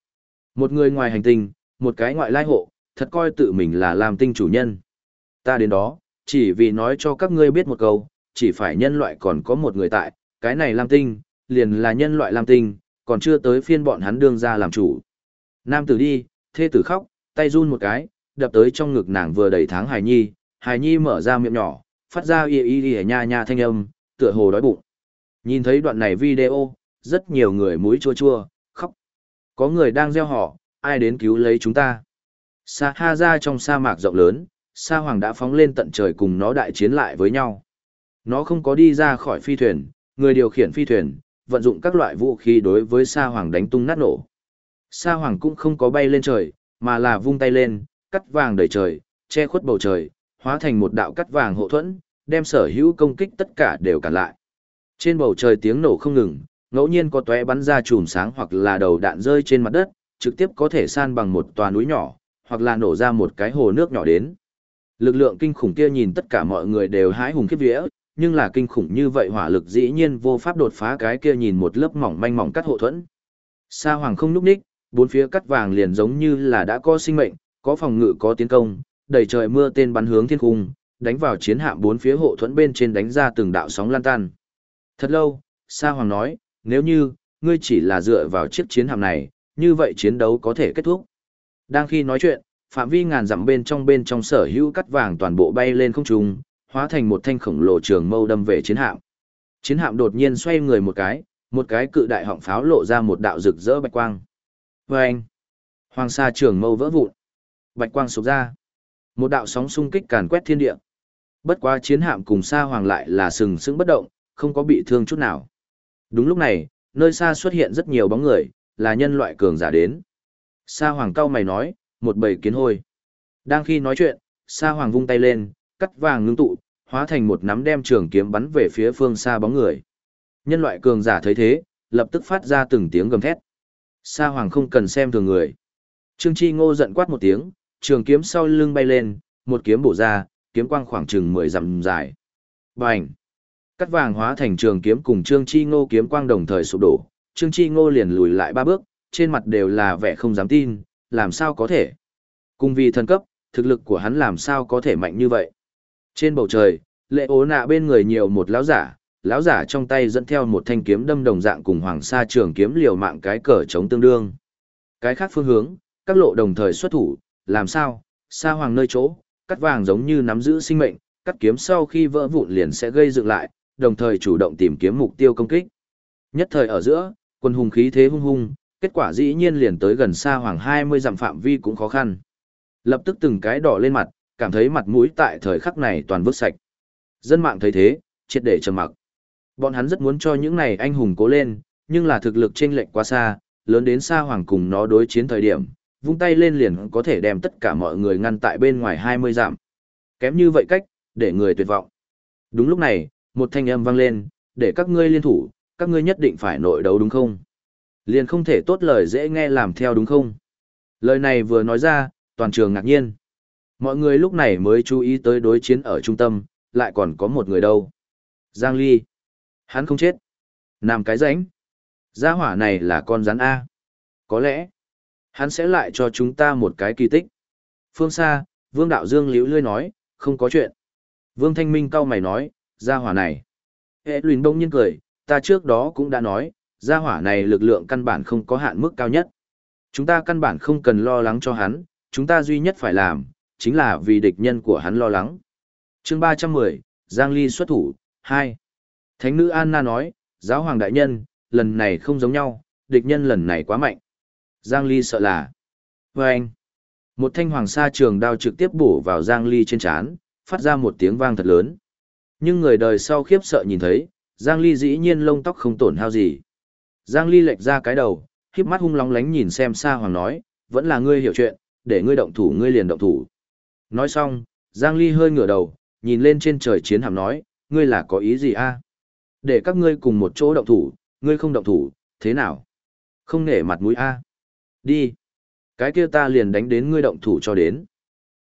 Một người ngoài hành tinh, một cái ngoại lai hộ, thật coi tự mình là làm tinh chủ nhân. Ta đến đó, chỉ vì nói cho các ngươi biết một câu, chỉ phải nhân loại còn có một người tại, cái này làm tinh, liền là nhân loại làm tinh, còn chưa tới phiên bọn hắn đương ra làm chủ. Nam tử đi, thê tử khóc, tay run một cái, đập tới trong ngực nàng vừa đầy tháng hài nhi, hài nhi mở ra miệng nhỏ, phát ra y y y nha nha thanh âm, tựa hồ đói bụng. Nhìn thấy đoạn này video, rất nhiều người mũi chua chua, khóc. Có người đang gieo họ, ai đến cứu lấy chúng ta. Sa ha ra trong sa mạc rộng lớn, sa hoàng đã phóng lên tận trời cùng nó đại chiến lại với nhau. Nó không có đi ra khỏi phi thuyền, người điều khiển phi thuyền, vận dụng các loại vũ khí đối với sa hoàng đánh tung nát nổ. Sa hoàng cũng không có bay lên trời, mà là vung tay lên, cắt vàng đầy trời, che khuất bầu trời, hóa thành một đạo cắt vàng hộ thuẫn, đem sở hữu công kích tất cả đều cản lại. Trên bầu trời tiếng nổ không ngừng, ngẫu nhiên có tóe bắn ra chùm sáng hoặc là đầu đạn rơi trên mặt đất, trực tiếp có thể san bằng một tòa núi nhỏ, hoặc là nổ ra một cái hồ nước nhỏ đến. Lực lượng kinh khủng kia nhìn tất cả mọi người đều hãi hùng khiếp vía, nhưng là kinh khủng như vậy hỏa lực dĩ nhiên vô pháp đột phá cái kia nhìn một lớp mỏng manh mỏng cắt hộ thuẫn. Sa hoàng không núp ních, bốn phía cắt vàng liền giống như là đã có sinh mệnh, có phòng ngự có tiến công, đầy trời mưa tên bắn hướng thiên cung, đánh vào chiến hạm bốn phía hộ thuẫn bên trên đánh ra từng đạo sóng lan tan. Thật lâu, Sa Hoàng nói, nếu như, ngươi chỉ là dựa vào chiếc chiến hạm này, như vậy chiến đấu có thể kết thúc. Đang khi nói chuyện, phạm vi ngàn dặm bên trong bên trong sở hữu cắt vàng toàn bộ bay lên không trung, hóa thành một thanh khổng lồ trường mâu đâm về chiến hạm. Chiến hạm đột nhiên xoay người một cái, một cái cự đại họng pháo lộ ra một đạo rực rỡ bạch quang. Vâng! Hoàng sa trường mâu vỡ vụn. Bạch quang sụp ra. Một đạo sóng xung kích càn quét thiên địa. Bất quá chiến hạm cùng sa hoàng lại là sừng sững bất động, không có bị thương chút nào. Đúng lúc này, nơi xa xuất hiện rất nhiều bóng người, là nhân loại cường giả đến. Sa hoàng cao mày nói, một bầy kiến hôi. Đang khi nói chuyện, Sa hoàng vung tay lên, cắt vàng ngưng tụ, hóa thành một nắm đem trường kiếm bắn về phía phương xa bóng người. Nhân loại cường giả thấy thế, lập tức phát ra từng tiếng gầm thét. Sa hoàng không cần xem thường người. Trương Chi Ngô giận quát một tiếng, trường kiếm sau lưng bay lên, một kiếm bổ ra, kiếm quang khoảng chừng 10 dặm dài. Bành! Cắt vàng hóa thành trường kiếm cùng Trương Chi Ngô kiếm quang đồng thời sụp đổ, Trương Chi Ngô liền lùi lại ba bước, trên mặt đều là vẻ không dám tin, làm sao có thể? Cùng vì thần cấp, thực lực của hắn làm sao có thể mạnh như vậy? Trên bầu trời, lệ ố nạ bên người nhiều một lão giả, lão giả trong tay dẫn theo một thanh kiếm đâm đồng dạng cùng hoàng sa trường kiếm liều mạng cái cờ chống tương đương. Cái khác phương hướng, các lộ đồng thời xuất thủ, làm sao, sa hoàng nơi chỗ, cắt vàng giống như nắm giữ sinh mệnh, cắt kiếm sau khi vỡ vụn liền sẽ gây dựng lại, đồng thời chủ động tìm kiếm mục tiêu công kích. Nhất thời ở giữa, quân hùng khí thế hung hung, kết quả dĩ nhiên liền tới gần xa hoàng 20 dặm phạm vi cũng khó khăn. Lập tức từng cái đỏ lên mặt, cảm thấy mặt mũi tại thời khắc này toàn vứt sạch. Dân mạng thấy thế, triệt để trầm mặc. Bọn hắn rất muốn cho những này anh hùng cố lên, nhưng là thực lực chênh lệch quá xa, lớn đến xa hoàng cùng nó đối chiến thời điểm, vung tay lên liền có thể đem tất cả mọi người ngăn tại bên ngoài 20 dặm. Kém như vậy cách, để người tuyệt vọng. Đúng lúc này, một thanh âm vang lên, để các ngươi liên thủ, các ngươi nhất định phải nội đấu đúng không? Liền không thể tốt lời dễ nghe làm theo đúng không? Lời này vừa nói ra, toàn trường ngạc nhiên. Mọi người lúc này mới chú ý tới đối chiến ở trung tâm, lại còn có một người đâu. Giang Ly. Hắn không chết. nằm cái ránh. Gia hỏa này là con rắn A. Có lẽ, hắn sẽ lại cho chúng ta một cái kỳ tích. Phương xa, Vương Đạo Dương liễu lươi nói, không có chuyện. Vương Thanh Minh cau mày nói, gia hỏa này. Hệ luyện đông nhiên cười, ta trước đó cũng đã nói, gia hỏa này lực lượng căn bản không có hạn mức cao nhất. Chúng ta căn bản không cần lo lắng cho hắn, chúng ta duy nhất phải làm, chính là vì địch nhân của hắn lo lắng. chương 310, Giang Ly xuất thủ, 2. Thánh nữ Anna nói, giáo hoàng đại nhân, lần này không giống nhau, địch nhân lần này quá mạnh. Giang Ly sợ là. Vâng! anh, một thanh hoàng sa trường đao trực tiếp bổ vào Giang Ly trên chán, phát ra một tiếng vang thật lớn. Nhưng người đời sau khiếp sợ nhìn thấy, Giang Ly dĩ nhiên lông tóc không tổn hao gì. Giang Ly lệch ra cái đầu, khiếp mắt hung lóng lánh nhìn xem Sa Hoàng nói, vẫn là ngươi hiểu chuyện, để ngươi động thủ ngươi liền động thủ. Nói xong, Giang Ly hơi ngửa đầu, nhìn lên trên trời chiến hạm nói, ngươi là có ý gì a? Để các ngươi cùng một chỗ động thủ, ngươi không động thủ, thế nào? Không nể mặt mũi a? Đi. Cái kia ta liền đánh đến ngươi động thủ cho đến.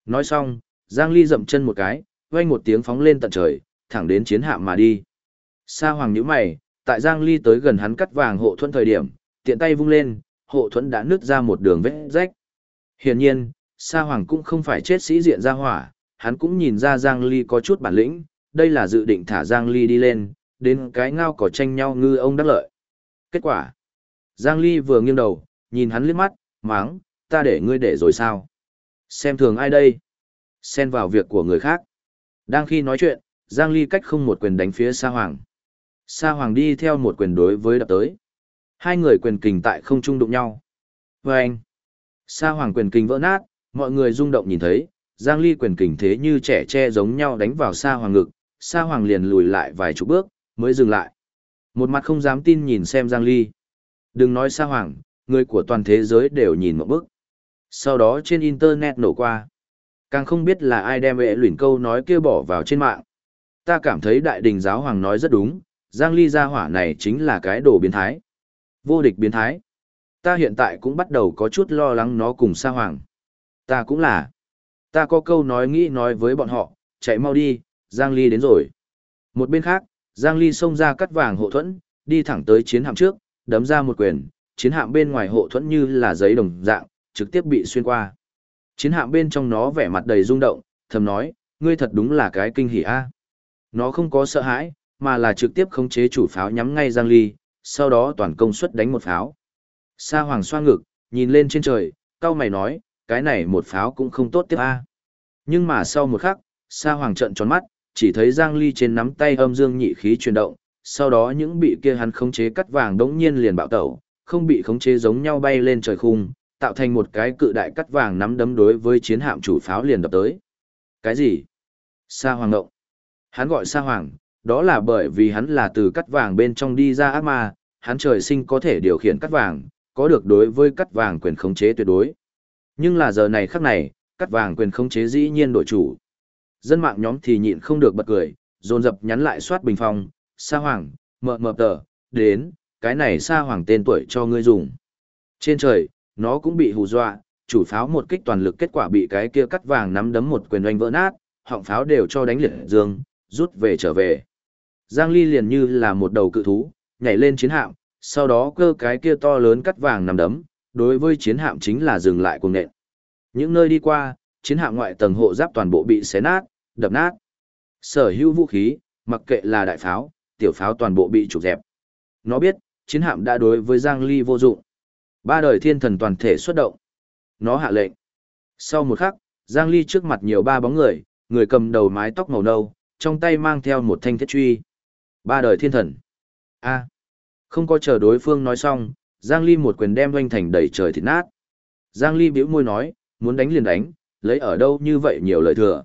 Nói xong, Giang Ly dậm chân một cái, vang một tiếng phóng lên tận trời, thẳng đến chiến hạm mà đi. Sa Hoàng nhíu mày, tại Giang Ly tới gần hắn cắt vàng hộ thuẫn thời điểm, tiện tay vung lên, hộ thuẫn đã nứt ra một đường vết rách. Hiển nhiên, Sa Hoàng cũng không phải chết sĩ diện ra hỏa, hắn cũng nhìn ra Giang Ly có chút bản lĩnh, đây là dự định thả Giang Ly đi lên, đến cái ngao cỏ tranh nhau ngư ông đắc lợi. Kết quả, Giang Ly vừa nghiêng đầu, nhìn hắn liếc mắt, máng, ta để ngươi để rồi sao? Xem thường ai đây? Xen vào việc của người khác. Đang khi nói chuyện, Giang Ly cách không một quyền đánh phía Sa Hoàng. Sa Hoàng đi theo một quyền đối với đập tới. Hai người quyền kình tại không trung đụng nhau. Và anh, Sa Hoàng quyền kình vỡ nát, mọi người rung động nhìn thấy, Giang Ly quyền kình thế như trẻ tre giống nhau đánh vào Sa Hoàng ngực, Sa Hoàng liền lùi lại vài chục bước, mới dừng lại. Một mặt không dám tin nhìn xem Giang Ly. Đừng nói Sa Hoàng, người của toàn thế giới đều nhìn một bước. Sau đó trên Internet nổ qua. Càng không biết là ai đem vệ luyện câu nói kia bỏ vào trên mạng. Ta cảm thấy đại đình giáo hoàng nói rất đúng, Giang Ly gia hỏa này chính là cái đồ biến thái. Vô địch biến thái. Ta hiện tại cũng bắt đầu có chút lo lắng nó cùng Sa Hoàng. Ta cũng là. Ta có câu nói nghĩ nói với bọn họ, chạy mau đi, Giang Ly đến rồi. Một bên khác, Giang Ly xông ra cắt vàng hộ thuẫn, đi thẳng tới chiến hạm trước, đấm ra một quyền, chiến hạm bên ngoài hộ thuẫn như là giấy đồng dạng, trực tiếp bị xuyên qua. Chiến hạm bên trong nó vẻ mặt đầy rung động, thầm nói, ngươi thật đúng là cái kinh hỉ a. Nó không có sợ hãi, mà là trực tiếp khống chế chủ pháo nhắm ngay Giang Ly, sau đó toàn công suất đánh một pháo. Sa Hoàng xoa ngực, nhìn lên trên trời, cao mày nói, cái này một pháo cũng không tốt tiếp a. Nhưng mà sau một khắc, Sa Hoàng trợn tròn mắt, chỉ thấy Giang Ly trên nắm tay âm dương nhị khí chuyển động, sau đó những bị kia hắn khống chế cắt vàng đống nhiên liền bạo tẩu, không bị khống chế giống nhau bay lên trời khung, tạo thành một cái cự đại cắt vàng nắm đấm đối với chiến hạm chủ pháo liền đập tới. Cái gì? Sa Hoàng ngộng. Hắn gọi Sa Hoàng, đó là bởi vì hắn là từ cắt vàng bên trong đi ra ác ma, hắn trời sinh có thể điều khiển cắt vàng, có được đối với cắt vàng quyền khống chế tuyệt đối. Nhưng là giờ này khắc này, cắt vàng quyền khống chế dĩ nhiên đổi chủ. Dân mạng nhóm thì nhịn không được bật cười, dồn dập nhắn lại soát bình phong, Sa Hoàng, mờ mờ tờ, đến, cái này Sa Hoàng tên tuổi cho ngươi dùng. Trên trời, nó cũng bị hù dọa, chủ pháo một kích toàn lực kết quả bị cái kia cắt vàng nắm đấm một quyền oanh vỡ nát, họng pháo đều cho đánh liệt dương, rút về trở về. Giang Ly liền như là một đầu cự thú, nhảy lên chiến hạm, sau đó cơ cái kia to lớn cắt vàng nằm đấm, đối với chiến hạm chính là dừng lại cuồng nện. Những nơi đi qua, chiến hạm ngoại tầng hộ giáp toàn bộ bị xé nát, đập nát. Sở hữu vũ khí, mặc kệ là đại pháo, tiểu pháo toàn bộ bị trục dẹp. Nó biết, chiến hạm đã đối với Giang Ly vô dụng. Ba đời thiên thần toàn thể xuất động. Nó hạ lệnh. Sau một khắc, Giang Ly trước mặt nhiều ba bóng người, người cầm đầu mái tóc màu nâu, trong tay mang theo một thanh thiết truy. Ba đời thiên thần. A. Không có chờ đối phương nói xong, Giang Ly một quyền đem doanh thành đầy trời thịt nát. Giang Ly bĩu môi nói, muốn đánh liền đánh, lấy ở đâu như vậy nhiều lời thừa.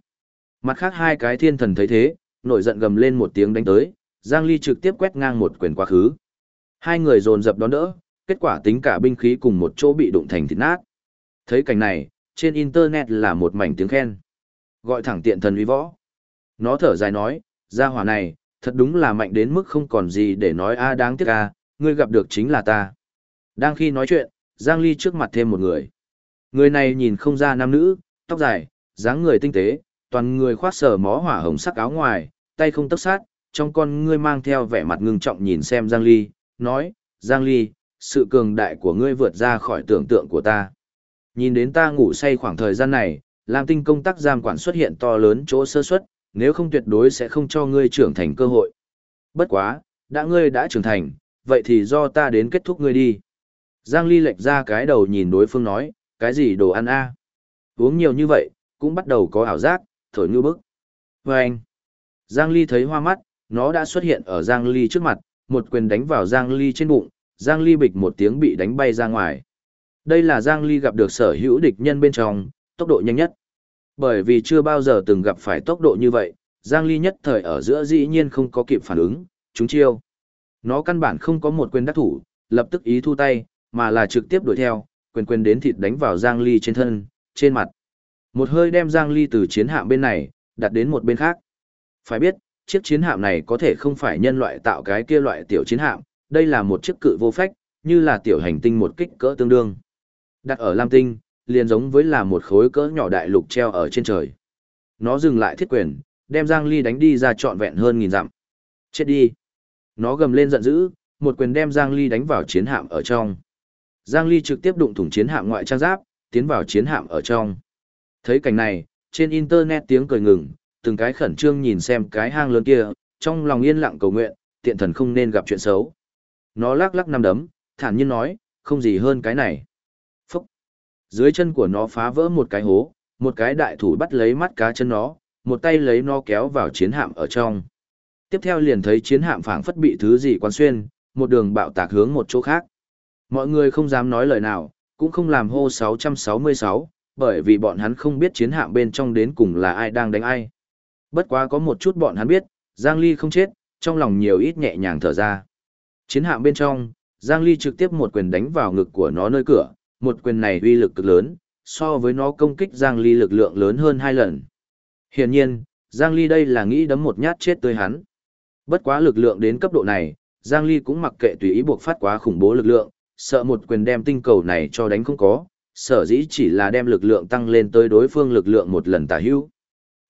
Mặt khác hai cái thiên thần thấy thế, nổi giận gầm lên một tiếng đánh tới, Giang Ly trực tiếp quét ngang một quyền quá khứ. Hai người dồn dập đón đỡ, kết quả tính cả binh khí cùng một chỗ bị đụng thành thịt nát. Thấy cảnh này, trên internet là một mảnh tiếng khen. Gọi thẳng tiện thần uy võ. Nó thở dài nói, gia hỏa này, thật đúng là mạnh đến mức không còn gì để nói a đáng tiếc a, ngươi gặp được chính là ta. Đang khi nói chuyện, Giang Ly trước mặt thêm một người. Người này nhìn không ra nam nữ, tóc dài, dáng người tinh tế, toàn người khoác sở mó hỏa hồng sắc áo ngoài, tay không tấc sát, trong con ngươi mang theo vẻ mặt ngưng trọng nhìn xem Giang Ly, nói, Giang Ly, sự cường đại của ngươi vượt ra khỏi tưởng tượng của ta. Nhìn đến ta ngủ say khoảng thời gian này, Lam Tinh công tác giam quản xuất hiện to lớn chỗ sơ suất, nếu không tuyệt đối sẽ không cho ngươi trưởng thành cơ hội. Bất quá, đã ngươi đã trưởng thành, vậy thì do ta đến kết thúc ngươi đi. Giang Ly lệch ra cái đầu nhìn đối phương nói, cái gì đồ ăn a? Uống nhiều như vậy, cũng bắt đầu có ảo giác, thổi như bức. Và anh, Giang Ly thấy hoa mắt, nó đã xuất hiện ở Giang Ly trước mặt, một quyền đánh vào Giang Ly trên bụng, Giang Ly bịch một tiếng bị đánh bay ra ngoài. Đây là Giang Ly gặp được sở hữu địch nhân bên trong, tốc độ nhanh nhất. Bởi vì chưa bao giờ từng gặp phải tốc độ như vậy, Giang Ly nhất thời ở giữa dĩ nhiên không có kịp phản ứng, chúng chiêu. Nó căn bản không có một quyền đắc thủ, lập tức ý thu tay, mà là trực tiếp đuổi theo, quyền quyền đến thịt đánh vào Giang Ly trên thân, trên mặt. Một hơi đem Giang Ly từ chiến hạm bên này, đặt đến một bên khác. Phải biết, chiếc chiến hạm này có thể không phải nhân loại tạo cái kia loại tiểu chiến hạm, đây là một chiếc cự vô phách, như là tiểu hành tinh một kích cỡ tương đương. Đặt ở Lam Tinh, liền giống với là một khối cỡ nhỏ đại lục treo ở trên trời. Nó dừng lại thiết quyền, đem Giang Ly đánh đi ra trọn vẹn hơn nghìn dặm. Chết đi. Nó gầm lên giận dữ, một quyền đem Giang Ly đánh vào chiến hạm ở trong. Giang Ly trực tiếp đụng thủng chiến hạm ngoại trang giáp, tiến vào chiến hạm ở trong. Thấy cảnh này, trên internet tiếng cười ngừng, từng cái khẩn trương nhìn xem cái hang lớn kia, trong lòng yên lặng cầu nguyện, tiện thần không nên gặp chuyện xấu. Nó lắc lắc năm đấm, thản nhiên nói, không gì hơn cái này. Phúc! Dưới chân của nó phá vỡ một cái hố, một cái đại thủ bắt lấy mắt cá chân nó, một tay lấy nó kéo vào chiến hạm ở trong. Tiếp theo liền thấy chiến hạm phảng phất bị thứ gì quan xuyên, một đường bạo tạc hướng một chỗ khác. Mọi người không dám nói lời nào, cũng không làm hô 666, bởi vì bọn hắn không biết chiến hạm bên trong đến cùng là ai đang đánh ai. Bất quá có một chút bọn hắn biết, Giang Ly không chết, trong lòng nhiều ít nhẹ nhàng thở ra. Chiến hạm bên trong, Giang Ly trực tiếp một quyền đánh vào ngực của nó nơi cửa, một quyền này uy lực cực lớn, so với nó công kích Giang Ly lực lượng lớn hơn hai lần. Hiển nhiên, Giang Ly đây là nghĩ đấm một nhát chết tươi hắn. Bất quá lực lượng đến cấp độ này, Giang Ly cũng mặc kệ tùy ý buộc phát quá khủng bố lực lượng, sợ một quyền đem tinh cầu này cho đánh không có, sở dĩ chỉ là đem lực lượng tăng lên tới đối phương lực lượng một lần tả hữu.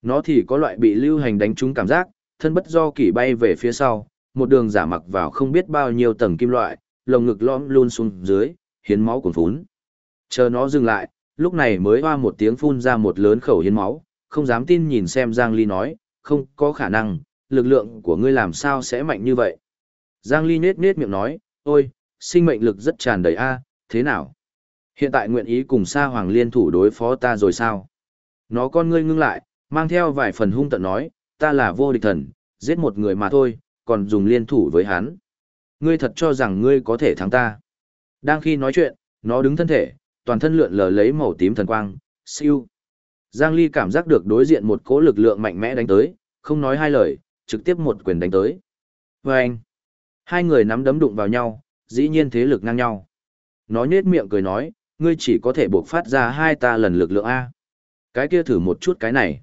Nó thì có loại bị lưu hành đánh trúng cảm giác, thân bất do kỷ bay về phía sau, một đường giả mặc vào không biết bao nhiêu tầng kim loại, lồng ngực lõm luôn xuống dưới, hiến máu cuồn phún. Chờ nó dừng lại, lúc này mới hoa một tiếng phun ra một lớn khẩu hiến máu, không dám tin nhìn xem Giang Ly nói, không có khả năng, lực lượng của ngươi làm sao sẽ mạnh như vậy. Giang Ly nết nết miệng nói, ôi, sinh mệnh lực rất tràn đầy a, thế nào? Hiện tại nguyện ý cùng Sa Hoàng liên thủ đối phó ta rồi sao? Nó con ngươi ngưng lại, mang theo vài phần hung tận nói, ta là vô địch thần, giết một người mà thôi, còn dùng liên thủ với hắn. Ngươi thật cho rằng ngươi có thể thắng ta. Đang khi nói chuyện, nó đứng thân thể, toàn thân lượn lờ lấy màu tím thần quang, siêu. Giang Ly cảm giác được đối diện một cỗ lực lượng mạnh mẽ đánh tới, không nói hai lời, trực tiếp một quyền đánh tới. Và anh, hai người nắm đấm đụng vào nhau, dĩ nhiên thế lực ngang nhau. Nó nhết miệng cười nói, ngươi chỉ có thể buộc phát ra hai ta lần lực lượng A. Cái kia thử một chút cái này.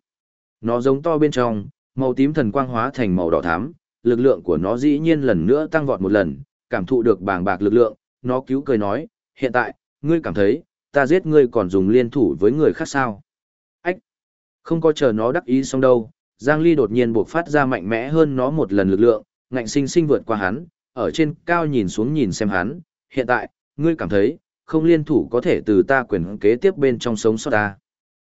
Nó giống to bên trong, màu tím thần quang hóa thành màu đỏ thắm, lực lượng của nó dĩ nhiên lần nữa tăng vọt một lần, cảm thụ được bàng bạc lực lượng, nó cứu cười nói, hiện tại, ngươi cảm thấy, ta giết ngươi còn dùng liên thủ với người khác sao? Ách! Không có chờ nó đắc ý xong đâu, Giang Ly đột nhiên buộc phát ra mạnh mẽ hơn nó một lần lực lượng, ngạnh sinh sinh vượt qua hắn, ở trên cao nhìn xuống nhìn xem hắn, hiện tại, ngươi cảm thấy, không liên thủ có thể từ ta quyền kế tiếp bên trong sống sót ta.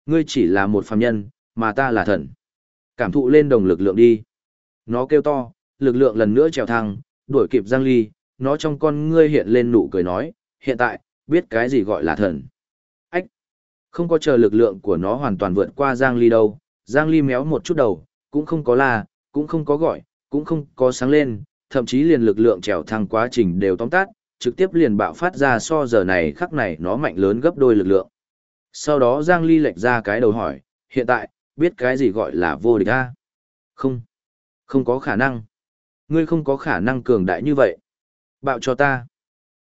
Ngươi chỉ là một phàm nhân, mà ta là thần. Cảm thụ lên đồng lực lượng đi. Nó kêu to, lực lượng lần nữa trèo thăng, đuổi kịp Giang Ly, nó trong con ngươi hiện lên nụ cười nói, hiện tại, biết cái gì gọi là thần. Ách! Không có chờ lực lượng của nó hoàn toàn vượt qua Giang Ly đâu, Giang Ly méo một chút đầu, cũng không có la, cũng không có gọi, cũng không có sáng lên, thậm chí liền lực lượng trèo thăng quá trình đều tóm tắt, trực tiếp liền bạo phát ra so giờ này khắc này nó mạnh lớn gấp đôi lực lượng. Sau đó Giang Ly lệch ra cái đầu hỏi, hiện tại, biết cái gì gọi là vô địch a? Không, không có khả năng. Ngươi không có khả năng cường đại như vậy. Bạo cho ta.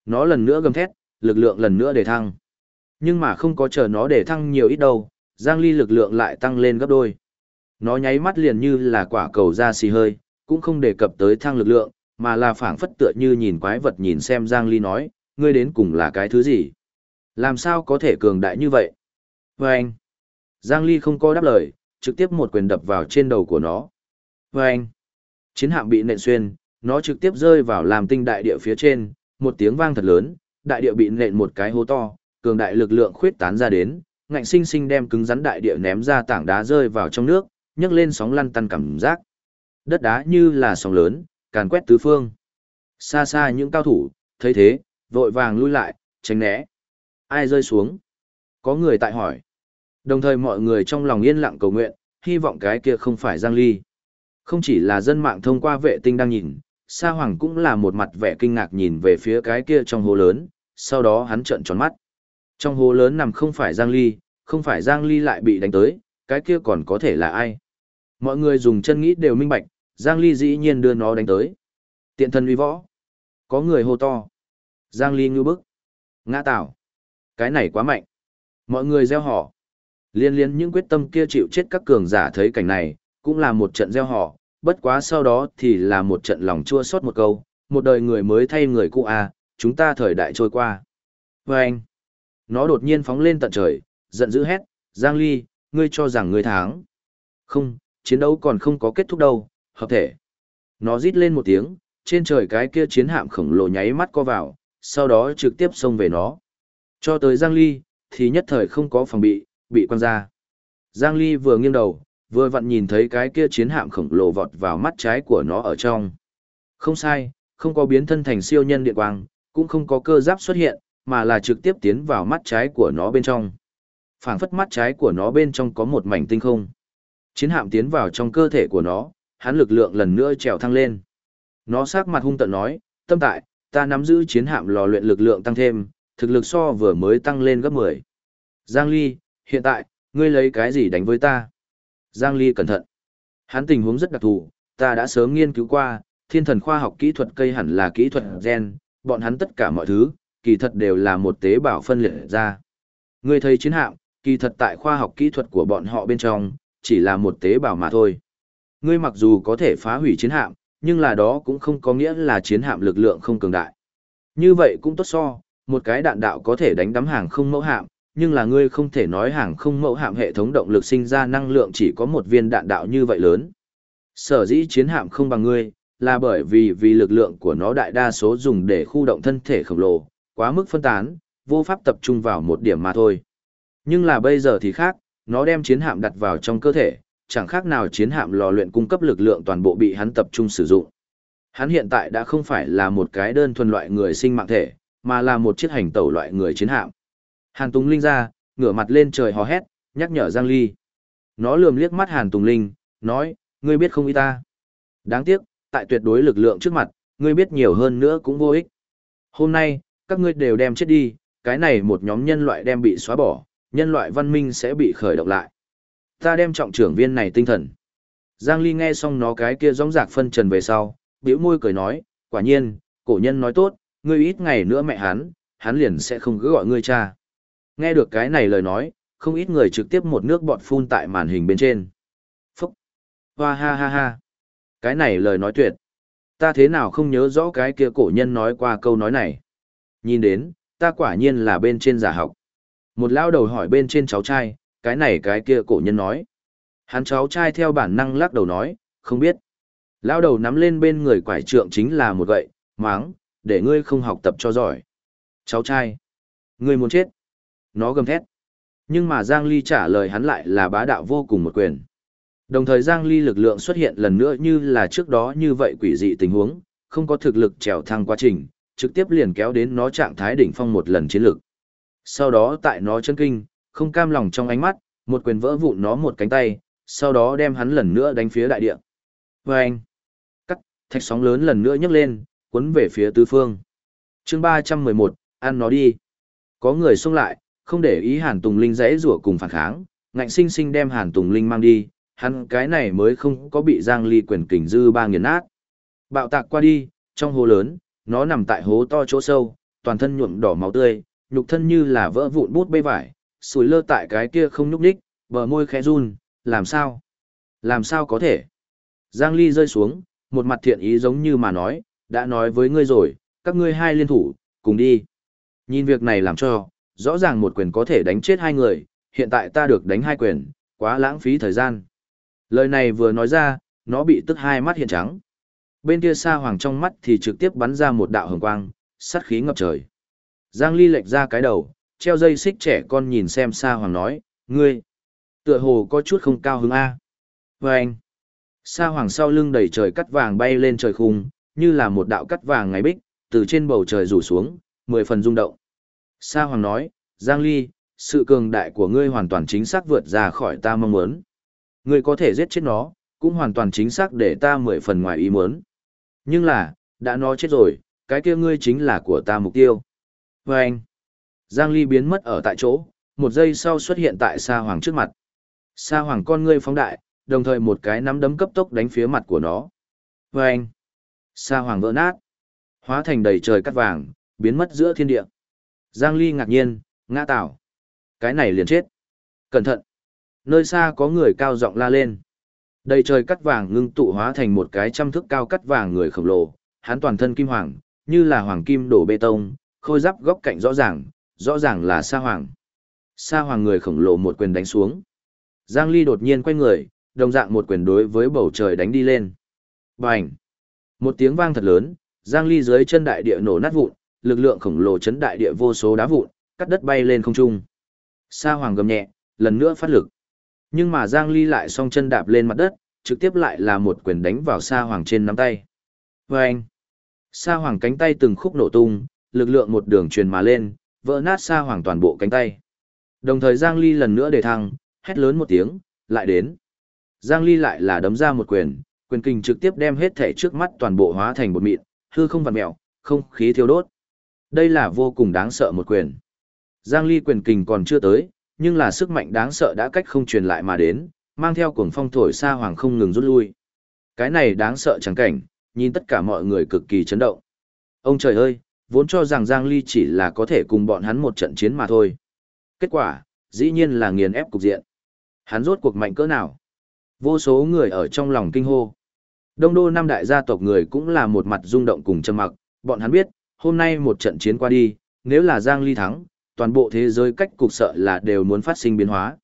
Nó lần nữa gầm thét, lực lượng lần nữa để thăng. Nhưng mà không có chờ nó để thăng nhiều ít đâu, Giang Ly lực lượng lại tăng lên gấp đôi. Nó nháy mắt liền như là quả cầu ra xì hơi, cũng không đề cập tới thăng lực lượng, mà là phảng phất tựa như nhìn quái vật nhìn xem Giang Ly nói, ngươi đến cùng là cái thứ gì? Làm sao có thể cường đại như vậy? Và anh, Giang Ly không có đáp lời, trực tiếp một quyền đập vào trên đầu của nó. Và anh, chiến hạm bị nện xuyên, nó trực tiếp rơi vào làm tinh đại địa phía trên, một tiếng vang thật lớn, đại địa bị nện một cái hố to, cường đại lực lượng khuyết tán ra đến, ngạnh sinh sinh đem cứng rắn đại địa ném ra tảng đá rơi vào trong nước, nhấc lên sóng lăn tăn cảm giác. Đất đá như là sóng lớn, càn quét tứ phương. Xa xa những cao thủ, thấy thế, vội vàng lui lại, tránh né. Ai rơi xuống? Có người tại hỏi. Đồng thời mọi người trong lòng yên lặng cầu nguyện, hy vọng cái kia không phải Giang Ly. Không chỉ là dân mạng thông qua vệ tinh đang nhìn, Sa Hoàng cũng là một mặt vẻ kinh ngạc nhìn về phía cái kia trong hồ lớn, sau đó hắn trợn tròn mắt. Trong hồ lớn nằm không phải Giang Ly, không phải Giang Ly lại bị đánh tới, cái kia còn có thể là ai? Mọi người dùng chân nghĩ đều minh bạch, Giang Ly dĩ nhiên đưa nó đánh tới. Tiện thân uy võ. Có người hô to. Giang Ly ngư bức. Ngã tạo. Cái này quá mạnh. Mọi người gieo họ. Liên liên những quyết tâm kia chịu chết các cường giả thấy cảnh này, cũng là một trận gieo họ, bất quá sau đó thì là một trận lòng chua xót một câu, một đời người mới thay người cũ à, chúng ta thời đại trôi qua. Và anh, nó đột nhiên phóng lên tận trời, giận dữ hét, Giang Ly, ngươi cho rằng ngươi thắng. Không, chiến đấu còn không có kết thúc đâu, hợp thể. Nó rít lên một tiếng, trên trời cái kia chiến hạm khổng lồ nháy mắt co vào, sau đó trực tiếp xông về nó. Cho tới Giang Ly, thì nhất thời không có phòng bị, bị quăng ra. Giang Ly vừa nghiêng đầu, vừa vặn nhìn thấy cái kia chiến hạm khổng lồ vọt vào mắt trái của nó ở trong. Không sai, không có biến thân thành siêu nhân điện quang, cũng không có cơ giáp xuất hiện, mà là trực tiếp tiến vào mắt trái của nó bên trong. phảng phất mắt trái của nó bên trong có một mảnh tinh không. Chiến hạm tiến vào trong cơ thể của nó, hắn lực lượng lần nữa trèo thăng lên. Nó sắc mặt hung tận nói, tâm tại, ta nắm giữ chiến hạm lò luyện lực lượng tăng thêm, thực lực so vừa mới tăng lên gấp 10. Giang Ly, hiện tại, ngươi lấy cái gì đánh với ta? Giang Ly cẩn thận. Hắn tình huống rất đặc thù, ta đã sớm nghiên cứu qua, thiên thần khoa học kỹ thuật cây hẳn là kỹ thuật gen, bọn hắn tất cả mọi thứ, kỳ thật đều là một tế bào phân liệt ra. Ngươi thấy chiến hạm, kỳ thật tại khoa học kỹ thuật của bọn họ bên trong, chỉ là một tế bào mà thôi. Ngươi mặc dù có thể phá hủy chiến hạm, nhưng là đó cũng không có nghĩa là chiến hạm lực lượng không cường đại. Như vậy cũng tốt so, một cái đạn đạo có thể đánh đắm hàng không mẫu hạm, nhưng là ngươi không thể nói hàng không mẫu hạm hệ thống động lực sinh ra năng lượng chỉ có một viên đạn đạo như vậy lớn. Sở dĩ chiến hạm không bằng ngươi, là bởi vì vì lực lượng của nó đại đa số dùng để khu động thân thể khổng lồ, quá mức phân tán, vô pháp tập trung vào một điểm mà thôi. Nhưng là bây giờ thì khác, nó đem chiến hạm đặt vào trong cơ thể, chẳng khác nào chiến hạm lò luyện cung cấp lực lượng toàn bộ bị hắn tập trung sử dụng. Hắn hiện tại đã không phải là một cái đơn thuần loại người sinh mạng thể, mà là một chiếc hành tẩu loại người chiến hạm. Hàn Tùng Linh ra, ngửa mặt lên trời hò hét, nhắc nhở Giang Ly. Nó lườm liếc mắt Hàn Tùng Linh, nói, ngươi biết không ý ta. Đáng tiếc, tại tuyệt đối lực lượng trước mặt, ngươi biết nhiều hơn nữa cũng vô ích. Hôm nay, các ngươi đều đem chết đi, cái này một nhóm nhân loại đem bị xóa bỏ, nhân loại văn minh sẽ bị khởi động lại. Ta đem trọng trưởng viên này tinh thần. Giang Ly nghe xong nó cái kia rõng rạc phân trần về sau, bĩu môi cười nói, quả nhiên, cổ nhân nói tốt, ngươi ít ngày nữa mẹ hắn, hắn liền sẽ không cứ gọi ngươi cha. Nghe được cái này lời nói, không ít người trực tiếp một nước bọt phun tại màn hình bên trên. Phúc! Hoa ha ha ha! Cái này lời nói tuyệt. Ta thế nào không nhớ rõ cái kia cổ nhân nói qua câu nói này. Nhìn đến, ta quả nhiên là bên trên giả học. Một lao đầu hỏi bên trên cháu trai, cái này cái kia cổ nhân nói. Hắn cháu trai theo bản năng lắc đầu nói, không biết. Lao đầu nắm lên bên người quải trượng chính là một gậy, máng, để ngươi không học tập cho giỏi. Cháu trai, ngươi muốn chết. Nó gầm thét. Nhưng mà Giang Ly trả lời hắn lại là bá đạo vô cùng một quyền. Đồng thời Giang Ly lực lượng xuất hiện lần nữa như là trước đó như vậy quỷ dị tình huống, không có thực lực trèo thăng quá trình, trực tiếp liền kéo đến nó trạng thái đỉnh phong một lần chiến lực. Sau đó tại nó chân kinh, không cam lòng trong ánh mắt, một quyền vỡ vụn nó một cánh tay, sau đó đem hắn lần nữa đánh phía đại địa. Vâng! anh, cắt, thạch sóng lớn lần nữa nhấc lên, cuốn về phía tứ phương. chương 311, ăn nó đi. Có người xông lại, không để ý Hàn Tùng Linh dãy rủa cùng phản kháng, ngạnh sinh sinh đem Hàn Tùng Linh mang đi, hắn cái này mới không có bị Giang Ly quyền kình dư ba nghiền nát. Bạo tạc qua đi, trong hố lớn, nó nằm tại hố to chỗ sâu, toàn thân nhuộm đỏ máu tươi, nhục thân như là vỡ vụn bút bê vải, sủi lơ tại cái kia không nhúc nhích, bờ môi khẽ run, làm sao? Làm sao có thể? Giang Ly rơi xuống, một mặt thiện ý giống như mà nói, đã nói với ngươi rồi, các ngươi hai liên thủ, cùng đi. Nhìn việc này làm cho, rõ ràng một quyền có thể đánh chết hai người, hiện tại ta được đánh hai quyền, quá lãng phí thời gian. Lời này vừa nói ra, nó bị tức hai mắt hiện trắng. Bên kia xa hoàng trong mắt thì trực tiếp bắn ra một đạo hồng quang, sát khí ngập trời. Giang Ly lệch ra cái đầu, treo dây xích trẻ con nhìn xem xa hoàng nói, ngươi, tựa hồ có chút không cao hứng A. Và anh, xa hoàng sau lưng đầy trời cắt vàng bay lên trời khung, như là một đạo cắt vàng ngáy bích, từ trên bầu trời rủ xuống, mười phần rung động. Sa Hoàng nói, Giang Ly, sự cường đại của ngươi hoàn toàn chính xác vượt ra khỏi ta mong muốn. Ngươi có thể giết chết nó, cũng hoàn toàn chính xác để ta mười phần ngoài ý muốn. Nhưng là, đã nó chết rồi, cái kia ngươi chính là của ta mục tiêu. Và anh, Giang Ly biến mất ở tại chỗ, một giây sau xuất hiện tại Sa Hoàng trước mặt. Sa Hoàng con ngươi phóng đại, đồng thời một cái nắm đấm cấp tốc đánh phía mặt của nó. Và anh, Sa Hoàng vỡ nát, hóa thành đầy trời cắt vàng, biến mất giữa thiên địa. Giang Ly ngạc nhiên, ngã tảo, Cái này liền chết. Cẩn thận. Nơi xa có người cao giọng la lên. Đầy trời cắt vàng ngưng tụ hóa thành một cái trăm thước cao cắt vàng người khổng lồ, hắn toàn thân kim hoàng, như là hoàng kim đổ bê tông, khôi giáp góc cạnh rõ ràng, rõ ràng là sa hoàng. Sa hoàng người khổng lồ một quyền đánh xuống. Giang Ly đột nhiên quay người, đồng dạng một quyền đối với bầu trời đánh đi lên. Bành! Một tiếng vang thật lớn, Giang Ly dưới chân đại địa nổ nát vụn, lực lượng khổng lồ chấn đại địa vô số đá vụn, cắt đất bay lên không trung. Sa Hoàng gầm nhẹ, lần nữa phát lực. Nhưng mà Giang Ly lại song chân đạp lên mặt đất, trực tiếp lại là một quyền đánh vào Sa Hoàng trên nắm tay. Vâng! Sa Hoàng cánh tay từng khúc nổ tung, lực lượng một đường truyền mà lên, vỡ nát Sa Hoàng toàn bộ cánh tay. Đồng thời Giang Ly lần nữa để thăng, hét lớn một tiếng, lại đến. Giang Ly lại là đấm ra một quyền, quyền kình trực tiếp đem hết thể trước mắt toàn bộ hóa thành bột mịn, hư không vặn mèo, không khí thiêu đốt. Đây là vô cùng đáng sợ một quyền. Giang Ly quyền kình còn chưa tới, nhưng là sức mạnh đáng sợ đã cách không truyền lại mà đến, mang theo cuồng phong thổi xa hoàng không ngừng rút lui. Cái này đáng sợ chẳng cảnh, nhìn tất cả mọi người cực kỳ chấn động. Ông trời ơi, vốn cho rằng Giang Ly chỉ là có thể cùng bọn hắn một trận chiến mà thôi. Kết quả, dĩ nhiên là nghiền ép cục diện. Hắn rốt cuộc mạnh cỡ nào? Vô số người ở trong lòng kinh hô. Đông đô năm đại gia tộc người cũng là một mặt rung động cùng trầm mặc, bọn hắn biết, hôm nay một trận chiến qua đi, nếu là Giang Ly thắng, toàn bộ thế giới cách cục sợ là đều muốn phát sinh biến hóa.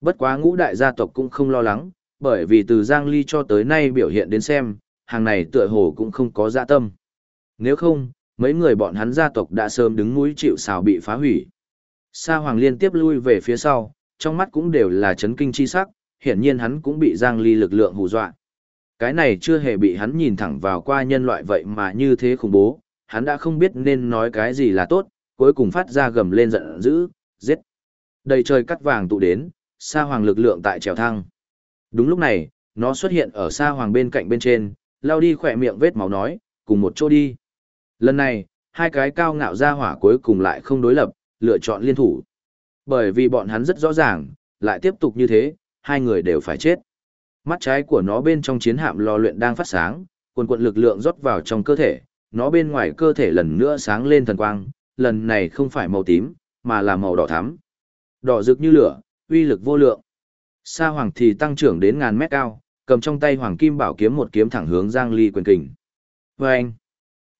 Bất quá ngũ đại gia tộc cũng không lo lắng, bởi vì từ Giang Ly cho tới nay biểu hiện đến xem, hàng này tựa hồ cũng không có dạ tâm. Nếu không, mấy người bọn hắn gia tộc đã sớm đứng mũi chịu sào bị phá hủy. Sa Hoàng liên tiếp lui về phía sau, trong mắt cũng đều là chấn kinh chi sắc, hiển nhiên hắn cũng bị Giang Ly lực lượng hù dọa. Cái này chưa hề bị hắn nhìn thẳng vào qua nhân loại vậy mà như thế khủng bố, hắn đã không biết nên nói cái gì là tốt, cuối cùng phát ra gầm lên giận dữ, giết. Đầy trời cắt vàng tụ đến, Sa Hoàng lực lượng tại trèo thăng. Đúng lúc này, nó xuất hiện ở Sa Hoàng bên cạnh bên trên, lao đi khỏe miệng vết máu nói, cùng một chỗ đi. Lần này, hai cái cao ngạo ra hỏa cuối cùng lại không đối lập, lựa chọn liên thủ. Bởi vì bọn hắn rất rõ ràng, lại tiếp tục như thế, hai người đều phải chết. Mắt trái của nó bên trong chiến hạm lò luyện đang phát sáng, quần quận lực lượng rót vào trong cơ thể, nó bên ngoài cơ thể lần nữa sáng lên thần quang, lần này không phải màu tím, mà là màu đỏ thắm. Đỏ rực như lửa, uy lực vô lượng. Sa Hoàng thì tăng trưởng đến ngàn mét cao, cầm trong tay Hoàng Kim Bảo kiếm một kiếm thẳng hướng Giang Ly quyền kình. Vâng!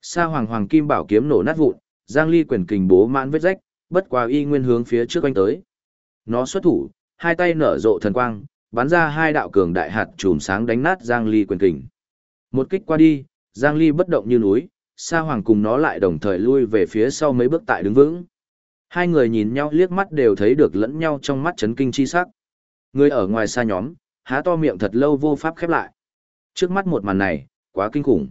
Sa Hoàng Hoàng Kim Bảo kiếm nổ nát vụn, Giang Ly quyền kình bố mãn vết rách, bất quá y nguyên hướng phía trước quanh tới. Nó xuất thủ, hai tay nở rộ thần quang, bắn ra hai đạo cường đại hạt chùm sáng đánh nát Giang Ly quyền kình. Một kích qua đi, Giang Ly bất động như núi, Sa Hoàng cùng nó lại đồng thời lui về phía sau mấy bước tại đứng vững. Hai người nhìn nhau liếc mắt đều thấy được lẫn nhau trong mắt chấn kinh chi sắc. Người ở ngoài xa nhóm, há to miệng thật lâu vô pháp khép lại. Trước mắt một màn này, quá kinh khủng.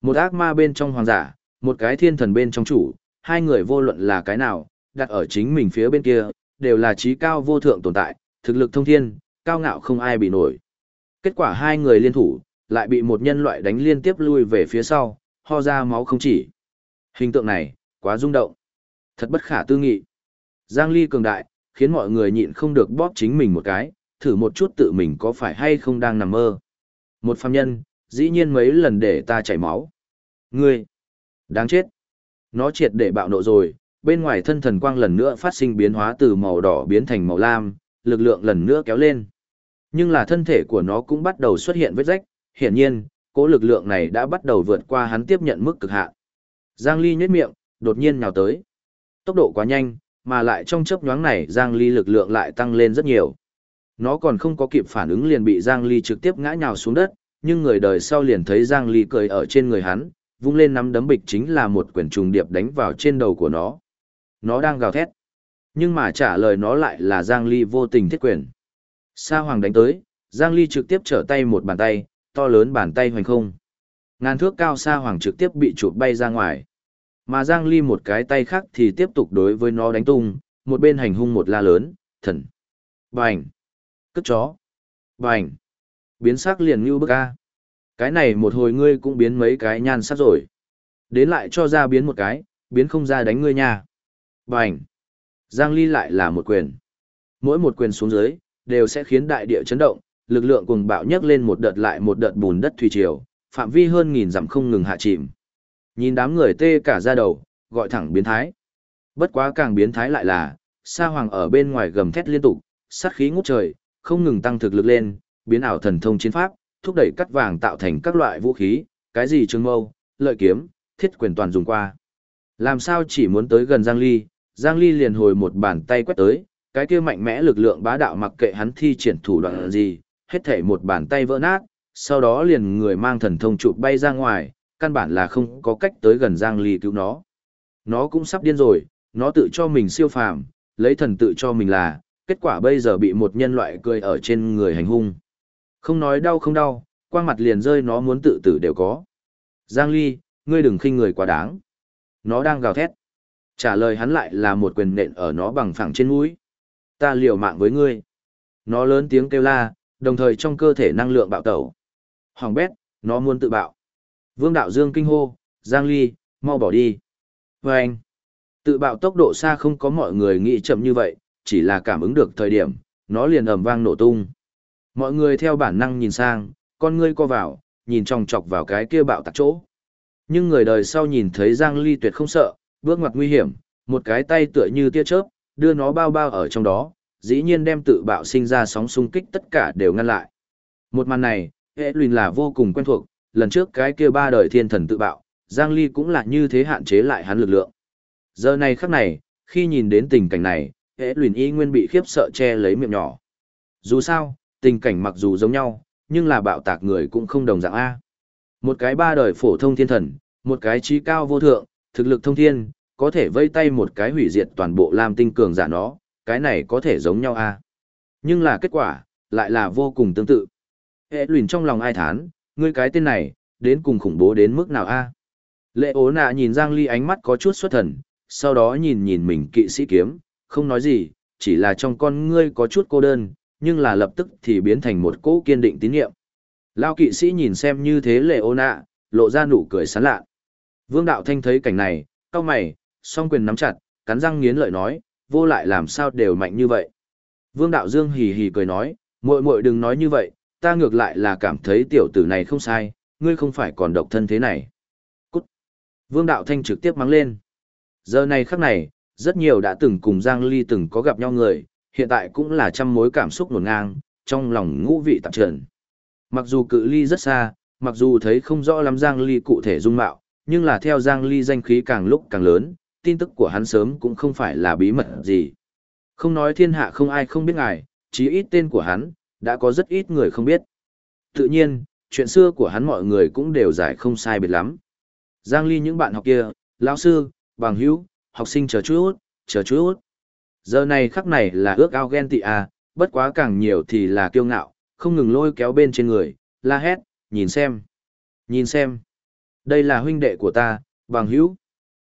Một ác ma bên trong hoàng giả, một cái thiên thần bên trong chủ, hai người vô luận là cái nào, đặt ở chính mình phía bên kia, đều là trí cao vô thượng tồn tại, thực lực thông thiên, cao ngạo không ai bị nổi. Kết quả hai người liên thủ, lại bị một nhân loại đánh liên tiếp lui về phía sau, ho ra máu không chỉ. Hình tượng này, quá rung động. Thật bất khả tư nghị. Giang Ly cường đại, khiến mọi người nhịn không được bóp chính mình một cái, thử một chút tự mình có phải hay không đang nằm mơ. Một phàm nhân, dĩ nhiên mấy lần để ta chảy máu. Ngươi, đáng chết. Nó triệt để bạo nộ rồi, bên ngoài thân thần quang lần nữa phát sinh biến hóa từ màu đỏ biến thành màu lam, lực lượng lần nữa kéo lên. Nhưng là thân thể của nó cũng bắt đầu xuất hiện vết rách, hiển nhiên, cỗ lực lượng này đã bắt đầu vượt qua hắn tiếp nhận mức cực hạn. Giang Ly nhếch miệng, đột nhiên nhào tới. Tốc độ quá nhanh, mà lại trong chớp nhoáng này Giang Ly lực lượng lại tăng lên rất nhiều. Nó còn không có kịp phản ứng liền bị Giang Ly trực tiếp ngã nhào xuống đất, nhưng người đời sau liền thấy Giang Ly cười ở trên người hắn, vung lên nắm đấm bịch chính là một quyển trùng điệp đánh vào trên đầu của nó. Nó đang gào thét. Nhưng mà trả lời nó lại là Giang Ly vô tình thiết quyền. Sa Hoàng đánh tới, Giang Ly trực tiếp trở tay một bàn tay, to lớn bàn tay hoành không. Ngàn thước cao xa Hoàng trực tiếp bị chụp bay ra ngoài. Mà Giang Ly một cái tay khác thì tiếp tục đối với nó đánh tung, một bên hành hung một la lớn, thần. Bành. Cất chó. Bành. Biến sắc liền như bức a. Cái này một hồi ngươi cũng biến mấy cái nhan sắc rồi. Đến lại cho ra biến một cái, biến không ra đánh ngươi nha. Bành. Giang Ly lại là một quyền. Mỗi một quyền xuống dưới, đều sẽ khiến đại địa chấn động, lực lượng cùng bạo nhấc lên một đợt lại một đợt bùn đất thủy triều, phạm vi hơn nghìn dặm không ngừng hạ chìm. Nhìn đám người tê cả ra đầu, gọi thẳng biến thái. Bất quá càng biến thái lại là, Sa Hoàng ở bên ngoài gầm thét liên tục, sát khí ngút trời, không ngừng tăng thực lực lên, biến ảo thần thông chiến pháp, thúc đẩy cắt vàng tạo thành các loại vũ khí, cái gì trường mâu, lợi kiếm, thiết quyền toàn dùng qua. Làm sao chỉ muốn tới gần Giang Ly, Giang Ly liền hồi một bàn tay quét tới, cái kia mạnh mẽ lực lượng bá đạo mặc kệ hắn thi triển thủ đoạn gì, hết thảy một bàn tay vỡ nát, sau đó liền người mang thần thông chụp bay ra ngoài, căn bản là không có cách tới gần Giang Ly cứu nó. Nó cũng sắp điên rồi, nó tự cho mình siêu phàm, lấy thần tự cho mình là, kết quả bây giờ bị một nhân loại cười ở trên người hành hung. Không nói đau không đau, quang mặt liền rơi nó muốn tự tử đều có. Giang Ly, ngươi đừng khinh người quá đáng. Nó đang gào thét. Trả lời hắn lại là một quyền nện ở nó bằng phẳng trên mũi. Ta liều mạng với ngươi. Nó lớn tiếng kêu la, đồng thời trong cơ thể năng lượng bạo tẩu. Hoàng bét, nó muốn tự bạo. Vương đạo dương kinh hô, Giang Ly, Mau bỏ đi. Và anh, tự bạo tốc độ xa không có mọi người nghĩ chậm như vậy, chỉ là cảm ứng được thời điểm, nó liền ầm vang nổ tung. Mọi người theo bản năng nhìn sang, con ngươi co vào, nhìn tròng chọc vào cái kia bạo tạc chỗ. Nhưng người đời sau nhìn thấy Giang Ly tuyệt không sợ, bước ngoặt nguy hiểm, một cái tay tựa như tia chớp, đưa nó bao bao ở trong đó, dĩ nhiên đem tự bạo sinh ra sóng xung kích tất cả đều ngăn lại. Một màn này, hệ luyện là vô cùng quen thuộc, lần trước cái kia ba đời thiên thần tự bạo, Giang Ly cũng là như thế hạn chế lại hắn lực lượng. Giờ này khắc này, khi nhìn đến tình cảnh này, hệ luyện y nguyên bị khiếp sợ che lấy miệng nhỏ. Dù sao, tình cảnh mặc dù giống nhau, nhưng là bạo tạc người cũng không đồng dạng A. Một cái ba đời phổ thông thiên thần, một cái trí cao vô thượng, thực lực thông thiên, có thể vây tay một cái hủy diệt toàn bộ Lam tinh cường giả nó, cái này có thể giống nhau A. Nhưng là kết quả, lại là vô cùng tương tự. Hệ lùn trong lòng ai thán, ngươi cái tên này, đến cùng khủng bố đến mức nào A. Lệ ố nạ nhìn Giang Ly ánh mắt có chút xuất thần, sau đó nhìn nhìn mình kỵ sĩ kiếm, không nói gì, chỉ là trong con ngươi có chút cô đơn, nhưng là lập tức thì biến thành một cỗ kiên định tín nhiệm. Lao kỵ sĩ nhìn xem như thế lệ ô nạ, lộ ra nụ cười sán lạ. Vương đạo thanh thấy cảnh này, cao mày, song quyền nắm chặt, cắn răng nghiến lợi nói, vô lại làm sao đều mạnh như vậy. Vương đạo dương hì hì cười nói, muội muội đừng nói như vậy, ta ngược lại là cảm thấy tiểu tử này không sai, ngươi không phải còn độc thân thế này. Cút. Vương đạo thanh trực tiếp mắng lên. Giờ này khắc này, rất nhiều đã từng cùng Giang Ly từng có gặp nhau người, hiện tại cũng là trăm mối cảm xúc nguồn ngang, trong lòng ngũ vị tạp trần. Mặc dù cự ly rất xa, mặc dù thấy không rõ lắm Giang Ly cụ thể dung mạo, nhưng là theo Giang Ly danh khí càng lúc càng lớn, tin tức của hắn sớm cũng không phải là bí mật gì. Không nói thiên hạ không ai không biết ngài, chí ít tên của hắn, đã có rất ít người không biết. Tự nhiên, chuyện xưa của hắn mọi người cũng đều giải không sai biệt lắm. Giang Ly những bạn học kia, lão sư, bằng hữu, học sinh chờ chút, chờ chút. Giờ này khắc này là ước ao ghen tị à, bất quá càng nhiều thì là kiêu ngạo, không ngừng lôi kéo bên trên người, la hét, nhìn xem, nhìn xem. Đây là huynh đệ của ta, bằng hữu.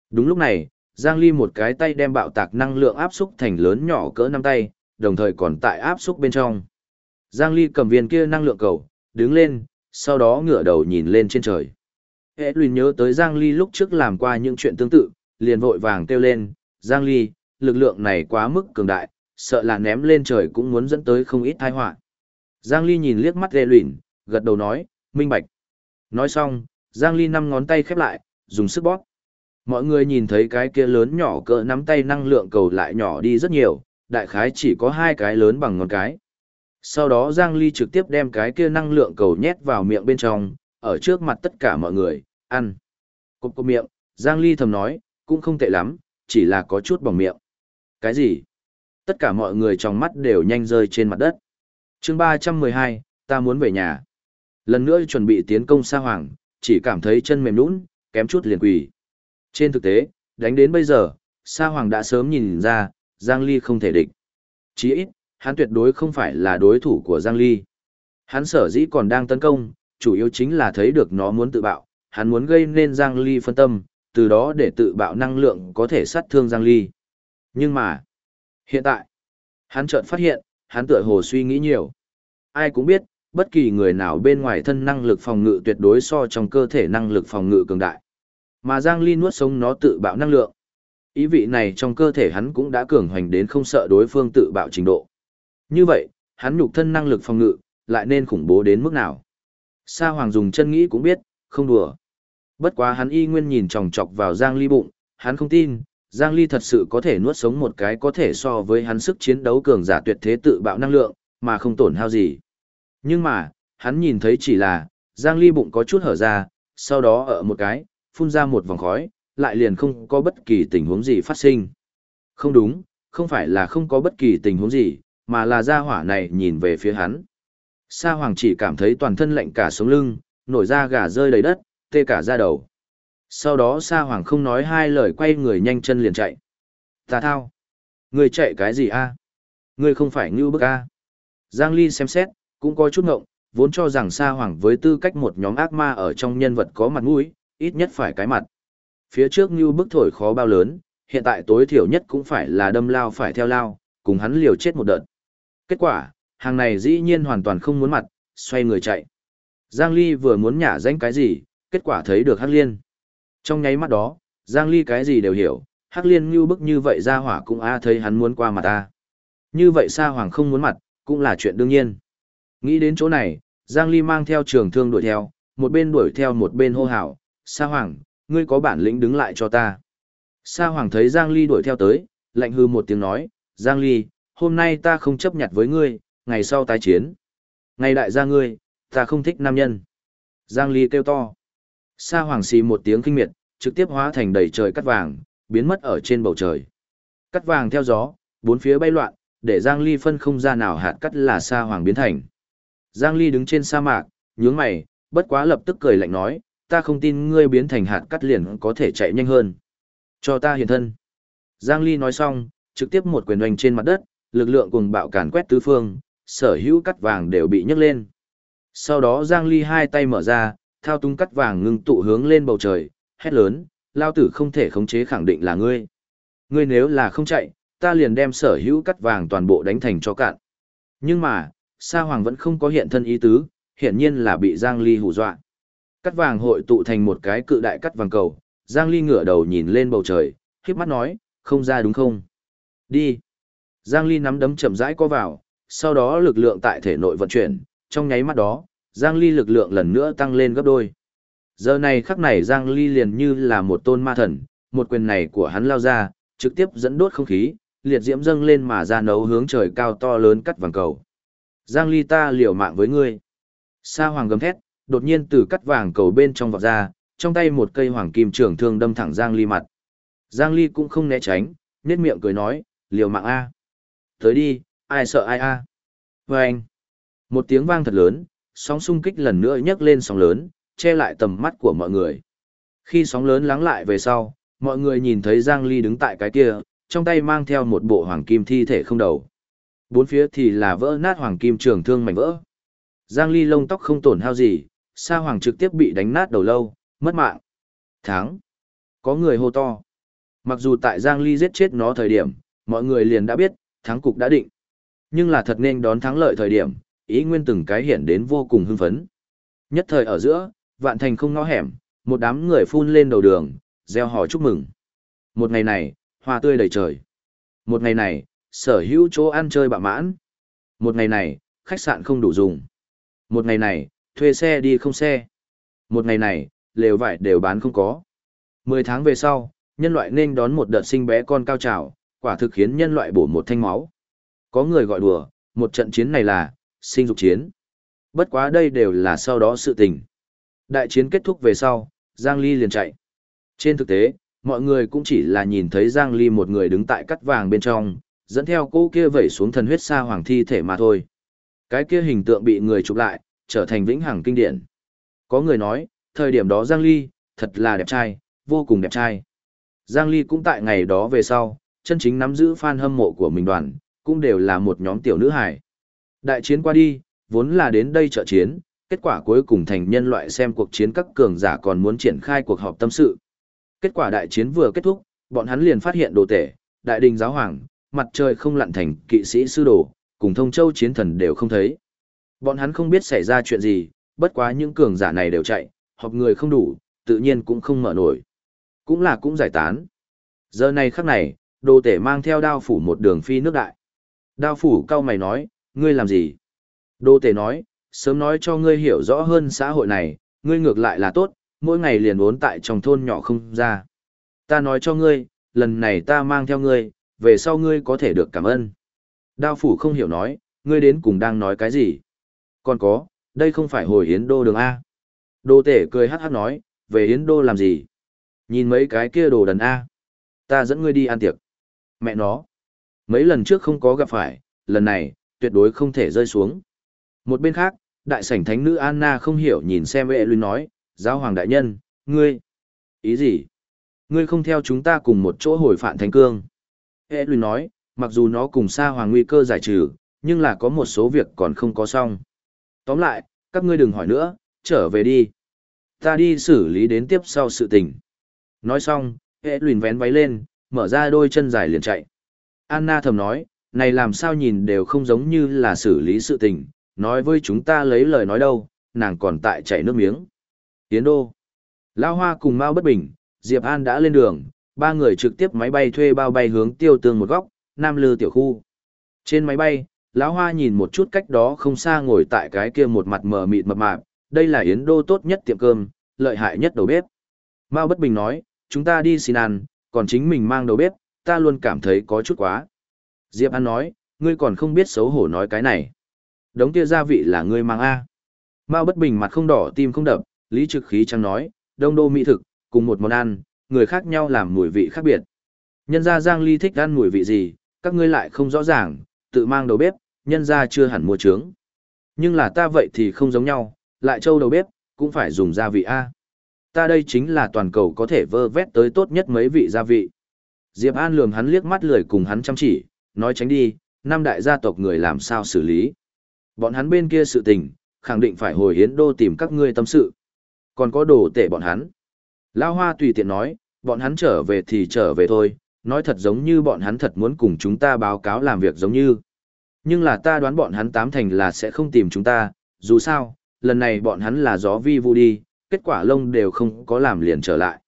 Đúng lúc này, Giang Ly một cái tay đem bạo tạc năng lượng áp xúc thành lớn nhỏ cỡ năm tay, đồng thời còn tại áp xúc bên trong. Giang Ly cầm viên kia năng lượng cầu, đứng lên, sau đó ngửa đầu nhìn lên trên trời. Hệ Luyện nhớ tới Giang Ly lúc trước làm qua những chuyện tương tự, liền vội vàng kêu lên, Giang Ly, lực lượng này quá mức cường đại, sợ là ném lên trời cũng muốn dẫn tới không ít tai họa. Giang Ly nhìn liếc mắt Lê Luyện, gật đầu nói, minh bạch. Nói xong, Giang Ly năm ngón tay khép lại, dùng sức bóp. Mọi người nhìn thấy cái kia lớn nhỏ cỡ nắm tay năng lượng cầu lại nhỏ đi rất nhiều, đại khái chỉ có hai cái lớn bằng ngón cái. Sau đó Giang Ly trực tiếp đem cái kia năng lượng cầu nhét vào miệng bên trong, ở trước mặt tất cả mọi người, ăn. Cộp cộp miệng, Giang Ly thầm nói, cũng không tệ lắm, chỉ là có chút bỏng miệng. Cái gì? Tất cả mọi người trong mắt đều nhanh rơi trên mặt đất. chương 312, ta muốn về nhà. Lần nữa chuẩn bị tiến công Sa Hoàng, chỉ cảm thấy chân mềm nũng, kém chút liền quỳ. Trên thực tế, đánh đến bây giờ, Sa Hoàng đã sớm nhìn ra, Giang Ly không thể địch. Chỉ ít, hắn tuyệt đối không phải là đối thủ của Giang Ly. Hắn sở dĩ còn đang tấn công, chủ yếu chính là thấy được nó muốn tự bạo, hắn muốn gây nên Giang Ly phân tâm, từ đó để tự bạo năng lượng có thể sát thương Giang Ly. Nhưng mà, hiện tại, hắn chợt phát hiện, hắn tựa hồ suy nghĩ nhiều. Ai cũng biết, bất kỳ người nào bên ngoài thân năng lực phòng ngự tuyệt đối so trong cơ thể năng lực phòng ngự cường đại. Mà Giang Ly nuốt sống nó tự bạo năng lượng. Ý vị này trong cơ thể hắn cũng đã cường hoành đến không sợ đối phương tự bạo trình độ. Như vậy, hắn nhục thân năng lực phòng ngự, lại nên khủng bố đến mức nào. Sa Hoàng dùng chân nghĩ cũng biết, không đùa. Bất quá hắn y nguyên nhìn chòng chọc vào Giang Ly bụng, hắn không tin, Giang Ly thật sự có thể nuốt sống một cái có thể so với hắn sức chiến đấu cường giả tuyệt thế tự bạo năng lượng, mà không tổn hao gì. Nhưng mà, hắn nhìn thấy chỉ là, Giang Ly bụng có chút hở ra, sau đó ở một cái, phun ra một vòng khói, lại liền không có bất kỳ tình huống gì phát sinh. Không đúng, không phải là không có bất kỳ tình huống gì, mà là gia hỏa này nhìn về phía hắn. Sa Hoàng chỉ cảm thấy toàn thân lạnh cả sống lưng, nổi da gà rơi đầy đất, tê cả da đầu. Sau đó Sa Hoàng không nói hai lời quay người nhanh chân liền chạy. Tà thao! Người chạy cái gì a? À? Người không phải ngưu bức a? Giang Ly xem xét, cũng có chút ngộng, vốn cho rằng Sa Hoàng với tư cách một nhóm ác ma ở trong nhân vật có mặt mũi, ít nhất phải cái mặt. Phía trước như bức thổi khó bao lớn, hiện tại tối thiểu nhất cũng phải là đâm lao phải theo lao, cùng hắn liều chết một đợt. Kết quả, hàng này dĩ nhiên hoàn toàn không muốn mặt, xoay người chạy. Giang Ly vừa muốn nhả danh cái gì, kết quả thấy được Hắc Liên. Trong nháy mắt đó, Giang Ly cái gì đều hiểu, Hắc Liên như bức như vậy ra hỏa cũng a thấy hắn muốn qua mặt ta. Như vậy Sa Hoàng không muốn mặt, cũng là chuyện đương nhiên. Nghĩ đến chỗ này, Giang Ly mang theo trường thương đuổi theo, một bên đuổi theo một bên hô hào, Sa Hoàng, ngươi có bản lĩnh đứng lại cho ta. Sa Hoàng thấy Giang Ly đuổi theo tới, lạnh hư một tiếng nói, Giang Ly, hôm nay ta không chấp nhặt với ngươi, ngày sau tái chiến. Ngày đại gia ngươi, ta không thích nam nhân. Giang Ly kêu to. Sa Hoàng xì một tiếng kinh miệt, trực tiếp hóa thành đầy trời cắt vàng, biến mất ở trên bầu trời. Cắt vàng theo gió, bốn phía bay loạn, để Giang Ly phân không ra nào hạt cắt là Sa Hoàng biến thành. Giang Ly đứng trên sa mạc, nhướng mày, bất quá lập tức cười lạnh nói, ta không tin ngươi biến thành hạt cắt liền có thể chạy nhanh hơn. Cho ta hiện thân. Giang Ly nói xong, trực tiếp một quyền oanh trên mặt đất, lực lượng cùng bạo càn quét tứ phương, sở hữu cắt vàng đều bị nhấc lên. Sau đó Giang Ly hai tay mở ra, thao tung cắt vàng ngưng tụ hướng lên bầu trời, hét lớn, lao tử không thể khống chế khẳng định là ngươi. Ngươi nếu là không chạy, ta liền đem sở hữu cắt vàng toàn bộ đánh thành cho cạn. Nhưng mà, Sa Hoàng vẫn không có hiện thân ý tứ, hiện nhiên là bị Giang Ly hù dọa. Cắt vàng hội tụ thành một cái cự đại cắt vàng cầu, Giang Ly ngửa đầu nhìn lên bầu trời, khiếp mắt nói, không ra đúng không? Đi. Giang Ly nắm đấm chậm rãi co vào, sau đó lực lượng tại thể nội vận chuyển, trong nháy mắt đó, Giang Ly lực lượng lần nữa tăng lên gấp đôi. Giờ này khắc này Giang Ly liền như là một tôn ma thần, một quyền này của hắn lao ra, trực tiếp dẫn đốt không khí, liệt diễm dâng lên mà ra nấu hướng trời cao to lớn cắt vàng cầu. Giang Ly ta liều mạng với ngươi. Sa hoàng gầm thét, đột nhiên từ cắt vàng cầu bên trong vọt ra, trong tay một cây hoàng kim trường thương đâm thẳng Giang Ly mặt. Giang Ly cũng không né tránh, nhếch miệng cười nói, liều mạng a. Tới đi, ai sợ ai a. Và anh. Một tiếng vang thật lớn, sóng xung kích lần nữa nhấc lên sóng lớn, che lại tầm mắt của mọi người. Khi sóng lớn lắng lại về sau, mọi người nhìn thấy Giang Ly đứng tại cái kia, trong tay mang theo một bộ hoàng kim thi thể không đầu. Bốn phía thì là vỡ nát hoàng kim trường thương mảnh vỡ. Giang Ly lông tóc không tổn hao gì, Sa Hoàng trực tiếp bị đánh nát đầu lâu, mất mạng. Thắng. Có người hô to. Mặc dù tại Giang Ly giết chết nó thời điểm, mọi người liền đã biết, thắng cục đã định. Nhưng là thật nên đón thắng lợi thời điểm, ý nguyên từng cái hiện đến vô cùng hưng phấn. Nhất thời ở giữa, vạn thành không ngõ hẻm, một đám người phun lên đầu đường, gieo hò chúc mừng. Một ngày này, hoa tươi đầy trời. Một ngày này, sở hữu chỗ ăn chơi bạ mãn. Một ngày này, khách sạn không đủ dùng. Một ngày này, thuê xe đi không xe. Một ngày này, lều vải đều bán không có. Mười tháng về sau, nhân loại nên đón một đợt sinh bé con cao trào, quả thực khiến nhân loại bổ một thanh máu. Có người gọi đùa, một trận chiến này là, sinh dục chiến. Bất quá đây đều là sau đó sự tình. Đại chiến kết thúc về sau, Giang Ly liền chạy. Trên thực tế, mọi người cũng chỉ là nhìn thấy Giang Ly một người đứng tại cắt vàng bên trong, dẫn theo cô kia vẩy xuống thần huyết sa hoàng thi thể mà thôi. Cái kia hình tượng bị người chụp lại, trở thành vĩnh hằng kinh điển. Có người nói, thời điểm đó Giang Ly, thật là đẹp trai, vô cùng đẹp trai. Giang Ly cũng tại ngày đó về sau, chân chính nắm giữ fan hâm mộ của mình đoàn, cũng đều là một nhóm tiểu nữ hài. Đại chiến qua đi, vốn là đến đây trợ chiến, kết quả cuối cùng thành nhân loại xem cuộc chiến các cường giả còn muốn triển khai cuộc họp tâm sự. Kết quả đại chiến vừa kết thúc, bọn hắn liền phát hiện đồ tể, đại đình giáo hoàng, mặt trời không lặn thành kỵ sĩ sư đồ, cùng thông châu chiến thần đều không thấy. Bọn hắn không biết xảy ra chuyện gì, bất quá những cường giả này đều chạy, họp người không đủ, tự nhiên cũng không mở nổi. Cũng là cũng giải tán. Giờ này khắc này, đồ tể mang theo đao phủ một đường phi nước đại. Đao phủ cao mày nói, ngươi làm gì? Đồ tể nói, sớm nói cho ngươi hiểu rõ hơn xã hội này, ngươi ngược lại là tốt, mỗi ngày liền bốn tại trong thôn nhỏ không ra. Ta nói cho ngươi, lần này ta mang theo ngươi, về sau ngươi có thể được cảm ơn. Đao phủ không hiểu nói, ngươi đến cùng đang nói cái gì? Còn có, đây không phải hồi Yến Đô đường A. Đô tể cười hát hát nói, về Yến Đô làm gì? Nhìn mấy cái kia đồ đần A. Ta dẫn ngươi đi ăn tiệc. Mẹ nó. Mấy lần trước không có gặp phải, lần này, tuyệt đối không thể rơi xuống. Một bên khác, đại sảnh thánh nữ Anna không hiểu nhìn xem vệ luyện nói, giáo hoàng đại nhân, ngươi. Ý gì? Ngươi không theo chúng ta cùng một chỗ hồi phản thánh cương. Hệ luyện nói, mặc dù nó cùng xa hoàng nguy cơ giải trừ, nhưng là có một số việc còn không có xong. Tóm lại, các ngươi đừng hỏi nữa, trở về đi. Ta đi xử lý đến tiếp sau sự tình. Nói xong, hệ luyện vén váy lên, mở ra đôi chân dài liền chạy. Anna thầm nói, này làm sao nhìn đều không giống như là xử lý sự tình, nói với chúng ta lấy lời nói đâu, nàng còn tại chảy nước miếng. Tiến đô. Lao hoa cùng Mao bất bình, Diệp An đã lên đường, ba người trực tiếp máy bay thuê bao bay hướng tiêu tương một góc, Nam Lư tiểu khu. Trên máy bay, lão Hoa nhìn một chút cách đó không xa ngồi tại cái kia một mặt mờ mịt mập mạp, đây là Yến Đô tốt nhất tiệm cơm, lợi hại nhất đầu bếp. Mao Bất Bình nói, chúng ta đi xin ăn, còn chính mình mang đầu bếp, ta luôn cảm thấy có chút quá. Diệp An nói, ngươi còn không biết xấu hổ nói cái này. Đống kia gia vị là ngươi mang A. Mao Bất Bình mặt không đỏ tim không đập, lý trực khí chẳng nói, đông đô mỹ thực, cùng một món ăn, người khác nhau làm mùi vị khác biệt. Nhân gia Giang Ly thích ăn mùi vị gì, các ngươi lại không rõ ràng, tự mang đầu bếp, nhân gia chưa hẳn mua trướng. Nhưng là ta vậy thì không giống nhau, lại châu đầu bếp, cũng phải dùng gia vị A. Ta đây chính là toàn cầu có thể vơ vét tới tốt nhất mấy vị gia vị. Diệp An lườm hắn liếc mắt lười cùng hắn chăm chỉ, nói tránh đi, năm đại gia tộc người làm sao xử lý. Bọn hắn bên kia sự tình, khẳng định phải hồi hiến đô tìm các ngươi tâm sự. Còn có đồ tể bọn hắn. Lao Hoa tùy tiện nói, bọn hắn trở về thì trở về thôi, nói thật giống như bọn hắn thật muốn cùng chúng ta báo cáo làm việc giống như. Nhưng là ta đoán bọn hắn tám thành là sẽ không tìm chúng ta, dù sao, lần này bọn hắn là gió vi vu đi, kết quả lông đều không có làm liền trở lại.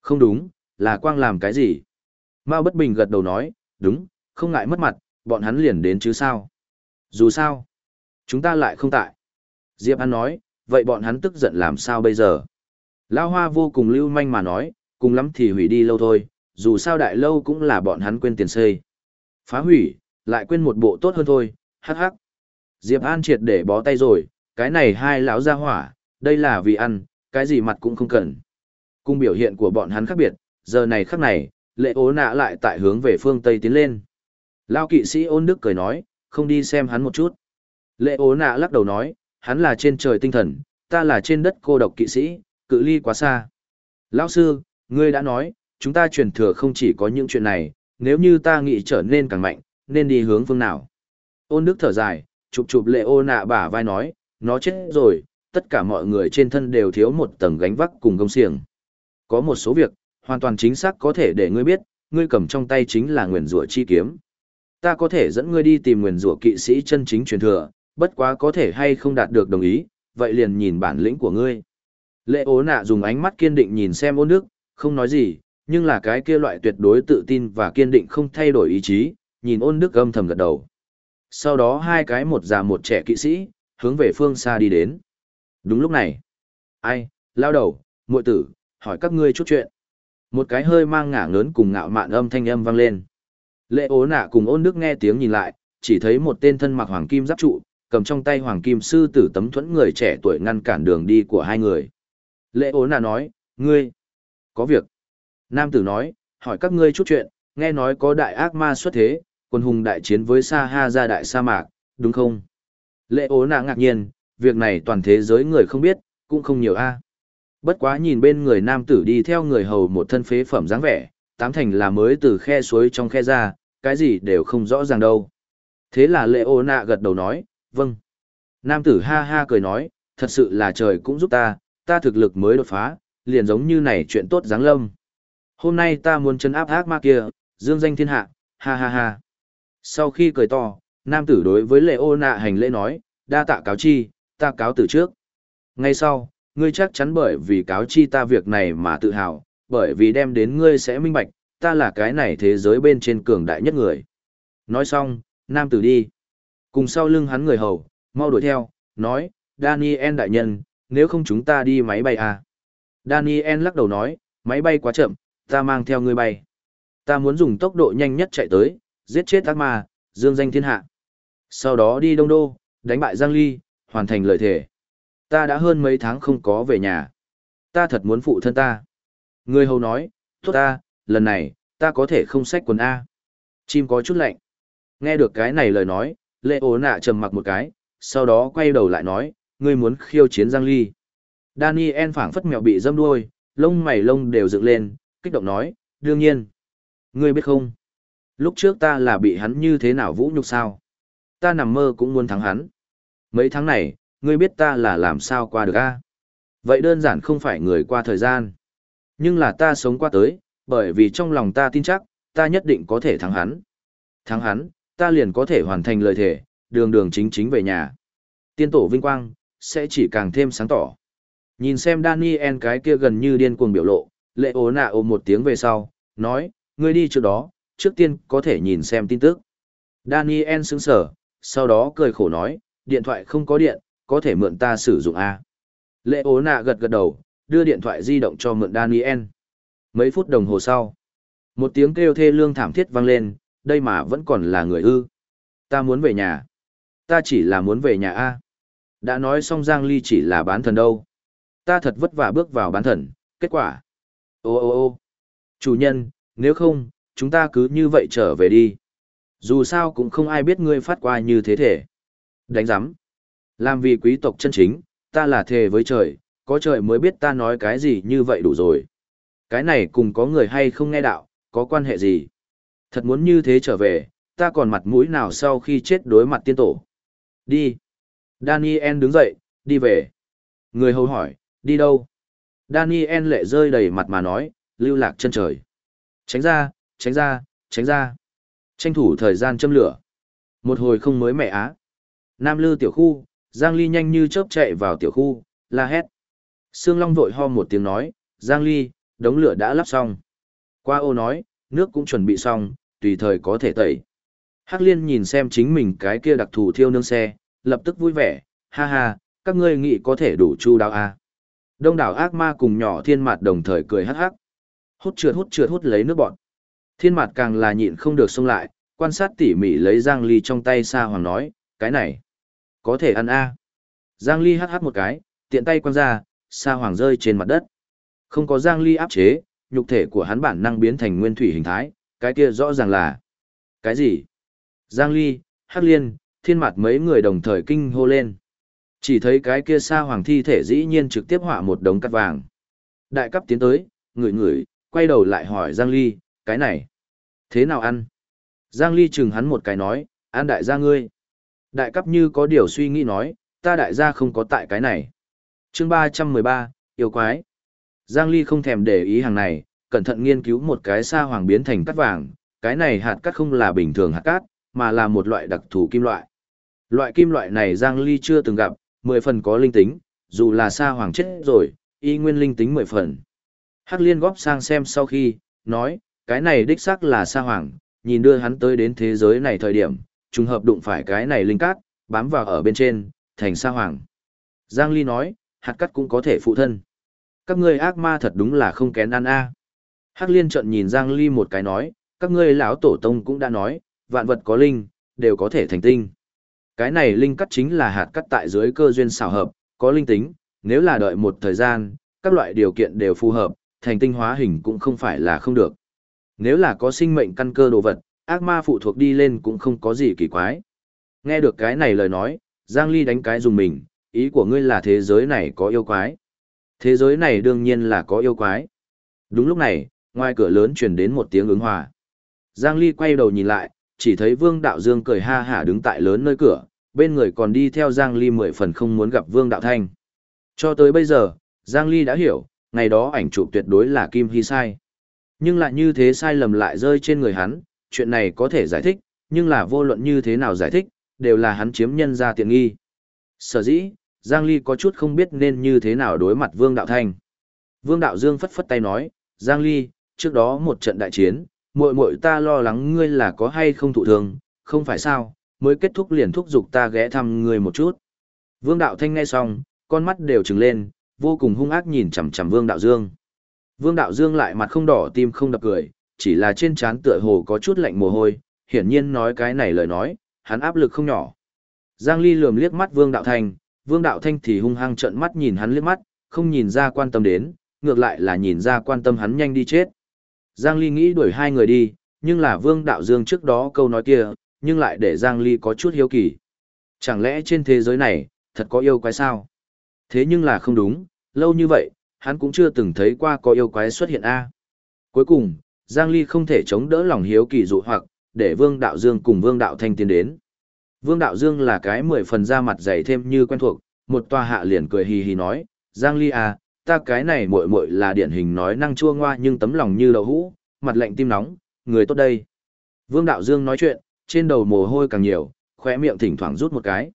Không đúng, là quang làm cái gì? Mao bất bình gật đầu nói, đúng, không ngại mất mặt, bọn hắn liền đến chứ sao. Dù sao, chúng ta lại không tại. Diệp An nói, vậy bọn hắn tức giận làm sao bây giờ? Lao Hoa vô cùng lưu manh mà nói, cùng lắm thì hủy đi lâu thôi, dù sao đại lâu cũng là bọn hắn quên tiền xây. Phá hủy, lại quên một bộ tốt hơn thôi, hắc hắc. Diệp An triệt để bó tay rồi, cái này hai lão ra hỏa, đây là vì ăn, cái gì mặt cũng không cần. Cung biểu hiện của bọn hắn khác biệt, giờ này khắc này, lệ ố nạ lại tại hướng về phương Tây tiến lên. Lao kỵ sĩ ôn đức cười nói, không đi xem hắn một chút. Lệ ố nạ lắc đầu nói, hắn là trên trời tinh thần, ta là trên đất cô độc kỵ sĩ, cự ly quá xa. Lão sư, ngươi đã nói, chúng ta truyền thừa không chỉ có những chuyện này, nếu như ta nghĩ trở nên càng mạnh, nên đi hướng phương nào. Ôn đức thở dài, chụp chụp lệ ô nạ bả vai nói, nó chết rồi, tất cả mọi người trên thân đều thiếu một tầng gánh vác cùng công xiềng. Có một số việc, hoàn toàn chính xác có thể để ngươi biết, ngươi cầm trong tay chính là nguyền rủa chi kiếm. Ta có thể dẫn ngươi đi tìm nguyền rủa kỵ sĩ chân chính truyền thừa, bất quá có thể hay không đạt được đồng ý, vậy liền nhìn bản lĩnh của ngươi. Lệ ố nạ dùng ánh mắt kiên định nhìn xem ôn đức, không nói gì, nhưng là cái kia loại tuyệt đối tự tin và kiên định không thay đổi ý chí, nhìn ôn đức âm thầm gật đầu. Sau đó hai cái một già một trẻ kỵ sĩ, hướng về phương xa đi đến. Đúng lúc này, ai, lao đầu, muội tử, hỏi các ngươi chút chuyện. Một cái hơi mang ngả ngớn cùng ngạo mạn âm thanh âm vang lên. Lệ ố nạ cùng ôn đức nghe tiếng nhìn lại, chỉ thấy một tên thân mặc hoàng kim giáp trụ, cầm trong tay hoàng kim sư tử tấm thuẫn người trẻ tuổi ngăn cản đường đi của hai người. Lệ ố nạ nói, ngươi, có việc. Nam tử nói, hỏi các ngươi chút chuyện, nghe nói có đại ác ma xuất thế, quân hùng đại chiến với Sa Ha ra đại sa mạc, đúng không? Lệ ố nạ ngạc nhiên, việc này toàn thế giới người không biết, cũng không nhiều a. Bất quá nhìn bên người nam tử đi theo người hầu một thân phế phẩm dáng vẻ, tám thành là mới từ khe suối trong khe ra, cái gì đều không rõ ràng đâu. Thế là lệ ô nạ gật đầu nói, vâng. Nam tử ha ha cười nói, thật sự là trời cũng giúp ta, ta thực lực mới đột phá, liền giống như này chuyện tốt dáng lâm. Hôm nay ta muốn chấn áp ác ma kia, dương danh thiên hạ, ha ha ha. Sau khi cười to, nam tử đối với lệ ô nạ hành lễ nói, đa tạ cáo chi, ta cáo từ trước. Ngay sau, ngươi chắc chắn bởi vì cáo chi ta việc này mà tự hào, bởi vì đem đến ngươi sẽ minh bạch, ta là cái này thế giới bên trên cường đại nhất người. Nói xong, nam tử đi. Cùng sau lưng hắn người hầu, mau đuổi theo, nói, Daniel đại nhân, nếu không chúng ta đi máy bay à. Daniel lắc đầu nói, máy bay quá chậm, ta mang theo ngươi bay. Ta muốn dùng tốc độ nhanh nhất chạy tới, giết chết ác ma, dương danh thiên hạ. Sau đó đi Đông Đô, đánh bại Giang Ly, hoàn thành lời thề. Ta đã hơn mấy tháng không có về nhà. Ta thật muốn phụ thân ta. Người hầu nói, tốt ta, lần này, ta có thể không xách quần A. Chim có chút lạnh. Nghe được cái này lời nói, lệ ố nạ trầm mặc một cái, sau đó quay đầu lại nói, ngươi muốn khiêu chiến Giang Ly. Daniel phảng phất mèo bị dâm đuôi, lông mày lông đều dựng lên, kích động nói, đương nhiên. Ngươi biết không? Lúc trước ta là bị hắn như thế nào vũ nhục sao? Ta nằm mơ cũng muốn thắng hắn. Mấy tháng này, ngươi biết ta là làm sao qua được a? Vậy đơn giản không phải người qua thời gian. Nhưng là ta sống qua tới, bởi vì trong lòng ta tin chắc, ta nhất định có thể thắng hắn. Thắng hắn, ta liền có thể hoàn thành lời thề, đường đường chính chính về nhà. Tiên tổ vinh quang, sẽ chỉ càng thêm sáng tỏ. Nhìn xem Daniel cái kia gần như điên cuồng biểu lộ, lệ ố nạ ôm một tiếng về sau, nói, ngươi đi trước đó, trước tiên có thể nhìn xem tin tức. Daniel sững sở, sau đó cười khổ nói, điện thoại không có điện, có thể mượn ta sử dụng A. Lệ ố nạ gật gật đầu, đưa điện thoại di động cho mượn Daniel. Mấy phút đồng hồ sau, một tiếng kêu thê lương thảm thiết vang lên, đây mà vẫn còn là người ư. Ta muốn về nhà. Ta chỉ là muốn về nhà A. Đã nói xong Giang Ly chỉ là bán thần đâu. Ta thật vất vả bước vào bán thần, kết quả. Ô ô ô chủ nhân, nếu không, chúng ta cứ như vậy trở về đi. Dù sao cũng không ai biết ngươi phát qua như thế thể. Đánh giám. Làm vì quý tộc chân chính, ta là thề với trời, có trời mới biết ta nói cái gì như vậy đủ rồi. Cái này cùng có người hay không nghe đạo, có quan hệ gì. Thật muốn như thế trở về, ta còn mặt mũi nào sau khi chết đối mặt tiên tổ. Đi. Daniel đứng dậy, đi về. Người hầu hỏi, đi đâu? Daniel lệ rơi đầy mặt mà nói, lưu lạc chân trời. Tránh ra, tránh ra, tránh ra. Tranh thủ thời gian châm lửa. Một hồi không mới mẹ á. Nam lư tiểu khu, Giang Ly nhanh như chớp chạy vào tiểu khu, la hét. Sương Long vội ho một tiếng nói, Giang Ly, đống lửa đã lắp xong. Qua ô nói, nước cũng chuẩn bị xong, tùy thời có thể tẩy. Hắc Liên nhìn xem chính mình cái kia đặc thù thiêu nương xe, lập tức vui vẻ, ha ha, các ngươi nghĩ có thể đủ chu đáo à. Đông đảo ác ma cùng nhỏ thiên mặt đồng thời cười hắc hắc. Hút trượt hút trượt hút lấy nước bọn. Thiên mặt càng là nhịn không được xông lại, quan sát tỉ mỉ lấy Giang Ly trong tay Sa Hoàng nói, cái này, có thể ăn a à. Giang Ly hắc hắc một cái, tiện tay quăng ra, Sa Hoàng rơi trên mặt đất. Không có Giang Ly áp chế, nhục thể của hắn bản năng biến thành nguyên thủy hình thái, cái kia rõ ràng là... Cái gì? Giang Ly, Hắc Liên, thiên mạt mấy người đồng thời kinh hô lên. Chỉ thấy cái kia sa hoàng thi thể dĩ nhiên trực tiếp họa một đống cắt vàng. Đại cấp tiến tới, ngửi ngửi, quay đầu lại hỏi Giang Ly, cái này, thế nào ăn? Giang Ly chừng hắn một cái nói, ăn đại gia ngươi. Đại cấp như có điều suy nghĩ nói, ta đại gia không có tại cái này. chương 313, yêu quái. Giang Ly không thèm để ý hàng này, cẩn thận nghiên cứu một cái sa hoàng biến thành cắt vàng, cái này hạt cắt không là bình thường hạt cát, mà là một loại đặc thù kim loại. Loại kim loại này Giang Ly chưa từng gặp, mười phần có linh tính, dù là sa hoàng chết rồi, y nguyên linh tính mười phần. Hắc liên góp sang xem sau khi, nói, cái này đích xác là sa hoàng, nhìn đưa hắn tới đến thế giới này thời điểm, trùng hợp đụng phải cái này linh cát, bám vào ở bên trên, thành sa hoàng. Giang Ly nói, hạt cắt cũng có thể phụ thân. Các ngươi ác ma thật đúng là không kén ăn a. Hắc liên trận nhìn Giang Ly một cái nói, các ngươi lão tổ tông cũng đã nói, vạn vật có linh, đều có thể thành tinh. Cái này linh cắt chính là hạt cắt tại dưới cơ duyên xảo hợp, có linh tính, nếu là đợi một thời gian, các loại điều kiện đều phù hợp, thành tinh hóa hình cũng không phải là không được. Nếu là có sinh mệnh căn cơ đồ vật, ác ma phụ thuộc đi lên cũng không có gì kỳ quái. Nghe được cái này lời nói, Giang Ly đánh cái dùng mình, ý của ngươi là thế giới này có yêu quái. Thế giới này đương nhiên là có yêu quái. Đúng lúc này, ngoài cửa lớn truyền đến một tiếng ứng hòa. Giang Ly quay đầu nhìn lại, chỉ thấy Vương Đạo Dương cười ha hả đứng tại lớn nơi cửa, bên người còn đi theo Giang Ly mười phần không muốn gặp Vương Đạo Thanh. Cho tới bây giờ, Giang Ly đã hiểu, ngày đó ảnh chụp tuyệt đối là Kim Hy sai. Nhưng lại như thế sai lầm lại rơi trên người hắn, chuyện này có thể giải thích, nhưng là vô luận như thế nào giải thích, đều là hắn chiếm nhân ra tiện nghi. Sở dĩ, Giang Ly có chút không biết nên như thế nào đối mặt Vương Đạo Thanh. Vương Đạo Dương phất phất tay nói, Giang Ly, trước đó một trận đại chiến, muội muội ta lo lắng ngươi là có hay không thụ thương, không phải sao, mới kết thúc liền thúc giục ta ghé thăm ngươi một chút. Vương Đạo Thanh nghe xong, con mắt đều trừng lên, vô cùng hung ác nhìn chằm chằm Vương Đạo Dương. Vương Đạo Dương lại mặt không đỏ tim không đập cười, chỉ là trên trán tựa hồ có chút lạnh mồ hôi, hiển nhiên nói cái này lời nói, hắn áp lực không nhỏ. Giang Ly lườm liếc mắt Vương Đạo Thanh, Vương Đạo Thanh thì hung hăng trợn mắt nhìn hắn liếc mắt, không nhìn ra quan tâm đến, ngược lại là nhìn ra quan tâm hắn nhanh đi chết. Giang Ly nghĩ đuổi hai người đi, nhưng là Vương Đạo Dương trước đó câu nói kia, nhưng lại để Giang Ly có chút hiếu kỳ. Chẳng lẽ trên thế giới này, thật có yêu quái sao? Thế nhưng là không đúng, lâu như vậy, hắn cũng chưa từng thấy qua có yêu quái xuất hiện a. Cuối cùng, Giang Ly không thể chống đỡ lòng hiếu kỳ dụ hoặc, để Vương Đạo Dương cùng Vương Đạo Thanh tiến đến. Vương Đạo Dương là cái mười phần da mặt dày thêm như quen thuộc, một tòa hạ liền cười hì hì nói, Giang Ly à, ta cái này muội muội là điển hình nói năng chua ngoa nhưng tấm lòng như đậu hũ, mặt lạnh tim nóng, người tốt đây. Vương Đạo Dương nói chuyện, trên đầu mồ hôi càng nhiều, khóe miệng thỉnh thoảng rút một cái.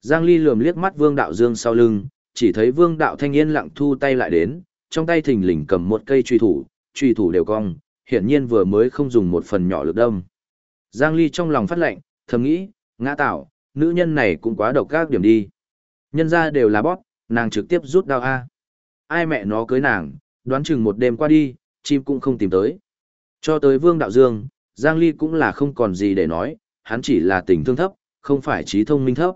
Giang Ly lườm liếc mắt Vương Đạo Dương sau lưng, chỉ thấy Vương Đạo Thanh yên lặng thu tay lại đến, trong tay thình lình cầm một cây truy thủ, truy thủ đều cong, hiển nhiên vừa mới không dùng một phần nhỏ lực đâm. Giang Ly trong lòng phát lệnh, thầm nghĩ, ngã tạo, nữ nhân này cũng quá độc các điểm đi. Nhân ra đều là bóp, nàng trực tiếp rút đao A. Ai mẹ nó cưới nàng, đoán chừng một đêm qua đi, chim cũng không tìm tới. Cho tới Vương Đạo Dương, Giang Ly cũng là không còn gì để nói, hắn chỉ là tình thương thấp, không phải trí thông minh thấp.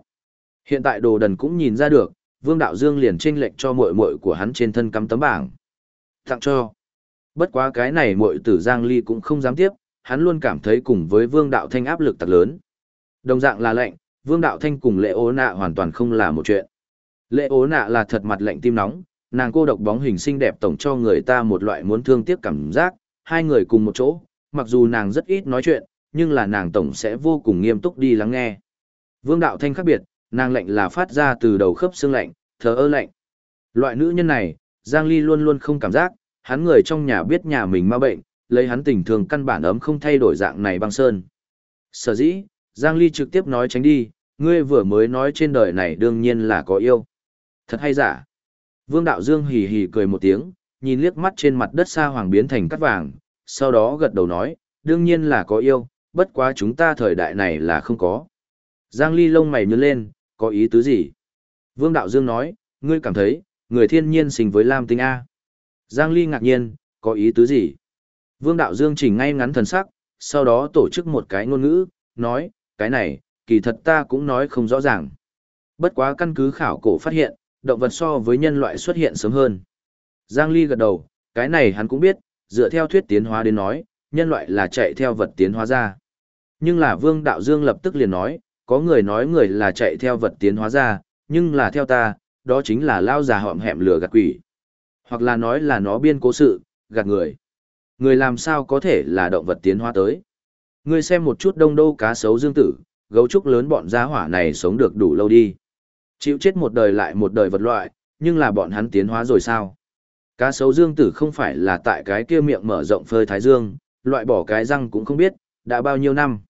Hiện tại đồ đần cũng nhìn ra được, Vương Đạo Dương liền chênh lệnh cho muội muội của hắn trên thân cắm tấm bảng. Tặng cho. Bất quá cái này muội tử Giang Ly cũng không dám tiếp, hắn luôn cảm thấy cùng với Vương Đạo Thanh áp lực thật lớn. Đồng dạng là lệnh, Vương Đạo Thanh cùng Lệ Ố Nạ hoàn toàn không là một chuyện. Lệ Ố Nạ là thật mặt lệnh tim nóng, nàng cô độc bóng hình xinh đẹp tổng cho người ta một loại muốn thương tiếc cảm giác, hai người cùng một chỗ, mặc dù nàng rất ít nói chuyện, nhưng là nàng tổng sẽ vô cùng nghiêm túc đi lắng nghe. Vương Đạo Thanh khác biệt, nàng lệnh là phát ra từ đầu khớp xương lạnh, thờ ơ lạnh. Loại nữ nhân này, Giang Ly luôn luôn không cảm giác, hắn người trong nhà biết nhà mình ma bệnh, lấy hắn tình thường căn bản ấm không thay đổi dạng này băng sơn. Sở dĩ, Giang Ly trực tiếp nói tránh đi, ngươi vừa mới nói trên đời này đương nhiên là có yêu. Thật hay giả. Vương Đạo Dương hì hì cười một tiếng, nhìn liếc mắt trên mặt đất xa hoàng biến thành cắt vàng, sau đó gật đầu nói, đương nhiên là có yêu, bất quá chúng ta thời đại này là không có. Giang Ly lông mày nhướng lên, có ý tứ gì? Vương Đạo Dương nói, ngươi cảm thấy, người thiên nhiên sinh với Lam Tinh A. Giang Ly ngạc nhiên, có ý tứ gì? Vương Đạo Dương chỉnh ngay ngắn thần sắc, sau đó tổ chức một cái ngôn ngữ, nói, cái này, kỳ thật ta cũng nói không rõ ràng. Bất quá căn cứ khảo cổ phát hiện, động vật so với nhân loại xuất hiện sớm hơn. Giang Ly gật đầu, cái này hắn cũng biết, dựa theo thuyết tiến hóa đến nói, nhân loại là chạy theo vật tiến hóa ra. Nhưng là Vương Đạo Dương lập tức liền nói, có người nói người là chạy theo vật tiến hóa ra, nhưng là theo ta, đó chính là lao già họm hẹm lừa gạt quỷ. Hoặc là nói là nó biên cố sự, gạt người. Người làm sao có thể là động vật tiến hóa tới. người xem một chút đông đô cá sấu dương tử, gấu trúc lớn bọn gia hỏa này sống được đủ lâu đi. Chịu chết một đời lại một đời vật loại, nhưng là bọn hắn tiến hóa rồi sao? Cá sấu dương tử không phải là tại cái kia miệng mở rộng phơi thái dương, loại bỏ cái răng cũng không biết, đã bao nhiêu năm.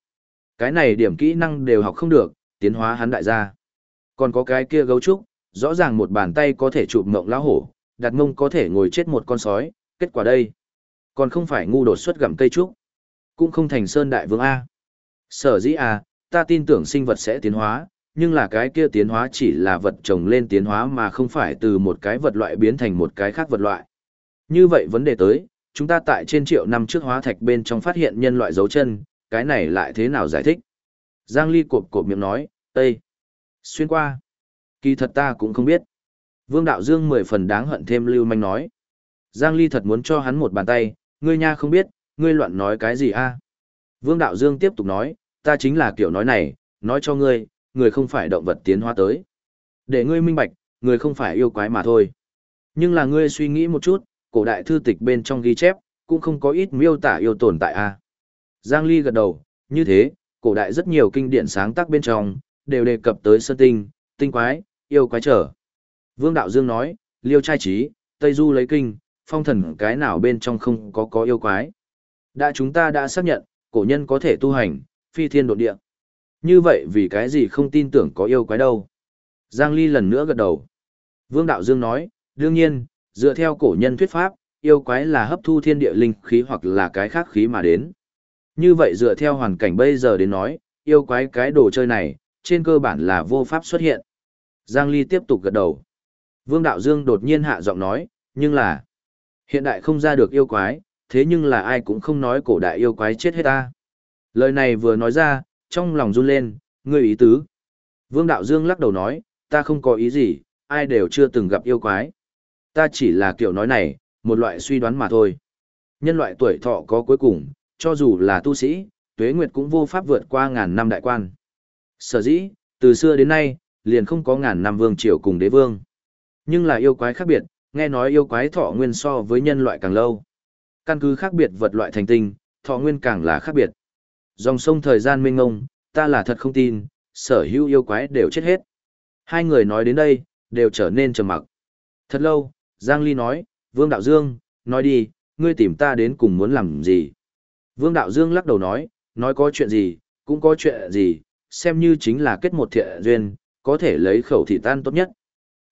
Cái này điểm kỹ năng đều học không được, tiến hóa hắn đại gia. Còn có cái kia gấu trúc, rõ ràng một bàn tay có thể chụp mộng lão hổ, đặt mông có thể ngồi chết một con sói, kết quả đây. Còn không phải ngu đột xuất gặm cây trúc, cũng không thành sơn đại vương A. Sở dĩ A, ta tin tưởng sinh vật sẽ tiến hóa, nhưng là cái kia tiến hóa chỉ là vật trồng lên tiến hóa mà không phải từ một cái vật loại biến thành một cái khác vật loại. Như vậy vấn đề tới, chúng ta tại trên triệu năm trước hóa thạch bên trong phát hiện nhân loại dấu chân, cái này lại thế nào giải thích? Giang Ly cộp cộp miệng nói, Tây. Xuyên qua. Kỳ thật ta cũng không biết. Vương Đạo Dương mười phần đáng hận thêm lưu manh nói. Giang Ly thật muốn cho hắn một bàn tay, ngươi nha không biết, ngươi loạn nói cái gì a? Vương Đạo Dương tiếp tục nói, ta chính là kiểu nói này, nói cho ngươi, người không phải động vật tiến hóa tới. Để ngươi minh bạch, người không phải yêu quái mà thôi. Nhưng là ngươi suy nghĩ một chút, cổ đại thư tịch bên trong ghi chép, cũng không có ít miêu tả yêu tồn tại a. Giang Ly gật đầu, như thế, cổ đại rất nhiều kinh điển sáng tác bên trong, đều đề cập tới sơn tinh, tinh quái, yêu quái trở. Vương Đạo Dương nói, liêu trai trí, Tây Du lấy kinh, phong thần cái nào bên trong không có có yêu quái. Đã chúng ta đã xác nhận, cổ nhân có thể tu hành, phi thiên đột địa. Như vậy vì cái gì không tin tưởng có yêu quái đâu? Giang Ly lần nữa gật đầu. Vương Đạo Dương nói, đương nhiên, dựa theo cổ nhân thuyết pháp, yêu quái là hấp thu thiên địa linh khí hoặc là cái khác khí mà đến. Như vậy dựa theo hoàn cảnh bây giờ đến nói, yêu quái cái đồ chơi này, trên cơ bản là vô pháp xuất hiện. Giang Ly tiếp tục gật đầu. Vương Đạo Dương đột nhiên hạ giọng nói, nhưng là, hiện đại không ra được yêu quái, thế nhưng là ai cũng không nói cổ đại yêu quái chết hết ta. Lời này vừa nói ra, trong lòng run lên, ngươi ý tứ. Vương Đạo Dương lắc đầu nói, ta không có ý gì, ai đều chưa từng gặp yêu quái. Ta chỉ là kiểu nói này, một loại suy đoán mà thôi. Nhân loại tuổi thọ có cuối cùng, cho dù là tu sĩ, tuế nguyệt cũng vô pháp vượt qua ngàn năm đại quan. Sở dĩ, từ xưa đến nay, liền không có ngàn năm vương triều cùng đế vương. Nhưng là yêu quái khác biệt, nghe nói yêu quái thọ nguyên so với nhân loại càng lâu. Căn cứ khác biệt vật loại thành tinh, thọ nguyên càng là khác biệt. Dòng sông thời gian mênh ngông, ta là thật không tin, sở hữu yêu quái đều chết hết. Hai người nói đến đây, đều trở nên trầm mặc. Thật lâu, Giang Ly nói, Vương Đạo Dương, nói đi, ngươi tìm ta đến cùng muốn làm gì? Vương Đạo Dương lắc đầu nói, nói có chuyện gì, cũng có chuyện gì, xem như chính là kết một thiện duyên, có thể lấy khẩu thị tan tốt nhất.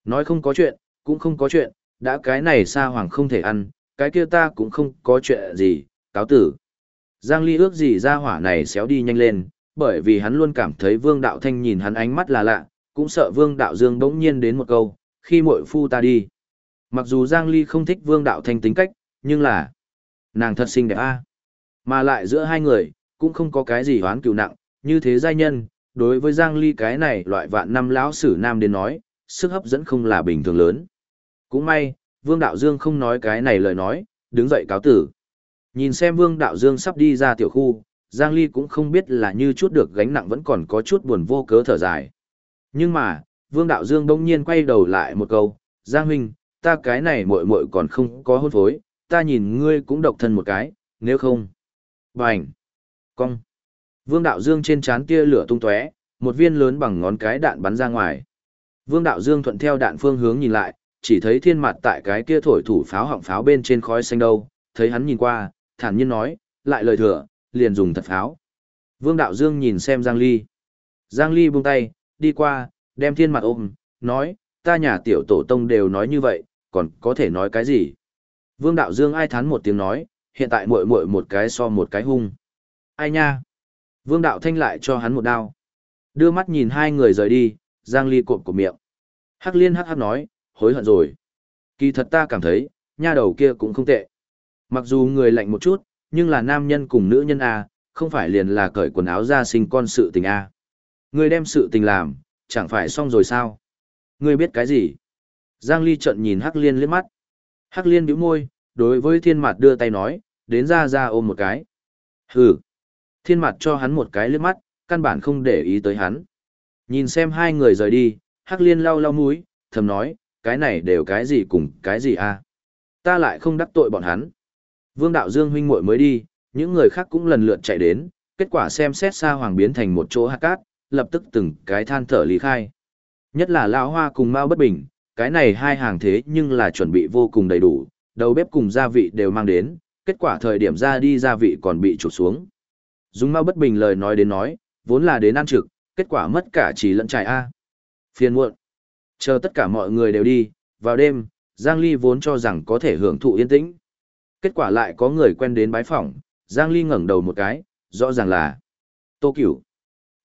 Nói không có chuyện, cũng không có chuyện, Đã cái này xa hoàng không thể ăn, cái kia ta cũng không có chuyện gì, cáo tử. Giang Ly ước gì ra hỏa này xéo đi nhanh lên, bởi vì hắn luôn cảm thấy Vương Đạo Thanh nhìn hắn ánh mắt là lạ, cũng sợ Vương Đạo Dương bỗng nhiên đến một câu, khi muội phu ta đi. Mặc dù Giang Ly không thích Vương Đạo Thanh tính cách, nhưng là nàng thật xinh đẹp a. Mà lại giữa hai người, cũng không có cái gì hoán cừu nặng, như thế giai nhân, đối với Giang Ly cái này loại vạn năm lão sử nam đến nói, sức hấp dẫn không là bình thường lớn. Cũng may, Vương Đạo Dương không nói cái này lời nói, đứng dậy cáo tử. Nhìn xem Vương Đạo Dương sắp đi ra tiểu khu, Giang Ly cũng không biết là như chút được gánh nặng vẫn còn có chút buồn vô cớ thở dài. Nhưng mà, Vương Đạo Dương đông nhiên quay đầu lại một câu, Giang Huynh, ta cái này muội muội còn không có hôn phối, ta nhìn ngươi cũng độc thân một cái, nếu không. Bành! Cong! Vương Đạo Dương trên chán tia lửa tung tóe, một viên lớn bằng ngón cái đạn bắn ra ngoài. Vương Đạo Dương thuận theo đạn phương hướng nhìn lại, chỉ thấy thiên mặt tại cái kia thổi thủ pháo họng pháo bên trên khói xanh đâu, thấy hắn nhìn qua, thản nhiên nói, lại lời thừa, liền dùng thật pháo. Vương Đạo Dương nhìn xem Giang Ly. Giang Ly buông tay, đi qua, đem thiên mặt ôm, nói, ta nhà tiểu tổ tông đều nói như vậy, còn có thể nói cái gì? Vương Đạo Dương ai thán một tiếng nói, hiện tại muội muội một cái so một cái hung. Ai nha? Vương Đạo Thanh lại cho hắn một đao. Đưa mắt nhìn hai người rời đi, Giang Ly cộp của miệng. Hắc liên hắc hắc nói, hối hận rồi. Kỳ thật ta cảm thấy, nha đầu kia cũng không tệ. Mặc dù người lạnh một chút, nhưng là nam nhân cùng nữ nhân A, không phải liền là cởi quần áo ra sinh con sự tình A. Người đem sự tình làm, chẳng phải xong rồi sao? Người biết cái gì? Giang Ly trận nhìn Hắc Liên liếc mắt. Hắc Liên bĩu môi, đối với thiên mặt đưa tay nói, đến ra ra ôm một cái. Hừ. Thiên mặt cho hắn một cái liếc mắt, căn bản không để ý tới hắn. Nhìn xem hai người rời đi, Hắc Liên lau lau mũi, thầm nói, cái này đều cái gì cùng cái gì a? Ta lại không đắc tội bọn hắn. Vương Đạo Dương huynh muội mới đi, những người khác cũng lần lượt chạy đến, kết quả xem xét xa hoàng biến thành một chỗ hạt cát, lập tức từng cái than thở lý khai. Nhất là lão hoa cùng Mao bất bình, cái này hai hàng thế nhưng là chuẩn bị vô cùng đầy đủ, đầu bếp cùng gia vị đều mang đến, kết quả thời điểm ra đi gia vị còn bị trục xuống. Dung Mao bất bình lời nói đến nói, vốn là đến ăn trực, kết quả mất cả chỉ lẫn trải A. Phiền muộn. Chờ tất cả mọi người đều đi, vào đêm, Giang Ly vốn cho rằng có thể hưởng thụ yên tĩnh. Kết quả lại có người quen đến bái phỏng, Giang Ly ngẩng đầu một cái, rõ ràng là Tô Cửu.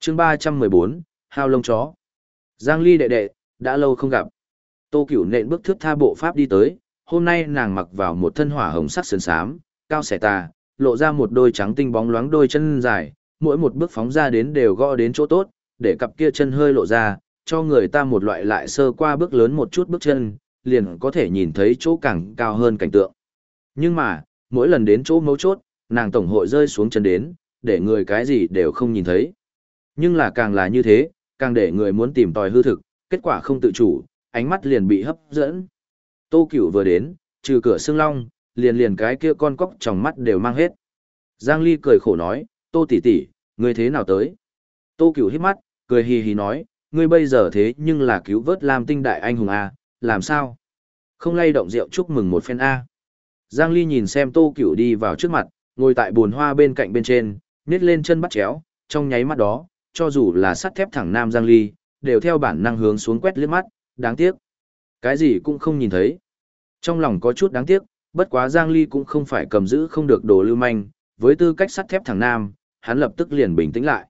Chương 314, Hao lông chó. Giang Ly đệ đệ, đã lâu không gặp. Tô Cửu nện bước thước tha bộ pháp đi tới, hôm nay nàng mặc vào một thân hỏa hồng sắc sườn xám, cao xẻ tà, lộ ra một đôi trắng tinh bóng loáng đôi chân dài, mỗi một bước phóng ra đến đều gõ đến chỗ tốt, để cặp kia chân hơi lộ ra, cho người ta một loại lại sơ qua bước lớn một chút bước chân, liền có thể nhìn thấy chỗ càng cao hơn cảnh tượng. Nhưng mà, mỗi lần đến chỗ mấu chốt, nàng tổng hội rơi xuống chân đến, để người cái gì đều không nhìn thấy. Nhưng là càng là như thế, càng để người muốn tìm tòi hư thực, kết quả không tự chủ, ánh mắt liền bị hấp dẫn. Tô Cửu vừa đến, trừ cửa xương long, liền liền cái kia con cóc trong mắt đều mang hết. Giang Ly cười khổ nói, Tô tỷ tỷ, ngươi thế nào tới? Tô Cửu hít mắt, cười hì hì nói, ngươi bây giờ thế nhưng là cứu vớt Lam Tinh đại anh hùng a, làm sao? Không lay động rượu chúc mừng một phen a. Giang Ly nhìn xem Tô Cửu đi vào trước mặt, ngồi tại bồn hoa bên cạnh bên trên, nít lên chân bắt chéo, trong nháy mắt đó, cho dù là sắt thép thẳng nam Giang Ly, đều theo bản năng hướng xuống quét liếc mắt, đáng tiếc. Cái gì cũng không nhìn thấy. Trong lòng có chút đáng tiếc, bất quá Giang Ly cũng không phải cầm giữ không được đồ lưu manh, với tư cách sắt thép thẳng nam, hắn lập tức liền bình tĩnh lại.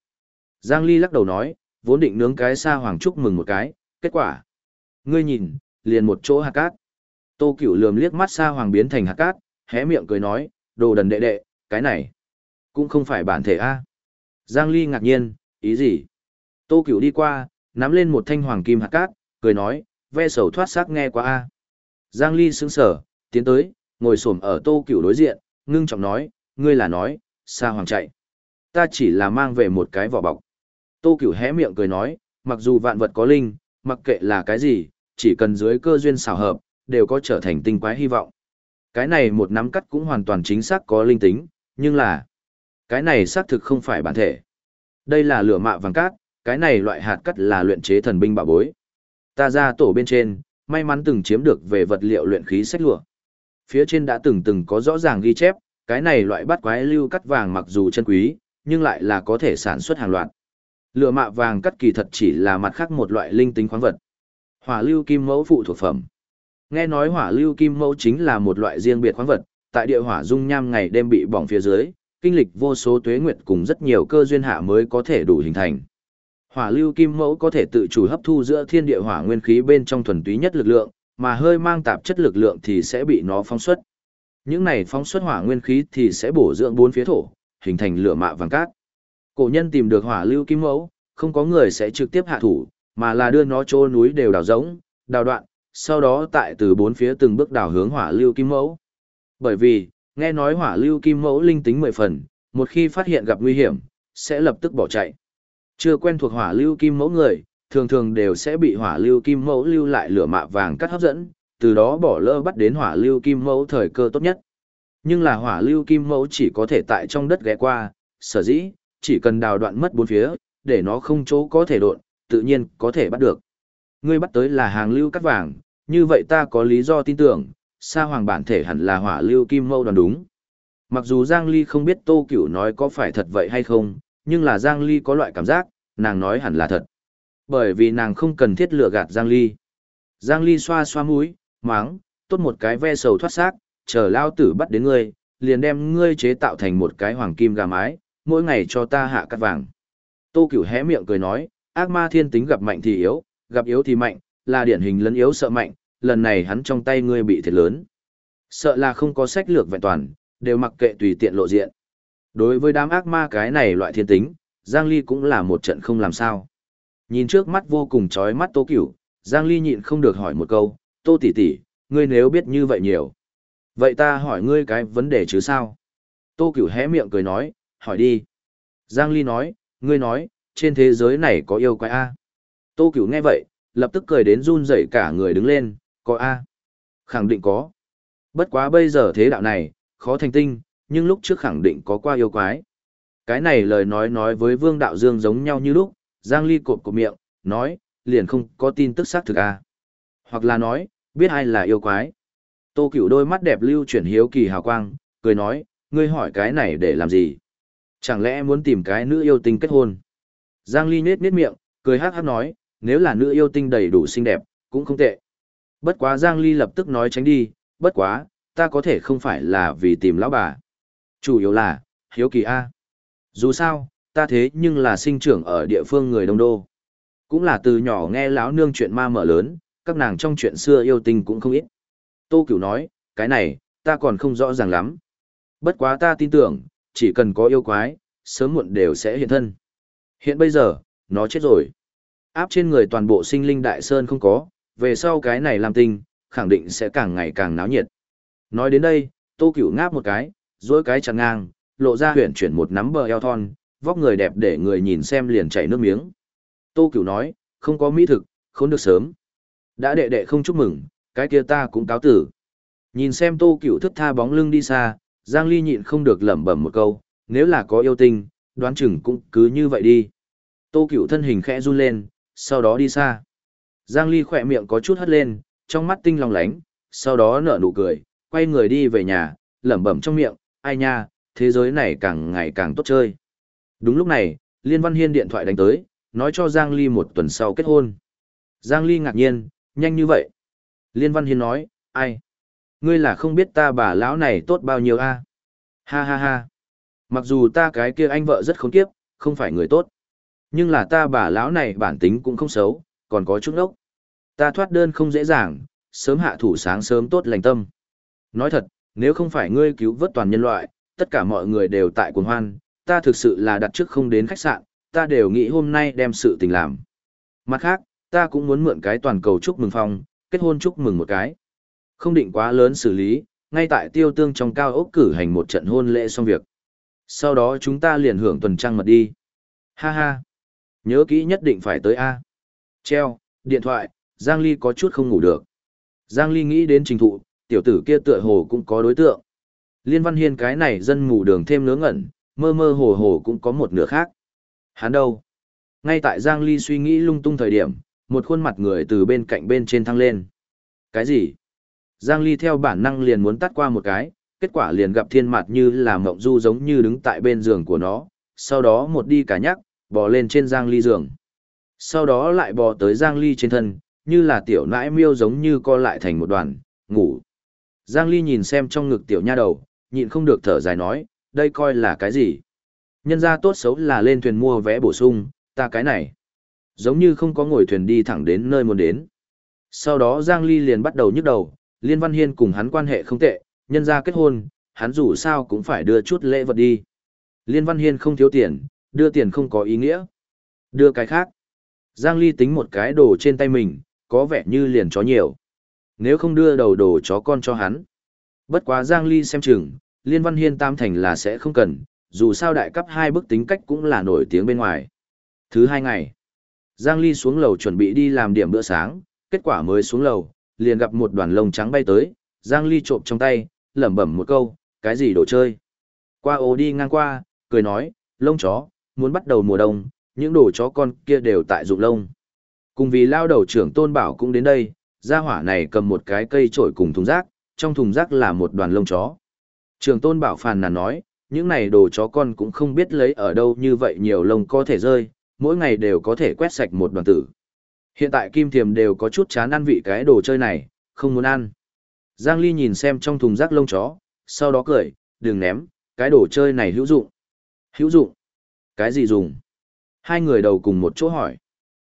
Giang Ly lắc đầu nói, vốn định nướng cái xa hoàng chúc mừng một cái, kết quả. Ngươi nhìn, liền một chỗ hạt cát. Tô Cửu lườm liếc mắt sa hoàng biến thành hạt cát, hé miệng cười nói, đồ đần đệ đệ, cái này cũng không phải bản thể a. Giang Ly ngạc nhiên, ý gì? Tô Cửu đi qua, nắm lên một thanh hoàng kim hạt cát, cười nói, ve sầu thoát xác nghe qua a. Giang Ly sững sờ, tiến tới, ngồi xổm ở Tô Cửu đối diện, ngưng trọng nói, ngươi là nói, sa hoàng chạy. Ta chỉ là mang về một cái vỏ bọc. Tô Cửu hé miệng cười nói, mặc dù vạn vật có linh, mặc kệ là cái gì, chỉ cần dưới cơ duyên xảo hợp, đều có trở thành tinh quái hy vọng. Cái này một nắm cắt cũng hoàn toàn chính xác có linh tính, nhưng là cái này xác thực không phải bản thể. Đây là lửa mạ vàng cát, cái này loại hạt cắt là luyện chế thần binh bảo bối. Ta ra tổ bên trên, may mắn từng chiếm được về vật liệu luyện khí sách lụa. Phía trên đã từng từng có rõ ràng ghi chép, cái này loại bắt quái lưu cắt vàng mặc dù chân quý, nhưng lại là có thể sản xuất hàng loạt. Lửa mạ vàng cắt kỳ thật chỉ là mặt khác một loại linh tính khoáng vật. Hỏa lưu kim mẫu phụ thuộc phẩm. Nghe nói hỏa lưu kim mẫu chính là một loại riêng biệt khoáng vật, tại địa hỏa dung nham ngày đêm bị bỏng phía dưới, kinh lịch vô số tuế nguyệt cùng rất nhiều cơ duyên hạ mới có thể đủ hình thành. Hỏa lưu kim mẫu có thể tự chủ hấp thu giữa thiên địa hỏa nguyên khí bên trong thuần túy nhất lực lượng, mà hơi mang tạp chất lực lượng thì sẽ bị nó phóng xuất. Những này phóng xuất hỏa nguyên khí thì sẽ bổ dưỡng bốn phía thổ, hình thành lửa mạ vàng cát. Cổ nhân tìm được hỏa lưu kim mẫu, không có người sẽ trực tiếp hạ thủ, mà là đưa nó chỗ núi đều đào rỗng, đào đoạn, sau đó tại từ bốn phía từng bước đào hướng hỏa lưu kim mẫu. Bởi vì, nghe nói hỏa lưu kim mẫu linh tính mười phần, một khi phát hiện gặp nguy hiểm, sẽ lập tức bỏ chạy. Chưa quen thuộc hỏa lưu kim mẫu người, thường thường đều sẽ bị hỏa lưu kim mẫu lưu lại lửa mạ vàng cắt hấp dẫn, từ đó bỏ lỡ bắt đến hỏa lưu kim mẫu thời cơ tốt nhất. Nhưng là hỏa lưu kim mẫu chỉ có thể tại trong đất ghé qua, sở dĩ, chỉ cần đào đoạn mất bốn phía, để nó không chỗ có thể độn, tự nhiên có thể bắt được. Ngươi bắt tới là hàng lưu cắt vàng, như vậy ta có lý do tin tưởng, sa hoàng bản thể hẳn là hỏa lưu kim mâu đoàn đúng. Mặc dù Giang Ly không biết Tô Cửu nói có phải thật vậy hay không, nhưng là Giang Ly có loại cảm giác, nàng nói hẳn là thật. Bởi vì nàng không cần thiết lừa gạt Giang Ly. Giang Ly xoa xoa mũi, máng, tốt một cái ve sầu thoát xác, chờ lao tử bắt đến ngươi, liền đem ngươi chế tạo thành một cái hoàng kim gà mái, mỗi ngày cho ta hạ cắt vàng. Tô Cửu hé miệng cười nói, ác ma thiên tính gặp mạnh thì yếu, gặp yếu thì mạnh, là điển hình lấn yếu sợ mạnh, lần này hắn trong tay ngươi bị thiệt lớn. Sợ là không có sách lược vẹn toàn, đều mặc kệ tùy tiện lộ diện. Đối với đám ác ma cái này loại thiên tính, Giang Ly cũng là một trận không làm sao. Nhìn trước mắt vô cùng chói mắt Tô Cửu, Giang Ly nhịn không được hỏi một câu, Tô tỷ tỷ, ngươi nếu biết như vậy nhiều. Vậy ta hỏi ngươi cái vấn đề chứ sao? Tô Cửu hé miệng cười nói, hỏi đi. Giang Ly nói, ngươi nói, trên thế giới này có yêu quái A. Tô Cửu nghe vậy, lập tức cười đến run rẩy cả người đứng lên, có A. Khẳng định có. Bất quá bây giờ thế đạo này, khó thành tinh, nhưng lúc trước khẳng định có qua yêu quái. Cái này lời nói nói với Vương Đạo Dương giống nhau như lúc, Giang Ly cột của miệng, nói, liền không có tin tức xác thực A. Hoặc là nói, biết ai là yêu quái. Tô Cửu đôi mắt đẹp lưu chuyển hiếu kỳ hào quang, cười nói, ngươi hỏi cái này để làm gì? Chẳng lẽ muốn tìm cái nữ yêu tinh kết hôn? Giang Ly nết nết miệng, cười hát hát nói, nếu là nữ yêu tinh đầy đủ xinh đẹp, cũng không tệ. Bất quá Giang Ly lập tức nói tránh đi, bất quá, ta có thể không phải là vì tìm lão bà. Chủ yếu là, hiếu kỳ A. Dù sao, ta thế nhưng là sinh trưởng ở địa phương người đông đô. Cũng là từ nhỏ nghe lão nương chuyện ma mở lớn, các nàng trong chuyện xưa yêu tinh cũng không ít. Tô Cửu nói, cái này, ta còn không rõ ràng lắm. Bất quá ta tin tưởng, chỉ cần có yêu quái, sớm muộn đều sẽ hiện thân. Hiện bây giờ, nó chết rồi. Áp trên người toàn bộ sinh linh đại sơn không có, về sau cái này làm tinh, khẳng định sẽ càng ngày càng náo nhiệt. Nói đến đây, Tô Cửu ngáp một cái, duỗi cái chặt ngang, lộ ra huyền chuyển một nắm bờ eo thon, vóc người đẹp để người nhìn xem liền chảy nước miếng. Tô Cửu nói, không có mỹ thực, không được sớm. Đã đệ đệ không chúc mừng, cái kia ta cũng cáo tử. Nhìn xem Tô Cửu thức tha bóng lưng đi xa, Giang Ly nhịn không được lẩm bẩm một câu, nếu là có yêu tinh, đoán chừng cũng cứ như vậy đi. Tô Cửu thân hình khẽ run lên, sau đó đi xa. Giang Ly khỏe miệng có chút hất lên, trong mắt tinh lòng lánh, sau đó nở nụ cười, quay người đi về nhà, lẩm bẩm trong miệng, ai nha, thế giới này càng ngày càng tốt chơi. Đúng lúc này, Liên Văn Hiên điện thoại đánh tới, nói cho Giang Ly một tuần sau kết hôn. Giang Ly ngạc nhiên, nhanh như vậy. Liên Văn Hiên nói, ai? Ngươi là không biết ta bà lão này tốt bao nhiêu a? Ha ha ha. Mặc dù ta cái kia anh vợ rất khốn kiếp, không phải người tốt. Nhưng là ta bà lão này bản tính cũng không xấu, còn có chút ốc. Ta thoát đơn không dễ dàng, sớm hạ thủ sáng sớm tốt lành tâm. Nói thật, nếu không phải ngươi cứu vớt toàn nhân loại, tất cả mọi người đều tại cuồng hoan, ta thực sự là đặt trước không đến khách sạn, ta đều nghĩ hôm nay đem sự tình làm. Mặt khác, ta cũng muốn mượn cái toàn cầu chúc mừng phong, kết hôn chúc mừng một cái. Không định quá lớn xử lý, ngay tại tiêu tương trong cao ốc cử hành một trận hôn lễ xong việc. Sau đó chúng ta liền hưởng tuần trăng mật đi. Ha ha. Nhớ kỹ nhất định phải tới A. Treo, điện thoại, Giang Ly có chút không ngủ được. Giang Ly nghĩ đến trình thụ, tiểu tử kia tựa hồ cũng có đối tượng. Liên Văn Hiên cái này dân mù đường thêm ngớ ngẩn, mơ mơ hồ hồ cũng có một nửa khác. Hắn đâu? Ngay tại Giang Ly suy nghĩ lung tung thời điểm, một khuôn mặt người từ bên cạnh bên trên thăng lên. Cái gì? Giang Ly theo bản năng liền muốn tắt qua một cái, kết quả liền gặp thiên mặt như là mộng du giống như đứng tại bên giường của nó, sau đó một đi cả nhắc, bò lên trên Giang Ly giường. Sau đó lại bò tới Giang Ly trên thân, như là tiểu nãi miêu giống như co lại thành một đoàn, ngủ. Giang Ly nhìn xem trong ngực tiểu nha đầu, nhịn không được thở dài nói, đây coi là cái gì? Nhân ra tốt xấu là lên thuyền mua vé bổ sung, ta cái này. Giống như không có ngồi thuyền đi thẳng đến nơi muốn đến. Sau đó Giang Ly liền bắt đầu nhức đầu, Liên Văn Hiên cùng hắn quan hệ không tệ, nhân ra kết hôn, hắn dù sao cũng phải đưa chút lễ vật đi. Liên Văn Hiên không thiếu tiền, đưa tiền không có ý nghĩa. Đưa cái khác. Giang Ly tính một cái đồ trên tay mình, có vẻ như liền chó nhiều. Nếu không đưa đầu đồ chó con cho hắn. Bất quá Giang Ly xem chừng, Liên Văn Hiên tam thành là sẽ không cần, dù sao đại cấp hai bức tính cách cũng là nổi tiếng bên ngoài. Thứ hai ngày, Giang Ly xuống lầu chuẩn bị đi làm điểm bữa sáng, kết quả mới xuống lầu, liền gặp một đoàn lông trắng bay tới, Giang Ly trộm trong tay, lẩm bẩm một câu, cái gì đồ chơi. Qua ô đi ngang qua, cười nói, lông chó, muốn bắt đầu mùa đông, những đồ chó con kia đều tại dụng lông. Cùng vì lao đầu trưởng Tôn Bảo cũng đến đây, gia hỏa này cầm một cái cây trổi cùng thùng rác, trong thùng rác là một đoàn lông chó. trưởng Tôn Bảo phàn nàn nói, những này đồ chó con cũng không biết lấy ở đâu như vậy nhiều lông có thể rơi, mỗi ngày đều có thể quét sạch một đoàn tử. Hiện tại Kim Thiềm đều có chút chán ăn vị cái đồ chơi này, không muốn ăn. Giang Ly nhìn xem trong thùng rác lông chó, sau đó cười, đừng ném, cái đồ chơi này hữu dụng. Hữu dụng? Cái gì dùng? Hai người đầu cùng một chỗ hỏi.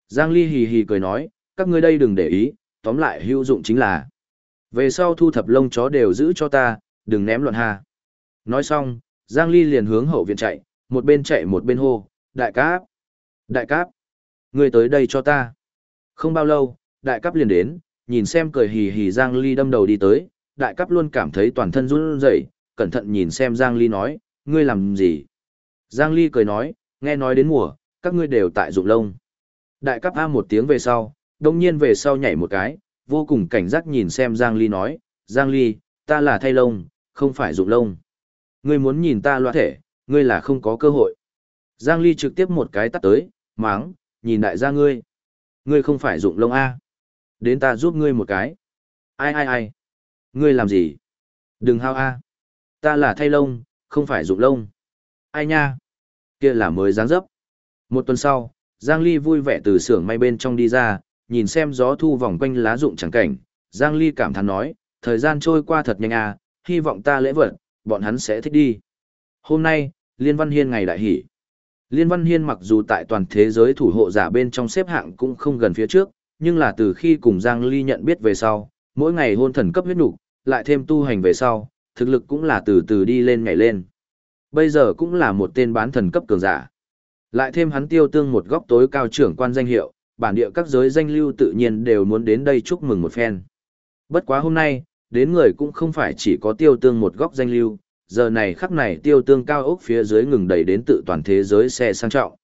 Giang Ly hì hì cười nói, các ngươi đây đừng để ý, tóm lại hữu dụng chính là. Về sau thu thập lông chó đều giữ cho ta, đừng ném loạn ha. Nói xong, Giang Ly liền hướng hậu viện chạy, một bên chạy một bên hô, đại cáp, đại cáp, ngươi tới đây cho ta. Không bao lâu, đại cáp liền đến, nhìn xem cười hì hì Giang Ly đâm đầu đi tới, đại cáp luôn cảm thấy toàn thân run rẩy, cẩn thận nhìn xem Giang Ly nói, ngươi làm gì? Giang Ly cười nói, nghe nói đến mùa, các ngươi đều tại dụng lông. Đại cấp A một tiếng về sau, đông nhiên về sau nhảy một cái, vô cùng cảnh giác nhìn xem Giang Ly nói, Giang Ly, ta là thay lông, không phải dụng lông. Ngươi muốn nhìn ta loa thể, ngươi là không có cơ hội. Giang Ly trực tiếp một cái tắt tới, máng, nhìn đại gia ngươi. Ngươi không phải dụng lông A. Đến ta giúp ngươi một cái. Ai ai ai. Ngươi làm gì? Đừng hao A. Ta là thay lông, không phải dụng lông. Ai nha? Kia là mới dáng dấp. Một tuần sau, Giang Ly vui vẻ từ xưởng may bên trong đi ra, nhìn xem gió thu vòng quanh lá rụng chẳng cảnh, Giang Ly cảm thán nói, thời gian trôi qua thật nhanh à, hy vọng ta lễ vật, bọn hắn sẽ thích đi. Hôm nay, Liên Văn Hiên ngày đại hỷ. Liên Văn Hiên mặc dù tại toàn thế giới thủ hộ giả bên trong xếp hạng cũng không gần phía trước, nhưng là từ khi cùng Giang Ly nhận biết về sau, mỗi ngày hôn thần cấp huyết nục, lại thêm tu hành về sau, thực lực cũng là từ từ đi lên ngày lên. Bây giờ cũng là một tên bán thần cấp cường giả. Lại thêm hắn tiêu tương một góc tối cao trưởng quan danh hiệu, bản địa các giới danh lưu tự nhiên đều muốn đến đây chúc mừng một phen. Bất quá hôm nay, đến người cũng không phải chỉ có tiêu tương một góc danh lưu, giờ này khắc này tiêu tương cao ốc phía dưới ngừng đầy đến tự toàn thế giới xe sang trọng.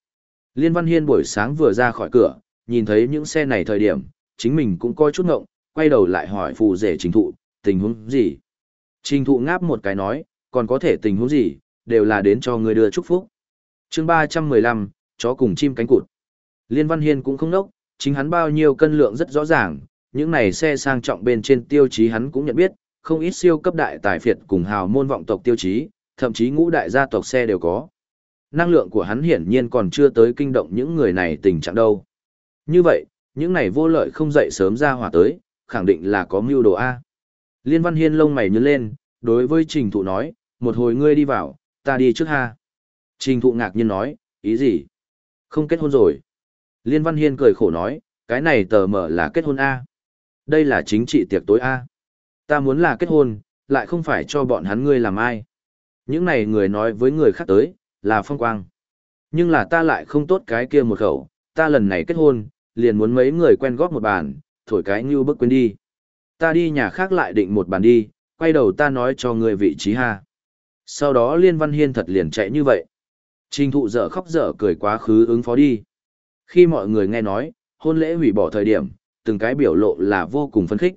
Liên Văn Hiên buổi sáng vừa ra khỏi cửa, nhìn thấy những xe này thời điểm, chính mình cũng coi chút ngộng, quay đầu lại hỏi phù rể trình thụ, tình huống gì? Trình thụ ngáp một cái nói, còn có thể tình huống gì, đều là đến cho người đưa chúc phúc. Chương ba trăm mười lăm, chó cùng chim cánh cụt. Liên văn hiên cũng không nốc, chính hắn bao nhiêu cân lượng rất rõ ràng, những này xe sang trọng bên trên tiêu chí hắn cũng nhận biết, không ít siêu cấp đại tài phiệt cùng hào môn vọng tộc tiêu chí, thậm chí ngũ đại gia tộc xe đều có. Năng lượng của hắn hiển nhiên còn chưa tới kinh động những người này tình trạng đâu. Như vậy, những này vô lợi không dậy sớm ra hỏa tới, khẳng định là có mưu đồ a. Liên văn hiên lông mày nhớ lên, đối với trình thụ nói, một hồi ngươi đi vào ta đi trước ha Trình thụ ngạc nhiên nói, ý gì? Không kết hôn rồi. Liên Văn Hiên cười khổ nói, cái này tờ mở là kết hôn A. Đây là chính trị tiệc tối A. Ta muốn là kết hôn, lại không phải cho bọn hắn ngươi làm ai. Những này người nói với người khác tới, là phong quang. Nhưng là ta lại không tốt cái kia một khẩu, ta lần này kết hôn, liền muốn mấy người quen góp một bàn, thổi cái như bức quên đi. Ta đi nhà khác lại định một bàn đi, quay đầu ta nói cho người vị trí ha. Sau đó Liên Văn Hiên thật liền chạy như vậy. Trình thụ dở khóc dở cười quá khứ ứng phó đi. Khi mọi người nghe nói, hôn lễ hủy bỏ thời điểm, từng cái biểu lộ là vô cùng phấn khích.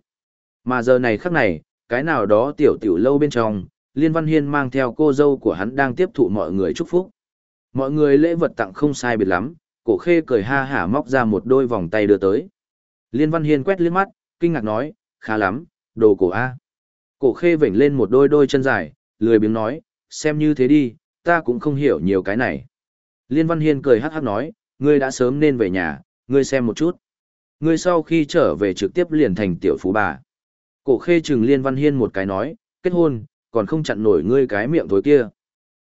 Mà giờ này khắc này, cái nào đó tiểu tiểu lâu bên trong, Liên Văn Hiên mang theo cô dâu của hắn đang tiếp thụ mọi người chúc phúc. Mọi người lễ vật tặng không sai biệt lắm, cổ khê cười ha hả móc ra một đôi vòng tay đưa tới. Liên Văn Hiên quét liếc mắt, kinh ngạc nói, khá lắm, đồ cổ A. Cổ khê vểnh lên một đôi đôi chân dài, lười biếng nói, xem như thế đi, ta cũng không hiểu nhiều cái này. Liên Văn Hiên cười hát hát nói, ngươi đã sớm nên về nhà, ngươi xem một chút. Ngươi sau khi trở về trực tiếp liền thành tiểu phú bà. Cổ khê trừng Liên Văn Hiên một cái nói, kết hôn, còn không chặn nổi ngươi cái miệng thối kia.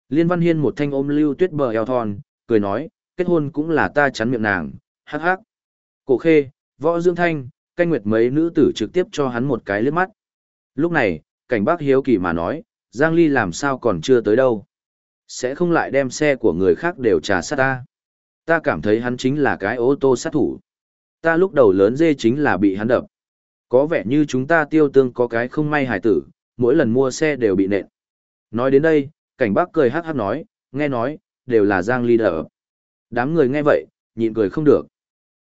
Liên Văn Hiên một thanh ôm lưu tuyết bờ eo thon, cười nói, kết hôn cũng là ta chắn miệng nàng, hắc hắc. Cổ khê, võ dương thanh, canh nguyệt mấy nữ tử trực tiếp cho hắn một cái liếc mắt. Lúc này, cảnh bác hiếu kỳ mà nói, Giang Ly làm sao còn chưa tới đâu. Sẽ không lại đem xe của người khác đều trà sát ta. Ta cảm thấy hắn chính là cái ô tô sát thủ. Ta lúc đầu lớn dê chính là bị hắn đập. Có vẻ như chúng ta tiêu tương có cái không may hài tử, mỗi lần mua xe đều bị nện. Nói đến đây, cảnh bác cười hát hát nói, nghe nói, đều là Giang Ly đỡ. Đám người nghe vậy, nhịn cười không được.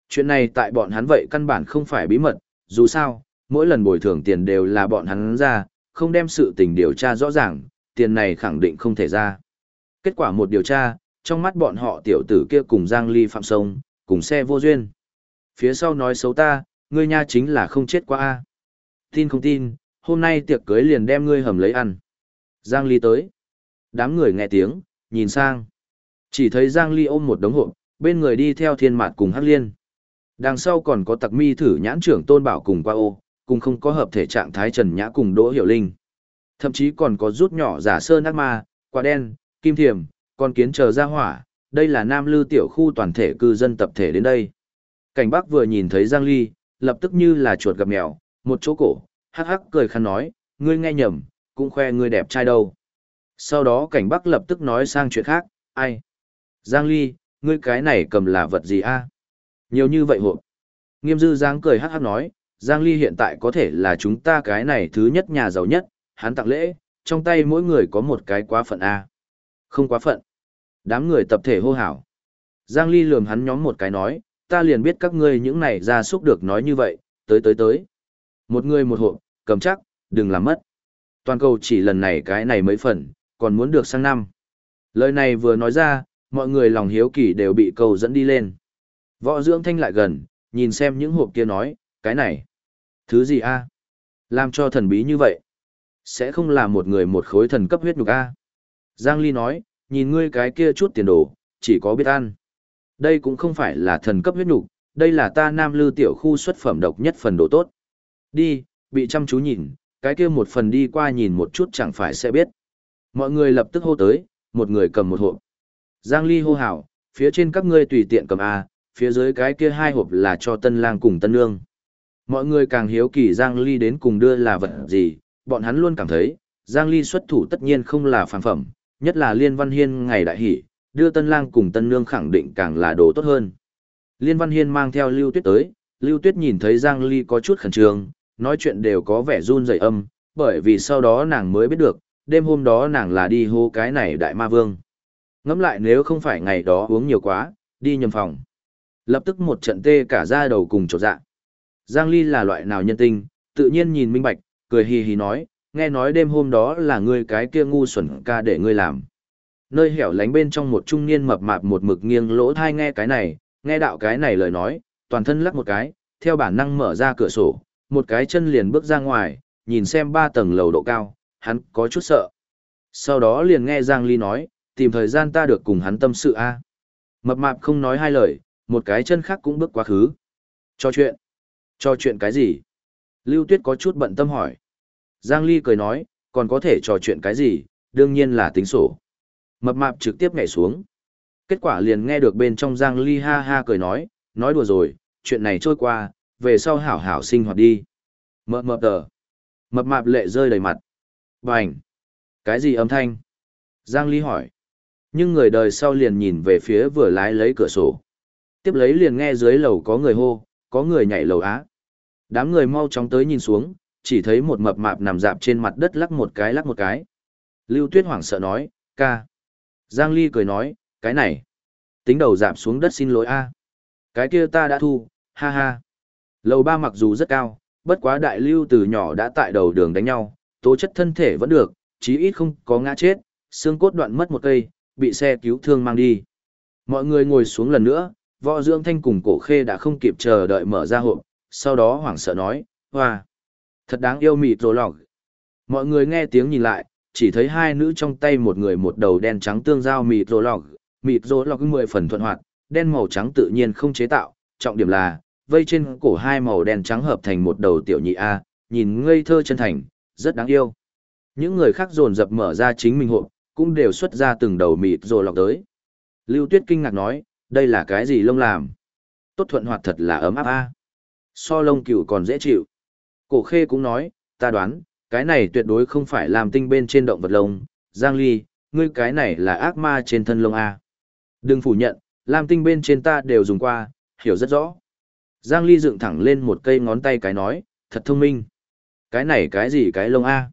Chuyện này tại bọn hắn vậy căn bản không phải bí mật, dù sao, mỗi lần bồi thường tiền đều là bọn hắn ra, không đem sự tình điều tra rõ ràng, tiền này khẳng định không thể ra. Kết quả một điều tra, trong mắt bọn họ tiểu tử kia cùng Giang Ly phạm sông, cùng xe vô duyên. Phía sau nói xấu ta, ngươi nha chính là không chết qua a. Tin không tin, hôm nay tiệc cưới liền đem ngươi hầm lấy ăn. Giang Ly tới. Đám người nghe tiếng, nhìn sang. Chỉ thấy Giang Ly ôm một đống hộp, bên người đi theo thiên mạt cùng Hắc Liên. Đằng sau còn có tặc mi thử nhãn trưởng tôn bảo cùng qua ô, cùng không có hợp thể trạng thái trần nhã cùng đỗ hiểu linh. Thậm chí còn có rút nhỏ giả sơn ác ma, quả đen, kim thiềm, con kiến chờ ra hỏa, đây là nam lư tiểu khu toàn thể cư dân tập thể đến đây. Cảnh Bắc vừa nhìn thấy Giang Ly, lập tức như là chuột gặp mèo, một chỗ cổ, hắc hắc cười khăn nói, ngươi nghe nhầm, cũng khoe ngươi đẹp trai đâu. Sau đó cảnh Bắc lập tức nói sang chuyện khác, ai? Giang Ly, ngươi cái này cầm là vật gì a? Nhiều như vậy hộp. Nghiêm dư Giang cười hắc hắc nói, Giang Ly hiện tại có thể là chúng ta cái này thứ nhất nhà giàu nhất, hắn tặng lễ, trong tay mỗi người có một cái quá phận A. Không quá phận. Đám người tập thể hô hào. Giang Ly lườm hắn nhóm một cái nói, ta liền biết các ngươi những này ra xúc được nói như vậy, tới tới tới. Một người một hộp, cầm chắc, đừng làm mất. Toàn cầu chỉ lần này cái này mấy phần, còn muốn được sang năm. Lời này vừa nói ra, mọi người lòng hiếu kỳ đều bị cầu dẫn đi lên. Võ dưỡng thanh lại gần, nhìn xem những hộp kia nói, cái này. Thứ gì a? Làm cho thần bí như vậy? Sẽ không là một người một khối thần cấp huyết nhục a? Giang Ly nói, nhìn ngươi cái kia chút tiền đồ, chỉ có biết ăn. Đây cũng không phải là thần cấp huyết nhục, đây là ta nam lư tiểu khu xuất phẩm độc nhất phần đồ tốt. Đi, bị chăm chú nhìn, cái kia một phần đi qua nhìn một chút chẳng phải sẽ biết. Mọi người lập tức hô tới, một người cầm một hộp. Giang Ly hô hào, phía trên các ngươi tùy tiện cầm A, phía dưới cái kia hai hộp là cho tân lang cùng tân nương. Mọi người càng hiếu kỳ Giang Ly đến cùng đưa là vật gì, bọn hắn luôn cảm thấy, Giang Ly xuất thủ tất nhiên không là phàm phẩm, nhất là Liên Văn Hiên ngày đại hỷ, đưa tân lang cùng tân nương khẳng định càng là đồ tốt hơn. Liên Văn Hiên mang theo Lưu Tuyết tới, Lưu Tuyết nhìn thấy Giang Ly có chút khẩn trương, nói chuyện đều có vẻ run rẩy âm, bởi vì sau đó nàng mới biết được, đêm hôm đó nàng là đi hô cái này đại ma vương. Ngẫm lại nếu không phải ngày đó uống nhiều quá, đi nhầm phòng. Lập tức một trận tê cả da đầu cùng chỗ dạ. Giang Ly là loại nào nhân tinh, tự nhiên nhìn minh bạch, cười hì hì nói, nghe nói đêm hôm đó là ngươi cái kia ngu xuẩn ca để ngươi làm. Nơi hẻo lánh bên trong một trung niên mập mạp một mực nghiêng lỗ thai nghe cái này, nghe đạo cái này lời nói, toàn thân lắc một cái, theo bản năng mở ra cửa sổ, một cái chân liền bước ra ngoài, nhìn xem ba tầng lầu độ cao, hắn có chút sợ. Sau đó liền nghe Giang Ly nói, tìm thời gian ta được cùng hắn tâm sự a. Mập mạp không nói hai lời, một cái chân khác cũng bước quá khứ. Cho chuyện. Cho chuyện cái gì? Lưu Tuyết có chút bận tâm hỏi. Giang Ly cười nói, còn có thể trò chuyện cái gì, đương nhiên là tính sổ. Mập mạp trực tiếp nhảy xuống. Kết quả liền nghe được bên trong Giang Ly ha ha cười nói, nói đùa rồi, chuyện này trôi qua, về sau hảo hảo sinh hoạt đi. Mập mập tờ. Mập mạp lệ rơi đầy mặt. Bành. Cái gì âm thanh? Giang Ly hỏi. Nhưng người đời sau liền nhìn về phía vừa lái lấy cửa sổ. Tiếp lấy liền nghe dưới lầu có người hô, có người nhảy lầu á. Đám người mau chóng tới nhìn xuống, chỉ thấy một mập mạp nằm dạp trên mặt đất lắc một cái lắc một cái. Lưu Tuyết hoảng sợ nói, ca. Giang Ly cười nói, cái này. Tính đầu dạp xuống đất xin lỗi a. Cái kia ta đã thu, ha ha. Lầu ba mặc dù rất cao, bất quá đại lưu từ nhỏ đã tại đầu đường đánh nhau, tố chất thân thể vẫn được, chí ít không có ngã chết, xương cốt đoạn mất một cây, bị xe cứu thương mang đi. Mọi người ngồi xuống lần nữa, võ dưỡng thanh cùng cổ khê đã không kịp chờ đợi mở ra hộp, sau đó hoảng sợ nói, hoa, thật đáng yêu mịt rồ lọc. Mọi người nghe tiếng nhìn lại, chỉ thấy hai nữ trong tay một người một đầu đen trắng tương giao mịt rồ lọc, mịt rồ lọc mười phần thuận hoạt, đen màu trắng tự nhiên không chế tạo, trọng điểm là, vây trên cổ hai màu đen trắng hợp thành một đầu tiểu nhị A, nhìn ngây thơ chân thành, rất đáng yêu. Những người khác dồn dập mở ra chính mình hộp, cũng đều xuất ra từng đầu mịt rồi lọc tới. Lưu Tuyết kinh ngạc nói, đây là cái gì lông làm? Tốt thuận hoạt thật là ấm áp a. So lông cừu còn dễ chịu. Cổ khê cũng nói, ta đoán, cái này tuyệt đối không phải làm tinh bên trên động vật lông. Giang Ly, ngươi cái này là ác ma trên thân lông a. Đừng phủ nhận, làm tinh bên trên ta đều dùng qua, hiểu rất rõ. Giang Ly dựng thẳng lên một cây ngón tay cái nói, thật thông minh. Cái này cái gì cái lông a?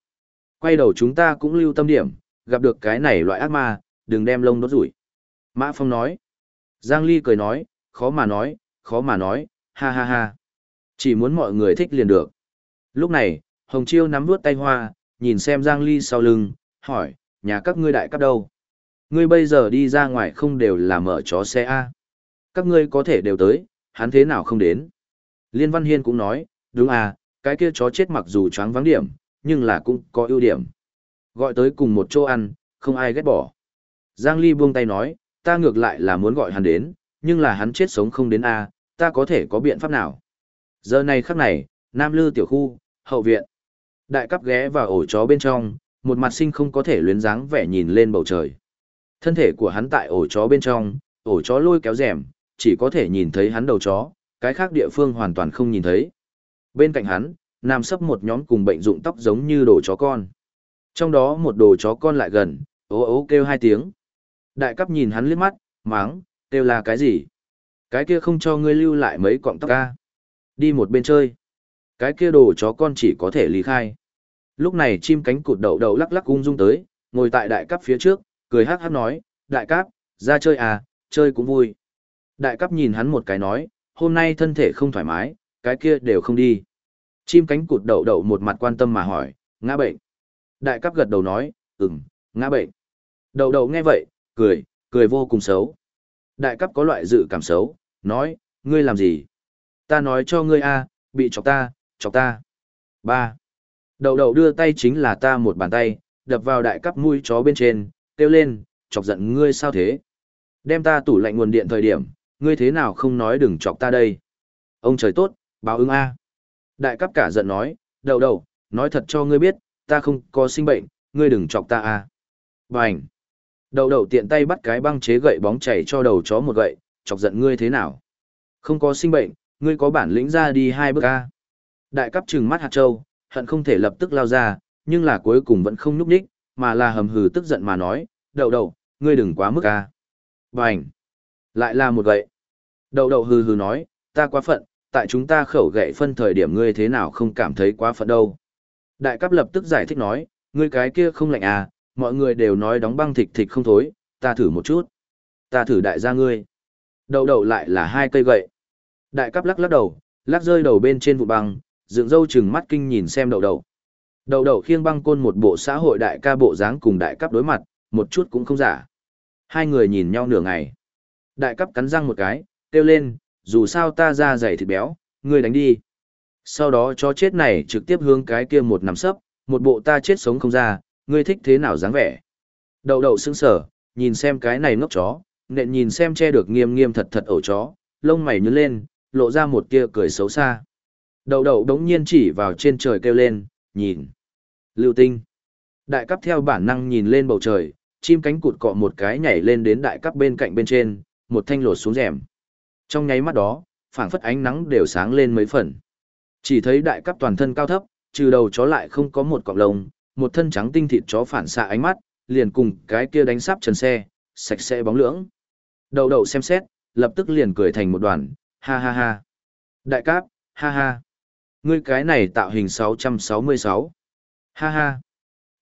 Quay đầu chúng ta cũng lưu tâm điểm, gặp được cái này loại ác ma, đừng đem lông đốt rủi. Mã Phong nói. Giang Ly cười nói, khó mà nói, khó mà nói, ha ha ha. Chỉ muốn mọi người thích liền được. Lúc này, Hồng Chiêu nắm vuốt tay hoa, nhìn xem Giang Ly sau lưng, hỏi, nhà các ngươi đại cấp đâu? Ngươi bây giờ đi ra ngoài không đều là mở chó xe A. Các ngươi có thể đều tới, hắn thế nào không đến? Liên Văn Hiên cũng nói, đúng à, cái kia chó chết mặc dù choáng vắng điểm, nhưng là cũng có ưu điểm. Gọi tới cùng một chỗ ăn, không ai ghét bỏ. Giang Ly buông tay nói, ta ngược lại là muốn gọi hắn đến, nhưng là hắn chết sống không đến A, ta có thể có biện pháp nào. Giờ này khắc này, Nam Lư tiểu khu, hậu viện. Đại cấp ghé vào ổ chó bên trong, một mặt sinh không có thể luyến dáng vẻ nhìn lên bầu trời. Thân thể của hắn tại ổ chó bên trong, ổ chó lôi kéo rèm, chỉ có thể nhìn thấy hắn đầu chó, cái khác địa phương hoàn toàn không nhìn thấy. Bên cạnh hắn, nằm sấp một nhóm cùng bệnh dụng tóc giống như đồ chó con. Trong đó một đồ chó con lại gần, ố ố kêu hai tiếng. Đại cấp nhìn hắn liếc mắt, máng, kêu là cái gì? Cái kia không cho ngươi lưu lại mấy cọng tóc ca. Đi một bên chơi. Cái kia đồ chó con chỉ có thể lý khai. Lúc này chim cánh cụt đậu đậu lắc lắc ung dung tới, ngồi tại đại cấp phía trước, cười hát hát nói, đại cấp, ra chơi à, chơi cũng vui. Đại cấp nhìn hắn một cái nói, hôm nay thân thể không thoải mái, cái kia đều không đi. Chim cánh cụt đậu đậu một mặt quan tâm mà hỏi, ngã bệnh. Đại cấp gật đầu nói, ừm, ngã bệnh. Đậu đậu nghe vậy, cười, cười vô cùng xấu. Đại cấp có loại dự cảm xấu, nói, ngươi làm gì? Ta nói cho ngươi a, bị chọc ta, chọc ta. Ba. đầu đầu đưa tay chính là ta một bàn tay, đập vào đại cấp mũi chó bên trên, kêu lên, chọc giận ngươi sao thế? Đem ta tủ lạnh nguồn điện thời điểm, ngươi thế nào không nói đừng chọc ta đây? Ông trời tốt, báo ứng a. Đại cấp cả giận nói, đầu đầu nói thật cho ngươi biết, ta không có sinh bệnh, ngươi đừng chọc ta a. Bành. Đậu đậu tiện tay bắt cái băng chế gậy bóng chảy cho đầu chó một gậy, chọc giận ngươi thế nào? Không có sinh bệnh, ngươi có bản lĩnh ra đi hai bước ca. Đại cấp trừng mắt hạt châu, hận không thể lập tức lao ra, nhưng là cuối cùng vẫn không nhúc nhích, mà là hầm hừ tức giận mà nói, đậu đậu, ngươi đừng quá mức ca. Bành! Lại là một gậy. Đậu đậu hừ hừ nói, ta quá phận, tại chúng ta khẩu gậy phân thời điểm ngươi thế nào không cảm thấy quá phận đâu. Đại cấp lập tức giải thích nói, ngươi cái kia không lạnh à, mọi người đều nói đóng băng thịt thịt không thối, ta thử một chút. Ta thử đại gia ngươi. Đậu đậu lại là hai cây gậy. Đại cắp lắc lắc đầu, lắc rơi đầu bên trên vụ băng, dựng râu chừng mắt kinh nhìn xem đậu đậu. Đậu đậu khiêng băng côn một bộ xã hội đại ca bộ dáng cùng đại cắp đối mặt, một chút cũng không giả. Hai người nhìn nhau nửa ngày. Đại cắp cắn răng một cái, kêu lên, dù sao ta ra dày thịt béo, ngươi đánh đi. Sau đó chó chết này trực tiếp hướng cái kia một nằm sấp, một bộ ta chết sống không ra, ngươi thích thế nào dáng vẻ. Đậu đậu sững sờ, nhìn xem cái này ngốc chó, nện nhìn xem che được nghiêm nghiêm thật thật ổ chó, lông mày nhướng lên, lộ ra một kia cười xấu xa. Đậu đậu đống nhiên chỉ vào trên trời kêu lên, nhìn. Lưu tinh. Đại cấp theo bản năng nhìn lên bầu trời, chim cánh cụt cọ một cái nhảy lên đến đại cấp bên cạnh bên trên, một thanh lột xuống rèm. Trong nháy mắt đó, phảng phất ánh nắng đều sáng lên mấy phần. Chỉ thấy đại cấp toàn thân cao thấp, trừ đầu chó lại không có một cọng lông, một thân trắng tinh thịt chó phản xạ ánh mắt, liền cùng cái kia đánh sắp trần xe, sạch sẽ bóng lưỡng. Đầu đầu xem xét, lập tức liền cười thành một đoàn, ha ha ha. Đại cáp, ha ha. Ngươi cái này tạo hình 666. Ha ha.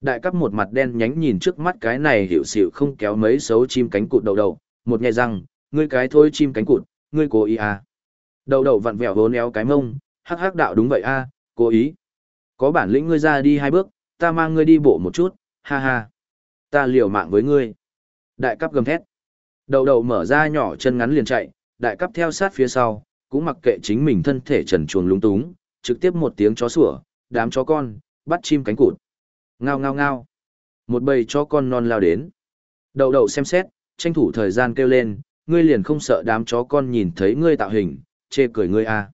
Đại cấp một mặt đen nhánh nhìn trước mắt cái này hiểu xịu không kéo mấy xấu chim cánh cụt đầu đầu, một nhẹ răng, ngươi cái thôi chim cánh cụt, ngươi cố ý à. Đầu đầu vặn vẹo vốn éo cái mông, hắc hắc đạo đúng vậy a, à, cố ý. Có bản lĩnh ngươi ra đi hai bước, ta mang ngươi đi bộ một chút, ha ha. Ta liều mạng với ngươi. Đại cấp gầm thét. Đầu đầu mở ra nhỏ chân ngắn liền chạy, đại cấp theo sát phía sau, cũng mặc kệ chính mình thân thể trần chuồng lúng túng, trực tiếp một tiếng chó sủa, đám chó con, bắt chim cánh cụt. Ngao ngao ngao. Một bầy chó con non lao đến. Đầu đầu xem xét, tranh thủ thời gian kêu lên, ngươi liền không sợ đám chó con nhìn thấy ngươi tạo hình, chê cười ngươi à.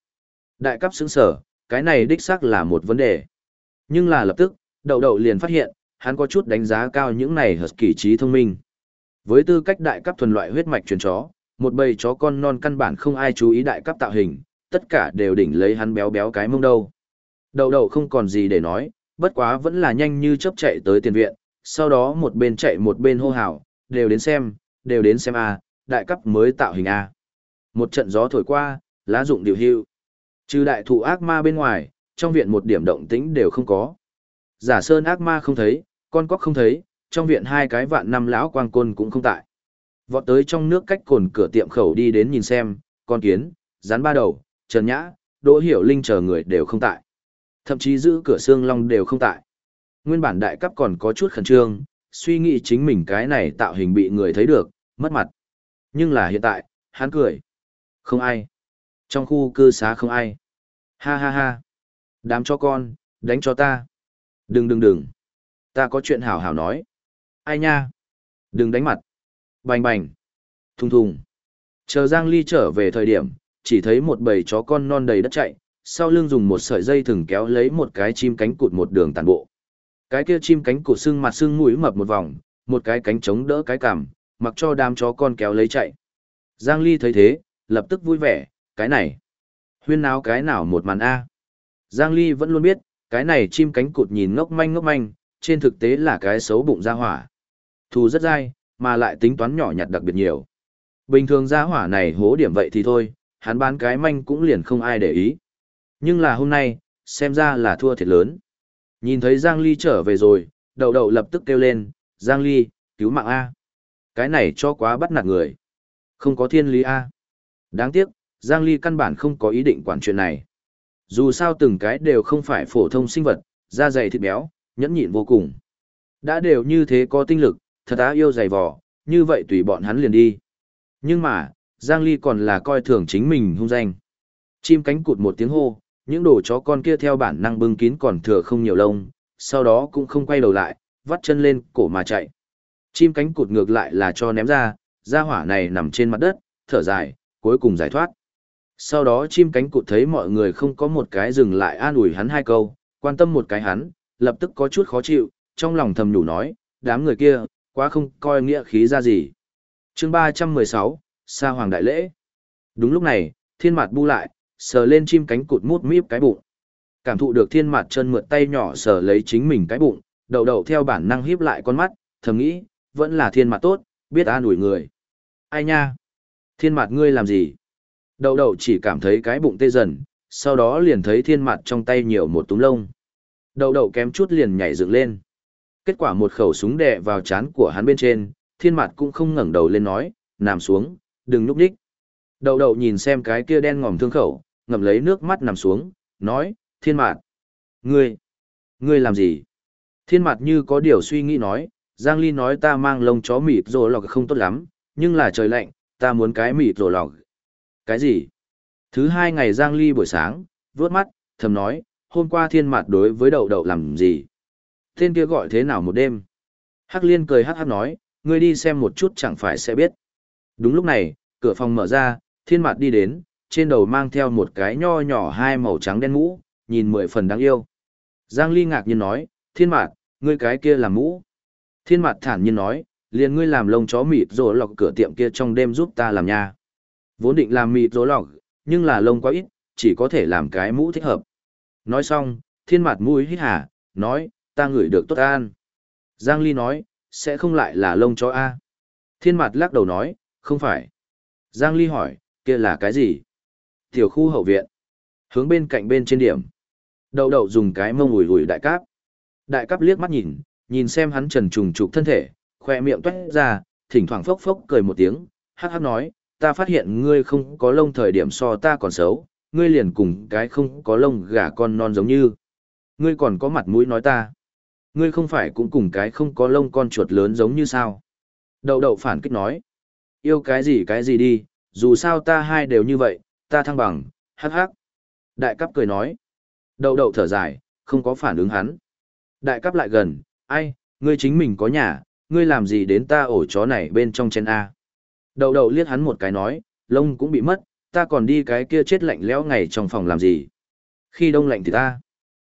Đại cấp sững sở, cái này đích xác là một vấn đề. Nhưng là lập tức, đậu đậu liền phát hiện, hắn có chút đánh giá cao những này hợp kỳ trí thông minh. Với tư cách đại cấp thuần loại huyết mạch truyền chó, một bầy chó con non căn bản không ai chú ý đại cấp tạo hình, tất cả đều đỉnh lấy hắn béo béo cái mông đâu. Đậu đậu không còn gì để nói, bất quá vẫn là nhanh như chớp chạy tới tiền viện, sau đó một bên chạy một bên hô hào, đều đến xem, đều đến xem a, đại cấp mới tạo hình a. Một trận gió thổi qua, lá rụng điều hưu. Trừ đại thụ ác ma bên ngoài, trong viện một điểm động tĩnh đều không có. Giả sơn ác ma không thấy, con cóc không thấy, trong viện hai cái vạn năm lão quang côn cũng không tại. Vọt tới trong nước cách cồn cửa tiệm khẩu đi đến nhìn xem, con kiến, rắn ba đầu, trần nhã, đỗ hiểu linh chờ người đều không tại. Thậm chí giữ cửa xương long đều không tại. Nguyên bản đại cấp còn có chút khẩn trương, suy nghĩ chính mình cái này tạo hình bị người thấy được, mất mặt. Nhưng là hiện tại, hắn cười. Không ai. Trong khu cư xá không ai. Ha ha ha. Đám cho con, đánh cho ta. Đừng đừng đừng. Ta có chuyện hảo hảo nói. Ai nha? Đừng đánh mặt. Bành bành. Thùng thùng. Chờ Giang Ly trở về thời điểm, chỉ thấy một bầy chó con non đầy đất chạy, sau lưng dùng một sợi dây thừng kéo lấy một cái chim cánh cụt một đường tàn bộ. Cái kia chim cánh cụt xương mặt xương mũi mập một vòng, một cái cánh chống đỡ cái cằm, mặc cho đám chó con kéo lấy chạy. Giang Ly thấy thế, lập tức vui vẻ, cái này. Huyên náo cái nào một màn A. Giang Ly vẫn luôn biết, cái này chim cánh cụt nhìn ngốc manh ngốc manh, trên thực tế là cái xấu bụng ra hỏa. Thù rất dai, mà lại tính toán nhỏ nhặt đặc biệt nhiều. Bình thường ra hỏa này hố điểm vậy thì thôi, hắn bán cái manh cũng liền không ai để ý. Nhưng là hôm nay, xem ra là thua thiệt lớn. Nhìn thấy Giang Ly trở về rồi, đậu đậu lập tức kêu lên, Giang Ly, cứu mạng A. Cái này cho quá bắt nạt người. Không có thiên lý A. Đáng tiếc, Giang Ly căn bản không có ý định quản chuyện này. Dù sao từng cái đều không phải phổ thông sinh vật, da dày thịt béo, nhẫn nhịn vô cùng. Đã đều như thế có tinh lực, thật á yêu dày vò, như vậy tùy bọn hắn liền đi. Nhưng mà, Giang Ly còn là coi thường chính mình hung danh. Chim cánh cụt một tiếng hô, những đồ chó con kia theo bản năng bưng kín còn thừa không nhiều lông, sau đó cũng không quay đầu lại, vắt chân lên, cổ mà chạy. Chim cánh cụt ngược lại là cho ném ra, ra hỏa này nằm trên mặt đất, thở dài, cuối cùng giải thoát. Sau đó chim cánh cụt thấy mọi người không có một cái dừng lại an ủi hắn hai câu, quan tâm một cái hắn, lập tức có chút khó chịu, trong lòng thầm nhủ nói, đám người kia, quá không coi nghĩa khí ra gì. chương 316, Sa Hoàng Đại Lễ. Đúng lúc này, thiên mặt bu lại, sờ lên chim cánh cụt mút míp cái bụng. Cảm thụ được thiên mặt chân mượt tay nhỏ sờ lấy chính mình cái bụng, đầu đầu theo bản năng híp lại con mắt, thầm nghĩ, vẫn là thiên mặt tốt, biết an ủi người. Ai nha? Thiên mặt ngươi làm gì? Đầu đầu chỉ cảm thấy cái bụng tê dần, sau đó liền thấy thiên mặt trong tay nhiều một túm lông. Đầu đầu kém chút liền nhảy dựng lên. Kết quả một khẩu súng đè vào chán của hắn bên trên, thiên mặt cũng không ngẩng đầu lên nói, nằm xuống, đừng núp đích. Đầu đầu nhìn xem cái kia đen ngòm thương khẩu, ngậm lấy nước mắt nằm xuống, nói, thiên mạt. Ngươi, ngươi làm gì? Thiên mạt như có điều suy nghĩ nói, Giang Ly nói ta mang lông chó mịt rồi lọc không tốt lắm, nhưng là trời lạnh, ta muốn cái mịt rồi lọc. Cái gì? Thứ hai ngày Giang Ly buổi sáng, vướt mắt, thầm nói, hôm qua thiên mạt đối với đậu đậu làm gì? Tên kia gọi thế nào một đêm? Hắc liên cười hắc hắc nói, ngươi đi xem một chút chẳng phải sẽ biết. Đúng lúc này, cửa phòng mở ra, thiên mạt đi đến, trên đầu mang theo một cái nho nhỏ hai màu trắng đen mũ, nhìn mười phần đáng yêu. Giang Ly ngạc nhiên nói, thiên mạt, ngươi cái kia làm mũ. Thiên mạt thản nhiên nói, liền ngươi làm lông chó mịt rồi lọc cửa tiệm kia trong đêm giúp ta làm nha. Vốn định làm mịt rối lọc, nhưng là lông quá ít, chỉ có thể làm cái mũ thích hợp. Nói xong, thiên mặt mũi hít hà, nói, ta ngửi được tốt an. Giang Ly nói, sẽ không lại là lông chó A. Thiên mặt lắc đầu nói, không phải. Giang Ly hỏi, kia là cái gì? Tiểu khu hậu viện. Hướng bên cạnh bên trên điểm. Đậu đậu dùng cái mông ủi ủi đại cáp. Đại cáp liếc mắt nhìn, nhìn xem hắn trần trùng trục thân thể, khoe miệng toét ra, thỉnh thoảng phốc phốc cười một tiếng, hắc hắc nói, ta phát hiện ngươi không có lông thời điểm so ta còn xấu, ngươi liền cùng cái không có lông gà con non giống như. Ngươi còn có mặt mũi nói ta. Ngươi không phải cũng cùng cái không có lông con chuột lớn giống như sao. Đậu đậu phản kích nói. Yêu cái gì cái gì đi, dù sao ta hai đều như vậy, ta thăng bằng, hắc hắc. Đại cấp cười nói. Đậu đậu thở dài, không có phản ứng hắn. Đại cấp lại gần, ai, ngươi chính mình có nhà, ngươi làm gì đến ta ổ chó này bên trong chén A đầu đầu liếc hắn một cái nói, lông cũng bị mất, ta còn đi cái kia chết lạnh lẽo ngày trong phòng làm gì? Khi đông lạnh thì ta.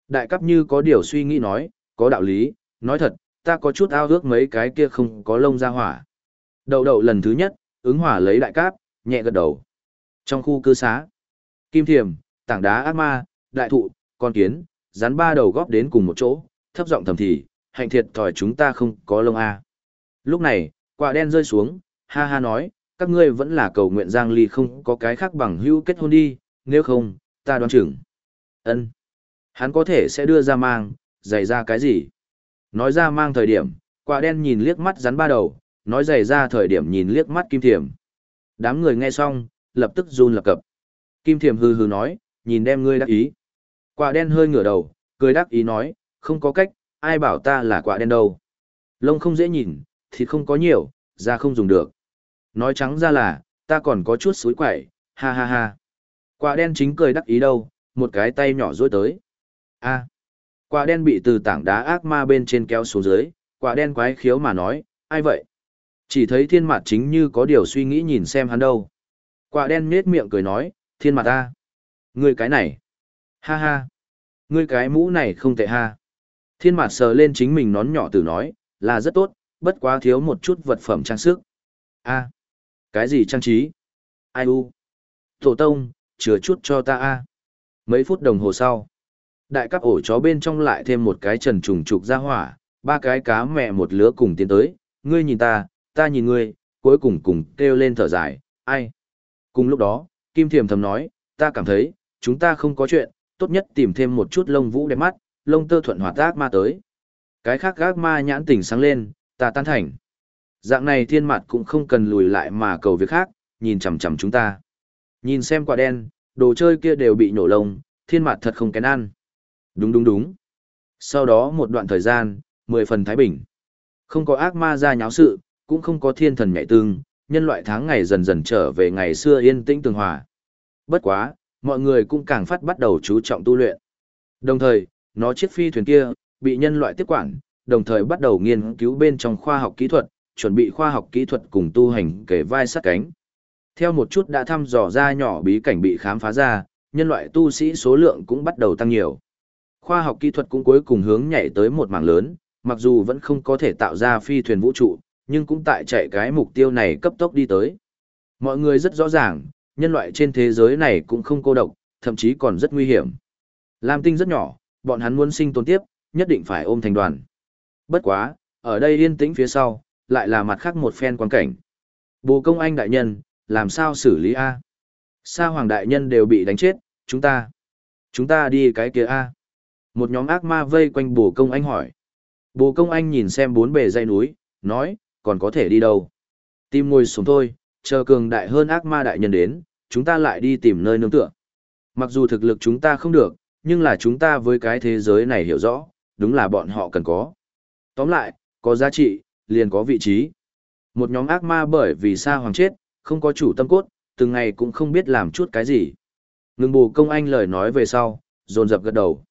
Đại cấp như có điều suy nghĩ nói, có đạo lý, nói thật, ta có chút ao ước mấy cái kia không có lông ra hỏa. đầu đầu lần thứ nhất, ứng hỏa lấy đại cáp, nhẹ gật đầu. Trong khu cư xá, kim thiềm, tảng đá ác ma, đại thụ, con kiến, rắn ba đầu góp đến cùng một chỗ, thấp giọng thầm thì, hạnh thiệt thòi chúng ta không có lông a. Lúc này, quả đen rơi xuống, ha ha nói, các ngươi vẫn là cầu nguyện Giang Ly không có cái khác bằng hữu kết hôn đi, nếu không, ta đoán chừng. ân Hắn có thể sẽ đưa ra mang, giày ra cái gì? Nói ra mang thời điểm, quả đen nhìn liếc mắt rắn ba đầu, nói giày ra thời điểm nhìn liếc mắt kim thiểm. Đám người nghe xong, lập tức run lập cập. Kim thiểm hừ hừ nói, nhìn đem ngươi đắc ý. Quả đen hơi ngửa đầu, cười đắc ý nói, không có cách, ai bảo ta là quả đen đâu. Lông không dễ nhìn, thịt không có nhiều, da không dùng được. Nói trắng ra là, ta còn có chút suối quẩy, ha ha ha. Quả đen chính cười đắc ý đâu, một cái tay nhỏ rối tới. a quả đen bị từ tảng đá ác ma bên trên kéo xuống dưới, quả đen quái khiếu mà nói, ai vậy? Chỉ thấy thiên mặt chính như có điều suy nghĩ nhìn xem hắn đâu. Quả đen nết miệng cười nói, thiên mặt ta. Ngươi cái này. Ha ha. Ngươi cái mũ này không tệ ha. Thiên mặt sờ lên chính mình nón nhỏ từ nói, là rất tốt, bất quá thiếu một chút vật phẩm trang sức. a cái gì trang trí? Ai u? Tổ tông, chứa chút cho ta a Mấy phút đồng hồ sau. Đại cấp ổ chó bên trong lại thêm một cái trần trùng trục ra hỏa, ba cái cá mẹ một lứa cùng tiến tới, ngươi nhìn ta, ta nhìn ngươi, cuối cùng cùng kêu lên thở dài, ai? Cùng lúc đó, Kim Thiềm thầm nói, ta cảm thấy, chúng ta không có chuyện, tốt nhất tìm thêm một chút lông vũ đẹp mắt, lông tơ thuận hoạt ác ma tới. Cái khác gác ma nhãn tỉnh sáng lên, ta tan thành. Dạng này thiên mặt cũng không cần lùi lại mà cầu việc khác, nhìn chằm chằm chúng ta. Nhìn xem quả đen, đồ chơi kia đều bị nổ lông, thiên mặt thật không kén ăn. Đúng đúng đúng. Sau đó một đoạn thời gian, mười phần thái bình. Không có ác ma ra nháo sự, cũng không có thiên thần nhảy tương, nhân loại tháng ngày dần dần trở về ngày xưa yên tĩnh tường hòa. Bất quá, mọi người cũng càng phát bắt đầu chú trọng tu luyện. Đồng thời, nó chiếc phi thuyền kia, bị nhân loại tiếp quản, đồng thời bắt đầu nghiên cứu bên trong khoa học kỹ thuật, chuẩn bị khoa học kỹ thuật cùng tu hành kể vai sát cánh. Theo một chút đã thăm dò ra nhỏ bí cảnh bị khám phá ra, nhân loại tu sĩ số lượng cũng bắt đầu tăng nhiều. Khoa học kỹ thuật cũng cuối cùng hướng nhảy tới một mảng lớn, mặc dù vẫn không có thể tạo ra phi thuyền vũ trụ, nhưng cũng tại chạy cái mục tiêu này cấp tốc đi tới. Mọi người rất rõ ràng, nhân loại trên thế giới này cũng không cô độc, thậm chí còn rất nguy hiểm. Lam tinh rất nhỏ, bọn hắn muốn sinh tồn tiếp, nhất định phải ôm thành đoàn. Bất quá, ở đây yên tĩnh phía sau, lại là mặt khác một phen quan cảnh. Bồ công anh đại nhân, làm sao xử lý A? Sa hoàng đại nhân đều bị đánh chết, chúng ta. Chúng ta đi cái kia A. Một nhóm ác ma vây quanh bồ công anh hỏi. Bồ công anh nhìn xem bốn bề dây núi, nói, còn có thể đi đâu. Tìm ngồi xuống thôi, chờ cường đại hơn ác ma đại nhân đến, chúng ta lại đi tìm nơi nương tựa. Mặc dù thực lực chúng ta không được, nhưng là chúng ta với cái thế giới này hiểu rõ, đúng là bọn họ cần có. Tóm lại, có giá trị, liền có vị trí. Một nhóm ác ma bởi vì sa hoàng chết, không có chủ tâm cốt, từng ngày cũng không biết làm chút cái gì. Ngừng bù công anh lời nói về sau, dồn dập gật đầu.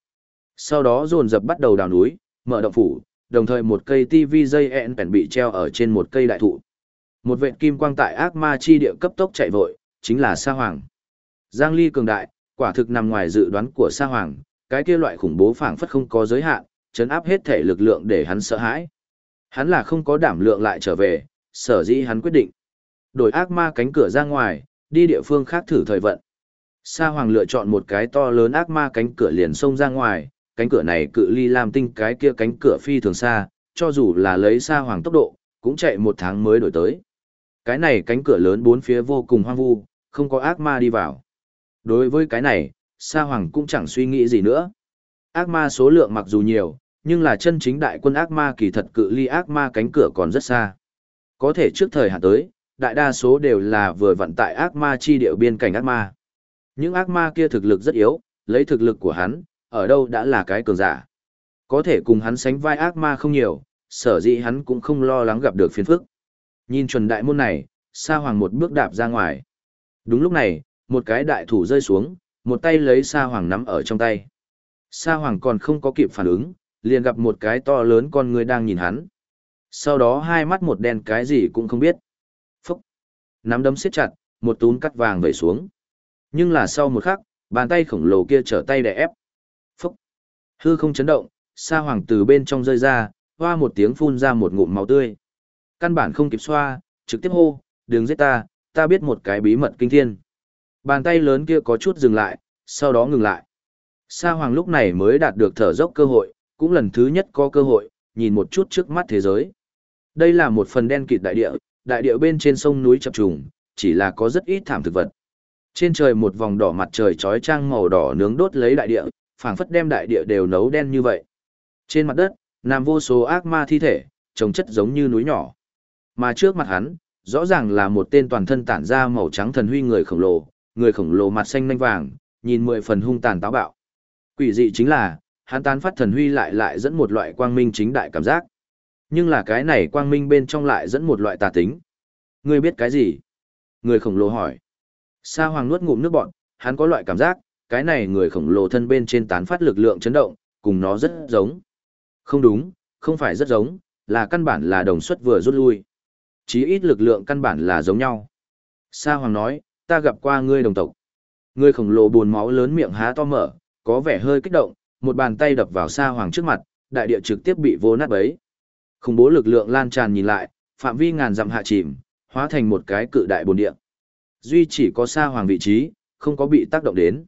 Sau đó dồn dập bắt đầu đào núi, mở động phủ, đồng thời một cây TV dây ẹn bèn bị treo ở trên một cây đại thụ. Một vệt kim quang tại ác ma chi địa cấp tốc chạy vội, chính là Sa Hoàng. Giang Ly cường đại, quả thực nằm ngoài dự đoán của Sa Hoàng, cái kia loại khủng bố phảng phất không có giới hạn, chấn áp hết thể lực lượng để hắn sợ hãi. Hắn là không có đảm lượng lại trở về, sở dĩ hắn quyết định. Đổi ác ma cánh cửa ra ngoài, đi địa phương khác thử thời vận. Sa Hoàng lựa chọn một cái to lớn ác ma cánh cửa liền xông ra ngoài, cánh cửa này cự ly làm Tinh cái kia cánh cửa phi thường xa, cho dù là lấy Sa Hoàng tốc độ, cũng chạy một tháng mới đổi tới. Cái này cánh cửa lớn bốn phía vô cùng hoang vu, không có ác ma đi vào. Đối với cái này, Sa Hoàng cũng chẳng suy nghĩ gì nữa. Ác ma số lượng mặc dù nhiều, nhưng là chân chính đại quân ác ma kỳ thật cự ly ác ma cánh cửa còn rất xa. Có thể trước thời hạn tới, đại đa số đều là vừa vận tại ác ma chi điệu biên cảnh ác ma. Những ác ma kia thực lực rất yếu, lấy thực lực của hắn, ở đâu đã là cái cường giả. Có thể cùng hắn sánh vai ác ma không nhiều, sở dĩ hắn cũng không lo lắng gặp được phiền phức. Nhìn chuẩn đại môn này, Sa Hoàng một bước đạp ra ngoài. Đúng lúc này, một cái đại thủ rơi xuống, một tay lấy Sa Hoàng nắm ở trong tay. Sa Hoàng còn không có kịp phản ứng, liền gặp một cái to lớn con người đang nhìn hắn. Sau đó hai mắt một đen cái gì cũng không biết. Phúc! Nắm đấm siết chặt, một tún cắt vàng vẩy xuống. Nhưng là sau một khắc, bàn tay khổng lồ kia trở tay đè ép. Phúc! Hư không chấn động, sa hoàng từ bên trong rơi ra, hoa một tiếng phun ra một ngụm máu tươi. Căn bản không kịp xoa, trực tiếp hô, đừng giết ta, ta biết một cái bí mật kinh thiên. Bàn tay lớn kia có chút dừng lại, sau đó ngừng lại. Sa hoàng lúc này mới đạt được thở dốc cơ hội, cũng lần thứ nhất có cơ hội, nhìn một chút trước mắt thế giới. Đây là một phần đen kịt đại địa, đại địa bên trên sông núi chập trùng, chỉ là có rất ít thảm thực vật. Trên trời một vòng đỏ mặt trời trói trang màu đỏ nướng đốt lấy đại địa, phảng phất đem đại địa đều nấu đen như vậy. Trên mặt đất, nằm vô số ác ma thi thể, trồng chất giống như núi nhỏ. Mà trước mặt hắn, rõ ràng là một tên toàn thân tản ra màu trắng thần huy người khổng lồ, người khổng lồ mặt xanh nhanh vàng, nhìn mười phần hung tàn táo bạo. Quỷ dị chính là, hắn tán phát thần huy lại lại dẫn một loại quang minh chính đại cảm giác. Nhưng là cái này quang minh bên trong lại dẫn một loại tà tính. Ngươi biết cái gì? Người khổng lồ hỏi. Sa Hoàng nuốt ngụm nước bọn, hắn có loại cảm giác, cái này người khổng lồ thân bên trên tán phát lực lượng chấn động, cùng nó rất giống. Không đúng, không phải rất giống, là căn bản là đồng suất vừa rút lui. Chí ít lực lượng căn bản là giống nhau. Sa Hoàng nói, ta gặp qua ngươi đồng tộc. Người khổng lồ buồn máu lớn miệng há to mở, có vẻ hơi kích động, một bàn tay đập vào Sa Hoàng trước mặt, đại địa trực tiếp bị vô nát bấy. Khủng bố lực lượng lan tràn nhìn lại, phạm vi ngàn dặm hạ chìm, hóa thành một cái cự đại bồn địa. Duy chỉ có Sa Hoàng vị trí, không có bị tác động đến.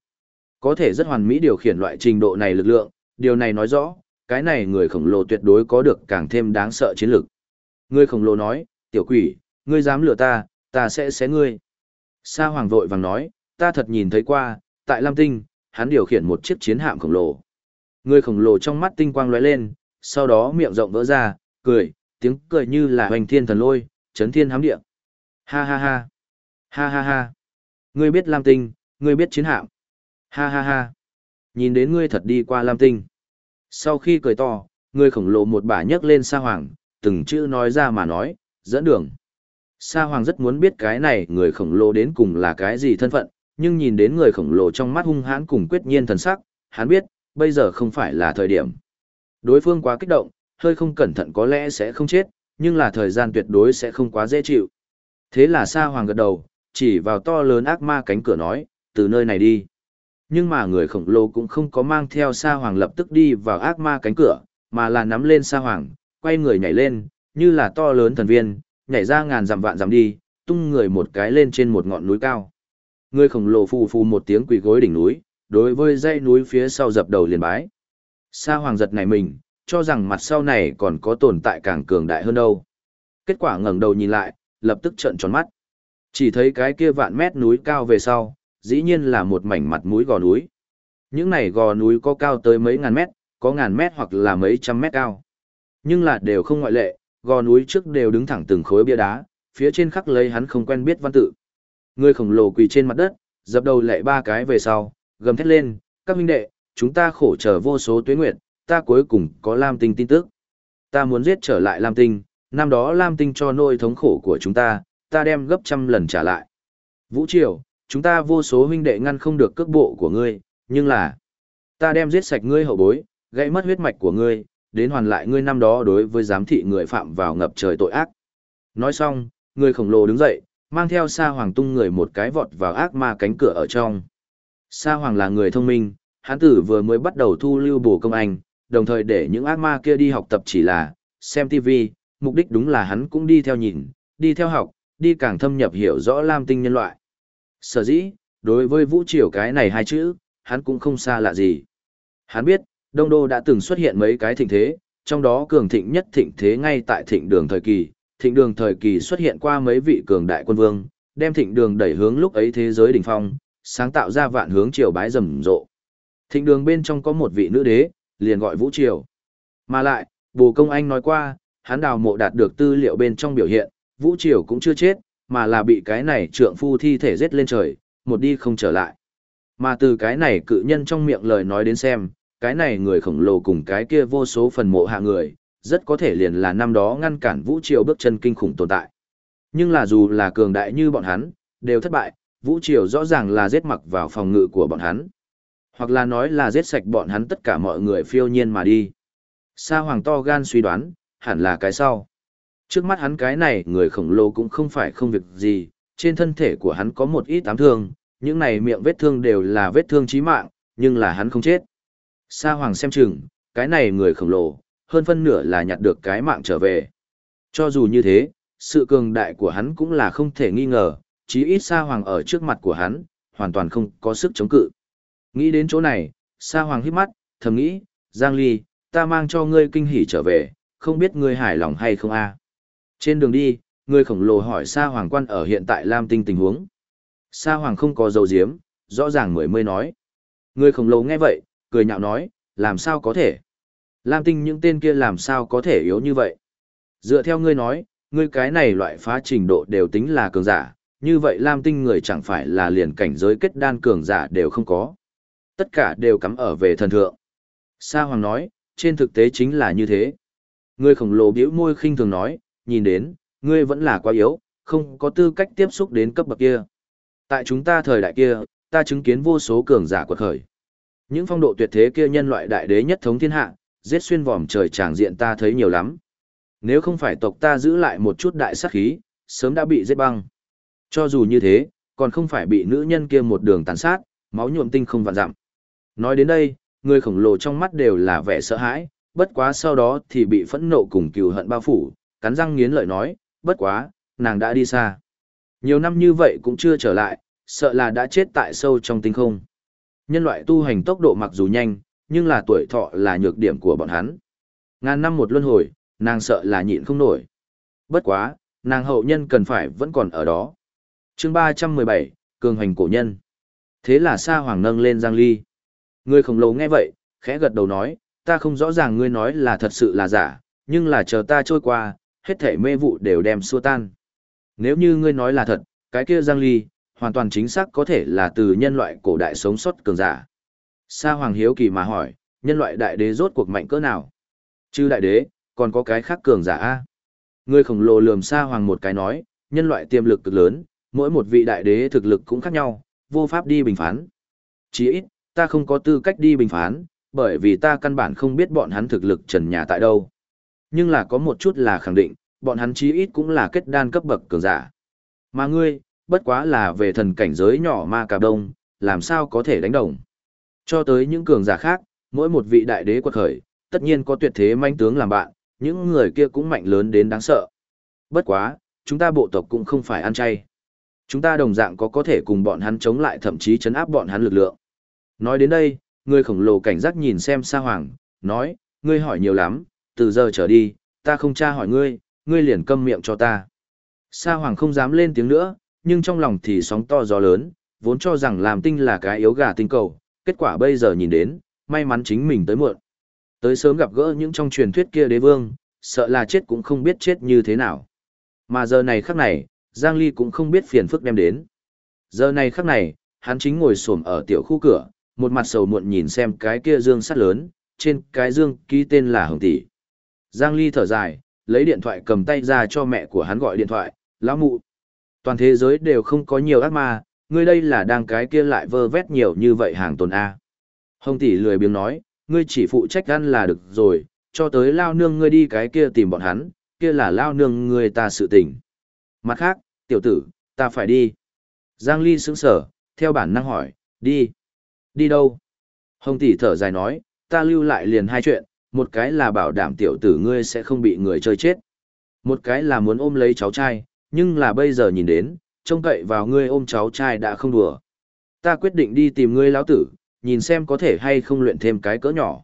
Có thể rất hoàn mỹ điều khiển loại trình độ này lực lượng, điều này nói rõ, cái này người khổng lồ tuyệt đối có được càng thêm đáng sợ chiến lực. Người khổng lồ nói, tiểu quỷ, ngươi dám lừa ta, ta sẽ xé ngươi. Sa Hoàng vội vàng nói, ta thật nhìn thấy qua, tại Lam Tinh, hắn điều khiển một chiếc chiến hạm khổng lồ. Người khổng lồ trong mắt tinh quang lóe lên, sau đó miệng rộng vỡ ra, cười, tiếng cười như là hoành thiên thần lôi, chấn thiên hám địa. Ha ha ha. Ha ha ha. Ngươi biết Lam Tinh, ngươi biết chiến hạm. Ha ha ha. Nhìn đến ngươi thật đi qua Lam Tinh. Sau khi cười to, người khổng lồ một bà nhấc lên Sa Hoàng, từng chữ nói ra mà nói, dẫn đường. Sa Hoàng rất muốn biết cái này người khổng lồ đến cùng là cái gì thân phận, nhưng nhìn đến người khổng lồ trong mắt hung hãn cùng quyết nhiên thần sắc, hắn biết, bây giờ không phải là thời điểm. Đối phương quá kích động, hơi không cẩn thận có lẽ sẽ không chết, nhưng là thời gian tuyệt đối sẽ không quá dễ chịu. Thế là Sa Hoàng gật đầu, chỉ vào to lớn ác ma cánh cửa nói, từ nơi này đi. Nhưng mà người khổng lồ cũng không có mang theo Sa Hoàng lập tức đi vào ác ma cánh cửa, mà là nắm lên Sa Hoàng, quay người nhảy lên, như là to lớn thần viên, nhảy ra ngàn dặm vạn dặm đi, tung người một cái lên trên một ngọn núi cao. Người khổng lồ phù phù một tiếng quỳ gối đỉnh núi, đối với dãy núi phía sau dập đầu liền bái. Sa Hoàng giật này mình, cho rằng mặt sau này còn có tồn tại càng cường đại hơn đâu. Kết quả ngẩng đầu nhìn lại, lập tức trợn tròn mắt. Chỉ thấy cái kia vạn mét núi cao về sau, dĩ nhiên là một mảnh mặt mũi gò núi. Những này gò núi có cao tới mấy ngàn mét, có ngàn mét hoặc là mấy trăm mét cao. Nhưng là đều không ngoại lệ, gò núi trước đều đứng thẳng từng khối bia đá, phía trên khắc lấy hắn không quen biết văn tự. Người khổng lồ quỳ trên mặt đất, dập đầu lệ ba cái về sau, gầm thét lên, các huynh đệ, chúng ta khổ chờ vô số tuyến nguyệt, ta cuối cùng có Lam Tinh tin tức. Ta muốn giết trở lại Lam Tinh, năm đó Lam Tinh cho nỗi thống khổ của chúng ta, ta đem gấp trăm lần trả lại. Vũ Triều, chúng ta vô số huynh đệ ngăn không được cước bộ của ngươi, nhưng là, ta đem giết sạch ngươi hậu bối, gãy mất huyết mạch của ngươi, đến hoàn lại ngươi năm đó đối với giám thị người phạm vào ngập trời tội ác. Nói xong, người khổng lồ đứng dậy, mang theo Sa Hoàng tung người một cái vọt vào ác ma cánh cửa ở trong. Sa Hoàng là người thông minh, hắn tử vừa mới bắt đầu thu lưu bổ công anh, đồng thời để những ác ma kia đi học tập chỉ là xem TV, mục đích đúng là hắn cũng đi theo nhìn, đi theo học, đi càng thâm nhập hiểu rõ Lam tinh nhân loại. Sở dĩ, đối với vũ triều cái này hai chữ, hắn cũng không xa lạ gì. Hắn biết, Đông Đô đã từng xuất hiện mấy cái thịnh thế, trong đó cường thịnh nhất thịnh thế ngay tại thịnh đường thời kỳ. Thịnh đường thời kỳ xuất hiện qua mấy vị cường đại quân vương, đem thịnh đường đẩy hướng lúc ấy thế giới đỉnh phong, sáng tạo ra vạn hướng triều bái rầm rộ. Thịnh đường bên trong có một vị nữ đế, liền gọi Vũ Triều. Mà lại, Bồ Công Anh nói qua, hắn đào mộ đạt được tư liệu bên trong biểu hiện, Vũ Triều cũng chưa chết, mà là bị cái này trượng phu thi thể giết lên trời, một đi không trở lại. Mà từ cái này cự nhân trong miệng lời nói đến xem, cái này người khổng lồ cùng cái kia vô số phần mộ hạ người, rất có thể liền là năm đó ngăn cản Vũ Triều bước chân kinh khủng tồn tại. Nhưng là dù là cường đại như bọn hắn, đều thất bại, Vũ Triều rõ ràng là giết mặc vào phòng ngự của bọn hắn. Hoặc là nói là giết sạch bọn hắn tất cả mọi người phiêu nhiên mà đi. Sa Hoàng to gan suy đoán, hẳn là cái sau. Trước mắt hắn cái này người khổng lồ cũng không phải không việc gì, trên thân thể của hắn có một ít ám thương, Những này miệng vết thương đều là vết thương chí mạng, nhưng là hắn không chết. Sa Hoàng xem chừng, cái này người khổng lồ, hơn phân nửa là nhặt được cái mạng trở về. Cho dù như thế, sự cường đại của hắn cũng là không thể nghi ngờ, chí ít Sa Hoàng ở trước mặt của hắn, hoàn toàn không có sức chống cự. Nghĩ đến chỗ này, Sa Hoàng hít mắt, thầm nghĩ, Giang Ly, ta mang cho ngươi kinh hỉ trở về, không biết ngươi hài lòng hay không a? Trên đường đi, người khổng lồ hỏi Sa Hoàng quan ở hiện tại Lam Tinh tình huống. Sa Hoàng không có dầu diếm, rõ ràng mười mươi nói. Người khổng lồ nghe vậy, cười nhạo nói, làm sao có thể? Lam Tinh những tên kia làm sao có thể yếu như vậy? Dựa theo ngươi nói, ngươi cái này loại phá trình độ đều tính là cường giả, như vậy Lam Tinh người chẳng phải là liền cảnh giới kết đan cường giả đều không có. Tất cả đều cắm ở về thần thượng. Sa Hoàng nói, trên thực tế chính là như thế. Người khổng lồ bĩu môi khinh thường nói, nhìn đến, ngươi vẫn là quá yếu, không có tư cách tiếp xúc đến cấp bậc kia. Tại chúng ta thời đại kia, ta chứng kiến vô số cường giả quật khởi. Những phong độ tuyệt thế kia nhân loại đại đế nhất thống thiên hạ, giết xuyên vòm trời tràng diện ta thấy nhiều lắm. Nếu không phải tộc ta giữ lại một chút đại sát khí, sớm đã bị giết băng. Cho dù như thế, còn không phải bị nữ nhân kia một đường tàn sát, máu nhuộm tinh không vạn dặm. Nói đến đây, người khổng lồ trong mắt đều là vẻ sợ hãi, bất quá sau đó thì bị phẫn nộ cùng cừu hận bao phủ, cắn răng nghiến lợi nói, bất quá, nàng đã đi xa. Nhiều năm như vậy cũng chưa trở lại, sợ là đã chết tại sâu trong tinh không. Nhân loại tu hành tốc độ mặc dù nhanh, nhưng là tuổi thọ là nhược điểm của bọn hắn. Ngàn năm một luân hồi, nàng sợ là nhịn không nổi. Bất quá, nàng hậu nhân cần phải vẫn còn ở đó chương 317, Cường hành cổ nhân. Thế là Sa Hoàng nâng lên Giang Ly. Người khổng lồ nghe vậy, khẽ gật đầu nói, ta không rõ ràng ngươi nói là thật sự là giả, nhưng là chờ ta trôi qua, hết thể mê vụ đều đem xua tan. Nếu như ngươi nói là thật, cái kia Giang Ly, hoàn toàn chính xác có thể là từ nhân loại cổ đại sống sót cường giả. Sa Hoàng Hiếu Kỳ mà hỏi, nhân loại đại đế rốt cuộc mạnh cỡ nào? Chứ đại đế, còn có cái khác cường giả a Người khổng lồ lườm Sa Hoàng một cái nói, nhân loại tiềm lực cực lớn, mỗi một vị đại đế thực lực cũng khác nhau, vô pháp đi bình phán. Chỉ ít, ta không có tư cách đi bình phán, bởi vì ta căn bản không biết bọn hắn thực lực trần nhà tại đâu. Nhưng là có một chút là khẳng định, bọn hắn chí ít cũng là kết đan cấp bậc cường giả. Mà ngươi, bất quá là về thần cảnh giới nhỏ ma cà đông, làm sao có thể đánh đồng. Cho tới những cường giả khác, mỗi một vị đại đế quật khởi, tất nhiên có tuyệt thế manh tướng làm bạn, những người kia cũng mạnh lớn đến đáng sợ. Bất quá, chúng ta bộ tộc cũng không phải ăn chay. Chúng ta đồng dạng có có thể cùng bọn hắn chống lại thậm chí chấn áp bọn hắn lực lượng. Nói đến đây, người khổng lồ cảnh giác nhìn xem Sa Hoàng, nói, ngươi hỏi nhiều lắm, từ giờ trở đi, ta không tra hỏi ngươi, ngươi liền câm miệng cho ta. Sa Hoàng không dám lên tiếng nữa, nhưng trong lòng thì sóng to gió lớn, vốn cho rằng làm tinh là cái yếu gà tinh cầu, kết quả bây giờ nhìn đến, may mắn chính mình tới muộn. Tới sớm gặp gỡ những trong truyền thuyết kia đế vương, sợ là chết cũng không biết chết như thế nào. Mà giờ này khắc này, Giang Ly cũng không biết phiền phức đem đến. Giờ này khắc này, hắn chính ngồi xổm ở tiểu khu cửa, một mặt sầu muộn nhìn xem cái kia dương sắt lớn, trên cái dương ký tên là Hồng Tỷ. Giang Ly thở dài, lấy điện thoại cầm tay ra cho mẹ của hắn gọi điện thoại, lão mụ. Toàn thế giới đều không có nhiều ác ma, ngươi đây là đang cái kia lại vơ vét nhiều như vậy hàng tồn A. Hồng tỷ lười biếng nói, ngươi chỉ phụ trách ăn là được rồi, cho tới lao nương ngươi đi cái kia tìm bọn hắn, kia là lao nương ngươi ta sự tình. Mặt khác, tiểu tử, ta phải đi. Giang Ly sững sở, theo bản năng hỏi, đi. Đi đâu? Hồng tỷ thở dài nói, ta lưu lại liền hai chuyện, một cái là bảo đảm tiểu tử ngươi sẽ không bị người chơi chết. Một cái là muốn ôm lấy cháu trai, nhưng là bây giờ nhìn đến, trông cậy vào ngươi ôm cháu trai đã không đùa. Ta quyết định đi tìm ngươi lão tử, nhìn xem có thể hay không luyện thêm cái cỡ nhỏ.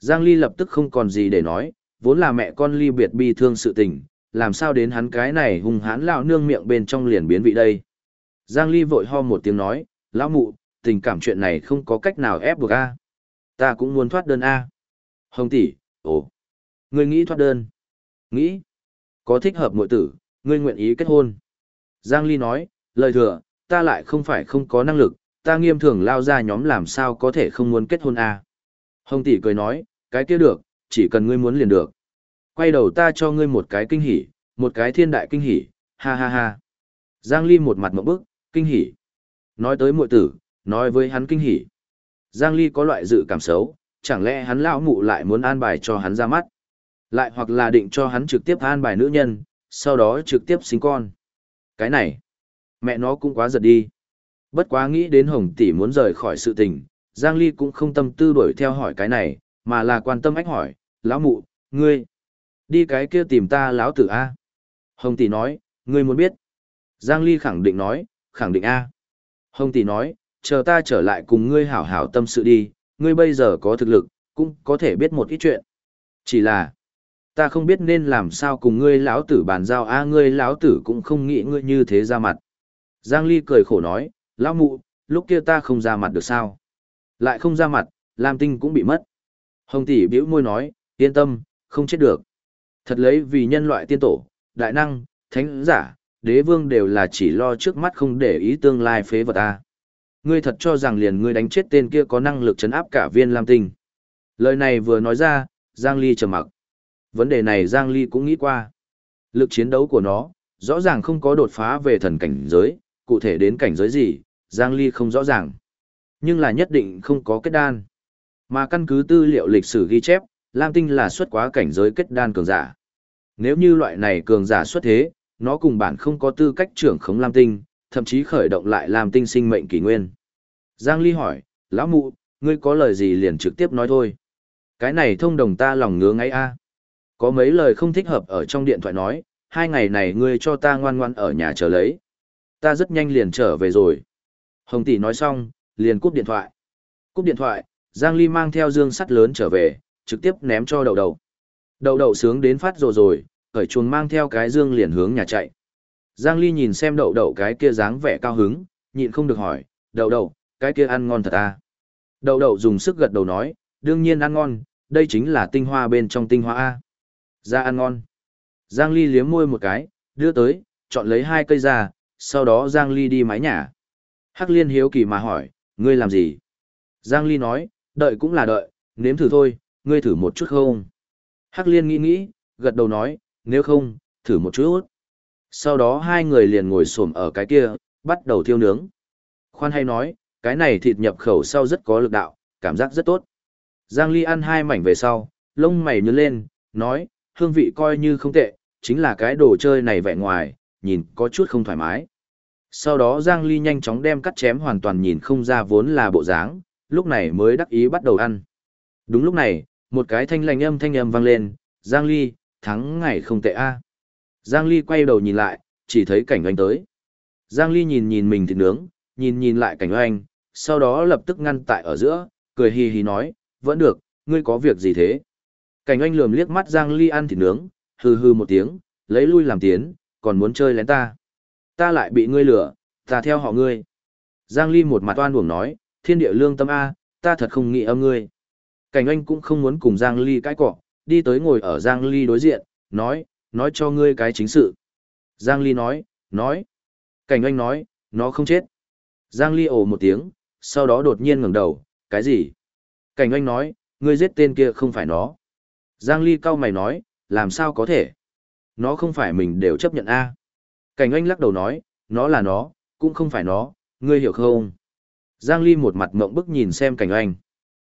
Giang Ly lập tức không còn gì để nói, vốn là mẹ con ly biệt bi thương sự tình, làm sao đến hắn cái này hung hãn lão nương miệng bên trong liền biến vị đây. Giang Ly vội ho một tiếng nói, lão mụ, tình cảm chuyện này không có cách nào ép buộc a. Ta cũng muốn thoát đơn a. Hồng tỷ, ồ, ngươi nghĩ thoát đơn? Nghĩ, có thích hợp muội tử, ngươi nguyện ý kết hôn. Giang Ly nói, lời thừa, ta lại không phải không có năng lực, ta nghiêm thường lao ra nhóm làm sao có thể không muốn kết hôn a. Hồng tỷ cười nói, cái kia được, chỉ cần ngươi muốn liền được. Quay đầu ta cho ngươi một cái kinh hỉ, một cái thiên đại kinh hỉ, ha ha ha. Giang Ly một mặt mộng bức, kinh hỉ. Nói tới muội tử, nói với hắn kinh hỉ. Giang Ly có loại dự cảm xấu, chẳng lẽ hắn lão mụ lại muốn an bài cho hắn ra mắt. Lại hoặc là định cho hắn trực tiếp an bài nữ nhân, sau đó trực tiếp sinh con. Cái này, mẹ nó cũng quá giật đi. Bất quá nghĩ đến Hồng tỷ muốn rời khỏi sự tình, Giang Ly cũng không tâm tư đuổi theo hỏi cái này, mà là quan tâm ách hỏi, lão mụ, ngươi, đi cái kia tìm ta lão tử A. Hồng tỷ nói, ngươi muốn biết. Giang Ly khẳng định nói, khẳng định A. Hồng tỷ nói, chờ ta trở lại cùng ngươi hảo hảo tâm sự đi, ngươi bây giờ có thực lực, cũng có thể biết một ít chuyện. Chỉ là, ta không biết nên làm sao cùng ngươi lão tử bàn giao a ngươi lão tử cũng không nghĩ ngươi như thế ra mặt. Giang Ly cười khổ nói, lão mụ, lúc kia ta không ra mặt được sao? Lại không ra mặt, Lam Tinh cũng bị mất. Hồng tỷ bĩu môi nói, yên tâm, không chết được. Thật lấy vì nhân loại tiên tổ, đại năng, thánh giả, đế vương đều là chỉ lo trước mắt không để ý tương lai phế vật à Ngươi thật cho rằng liền ngươi đánh chết tên kia có năng lực chấn áp cả viên Lam Tinh. Lời này vừa nói ra, Giang Ly trầm mặc. Vấn đề này Giang Ly cũng nghĩ qua. Lực chiến đấu của nó, rõ ràng không có đột phá về thần cảnh giới, cụ thể đến cảnh giới gì, Giang Ly không rõ ràng. Nhưng là nhất định không có kết đan. Mà căn cứ tư liệu lịch sử ghi chép, Lam Tinh là xuất quá cảnh giới kết đan cường giả. Nếu như loại này cường giả xuất thế, nó cùng bản không có tư cách trưởng khống Lam Tinh, thậm chí khởi động lại Lam Tinh sinh mệnh kỷ nguyên. Giang Ly hỏi, lão mụ, ngươi có lời gì liền trực tiếp nói thôi. Cái này thông đồng ta lòng ngứa ngáy a. Có mấy lời không thích hợp ở trong điện thoại nói, hai ngày này ngươi cho ta ngoan ngoan ở nhà chờ lấy. Ta rất nhanh liền trở về rồi. Hồng tỷ nói xong, liền cúp điện thoại. Cúp điện thoại, Giang Ly mang theo dương sắt lớn trở về, trực tiếp ném cho đầu đầu. Đầu đầu sướng đến phát rồi rồi, khởi chuồng mang theo cái dương liền hướng nhà chạy. Giang Ly nhìn xem đậu đậu cái kia dáng vẻ cao hứng, nhịn không được hỏi, đậu đậu, cái kia ăn ngon thật à? Đậu đậu dùng sức gật đầu nói, đương nhiên ăn ngon, đây chính là tinh hoa bên trong tinh hoa A. Ra ăn ngon. Giang Ly liếm môi một cái, đưa tới, chọn lấy hai cây ra, sau đó Giang Ly đi mái nhà. Hắc Liên hiếu kỳ mà hỏi, ngươi làm gì? Giang Ly nói, đợi cũng là đợi, nếm thử thôi, ngươi thử một chút không? Hắc Liên nghĩ nghĩ, gật đầu nói, nếu không, thử một chút. Sau đó hai người liền ngồi xổm ở cái kia, bắt đầu thiêu nướng. Khoan hay nói, cái này thịt nhập khẩu sau rất có lực đạo, cảm giác rất tốt. Giang Ly ăn hai mảnh về sau, lông mày nhướng lên, nói, hương vị coi như không tệ, chính là cái đồ chơi này vẻ ngoài, nhìn có chút không thoải mái. Sau đó Giang Ly nhanh chóng đem cắt chém hoàn toàn nhìn không ra vốn là bộ dáng, lúc này mới đắc ý bắt đầu ăn. Đúng lúc này, một cái thanh lành âm thanh âm vang lên, Giang Ly, thắng ngày không tệ a. Giang Ly quay đầu nhìn lại, chỉ thấy cảnh oanh tới. Giang Ly nhìn nhìn mình thịt nướng, nhìn nhìn lại cảnh oanh, sau đó lập tức ngăn tại ở giữa, cười hì hì nói, vẫn được, ngươi có việc gì thế? Cảnh oanh lườm liếc mắt Giang Ly ăn thịt nướng, hừ hừ một tiếng, lấy lui làm tiến, còn muốn chơi lén ta. Ta lại bị ngươi lừa, ta theo họ ngươi. Giang Ly một mặt oan uổng nói, thiên địa lương tâm A, ta thật không nghĩ âm ngươi. Cảnh Anh cũng không muốn cùng Giang Ly cãi cọ, đi tới ngồi ở Giang Ly đối diện, nói, nói cho ngươi cái chính sự. Giang Ly nói, nói. Cảnh Anh nói, nó không chết. Giang Ly ồ một tiếng, sau đó đột nhiên ngẩng đầu, cái gì? Cảnh Anh nói, ngươi giết tên kia không phải nó. Giang Ly cau mày nói, làm sao có thể? Nó không phải mình đều chấp nhận a. Cảnh Anh lắc đầu nói, nó là nó, cũng không phải nó, ngươi hiểu không? Giang Ly một mặt mộng bức nhìn xem cảnh Anh.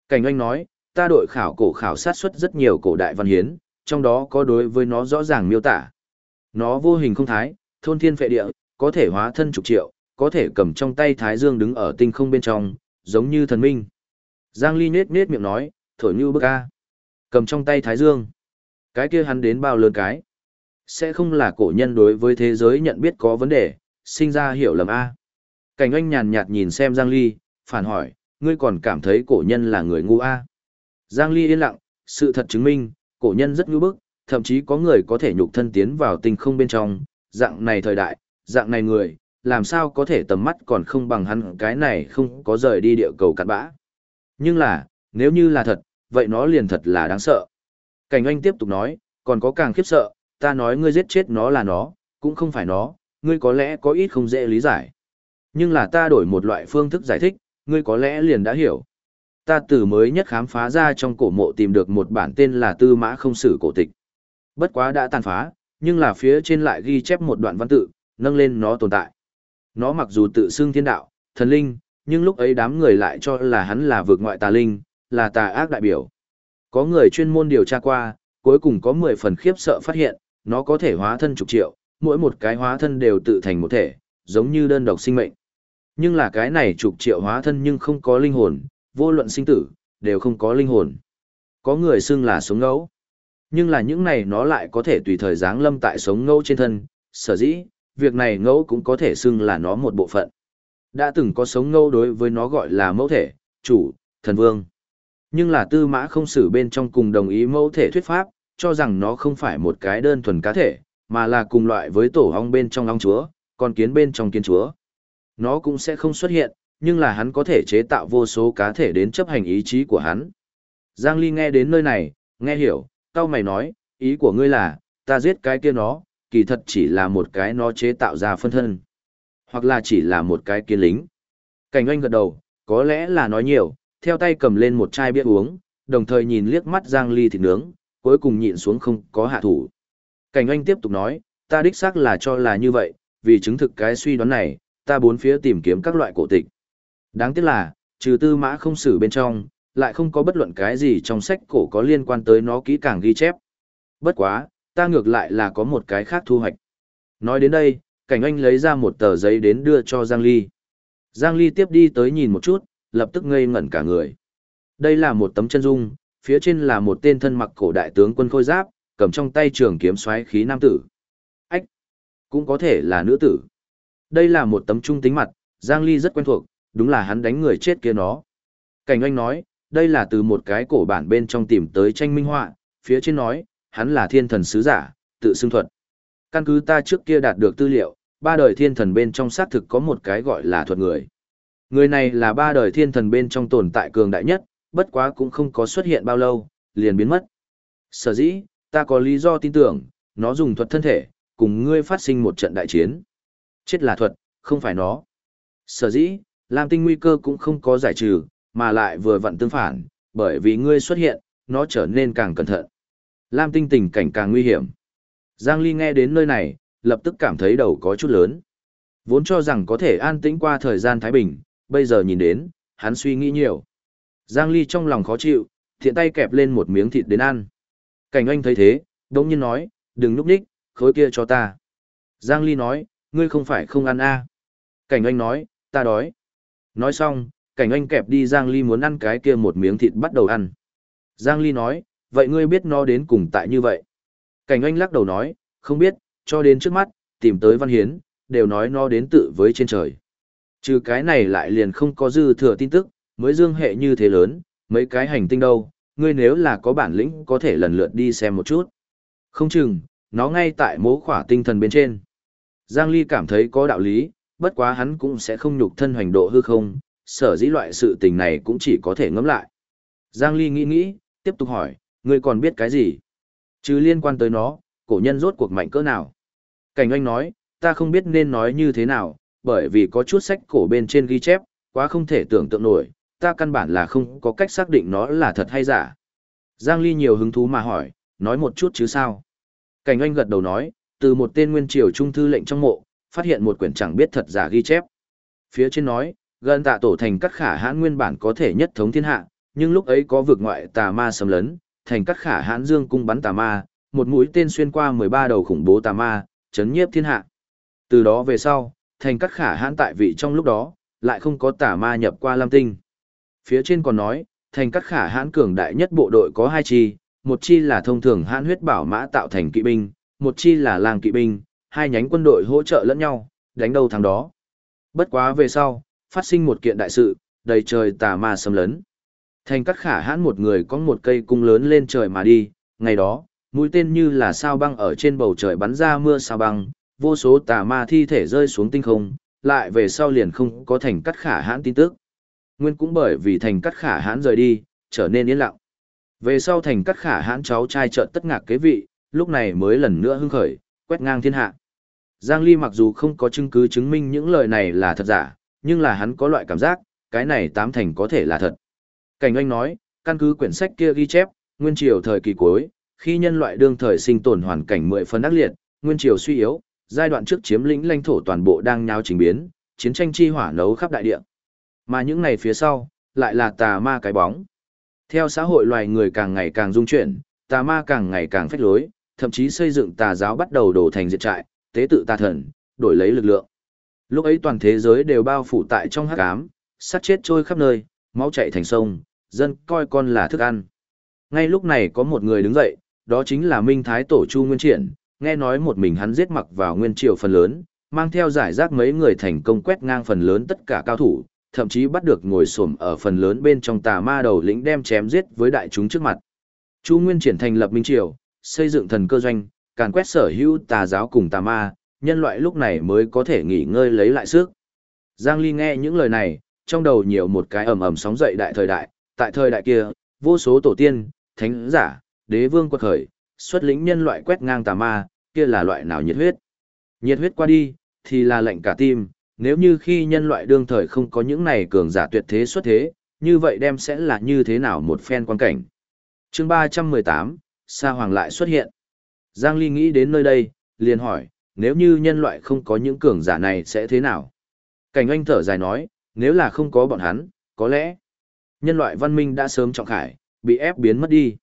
Cảnh Anh nói, ta đội khảo cổ khảo sát xuất rất nhiều cổ đại văn hiến, trong đó có đối với nó rõ ràng miêu tả. Nó vô hình không thái, thôn thiên phệ địa, có thể hóa thân trục triệu, có thể cầm trong tay thái dương đứng ở tinh không bên trong, giống như thần minh. Giang Ly nết nết miệng nói, thổi như bức a. Cầm trong tay thái dương. Cái kia hắn đến bao lớn cái. Sẽ không là cổ nhân đối với thế giới nhận biết có vấn đề, sinh ra hiểu lầm a. Cảnh anh nhàn nhạt nhìn xem Giang Ly, phản hỏi, ngươi còn cảm thấy cổ nhân là người ngu a? Giang Ly yên lặng, sự thật chứng minh, cổ nhân rất ngu bức, thậm chí có người có thể nhục thân tiến vào tinh không bên trong, dạng này thời đại, dạng này người, làm sao có thể tầm mắt còn không bằng hắn cái này không có rời đi địa cầu cặn bã. Nhưng là, nếu như là thật, vậy nó liền thật là đáng sợ. Cảnh anh tiếp tục nói, còn có càng khiếp sợ, ta nói ngươi giết chết nó là nó, cũng không phải nó, ngươi có lẽ có ít không dễ lý giải. Nhưng là ta đổi một loại phương thức giải thích, ngươi có lẽ liền đã hiểu. Ta từ mới nhất khám phá ra trong cổ mộ tìm được một bản tên là Tư Mã Không Sử Cổ Tịch. Bất quá đã tàn phá, nhưng là phía trên lại ghi chép một đoạn văn tự, nâng lên nó tồn tại. Nó mặc dù tự xưng thiên đạo, thần linh, nhưng lúc ấy đám người lại cho là hắn là vượt ngoại tà linh, là tà ác đại biểu. Có người chuyên môn điều tra qua, cuối cùng có 10 phần khiếp sợ phát hiện, nó có thể hóa thân chục triệu, mỗi một cái hóa thân đều tự thành một thể, giống như đơn độc sinh mệnh. Nhưng là cái này chục triệu hóa thân nhưng không có linh hồn, vô luận sinh tử, đều không có linh hồn. Có người xưng là sống ngẫu. Nhưng là những này nó lại có thể tùy thời giáng lâm tại sống ngẫu trên thân, sở dĩ, việc này ngẫu cũng có thể xưng là nó một bộ phận. Đã từng có sống ngẫu đối với nó gọi là mẫu thể, chủ, thần vương. Nhưng là tư mã không xử bên trong cùng đồng ý mẫu thể thuyết pháp, cho rằng nó không phải một cái đơn thuần cá thể, mà là cùng loại với tổ ong bên trong ong chúa, con kiến bên trong kiến chúa. Nó cũng sẽ không xuất hiện, nhưng là hắn có thể chế tạo vô số cá thể đến chấp hành ý chí của hắn. Giang Ly nghe đến nơi này, nghe hiểu, cao mày nói, ý của ngươi là, ta giết cái kia nó, kỳ thật chỉ là một cái nó chế tạo ra phân thân. Hoặc là chỉ là một cái kiến lính. Cảnh oanh gật đầu, có lẽ là nói nhiều, theo tay cầm lên một chai bia uống, đồng thời nhìn liếc mắt Giang Ly thịt nướng, cuối cùng nhịn xuống không có hạ thủ. Cảnh oanh tiếp tục nói, ta đích xác là cho là như vậy, vì chứng thực cái suy đoán này, ta bốn phía tìm kiếm các loại cổ tịch. Đáng tiếc là, trừ tư mã không xử bên trong, lại không có bất luận cái gì trong sách cổ có liên quan tới nó kỹ càng ghi chép. Bất quá, ta ngược lại là có một cái khác thu hoạch. Nói đến đây, cảnh anh lấy ra một tờ giấy đến đưa cho Giang Ly. Giang Ly tiếp đi tới nhìn một chút, lập tức ngây ngẩn cả người. Đây là một tấm chân dung, phía trên là một tên thân mặc cổ đại tướng quân khôi giáp, cầm trong tay trường kiếm xoáy khí nam tử. Ách! Cũng có thể là nữ tử. Đây là một tấm trung tính mặt, Giang Ly rất quen thuộc, đúng là hắn đánh người chết kia nó. Cảnh anh nói, đây là từ một cái cổ bản bên trong tìm tới tranh minh họa, phía trên nói, hắn là thiên thần sứ giả, tự xưng thuật. Căn cứ ta trước kia đạt được tư liệu, ba đời thiên thần bên trong xác thực có một cái gọi là thuật người. Người này là ba đời thiên thần bên trong tồn tại cường đại nhất, bất quá cũng không có xuất hiện bao lâu, liền biến mất. Sở dĩ, ta có lý do tin tưởng, nó dùng thuật thân thể, cùng ngươi phát sinh một trận đại chiến. Chết là thuật, không phải nó. Sở dĩ, Lam tinh nguy cơ cũng không có giải trừ, mà lại vừa vặn tương phản, bởi vì ngươi xuất hiện, nó trở nên càng cẩn thận. Lam tinh tình cảnh càng nguy hiểm. Giang Ly nghe đến nơi này, lập tức cảm thấy đầu có chút lớn. Vốn cho rằng có thể an tĩnh qua thời gian Thái Bình, bây giờ nhìn đến, hắn suy nghĩ nhiều. Giang Ly trong lòng khó chịu, thiện tay kẹp lên một miếng thịt đến ăn. Cảnh anh thấy thế, đống nhiên nói, đừng núp đích, khối kia cho ta. Giang Ly nói, ngươi không phải không ăn a à. Cảnh anh nói, ta đói. Nói xong, cảnh anh kẹp đi Giang Ly muốn ăn cái kia một miếng thịt bắt đầu ăn. Giang Ly nói, vậy ngươi biết nó đến cùng tại như vậy. Cảnh anh lắc đầu nói, không biết, cho đến trước mắt, tìm tới Văn Hiến, đều nói nó đến tự với trên trời. Trừ cái này lại liền không có dư thừa tin tức, mới dương hệ như thế lớn, mấy cái hành tinh đâu, ngươi nếu là có bản lĩnh có thể lần lượt đi xem một chút. Không chừng, nó ngay tại mố khỏa tinh thần bên trên. Giang Ly cảm thấy có đạo lý, bất quá hắn cũng sẽ không nhục thân hoành độ hư không, sở dĩ loại sự tình này cũng chỉ có thể ngẫm lại. Giang Ly nghĩ nghĩ, tiếp tục hỏi, ngươi còn biết cái gì? Chứ liên quan tới nó, cổ nhân rốt cuộc mạnh cỡ nào? Cảnh Anh nói, ta không biết nên nói như thế nào, bởi vì có chút sách cổ bên trên ghi chép, quá không thể tưởng tượng nổi, ta căn bản là không có cách xác định nó là thật hay giả. Giang Ly nhiều hứng thú mà hỏi, nói một chút chứ sao? Cảnh Anh gật đầu nói, từ một tên nguyên triều trung thư lệnh trong mộ, phát hiện một quyển chẳng biết thật giả ghi chép. Phía trên nói, gần tạ tổ thành cắt khả hãn nguyên bản có thể nhất thống thiên hạ, nhưng lúc ấy có vực ngoại tà ma xâm lấn, thành cắt khả hãn dương cung bắn tà ma, một mũi tên xuyên qua 13 đầu khủng bố tà ma, chấn nhiếp thiên hạ. Từ đó về sau, thành cắt khả hãn tại vị trong lúc đó, lại không có tà ma nhập qua Lam Tinh. Phía trên còn nói, thành cắt khả hãn cường đại nhất bộ đội có hai chi, một chi là thông thường hãn huyết bảo mã tạo thành kỵ binh, một chi là làng kỵ binh, hai nhánh quân đội hỗ trợ lẫn nhau, đánh đầu thằng đó. Bất quá về sau, phát sinh một kiện đại sự, đầy trời tà ma xâm lấn. Thành cắt khả hãn một người có một cây cung lớn lên trời mà đi, ngày đó, mũi tên như là sao băng ở trên bầu trời bắn ra mưa sao băng, vô số tà ma thi thể rơi xuống tinh không, lại về sau liền không có thành cắt khả hãn tin tức. Nguyên cũng bởi vì thành cắt khả hãn rời đi, trở nên yên lặng. Về sau thành cắt khả hãn cháu trai trợn tất ngạc kế vị, lúc này mới lần nữa hưng khởi, quét ngang thiên hạ. Giang Ly mặc dù không có chứng cứ chứng minh những lời này là thật giả, nhưng là hắn có loại cảm giác, cái này tám thành có thể là thật. Cảnh Anh nói, căn cứ quyển sách kia ghi chép, nguyên triều thời kỳ cuối, khi nhân loại đương thời sinh tồn hoàn cảnh mười phần ác liệt, nguyên triều suy yếu, giai đoạn trước chiếm lĩnh lãnh thổ toàn bộ đang nháo trình biến, chiến tranh chi hỏa nấu khắp đại địa. Mà những ngày phía sau, lại là tà ma cái bóng. Theo xã hội loài người càng ngày càng dung chuyển, tà ma càng ngày càng phách lối, thậm chí xây dựng tà giáo bắt đầu đổ thành diệt trại, tế tự tà thần, đổi lấy lực lượng. Lúc ấy toàn thế giới đều bao phủ tại trong hắc ám, sát chết trôi khắp nơi, máu chảy thành sông, dân coi con là thức ăn. Ngay lúc này có một người đứng dậy, đó chính là Minh Thái Tổ Chu Nguyên Triển, nghe nói một mình hắn giết mặc vào nguyên triều phần lớn, mang theo giải rác mấy người thành công quét ngang phần lớn tất cả cao thủ, thậm chí bắt được ngồi xổm ở phần lớn bên trong tà ma đầu lĩnh đem chém giết với đại chúng trước mặt. Chu Nguyên Triển thành lập Minh Triều, xây dựng thần cơ doanh, càn quét sở hữu tà giáo cùng tà ma, nhân loại lúc này mới có thể nghỉ ngơi lấy lại sức. Giang Ly nghe những lời này, trong đầu nhiều một cái ầm ầm sóng dậy đại thời đại, tại thời đại kia, vô số tổ tiên, thánh giả, đế vương quật khởi, xuất lĩnh nhân loại quét ngang tà ma, kia là loại nào nhiệt huyết. Nhiệt huyết qua đi, thì là lệnh cả tim, nếu như khi nhân loại đương thời không có những này cường giả tuyệt thế xuất thế, như vậy đem sẽ là như thế nào một phen quan cảnh. chương 318, Sa Hoàng lại xuất hiện. Giang Ly nghĩ đến nơi đây, liền hỏi, nếu như nhân loại không có những cường giả này sẽ thế nào? Cảnh anh thở dài nói, nếu là không có bọn hắn, có lẽ nhân loại văn minh đã sớm trọng khải, bị ép biến mất đi.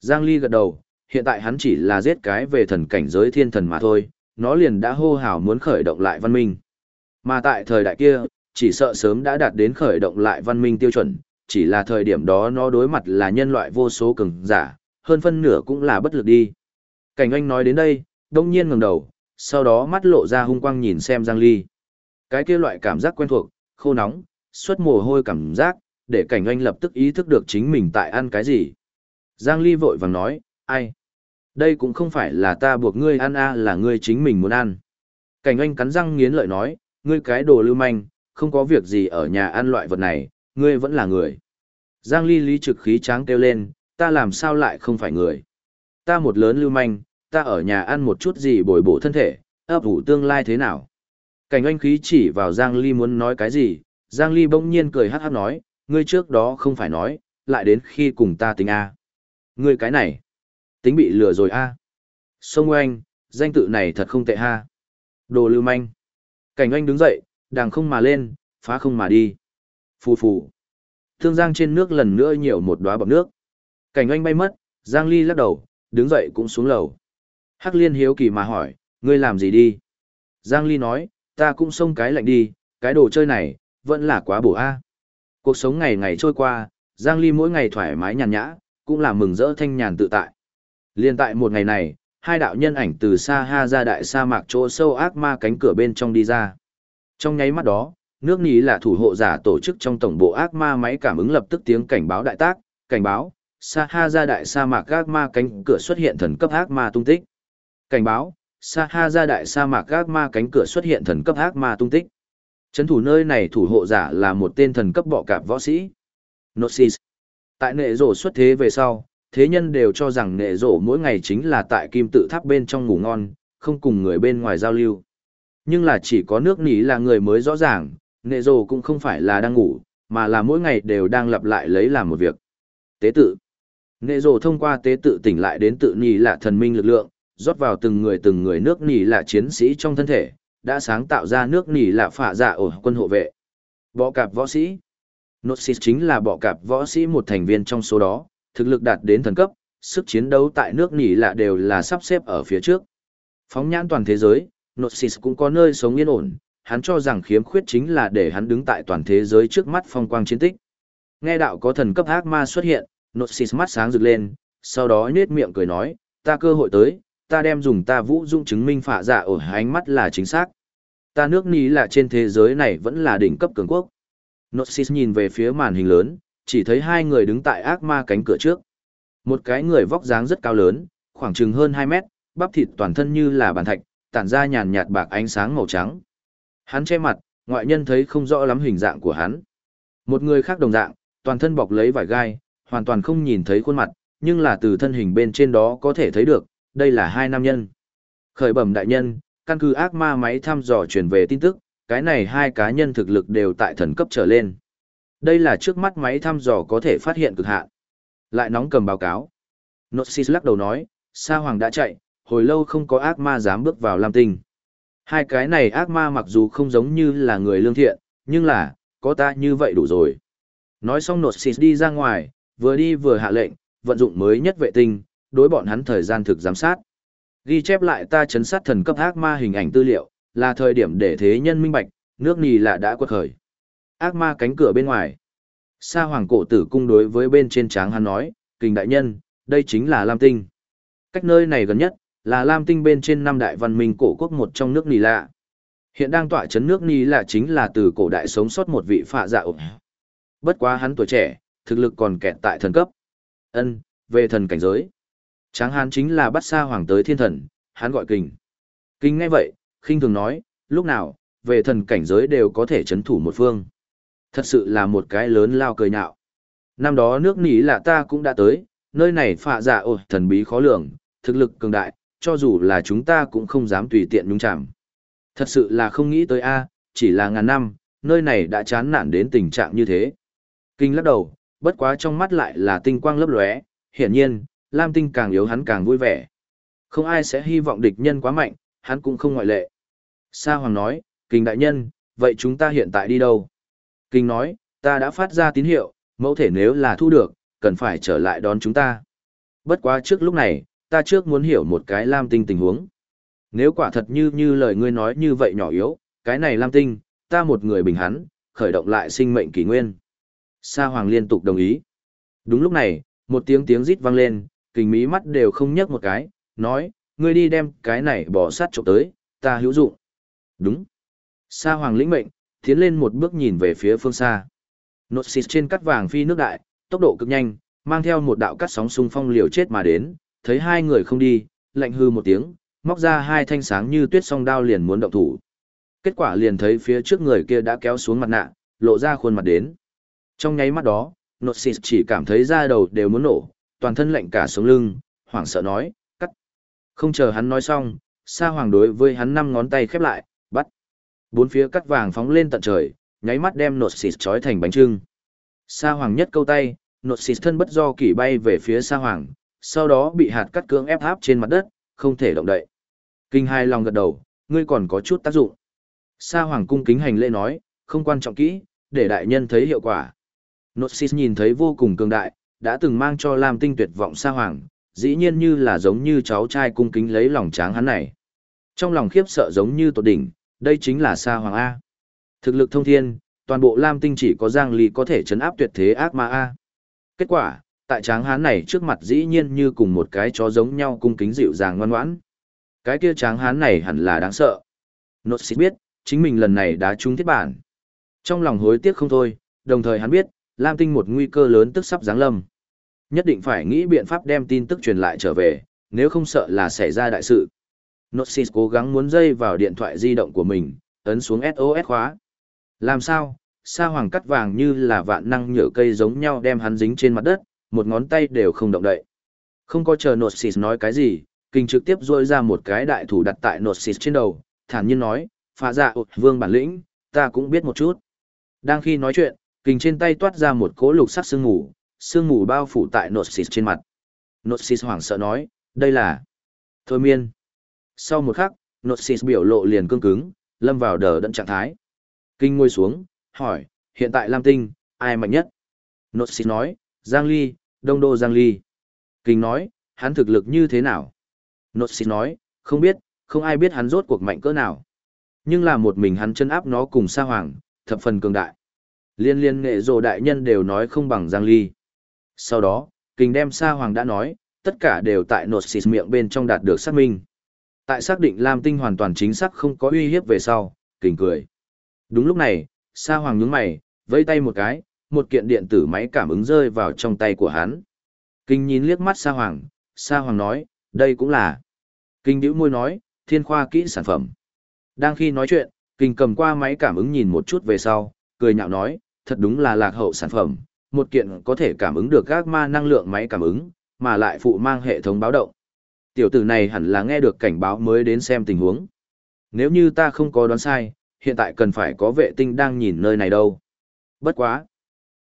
Giang Ly gật đầu, hiện tại hắn chỉ là giết cái về thần cảnh giới thiên thần mà thôi, nó liền đã hô hào muốn khởi động lại văn minh. Mà tại thời đại kia, chỉ sợ sớm đã đạt đến khởi động lại văn minh tiêu chuẩn, chỉ là thời điểm đó nó đối mặt là nhân loại vô số cường giả, hơn phân nửa cũng là bất lực đi. Cảnh anh nói đến đây, đông nhiên ngẩng đầu, sau đó mắt lộ ra hung quang nhìn xem Giang Ly. Cái kia loại cảm giác quen thuộc, khô nóng, xuất mồ hôi cảm giác, để cảnh anh lập tức ý thức được chính mình tại ăn cái gì. Giang Ly vội vàng nói, ai? Đây cũng không phải là ta buộc ngươi ăn a là ngươi chính mình muốn ăn. Cảnh anh cắn răng nghiến lợi nói, ngươi cái đồ lưu manh, không có việc gì ở nhà ăn loại vật này, ngươi vẫn là người. Giang Ly lý trực khí tráng kêu lên, ta làm sao lại không phải người. Ta một lớn lưu manh, ta ở nhà ăn một chút gì bồi bổ thân thể, ấp ủ tương lai thế nào. Cảnh anh khí chỉ vào Giang Ly muốn nói cái gì, Giang Ly bỗng nhiên cười hát hát nói, ngươi trước đó không phải nói, lại đến khi cùng ta tính A. Ngươi cái này, tính bị lừa rồi A. Sông Oanh, danh tự này thật không tệ ha. Đồ lưu manh. Cảnh anh đứng dậy, đàng không mà lên, phá không mà đi. Phù phù. Thương giang trên nước lần nữa nhiều một đóa bọt nước. Cảnh anh bay mất, Giang Ly lắc đầu, đứng dậy cũng xuống lầu. Hắc liên hiếu kỳ mà hỏi, ngươi làm gì đi? Giang Ly nói, ta cũng xông cái lạnh đi, cái đồ chơi này, vẫn là quá bổ a. Cuộc sống ngày ngày trôi qua, Giang Ly mỗi ngày thoải mái nhàn nhã, cũng là mừng rỡ thanh nhàn tự tại. Liên tại một ngày này, hai đạo nhân ảnh từ xa ha ra đại sa mạc chỗ sâu ác ma cánh cửa bên trong đi ra. Trong nháy mắt đó, nước Ní là thủ hộ giả tổ chức trong tổng bộ ác ma máy cảm ứng lập tức tiếng cảnh báo đại tác, cảnh báo, sa ha ra đại sa mạc ác ma cánh cửa xuất hiện thần cấp ác ma tung tích. Cảnh báo, sa ha ra đại sa mạc ác ma cánh cửa xuất hiện thần cấp ác ma tung tích. Trấn thủ nơi này thủ hộ giả là một tên thần cấp bọ cạp võ sĩ. Noxis. Tại nệ rổ xuất thế về sau, thế nhân đều cho rằng nệ rổ mỗi ngày chính là tại kim tự tháp bên trong ngủ ngon, không cùng người bên ngoài giao lưu. Nhưng là chỉ có nước nỉ là người mới rõ ràng, nệ rổ cũng không phải là đang ngủ, mà là mỗi ngày đều đang lặp lại lấy làm một việc. Tế tự. Nệ rồ thông qua tế tự tỉnh lại đến tự nhì là thần minh lực lượng, rót vào từng người từng người nước nhì là chiến sĩ trong thân thể, đã sáng tạo ra nước nhì là phạ dạ ổ quân hộ vệ. Bọ cạp võ sĩ. Nosis chính là bọ cạp võ sĩ một thành viên trong số đó, thực lực đạt đến thần cấp, sức chiến đấu tại nước nhì là đều là sắp xếp ở phía trước. Phóng nhãn toàn thế giới, Nosis cũng có nơi sống yên ổn, hắn cho rằng khiếm khuyết chính là để hắn đứng tại toàn thế giới trước mắt phong quang chiến tích. Nghe đạo có thần cấp ác ma xuất hiện, Noxis mắt sáng rực lên, sau đó nhếch miệng cười nói, ta cơ hội tới, ta đem dùng ta vũ dung chứng minh phạ dạ ở ánh mắt là chính xác. Ta nước ní là trên thế giới này vẫn là đỉnh cấp cường quốc. Noxis nhìn về phía màn hình lớn, chỉ thấy hai người đứng tại ác ma cánh cửa trước. Một cái người vóc dáng rất cao lớn, khoảng chừng hơn 2 mét, bắp thịt toàn thân như là bàn thạch, tản ra nhàn nhạt bạc ánh sáng màu trắng. Hắn che mặt, ngoại nhân thấy không rõ lắm hình dạng của hắn. Một người khác đồng dạng, toàn thân bọc lấy vải gai, hoàn toàn không nhìn thấy khuôn mặt, nhưng là từ thân hình bên trên đó có thể thấy được, đây là hai nam nhân. Khởi bẩm đại nhân, căn cứ ác ma máy thăm dò truyền về tin tức, cái này hai cá nhân thực lực đều tại thần cấp trở lên. Đây là trước mắt máy thăm dò có thể phát hiện cực hạn. Lại nóng cầm báo cáo. Noxis lắc đầu nói, Sa Hoàng đã chạy, hồi lâu không có ác ma dám bước vào Lam Tinh. Hai cái này ác ma mặc dù không giống như là người lương thiện, nhưng là, có ta như vậy đủ rồi. Nói xong Noxis đi ra ngoài, vừa đi vừa hạ lệnh, vận dụng mới nhất vệ tinh, đối bọn hắn thời gian thực giám sát. Ghi chép lại ta chấn sát thần cấp ác ma hình ảnh tư liệu, là thời điểm để thế nhân minh bạch, nước nì lạ đã quật khởi. Ác ma cánh cửa bên ngoài. Sa hoàng cổ tử cung đối với bên trên tráng hắn nói, kình đại nhân, đây chính là Lam Tinh. Cách nơi này gần nhất, là Lam Tinh bên trên năm đại văn minh cổ quốc một trong nước nì lạ. Hiện đang tọa chấn nước nì lạ chính là từ cổ đại sống sót một vị phạ dạ ổn. Bất quá hắn tuổi trẻ, thực lực còn kẹt tại thần cấp. Ân, về thần cảnh giới. Tráng hán chính là bắt xa hoàng tới thiên thần, hắn gọi kình. Kinh ngay vậy, khinh thường nói, lúc nào, về thần cảnh giới đều có thể chấn thủ một phương. Thật sự là một cái lớn lao cười nhạo. Năm đó nước nỉ là ta cũng đã tới, nơi này phạ dạ ồ thần bí khó lường, thực lực cường đại, cho dù là chúng ta cũng không dám tùy tiện nhúng chạm. Thật sự là không nghĩ tới a, chỉ là ngàn năm, nơi này đã chán nản đến tình trạng như thế. Kinh lắc đầu, bất quá trong mắt lại là tinh quang lấp lóe, hiển nhiên, Lam Tinh càng yếu hắn càng vui vẻ. Không ai sẽ hy vọng địch nhân quá mạnh, hắn cũng không ngoại lệ. Sa Hoàng nói, kình đại nhân, vậy chúng ta hiện tại đi đâu? kình nói, ta đã phát ra tín hiệu, mẫu thể nếu là thu được, cần phải trở lại đón chúng ta. Bất quá trước lúc này, ta trước muốn hiểu một cái Lam Tinh tình huống. Nếu quả thật như như lời ngươi nói như vậy nhỏ yếu, cái này Lam Tinh, ta một người bình hắn, khởi động lại sinh mệnh kỷ nguyên. Sa Hoàng liên tục đồng ý. Đúng lúc này, một tiếng tiếng rít vang lên, kình mí mắt đều không nhấc một cái, nói, ngươi đi đem cái này bỏ sát trộm tới, ta hữu dụng. Đúng. Sa Hoàng lĩnh mệnh, tiến lên một bước nhìn về phía phương xa. Nốt xịt trên cắt vàng phi nước đại, tốc độ cực nhanh, mang theo một đạo cắt sóng xung phong liều chết mà đến, thấy hai người không đi, lạnh hư một tiếng, móc ra hai thanh sáng như tuyết song đao liền muốn động thủ. Kết quả liền thấy phía trước người kia đã kéo xuống mặt nạ, lộ ra khuôn mặt đến. Trong nháy mắt đó, nốt chỉ cảm thấy da đầu đều muốn nổ, toàn thân lạnh cả sống lưng, hoảng sợ nói, cắt. Không chờ hắn nói xong, Sa Hoàng đối với hắn năm ngón tay khép lại, bắt. Bốn phía cắt vàng phóng lên tận trời, nháy mắt đem nốt trói thành bánh trưng. Sa Hoàng nhất câu tay, nốt thân bất do kỷ bay về phía Sa Hoàng, sau đó bị hạt cắt cưỡng ép áp trên mặt đất, không thể động đậy. Kinh hai lòng gật đầu, ngươi còn có chút tác dụng. Sa Hoàng cung kính hành lễ nói, không quan trọng kỹ, để đại nhân thấy hiệu quả. Noxis nhìn thấy vô cùng cường đại, đã từng mang cho Lam Tinh tuyệt vọng xa Hoàng, dĩ nhiên như là giống như cháu trai cung kính lấy lòng tráng hắn này. Trong lòng khiếp sợ giống như tột đỉnh, đây chính là xa Hoàng A. Thực lực thông thiên, toàn bộ Lam Tinh chỉ có Giang Ly có thể chấn áp tuyệt thế ác ma A. Kết quả, tại tráng hán này trước mặt dĩ nhiên như cùng một cái chó giống nhau cung kính dịu dàng ngoan ngoãn. Cái kia tráng hán này hẳn là đáng sợ. Nốt xịt biết, chính mình lần này đã trúng thiết bản. Trong lòng hối tiếc không thôi, đồng thời hắn biết, Lam Tinh một nguy cơ lớn tức sắp giáng lâm. Nhất định phải nghĩ biện pháp đem tin tức truyền lại trở về, nếu không sợ là xảy ra đại sự. Noxis cố gắng muốn dây vào điện thoại di động của mình, ấn xuống SOS khóa. Làm sao? Sa hoàng cắt vàng như là vạn năng nhựa cây giống nhau đem hắn dính trên mặt đất, một ngón tay đều không động đậy. Không có chờ Noxis nói cái gì, kinh trực tiếp rôi ra một cái đại thủ đặt tại Noxis trên đầu, thản nhiên nói, phá dạ vương bản lĩnh, ta cũng biết một chút. Đang khi nói chuyện, Kình trên tay toát ra một cỗ lục sắc sương mù, sương mù bao phủ tại Noxis trên mặt. Noxis hoảng sợ nói, đây là thôi miên. Sau một khắc, Noxis biểu lộ liền cương cứng, lâm vào đờ đẫn trạng thái. Kinh ngồi xuống, hỏi, hiện tại Lam Tinh, ai mạnh nhất? Noxis nói, Giang Ly, Đông Đô Giang Ly. Kinh nói, hắn thực lực như thế nào? Noxis nói, không biết, không ai biết hắn rốt cuộc mạnh cỡ nào. Nhưng là một mình hắn chân áp nó cùng sa hoàng, thập phần cường đại. Liên liên nghệ rồ đại nhân đều nói không bằng Giang Ly. Sau đó, kinh đem sa hoàng đã nói, tất cả đều tại Noxis miệng bên trong đạt được xác minh. Tại xác định Lam Tinh hoàn toàn chính xác không có uy hiếp về sau, kinh cười. Đúng lúc này, sa hoàng nhướng mày, vẫy tay một cái, một kiện điện tử máy cảm ứng rơi vào trong tay của hắn. Kinh nhìn liếc mắt sa hoàng, sa hoàng nói, đây cũng là. Kinh điệu môi nói, thiên khoa kỹ sản phẩm. Đang khi nói chuyện, kinh cầm qua máy cảm ứng nhìn một chút về sau, cười nhạo nói, thật đúng là lạc hậu sản phẩm, một kiện có thể cảm ứng được các ma năng lượng máy cảm ứng, mà lại phụ mang hệ thống báo động. Tiểu tử này hẳn là nghe được cảnh báo mới đến xem tình huống. Nếu như ta không có đoán sai, hiện tại cần phải có vệ tinh đang nhìn nơi này đâu. Bất quá.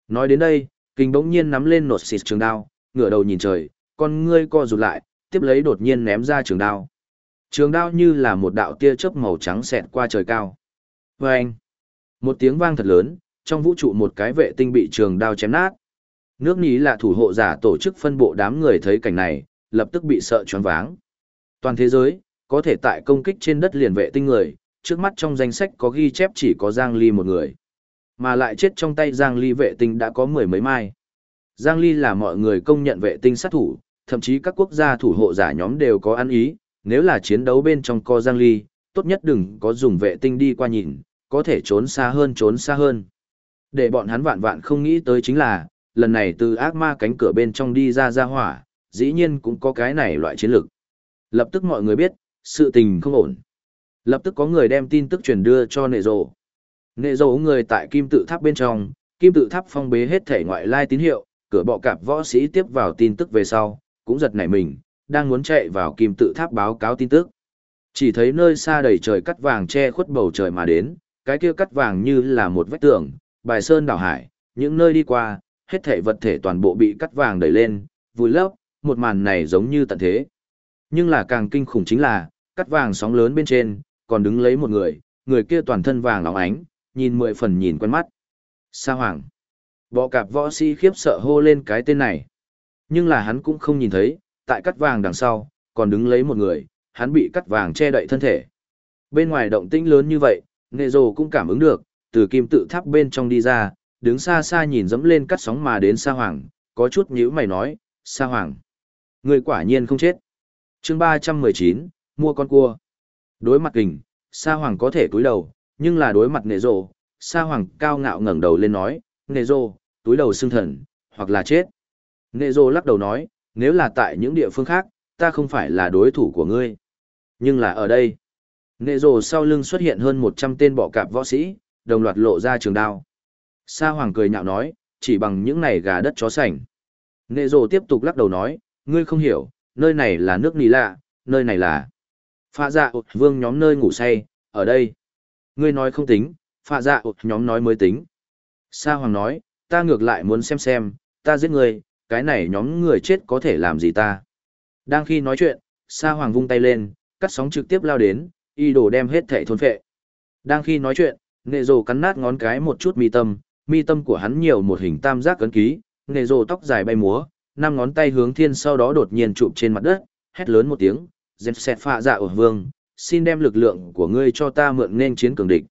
Nói đến đây, kinh bỗng nhiên nắm lên nột xịt trường đao, ngửa đầu nhìn trời, con ngươi co rụt lại, tiếp lấy đột nhiên ném ra trường đao. Trường đao như là một đạo tia chớp màu trắng xẹt qua trời cao. Vâng! một tiếng vang thật lớn, trong vũ trụ một cái vệ tinh bị trường đao chém nát. Nước Ní là thủ hộ giả tổ chức phân bộ đám người thấy cảnh này, lập tức bị sợ choáng váng. Toàn thế giới, có thể tại công kích trên đất liền vệ tinh người, trước mắt trong danh sách có ghi chép chỉ có Giang Ly một người. Mà lại chết trong tay Giang Ly vệ tinh đã có mười mấy mai. Giang Ly là mọi người công nhận vệ tinh sát thủ, thậm chí các quốc gia thủ hộ giả nhóm đều có ăn ý, nếu là chiến đấu bên trong co Giang Ly, tốt nhất đừng có dùng vệ tinh đi qua nhìn, có thể trốn xa hơn trốn xa hơn. Để bọn hắn vạn vạn không nghĩ tới chính là, lần này từ ác ma cánh cửa bên trong đi ra ra hỏa, dĩ nhiên cũng có cái này loại chiến lược. Lập tức mọi người biết, sự tình không ổn. Lập tức có người đem tin tức truyền đưa cho nệ rồ. Nệ rồ người tại kim tự tháp bên trong, kim tự tháp phong bế hết thể ngoại lai tín hiệu, cửa bọ cạp võ sĩ tiếp vào tin tức về sau, cũng giật nảy mình, đang muốn chạy vào kim tự tháp báo cáo tin tức. Chỉ thấy nơi xa đầy trời cắt vàng che khuất bầu trời mà đến, cái kia cắt vàng như là một vách tường, bài sơn đảo hải, những nơi đi qua, hết thể vật thể toàn bộ bị cắt vàng đẩy lên, vùi lấp, một màn này giống như tận thế. Nhưng là càng kinh khủng chính là, cắt vàng sóng lớn bên trên, còn đứng lấy một người, người kia toàn thân vàng óng ánh, nhìn mười phần nhìn quen mắt. Sa Hoàng. Bọ cạp võ sĩ khiếp sợ hô lên cái tên này. Nhưng là hắn cũng không nhìn thấy, tại cắt vàng đằng sau, còn đứng lấy một người, hắn bị cắt vàng che đậy thân thể. Bên ngoài động tĩnh lớn như vậy, Nệ Dồ cũng cảm ứng được, từ kim tự tháp bên trong đi ra, đứng xa xa nhìn dẫm lên cắt sóng mà đến Sa Hoàng, có chút nhíu mày nói, Sa Hoàng. Người quả nhiên không chết. chương 319, mua con cua. Đối mặt kình, Sa Hoàng có thể túi đầu, nhưng là đối mặt Nệ Dồ, Sa Hoàng cao ngạo ngẩng đầu lên nói, Nệ Dồ, túi đầu xương thần, hoặc là chết. Nệ Dồ lắc đầu nói, nếu là tại những địa phương khác, ta không phải là đối thủ của ngươi. Nhưng là ở đây, nệ rồ sau lưng xuất hiện hơn 100 tên bọ cạp võ sĩ, đồng loạt lộ ra trường đao. Sa Hoàng cười nhạo nói, chỉ bằng những này gà đất chó sành. Nệ rồ tiếp tục lắc đầu nói, ngươi không hiểu, nơi này là nước nì lạ, nơi này là pha dạ vương nhóm nơi ngủ say, ở đây. Ngươi nói không tính, pha dạ nhóm nói mới tính. Sa Hoàng nói, ta ngược lại muốn xem xem, ta giết ngươi, cái này nhóm người chết có thể làm gì ta. Đang khi nói chuyện, Sa Hoàng vung tay lên, cắt sóng trực tiếp lao đến, y đồ đem hết thể thôn phệ. Đang khi nói chuyện, nệ rồ cắn nát ngón cái một chút mi tâm, mi tâm của hắn nhiều một hình tam giác cấn ký, nệ rồ tóc dài bay múa, năm ngón tay hướng thiên sau đó đột nhiên chụp trên mặt đất, hét lớn một tiếng, dẹp xẹt phạ dạ ở vương, xin đem lực lượng của ngươi cho ta mượn nên chiến cường địch.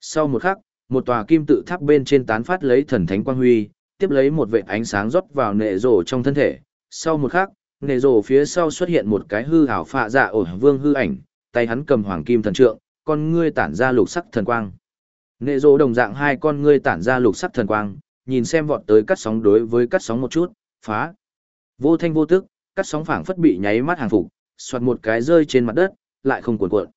Sau một khắc, một tòa kim tự tháp bên trên tán phát lấy thần thánh quang huy, tiếp lấy một vệ ánh sáng rót vào nệ rồ trong thân thể. Sau một khắc, nệ rồ phía sau xuất hiện một cái hư ảo phạ dạ ổ vương hư ảnh, tay hắn cầm hoàng kim thần trượng, con ngươi tản ra lục sắc thần quang. Nệ rồ đồng dạng hai con ngươi tản ra lục sắc thần quang, nhìn xem vọt tới cắt sóng đối với cắt sóng một chút, phá. Vô thanh vô tức, cắt sóng phảng phất bị nháy mắt hàng phục, xoạt một cái rơi trên mặt đất, lại không cuộn cuộn.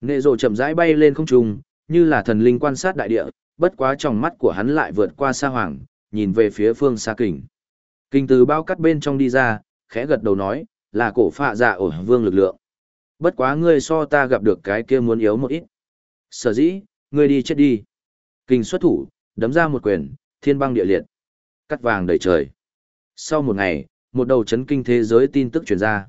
Nệ rồ chậm rãi bay lên không trung, như là thần linh quan sát đại địa, bất quá trong mắt của hắn lại vượt qua xa hoàng, nhìn về phía phương xa kình. Kình từ bao cắt bên trong đi ra, khẽ gật đầu nói, là cổ phạ dạ ổ vương lực lượng. Bất quá ngươi so ta gặp được cái kia muốn yếu một ít. Sở dĩ, ngươi đi chết đi. Kình xuất thủ, đấm ra một quyền, thiên băng địa liệt. Cắt vàng đầy trời. Sau một ngày, một đầu chấn kinh thế giới tin tức truyền ra.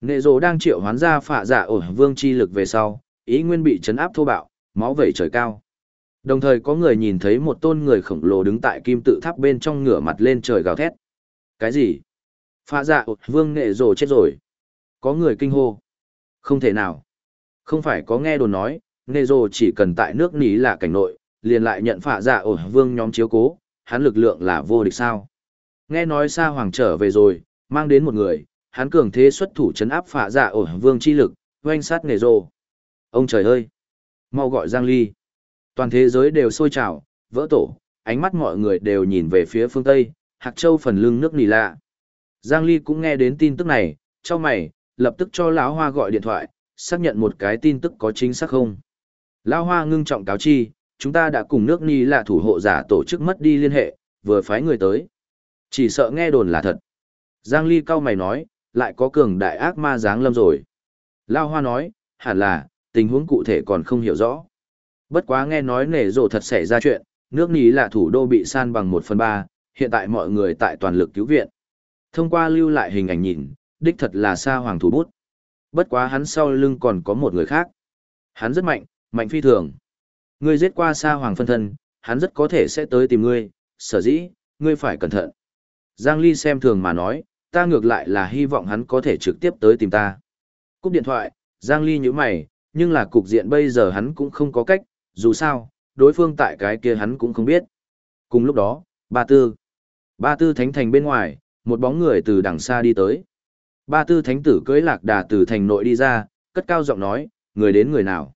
Nệ rồ đang triệu hoán ra phạ dạ ổ vương chi lực về sau, ý nguyên bị chấn áp thô bạo, máu vẩy trời cao. Đồng thời có người nhìn thấy một tôn người khổng lồ đứng tại kim tự tháp bên trong ngửa mặt lên trời gào thét. Cái gì? Phạ dạ vương nghệ rồ chết rồi. Có người kinh hô. Không thể nào. Không phải có nghe đồn nói, nghệ chỉ cần tại nước ní là cảnh nội, liền lại nhận phạ dạ ổ vương nhóm chiếu cố, hắn lực lượng là vô địch sao. Nghe nói xa hoàng trở về rồi, mang đến một người, hắn cường thế xuất thủ chấn áp phạ dạ ổ vương chi lực, oanh sát nghệ. Ông trời ơi! Mau gọi Giang Ly. Toàn thế giới đều sôi trào, vỡ tổ, ánh mắt mọi người đều nhìn về phía phương Tây, Hạc Châu phần lưng nước nỉ lạ. Giang Ly cũng nghe đến tin tức này, cho mày, lập tức cho lão Hoa gọi điện thoại, xác nhận một cái tin tức có chính xác không. Lão Hoa ngưng trọng cáo chi, chúng ta đã cùng nước Ni là thủ hộ giả tổ chức mất đi liên hệ, vừa phái người tới. Chỉ sợ nghe đồn là thật. Giang Ly cao mày nói, lại có cường đại ác ma dáng lâm rồi. Lão Hoa nói, hẳn là, tình huống cụ thể còn không hiểu rõ. Bất quá nghe nói nể rộ thật xảy ra chuyện, nước Ní là thủ đô bị san bằng một phần ba, hiện tại mọi người tại toàn lực cứu viện. Thông qua lưu lại hình ảnh nhìn, đích thật là Sa Hoàng thủ bút. Bất quá hắn sau lưng còn có một người khác. Hắn rất mạnh, mạnh phi thường. Ngươi giết qua Sa Hoàng phân thân, hắn rất có thể sẽ tới tìm ngươi, sở dĩ, ngươi phải cẩn thận. Giang Ly xem thường mà nói, ta ngược lại là hy vọng hắn có thể trực tiếp tới tìm ta. Cúp điện thoại, Giang Ly nhíu mày, nhưng là cục diện bây giờ hắn cũng không có cách, dù sao, đối phương tại cái kia hắn cũng không biết. Cùng lúc đó, ba tư. Ba tư thánh thành bên ngoài, một bóng người từ đằng xa đi tới. Ba tư thánh tử cưỡi lạc đà từ thành nội đi ra, cất cao giọng nói, người đến người nào?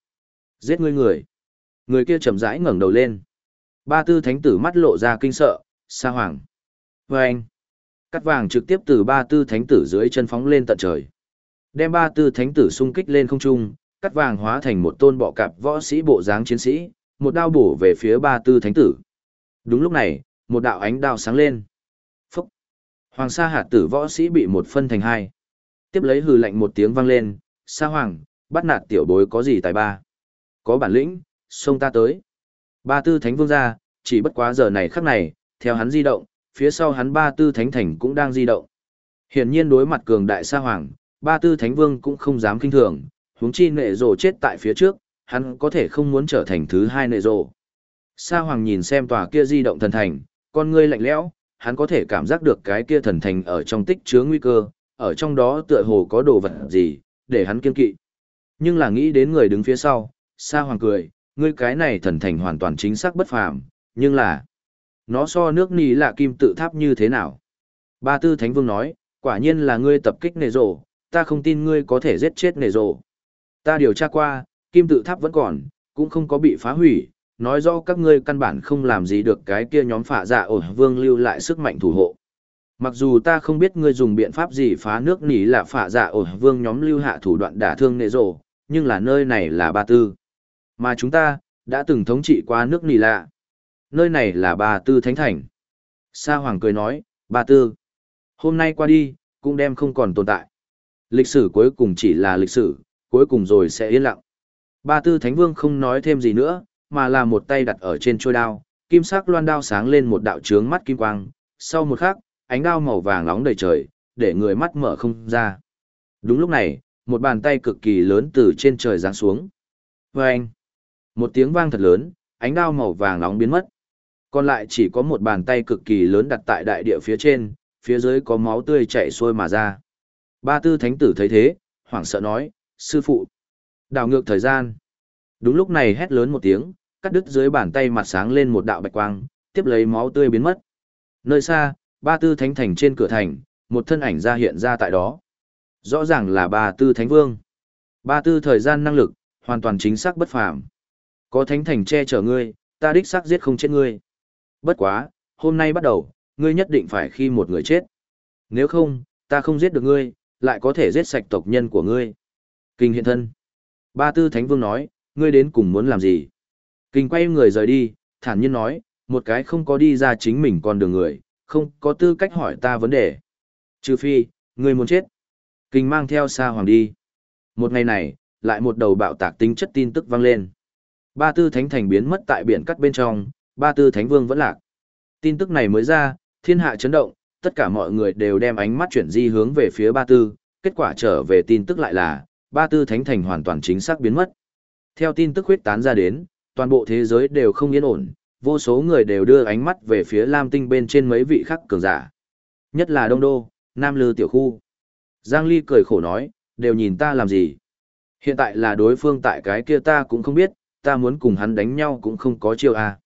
Giết ngươi người. Người kia chậm rãi ngẩng đầu lên. Ba tư thánh tử mắt lộ ra kinh sợ, sa hoàng. Và anh. Cắt vàng trực tiếp từ ba tư thánh tử dưới chân phóng lên tận trời. Đem ba tư thánh tử xung kích lên không trung, cắt vàng hóa thành một tôn bọ cạp võ sĩ bộ dáng chiến sĩ, một đao bổ về phía ba tư thánh tử. Đúng lúc này, một đạo ánh đao sáng lên. Phúc! Hoàng sa hạt tử võ sĩ bị một phân thành hai. Tiếp lấy hừ lạnh một tiếng vang lên, sa hoàng, bắt nạt tiểu bối có gì tài ba. Có bản lĩnh, xông ta tới. Ba tư thánh vương ra, chỉ bất quá giờ này khắc này, theo hắn di động, phía sau hắn ba tư thánh thành cũng đang di động. Hiển nhiên đối mặt cường đại sa hoàng, ba tư thánh vương cũng không dám kinh thường, huống chi nệ rồ chết tại phía trước, hắn có thể không muốn trở thành thứ hai nệ rồ. Sa hoàng nhìn xem tòa kia di động thần thành, con ngươi lạnh lẽo, hắn có thể cảm giác được cái kia thần thành ở trong tích chứa nguy cơ, ở trong đó tựa hồ có đồ vật gì, để hắn kiên kỵ. Nhưng là nghĩ đến người đứng phía sau, Sa Hoàng cười, ngươi cái này thần thành hoàn toàn chính xác bất phàm, nhưng là nó so nước nì lạ kim tự tháp như thế nào? Ba tư thánh vương nói, quả nhiên là ngươi tập kích nề rồ, ta không tin ngươi có thể giết chết nề rồ. Ta điều tra qua, kim tự tháp vẫn còn, cũng không có bị phá hủy, nói rõ các ngươi căn bản không làm gì được cái kia nhóm phạ dạ ổ vương lưu lại sức mạnh thủ hộ. Mặc dù ta không biết ngươi dùng biện pháp gì phá nước nỉ là phạ dạ ổ vương nhóm lưu hạ thủ đoạn đả thương nệ rồ, nhưng là nơi này là ba tư. Mà chúng ta, đã từng thống trị qua nước nỉ lạ. Nơi này là ba tư thánh thành. Sa Hoàng cười nói, ba tư. Hôm nay qua đi, cũng đem không còn tồn tại. Lịch sử cuối cùng chỉ là lịch sử, cuối cùng rồi sẽ yên lặng. Ba tư thánh vương không nói thêm gì nữa, mà là một tay đặt ở trên trôi đao, kim sắc loan đao sáng lên một đạo trướng mắt kim quang, sau một khắc, ánh đao màu vàng nóng đầy trời, để người mắt mở không ra. Đúng lúc này, một bàn tay cực kỳ lớn từ trên trời giáng xuống. Và anh, một tiếng vang thật lớn, ánh đao màu vàng nóng biến mất. Còn lại chỉ có một bàn tay cực kỳ lớn đặt tại đại địa phía trên, phía dưới có máu tươi chảy xuôi mà ra. Ba tư thánh tử thấy thế, hoảng sợ nói, sư phụ, đảo ngược thời gian. Đúng lúc này hét lớn một tiếng, cắt đứt dưới bàn tay mặt sáng lên một đạo bạch quang, tiếp lấy máu tươi biến mất. Nơi xa, ba tư thánh thành trên cửa thành, một thân ảnh ra hiện ra tại đó. Rõ ràng là ba tư thánh vương. Ba tư thời gian năng lực, hoàn toàn chính xác bất phàm. Có thánh thành che chở ngươi, ta đích xác giết không chết ngươi. Bất quá, hôm nay bắt đầu, ngươi nhất định phải khi một người chết. Nếu không, ta không giết được ngươi, lại có thể giết sạch tộc nhân của ngươi. Kinh hiện thân. Ba tư thánh vương nói, ngươi đến cùng muốn làm gì? Kinh quay người rời đi, thản nhiên nói, một cái không có đi ra chính mình con đường người, không có tư cách hỏi ta vấn đề. Trừ phi, ngươi muốn chết. Kinh mang theo xa hoàng đi. Một ngày này, lại một đầu bạo tạc tính chất tin tức vang lên. Ba tư thánh thành biến mất tại biển cắt bên trong, ba tư thánh vương vẫn lạc. Tin tức này mới ra, thiên hạ chấn động, tất cả mọi người đều đem ánh mắt chuyển di hướng về phía ba tư, kết quả trở về tin tức lại là, ba tư thánh thành hoàn toàn chính xác biến mất. Theo tin tức huyết tán ra đến, toàn bộ thế giới đều không yên ổn, vô số người đều đưa ánh mắt về phía Lam Tinh bên trên mấy vị khắc cường giả. Nhất là Đông Đô, Nam Lư tiểu khu. Giang Ly cười khổ nói, đều nhìn ta làm gì. Hiện tại là đối phương tại cái kia ta cũng không biết, ta muốn cùng hắn đánh nhau cũng không có chiêu à.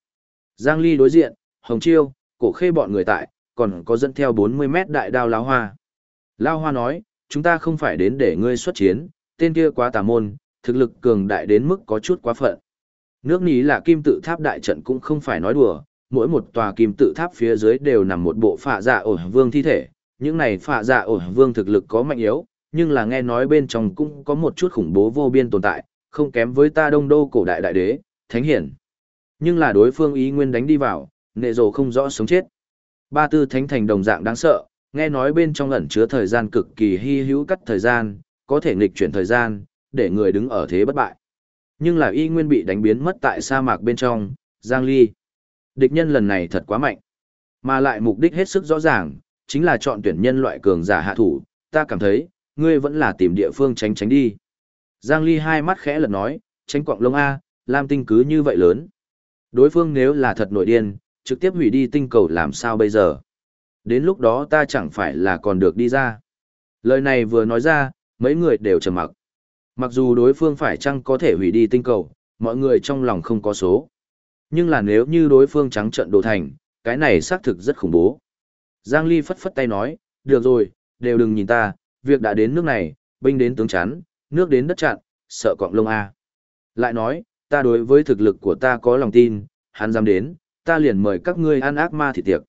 Giang Ly đối diện, Hồng Chiêu, cổ khê bọn người tại, còn có dẫn theo 40 mét đại đao Lao Hoa. Lao Hoa nói, chúng ta không phải đến để ngươi xuất chiến, tên kia quá tà môn, thực lực cường đại đến mức có chút quá phận. Nước ní là kim tự tháp đại trận cũng không phải nói đùa, mỗi một tòa kim tự tháp phía dưới đều nằm một bộ phạ dạ ổ vương thi thể, những này phạ dạ ổ vương thực lực có mạnh yếu, nhưng là nghe nói bên trong cũng có một chút khủng bố vô biên tồn tại, không kém với ta đông đô cổ đại đại đế, thánh hiển. Nhưng là đối phương ý nguyên đánh đi vào, nệ rồ không rõ sống chết. Ba tư thánh thành đồng dạng đáng sợ, nghe nói bên trong ẩn chứa thời gian cực kỳ hy hữu cắt thời gian, có thể nghịch chuyển thời gian, để người đứng ở thế bất bại. Nhưng là y nguyên bị đánh biến mất tại sa mạc bên trong, Giang Ly. Địch nhân lần này thật quá mạnh. Mà lại mục đích hết sức rõ ràng, chính là chọn tuyển nhân loại cường giả hạ thủ, ta cảm thấy, ngươi vẫn là tìm địa phương tránh tránh đi. Giang Ly hai mắt khẽ lật nói, tránh quạng lông A, Lam tinh cứ như vậy lớn. Đối phương nếu là thật nội điên, trực tiếp hủy đi tinh cầu làm sao bây giờ? Đến lúc đó ta chẳng phải là còn được đi ra. Lời này vừa nói ra, mấy người đều trầm mặc. Mặc dù đối phương phải chăng có thể hủy đi tinh cầu, mọi người trong lòng không có số. Nhưng là nếu như đối phương trắng trận đồ thành, cái này xác thực rất khủng bố. Giang Ly phất phất tay nói, được rồi, đều đừng nhìn ta, việc đã đến nước này, binh đến tướng chắn, nước đến đất chặn, sợ cọng lông A. Lại nói, ta đối với thực lực của ta có lòng tin, hắn dám đến, ta liền mời các ngươi ăn ác ma thịt tiệc.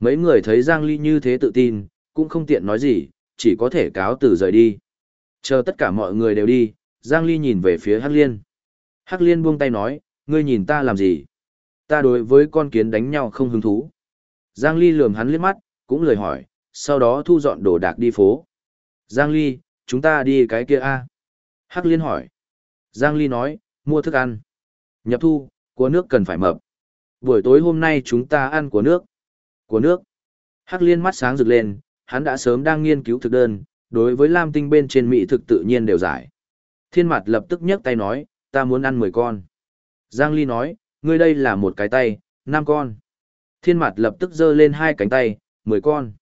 Mấy người thấy Giang Ly như thế tự tin, cũng không tiện nói gì, chỉ có thể cáo từ rời đi. Chờ tất cả mọi người đều đi, Giang Ly nhìn về phía Hắc Liên. Hắc Liên buông tay nói, ngươi nhìn ta làm gì? Ta đối với con kiến đánh nhau không hứng thú. Giang Ly lườm hắn liếc mắt, cũng lời hỏi, sau đó thu dọn đồ đạc đi phố. Giang Ly, chúng ta đi cái kia a Hắc Liên hỏi. Giang Ly nói, mua thức ăn. Nhập thu, của nước cần phải mập. Buổi tối hôm nay chúng ta ăn của nước. Của nước. Hắc Liên mắt sáng rực lên, hắn đã sớm đang nghiên cứu thực đơn, đối với Lam Tinh bên trên Mỹ thực tự nhiên đều giải. Thiên mặt lập tức nhấc tay nói, ta muốn ăn 10 con. Giang Ly nói, ngươi đây là một cái tay, 5 con. Thiên mặt lập tức giơ lên hai cánh tay, 10 con.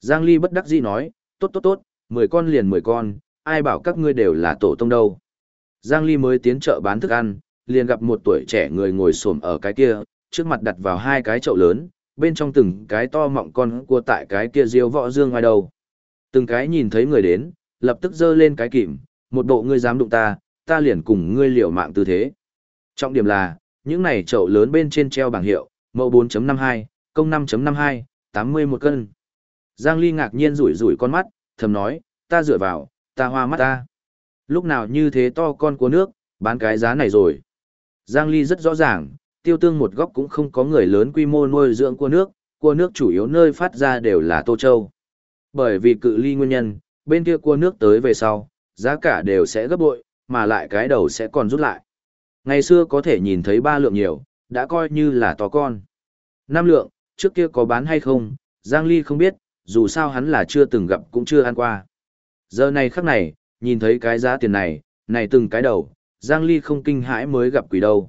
Giang Ly bất đắc dĩ nói, tốt tốt tốt, 10 con liền 10 con, ai bảo các ngươi đều là tổ tông đâu. Giang Ly mới tiến chợ bán thức ăn, liền gặp một tuổi trẻ người ngồi xổm ở cái kia, trước mặt đặt vào hai cái chậu lớn, bên trong từng cái to mọng con cua tại cái kia diêu võ dương ngoài đầu. Từng cái nhìn thấy người đến, lập tức giơ lên cái kìm, một bộ ngươi dám đụng ta, ta liền cùng ngươi liều mạng tư thế. Trọng điểm là, những này chậu lớn bên trên treo bảng hiệu, mẫu 4.52, công 5.52, 80 một cân. Giang Ly ngạc nhiên rủi rủi con mắt, thầm nói, ta dựa vào, ta hoa mắt ta. Lúc nào như thế to con của nước, bán cái giá này rồi. Giang Ly rất rõ ràng, tiêu tương một góc cũng không có người lớn quy mô nuôi dưỡng cua nước, cua nước chủ yếu nơi phát ra đều là Tô Châu. Bởi vì cự ly nguyên nhân, bên kia cua nước tới về sau, giá cả đều sẽ gấp bội, mà lại cái đầu sẽ còn rút lại. Ngày xưa có thể nhìn thấy ba lượng nhiều, đã coi như là to con. Năm lượng, trước kia có bán hay không, Giang Ly không biết, dù sao hắn là chưa từng gặp cũng chưa ăn qua. Giờ này khắc này, nhìn thấy cái giá tiền này, này từng cái đầu, Giang Ly không kinh hãi mới gặp quỷ đâu.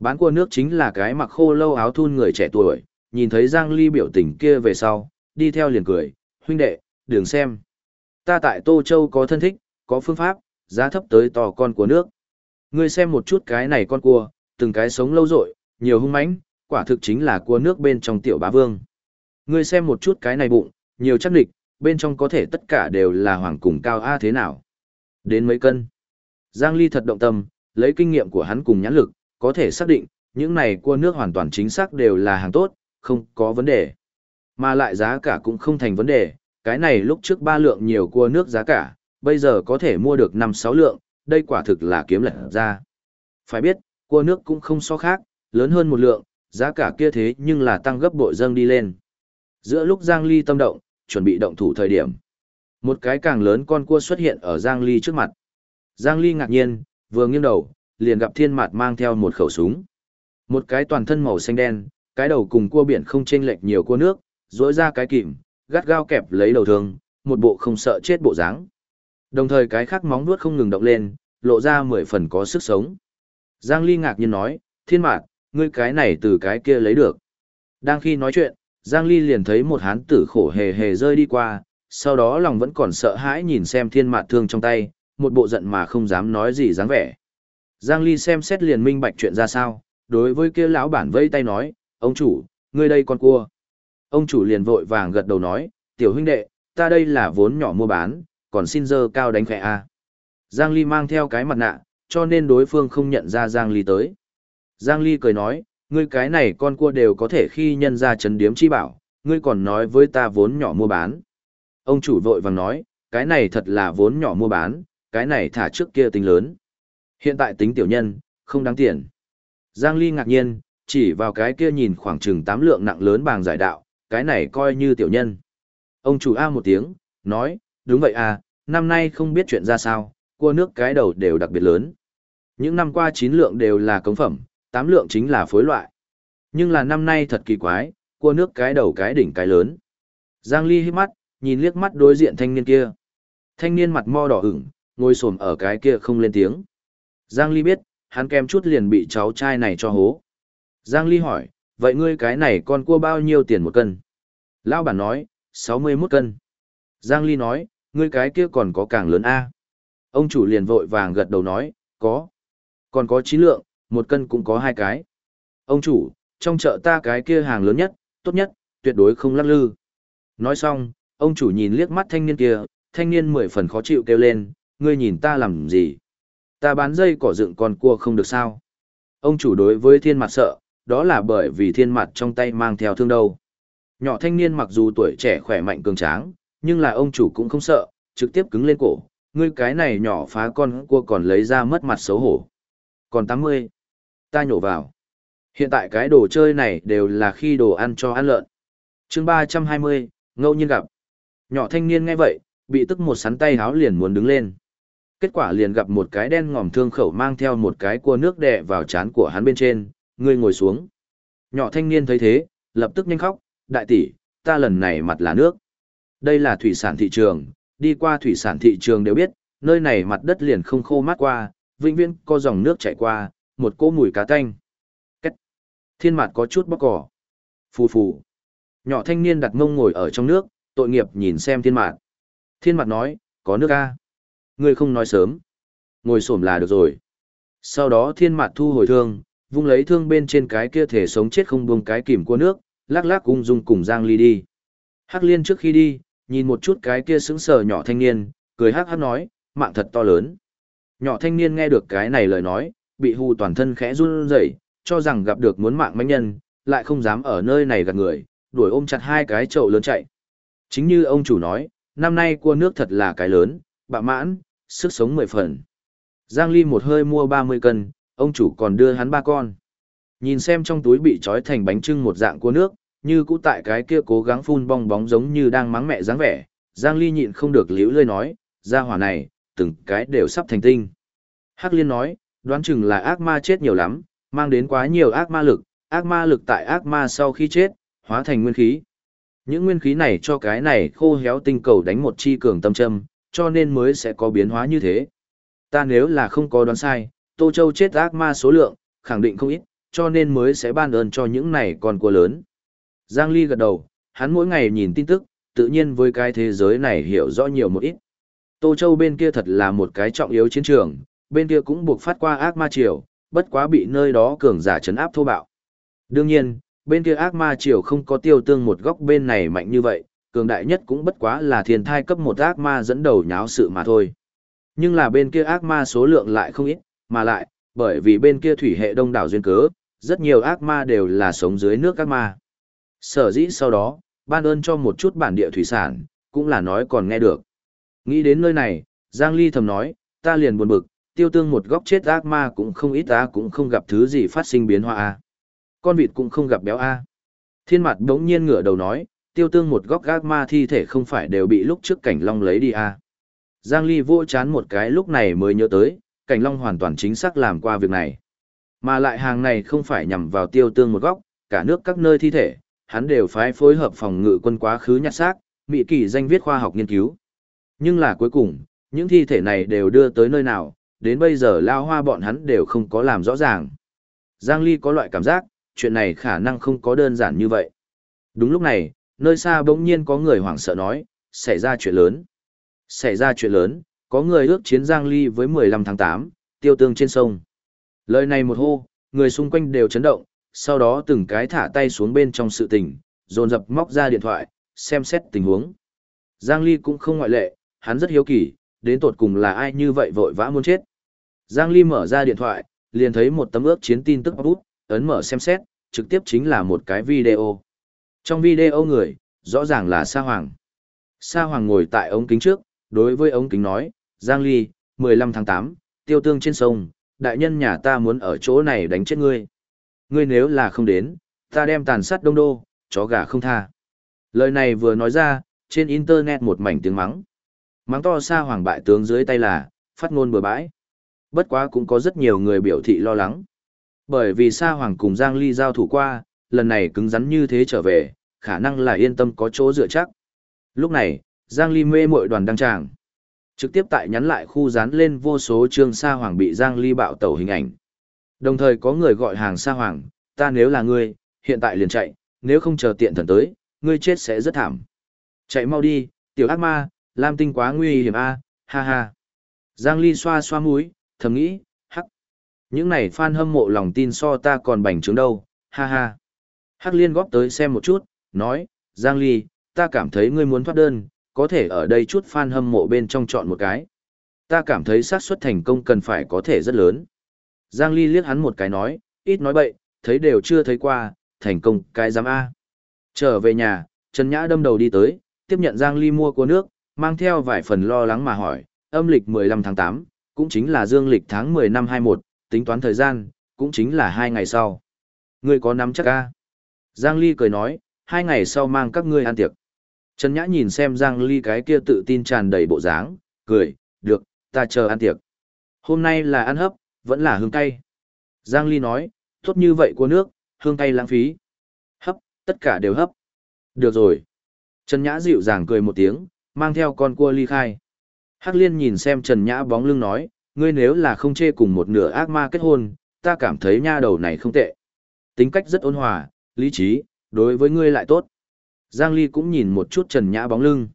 Bán cua nước chính là cái mặc khô lâu áo thun người trẻ tuổi, nhìn thấy Giang Ly biểu tình kia về sau, đi theo liền cười, huynh đệ, đường xem. Ta tại Tô Châu có thân thích, có phương pháp, giá thấp tới to con của nước. Ngươi xem một chút cái này con cua, từng cái sống lâu rồi, nhiều hung mãnh, quả thực chính là cua nước bên trong tiểu bá vương. Ngươi xem một chút cái này bụng, nhiều chắc địch, bên trong có thể tất cả đều là hoàng cùng cao A thế nào. Đến mấy cân. Giang Ly thật động tâm, lấy kinh nghiệm của hắn cùng nhãn lực, có thể xác định, những này cua nước hoàn toàn chính xác đều là hàng tốt, không có vấn đề. Mà lại giá cả cũng không thành vấn đề, cái này lúc trước ba lượng nhiều cua nước giá cả, bây giờ có thể mua được 5-6 lượng, đây quả thực là kiếm lật ra. Phải biết, cua nước cũng không so khác, lớn hơn một lượng, giá cả kia thế nhưng là tăng gấp bội dâng đi lên. Giữa lúc Giang Ly tâm động, chuẩn bị động thủ thời điểm. Một cái càng lớn con cua xuất hiện ở Giang Ly trước mặt. Giang Ly ngạc nhiên, vừa nghiêng đầu, liền gặp thiên mạt mang theo một khẩu súng. Một cái toàn thân màu xanh đen, cái đầu cùng cua biển không chênh lệch nhiều cua nước, rỗi ra cái kìm, gắt gao kẹp lấy đầu thương, một bộ không sợ chết bộ dáng. Đồng thời cái khác móng vuốt không ngừng động lên, lộ ra mười phần có sức sống. Giang Ly ngạc nhiên nói, thiên mạt, ngươi cái này từ cái kia lấy được. Đang khi nói chuyện, Giang Ly liền thấy một hán tử khổ hề hề rơi đi qua, sau đó lòng vẫn còn sợ hãi nhìn xem thiên mạt thương trong tay, một bộ giận mà không dám nói gì dáng vẻ. Giang Ly xem xét liền minh bạch chuyện ra sao, đối với kia lão bản vây tay nói, ông chủ, ngươi đây con cua. Ông chủ liền vội vàng gật đầu nói, tiểu huynh đệ, ta đây là vốn nhỏ mua bán, còn xin dơ cao đánh khẽ a. Giang Ly mang theo cái mặt nạ, cho nên đối phương không nhận ra Giang Ly tới. Giang Ly cười nói, ngươi cái này con cua đều có thể khi nhân ra chấn điếm chi bảo, ngươi còn nói với ta vốn nhỏ mua bán. Ông chủ vội vàng nói, cái này thật là vốn nhỏ mua bán, cái này thả trước kia tính lớn. Hiện tại tính tiểu nhân, không đáng tiền. Giang Ly ngạc nhiên, chỉ vào cái kia nhìn khoảng chừng 8 lượng nặng lớn bằng giải đạo, cái này coi như tiểu nhân. Ông chủ A một tiếng, nói, đúng vậy à, năm nay không biết chuyện ra sao, cua nước cái đầu đều đặc biệt lớn. Những năm qua 9 lượng đều là cống phẩm, Tám lượng chính là phối loại. Nhưng là năm nay thật kỳ quái, cua nước cái đầu cái đỉnh cái lớn. Giang Ly hít mắt, nhìn liếc mắt đối diện thanh niên kia. Thanh niên mặt mo đỏ ửng, ngồi xổm ở cái kia không lên tiếng. Giang Ly biết, hắn kem chút liền bị cháu trai này cho hố. Giang Ly hỏi, vậy ngươi cái này con cua bao nhiêu tiền một cân? Lão bản nói, 61 cân. Giang Ly nói, ngươi cái kia còn có càng lớn A. Ông chủ liền vội vàng gật đầu nói, có. Còn có chín lượng, một cân cũng có hai cái. Ông chủ, trong chợ ta cái kia hàng lớn nhất, tốt nhất, tuyệt đối không lắc lư. Nói xong, ông chủ nhìn liếc mắt thanh niên kia, thanh niên mười phần khó chịu kêu lên, ngươi nhìn ta làm gì? Ta bán dây cỏ dựng con cua không được sao? Ông chủ đối với thiên mặt sợ, đó là bởi vì thiên mặt trong tay mang theo thương đâu. Nhỏ thanh niên mặc dù tuổi trẻ khỏe mạnh cường tráng, nhưng là ông chủ cũng không sợ, trực tiếp cứng lên cổ, ngươi cái này nhỏ phá con cua còn lấy ra mất mặt xấu hổ. Còn 80, ta nhổ vào. Hiện tại cái đồ chơi này đều là khi đồ ăn cho ăn lợn. chương 320, ngẫu nhiên gặp. Nhỏ thanh niên nghe vậy, bị tức một sắn tay háo liền muốn đứng lên. Kết quả liền gặp một cái đen ngòm thương khẩu mang theo một cái cua nước đè vào chán của hắn bên trên, ngươi ngồi xuống. Nhỏ thanh niên thấy thế, lập tức nhanh khóc, đại tỷ, ta lần này mặt là nước. Đây là thủy sản thị trường, đi qua thủy sản thị trường đều biết, nơi này mặt đất liền không khô mát qua, vĩnh viễn có dòng nước chảy qua, một cỗ mùi cá tanh. Cách. Thiên mặt có chút bóc cỏ. Phù phù. Nhỏ thanh niên đặt mông ngồi ở trong nước, tội nghiệp nhìn xem thiên mặt, Thiên mặt nói, có nước a Ngươi không nói sớm. Ngồi xổm là được rồi. Sau đó thiên mặt thu hồi thương, vung lấy thương bên trên cái kia thể sống chết không buông cái kìm của nước, lắc lắc ung dung cùng Giang Ly đi. Hắc liên trước khi đi, nhìn một chút cái kia sững sờ nhỏ thanh niên, cười hắc hắc nói, mạng thật to lớn. Nhỏ thanh niên nghe được cái này lời nói, bị hù toàn thân khẽ run rẩy, cho rằng gặp được muốn mạng mãnh nhân, lại không dám ở nơi này gặp người, đuổi ôm chặt hai cái chậu lớn chạy. Chính như ông chủ nói, năm nay cua nước thật là cái lớn, bạ mãn, sức sống mười phần. Giang Ly một hơi mua 30 cân, ông chủ còn đưa hắn ba con. Nhìn xem trong túi bị trói thành bánh trưng một dạng cua nước, như cũ tại cái kia cố gắng phun bong bóng giống như đang mắng mẹ dáng vẻ, Giang Ly nhịn không được liễu lơi nói, ra hỏa này, từng cái đều sắp thành tinh. Hắc Liên nói, đoán chừng là ác ma chết nhiều lắm, mang đến quá nhiều ác ma lực, ác ma lực tại ác ma sau khi chết, hóa thành nguyên khí. Những nguyên khí này cho cái này khô héo tinh cầu đánh một chi cường tâm châm, cho nên mới sẽ có biến hóa như thế. Ta nếu là không có đoán sai, Tô Châu chết ác ma số lượng, khẳng định không ít, cho nên mới sẽ ban ơn cho những này con cua lớn. Giang Ly gật đầu, hắn mỗi ngày nhìn tin tức, tự nhiên với cái thế giới này hiểu rõ nhiều một ít. Tô Châu bên kia thật là một cái trọng yếu chiến trường, bên kia cũng buộc phát qua ác ma triều, bất quá bị nơi đó cường giả chấn áp thô bạo. Đương nhiên, bên kia ác ma triều không có tiêu tương một góc bên này mạnh như vậy, cường đại nhất cũng bất quá là thiên thai cấp một ác ma dẫn đầu nháo sự mà thôi. Nhưng là bên kia ác ma số lượng lại không ít, mà lại, bởi vì bên kia thủy hệ đông đảo duyên cớ, rất nhiều ác ma đều là sống dưới nước ác ma. Sở dĩ sau đó, ban ơn cho một chút bản địa thủy sản, cũng là nói còn nghe được. Nghĩ đến nơi này, Giang Ly thầm nói, ta liền buồn bực, tiêu tương một góc chết ác ma cũng không ít ta cũng không gặp thứ gì phát sinh biến hóa a Con vịt cũng không gặp béo a Thiên mặt đống nhiên ngửa đầu nói, tiêu tương một góc ác ma thi thể không phải đều bị lúc trước cảnh long lấy đi a Giang Ly vô chán một cái lúc này mới nhớ tới, cảnh long hoàn toàn chính xác làm qua việc này. Mà lại hàng này không phải nhằm vào tiêu tương một góc, cả nước các nơi thi thể, hắn đều phái phối hợp phòng ngự quân quá khứ nhặt xác, mỹ kỳ danh viết khoa học nghiên cứu. Nhưng là cuối cùng, những thi thể này đều đưa tới nơi nào, đến bây giờ lao hoa bọn hắn đều không có làm rõ ràng. Giang Ly có loại cảm giác, chuyện này khả năng không có đơn giản như vậy. Đúng lúc này, nơi xa bỗng nhiên có người hoảng sợ nói, xảy ra chuyện lớn. Xảy ra chuyện lớn, có người ước chiến Giang Ly với 15 tháng 8, tiêu tương trên sông. Lời này một hô, người xung quanh đều chấn động, sau đó từng cái thả tay xuống bên trong sự tình, dồn dập móc ra điện thoại, xem xét tình huống. Giang Ly cũng không ngoại lệ, hắn rất hiếu kỳ, đến tột cùng là ai như vậy vội vã muốn chết. Giang Ly mở ra điện thoại, liền thấy một tấm ước chiến tin tức bút, ấn mở xem xét, trực tiếp chính là một cái video. Trong video người, rõ ràng là Sa Hoàng. Sa Hoàng ngồi tại ống kính trước, đối với ống kính nói, Giang Ly, 15 tháng 8, tiêu tương trên sông, đại nhân nhà ta muốn ở chỗ này đánh chết ngươi. Ngươi nếu là không đến, ta đem tàn sát đông đô, chó gà không tha. Lời này vừa nói ra, trên internet một mảnh tiếng mắng. Mắng to Sa Hoàng bại tướng dưới tay là, phát ngôn bừa bãi. Bất quá cũng có rất nhiều người biểu thị lo lắng. Bởi vì Sa Hoàng cùng Giang Ly giao thủ qua, lần này cứng rắn như thế trở về, khả năng là yên tâm có chỗ dựa chắc. Lúc này, Giang Ly mê mội đoàn đăng tràng. Trực tiếp tại nhắn lại khu dán lên vô số trương Sa Hoàng bị Giang Ly bạo tẩu hình ảnh. Đồng thời có người gọi hàng Sa Hoàng, ta nếu là ngươi, hiện tại liền chạy, nếu không chờ tiện thần tới, ngươi chết sẽ rất thảm. Chạy mau đi, tiểu ác ma, Lam Tinh quá nguy hiểm a, ha ha. Giang Ly xoa xoa mũi, thầm nghĩ, hắc. Những này fan hâm mộ lòng tin so ta còn bành trướng đâu, ha ha. Hắc liên góp tới xem một chút, nói, Giang Ly, ta cảm thấy ngươi muốn thoát đơn, có thể ở đây chút fan hâm mộ bên trong chọn một cái. Ta cảm thấy xác suất thành công cần phải có thể rất lớn. Giang Ly liếc hắn một cái nói, ít nói bậy, thấy đều chưa thấy qua, thành công cái giám A. Trở về nhà, Trần Nhã đâm đầu đi tới, tiếp nhận Giang Ly mua của nước, mang theo vài phần lo lắng mà hỏi, âm lịch 15 tháng 8, cũng chính là dương lịch tháng 10 năm 21, tính toán thời gian, cũng chính là hai ngày sau. Ngươi có nắm chắc A. Giang Ly cười nói, hai ngày sau mang các ngươi ăn tiệc. Trần Nhã nhìn xem Giang Ly cái kia tự tin tràn đầy bộ dáng, cười, được, ta chờ ăn tiệc. Hôm nay là ăn hấp, vẫn là hương cay. Giang Ly nói, tốt như vậy của nước, hương cay lãng phí. Hấp, tất cả đều hấp. Được rồi. Trần Nhã dịu dàng cười một tiếng, mang theo con cua ly khai. Hắc Liên nhìn xem Trần Nhã bóng lưng nói, ngươi nếu là không chê cùng một nửa ác ma kết hôn, ta cảm thấy nha đầu này không tệ. Tính cách rất ôn hòa, lý trí, đối với ngươi lại tốt. Giang Ly cũng nhìn một chút Trần Nhã bóng lưng.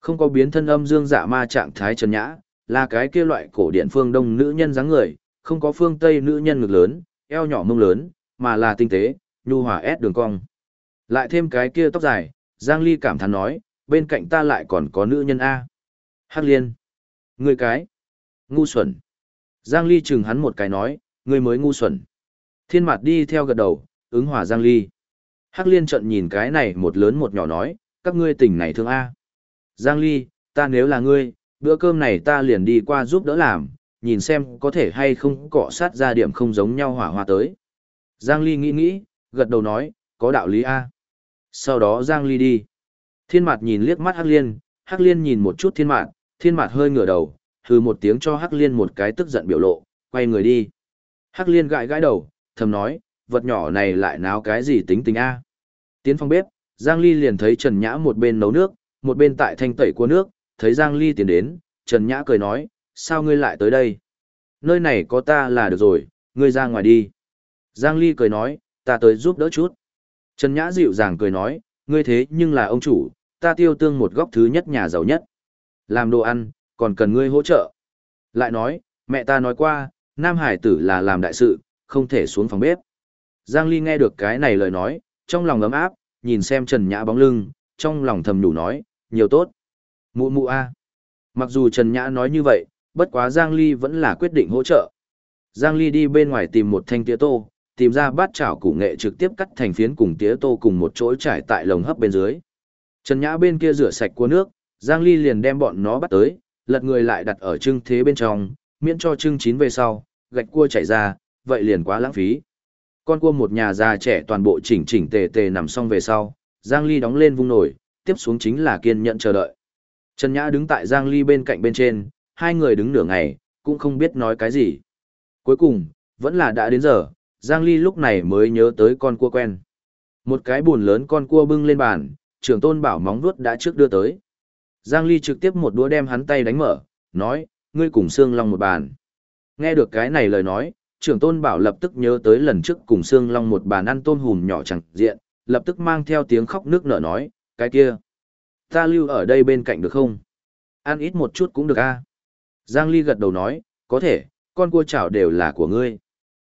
Không có biến thân âm dương dạ ma trạng thái Trần Nhã, là cái kia loại cổ điển phương đông nữ nhân dáng người, không có phương tây nữ nhân ngực lớn, eo nhỏ mông lớn, mà là tinh tế, nhu hòa ép đường cong. Lại thêm cái kia tóc dài, Giang Ly cảm thán nói, bên cạnh ta lại còn có nữ nhân A. Hắc liên. Người cái. Ngu xuẩn. Giang Ly chừng hắn một cái nói, người mới ngu xuẩn. Thiên mặt đi theo gật đầu, ứng hòa Giang Ly. Hắc liên trận nhìn cái này một lớn một nhỏ nói, các ngươi tỉnh này thương A. Giang Ly, ta nếu là ngươi, bữa cơm này ta liền đi qua giúp đỡ làm, nhìn xem có thể hay không cọ sát ra điểm không giống nhau hỏa hoa tới. Giang Ly nghĩ nghĩ, gật đầu nói, có đạo lý A. Sau đó Giang Ly đi. Thiên Mạt nhìn liếc mắt Hắc Liên, Hắc Liên nhìn một chút Thiên Mạt, Thiên Mạt hơi ngửa đầu, hừ một tiếng cho Hắc Liên một cái tức giận biểu lộ, quay người đi. Hắc Liên gãi gãi đầu, thầm nói, vật nhỏ này lại náo cái gì tính tình a? Tiến phòng bếp, Giang Ly liền thấy Trần Nhã một bên nấu nước, một bên tại thanh tẩy của nước, thấy Giang Ly tiến đến, Trần Nhã cười nói, sao ngươi lại tới đây? Nơi này có ta là được rồi, ngươi ra ngoài đi. Giang Ly cười nói, ta tới giúp đỡ chút. Trần Nhã dịu dàng cười nói, ngươi thế nhưng là ông chủ, ta tiêu tương một góc thứ nhất nhà giàu nhất. Làm đồ ăn, còn cần ngươi hỗ trợ. Lại nói, mẹ ta nói qua, Nam Hải tử là làm đại sự, không thể xuống phòng bếp. Giang Ly nghe được cái này lời nói, trong lòng ấm áp, nhìn xem Trần Nhã bóng lưng, trong lòng thầm nhủ nói, nhiều tốt. Mụ mụ a. Mặc dù Trần Nhã nói như vậy, bất quá Giang Ly vẫn là quyết định hỗ trợ. Giang Ly đi bên ngoài tìm một thanh tía tô, tìm ra bát chảo củ nghệ trực tiếp cắt thành phiến cùng tía tô cùng một chỗ trải tại lồng hấp bên dưới. Trần Nhã bên kia rửa sạch cua nước, Giang Ly liền đem bọn nó bắt tới, lật người lại đặt ở trưng thế bên trong, miễn cho trưng chín về sau, gạch cua chảy ra, vậy liền quá lãng phí. Con cua một nhà già trẻ toàn bộ chỉnh chỉnh tề tề nằm xong về sau, Giang Ly đóng lên vung nổi, tiếp xuống chính là kiên nhẫn chờ đợi. Trần Nhã đứng tại Giang Ly bên cạnh bên trên, hai người đứng nửa ngày, cũng không biết nói cái gì. Cuối cùng, vẫn là đã đến giờ, Giang Ly lúc này mới nhớ tới con cua quen. Một cái buồn lớn con cua bưng lên bàn, trưởng tôn bảo móng vuốt đã trước đưa tới. Giang Ly trực tiếp một đũa đem hắn tay đánh mở, nói, ngươi cùng Sương Long một bàn. Nghe được cái này lời nói, trưởng tôn bảo lập tức nhớ tới lần trước cùng Sương Long một bàn ăn tôm hùm nhỏ chẳng diện, lập tức mang theo tiếng khóc nước nở nói, cái kia. Ta lưu ở đây bên cạnh được không? Ăn ít một chút cũng được a. Giang Ly gật đầu nói, có thể, con cua chảo đều là của ngươi.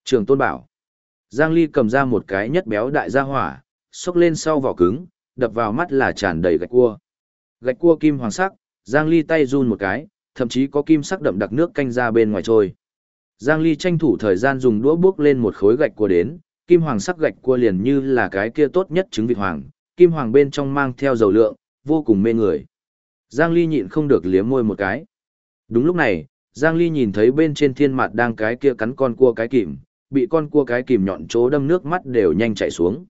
Trường tôn bảo. Giang Ly cầm ra một cái nhất béo đại gia hỏa, xúc lên sau vỏ cứng, đập vào mắt là tràn đầy gạch cua. Gạch cua kim hoàng sắc, Giang Ly tay run một cái, thậm chí có kim sắc đậm đặc nước canh ra bên ngoài trôi. Giang Ly tranh thủ thời gian dùng đũa bước lên một khối gạch cua đến, kim hoàng sắc gạch cua liền như là cái kia tốt nhất trứng vịt hoàng, kim hoàng bên trong mang theo dầu lượng, vô cùng mê người. Giang Ly nhịn không được liếm môi một cái. Đúng lúc này, Giang Ly nhìn thấy bên trên thiên mặt đang cái kia cắn con cua cái kìm, bị con cua cái kìm nhọn chỗ đâm nước mắt đều nhanh chảy xuống.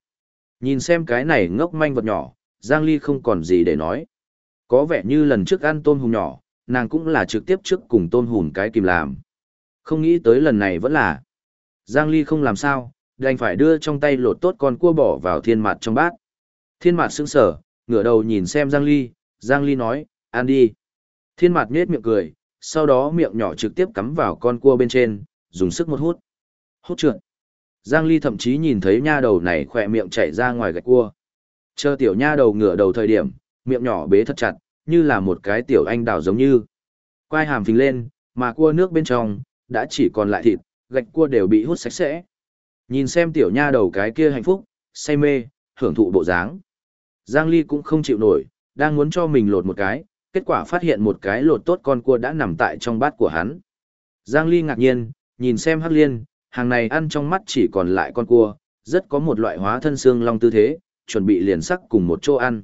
Nhìn xem cái này ngốc manh vật nhỏ, Giang Ly không còn gì để nói. Có vẻ như lần trước ăn tôm hùm nhỏ, nàng cũng là trực tiếp trước cùng tôm hùm cái kìm làm. Không nghĩ tới lần này vẫn là. Giang Ly không làm sao, đành phải đưa trong tay lột tốt con cua bỏ vào thiên mặt trong bát. Thiên mặt sững sờ, ngửa đầu nhìn xem Giang Ly, Giang Ly nói, ăn đi. Thiên mặt nhết miệng cười, sau đó miệng nhỏ trực tiếp cắm vào con cua bên trên, dùng sức một hút. Hút trượt. Giang Ly thậm chí nhìn thấy nha đầu này khỏe miệng chảy ra ngoài gạch cua. Chờ tiểu nha đầu ngửa đầu thời điểm, miệng nhỏ bế thật chặt, như là một cái tiểu anh đào giống như. Quai hàm phình lên, mà cua nước bên trong, đã chỉ còn lại thịt, gạch cua đều bị hút sạch sẽ. Nhìn xem tiểu nha đầu cái kia hạnh phúc, say mê, hưởng thụ bộ dáng. Giang Ly cũng không chịu nổi, đang muốn cho mình lột một cái, kết quả phát hiện một cái lột tốt con cua đã nằm tại trong bát của hắn. Giang Ly ngạc nhiên, nhìn xem Hắc Liên, hàng này ăn trong mắt chỉ còn lại con cua, rất có một loại hóa thân xương long tư thế, chuẩn bị liền sắc cùng một chỗ ăn.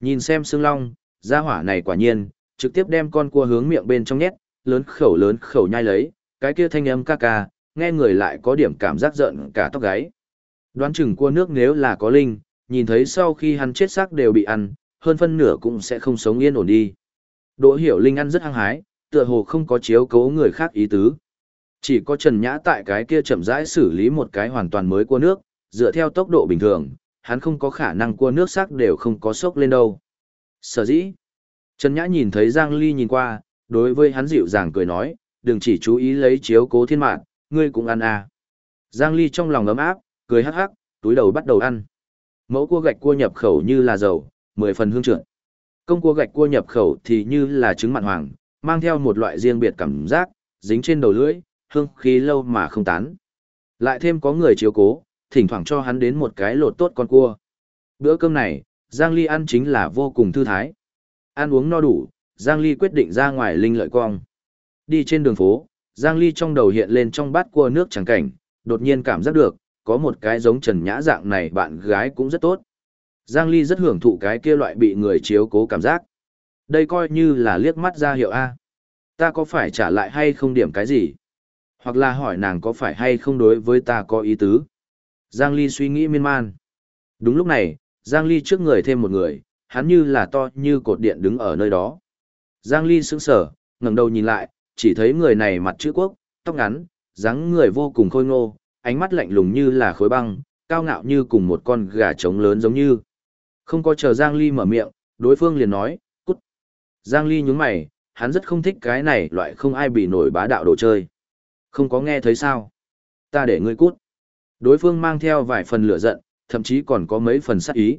Nhìn xem xương long, gia hỏa này quả nhiên, trực tiếp đem con cua hướng miệng bên trong nhét, lớn khẩu lớn khẩu nhai lấy, cái kia thanh âm ca ca, nghe người lại có điểm cảm giác giận cả tóc gáy. Đoán chừng cua nước nếu là có linh, nhìn thấy sau khi hắn chết xác đều bị ăn, hơn phân nửa cũng sẽ không sống yên ổn đi. Đỗ hiểu linh ăn rất hăng hái, tựa hồ không có chiếu cố người khác ý tứ. Chỉ có Trần Nhã tại cái kia chậm rãi xử lý một cái hoàn toàn mới cua nước, dựa theo tốc độ bình thường, hắn không có khả năng cua nước xác đều không có sốc lên đâu. Sở dĩ, Trần Nhã nhìn thấy Giang Ly nhìn qua, đối với hắn dịu dàng cười nói, đừng chỉ chú ý lấy chiếu cố thiên mạng, ngươi cũng ăn à. Giang Ly trong lòng ấm áp, cười hắc hắc, túi đầu bắt đầu ăn. Mẫu cua gạch cua nhập khẩu như là dầu, mười phần hương trượt. Công cua gạch cua nhập khẩu thì như là trứng mặn hoàng, mang theo một loại riêng biệt cảm giác, dính trên đầu lưỡi, hương khí lâu mà không tán. Lại thêm có người chiếu cố, thỉnh thoảng cho hắn đến một cái lột tốt con cua. Bữa cơm này, Giang Ly ăn chính là vô cùng thư thái. Ăn uống no đủ, Giang Ly quyết định ra ngoài linh lợi quang. Đi trên đường phố, Giang Ly trong đầu hiện lên trong bát cua nước trắng cảnh, đột nhiên cảm giác được, có một cái giống Trần Nhã dạng này bạn gái cũng rất tốt. Giang Ly rất hưởng thụ cái kia loại bị người chiếu cố cảm giác. Đây coi như là liếc mắt ra hiệu A. Ta có phải trả lại hay không điểm cái gì? Hoặc là hỏi nàng có phải hay không đối với ta có ý tứ? Giang Ly suy nghĩ miên man. Đúng lúc này, Giang Ly trước người thêm một người, hắn như là to như cột điện đứng ở nơi đó. Giang Ly sững sờ, ngẩng đầu nhìn lại, chỉ thấy người này mặt chữ quốc, tóc ngắn, dáng người vô cùng khôi ngô, ánh mắt lạnh lùng như là khối băng, cao ngạo như cùng một con gà trống lớn giống như. Không có chờ Giang Ly mở miệng, đối phương liền nói, cút. Giang Ly nhướng mày, hắn rất không thích cái này loại không ai bị nổi bá đạo đồ chơi. Không có nghe thấy sao? Ta để ngươi cút. Đối phương mang theo vài phần lửa giận, thậm chí còn có mấy phần sát ý.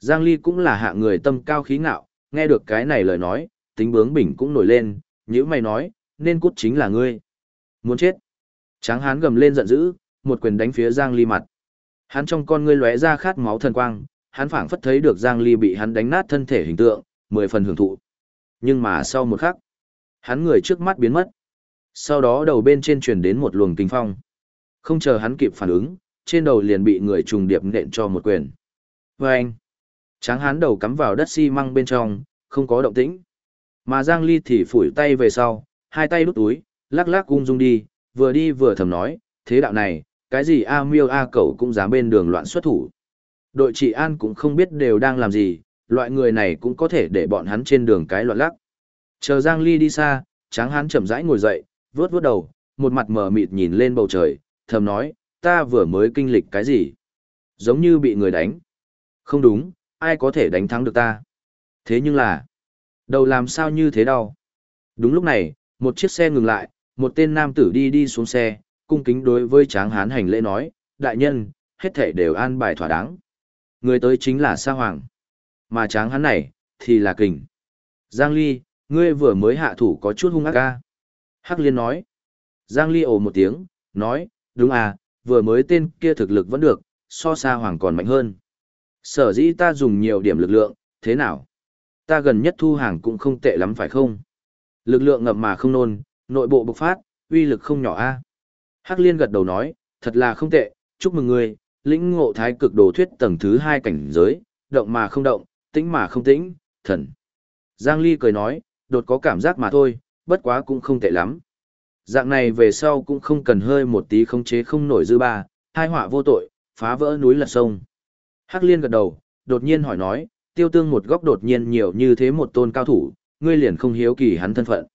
Giang Ly cũng là hạ người tâm cao khí ngạo, nghe được cái này lời nói, tính bướng bỉnh cũng nổi lên, nhữ mày nói, nên cút chính là ngươi. Muốn chết. Tráng hán gầm lên giận dữ, một quyền đánh phía Giang Ly mặt. Hắn trong con ngươi lóe ra khát máu thần quang, hắn phảng phất thấy được Giang Ly bị hắn đánh nát thân thể hình tượng, mười phần hưởng thụ. Nhưng mà sau một khắc, hắn người trước mắt biến mất. Sau đó đầu bên trên truyền đến một luồng kinh phong. Không chờ hắn kịp phản ứng, trên đầu liền bị người trùng điệp nện cho một quyền. Và anh, tráng Hán đầu cắm vào đất xi măng bên trong, không có động tĩnh. Mà Giang Ly thì phủi tay về sau, hai tay đút túi, lắc lắc ung dung đi, vừa đi vừa thầm nói, thế đạo này, cái gì A miêu A cẩu cũng dám bên đường loạn xuất thủ. Đội trị an cũng không biết đều đang làm gì, loại người này cũng có thể để bọn hắn trên đường cái loạn lắc. Chờ Giang Ly đi xa, tráng Hán chậm rãi ngồi dậy, vướt vướt đầu, một mặt mờ mịt nhìn lên bầu trời, thầm nói, ta vừa mới kinh lịch cái gì? Giống như bị người đánh. Không đúng, ai có thể đánh thắng được ta? Thế nhưng là, đầu làm sao như thế đau? Đúng lúc này, một chiếc xe ngừng lại, một tên nam tử đi đi xuống xe, cung kính đối với tráng hán hành lễ nói, đại nhân, hết thể đều an bài thỏa đáng. Người tới chính là Sa Hoàng. Mà tráng hán này, thì là kình. Giang Ly, ngươi vừa mới hạ thủ có chút hung ác ca. Hắc Liên nói. Giang Ly ồ một tiếng, nói, đúng à, vừa mới tên kia thực lực vẫn được, so xa Hoàng còn mạnh hơn. Sở dĩ ta dùng nhiều điểm lực lượng, thế nào? Ta gần nhất thu hàng cũng không tệ lắm phải không? Lực lượng ngập mà không nôn, nội bộ bộc phát, uy lực không nhỏ a. Hắc Liên gật đầu nói, thật là không tệ, chúc mừng ngươi, lĩnh ngộ thái cực đồ thuyết tầng thứ hai cảnh giới, động mà không động, tĩnh mà không tĩnh, thần. Giang Ly cười nói, đột có cảm giác mà thôi, bất quá cũng không tệ lắm. Dạng này về sau cũng không cần hơi một tí không chế không nổi dư ba, hai họa vô tội, phá vỡ núi lật sông. Hắc Liên gật đầu, đột nhiên hỏi nói, tiêu tương một góc đột nhiên nhiều như thế một tôn cao thủ, ngươi liền không hiếu kỳ hắn thân phận.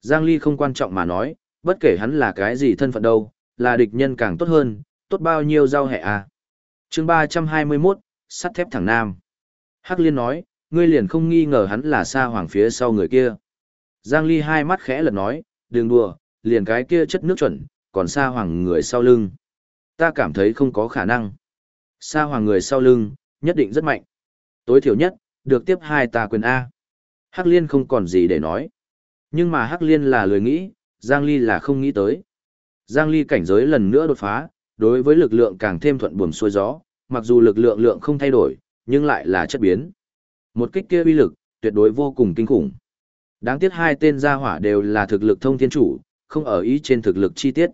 Giang Ly không quan trọng mà nói, bất kể hắn là cái gì thân phận đâu, là địch nhân càng tốt hơn, tốt bao nhiêu giao hệ à. chương 321, sắt thép thẳng nam. Hắc Liên nói, ngươi liền không nghi ngờ hắn là xa hoàng phía sau người kia. Giang Ly hai mắt khẽ lật nói, đừng đùa, liền cái kia chất nước chuẩn, còn xa hoàng người sau lưng. Ta cảm thấy không có khả năng. Xa hoàng người sau lưng, nhất định rất mạnh. Tối thiểu nhất, được tiếp hai ta quyền A. Hắc Liên không còn gì để nói. Nhưng mà Hắc Liên là lười nghĩ, Giang Ly là không nghĩ tới. Giang Ly cảnh giới lần nữa đột phá, đối với lực lượng càng thêm thuận buồm xuôi gió, mặc dù lực lượng lượng không thay đổi, nhưng lại là chất biến. Một kích kia uy lực, tuyệt đối vô cùng kinh khủng. Đáng tiếc hai tên gia hỏa đều là thực lực thông thiên chủ, không ở ý trên thực lực chi tiết.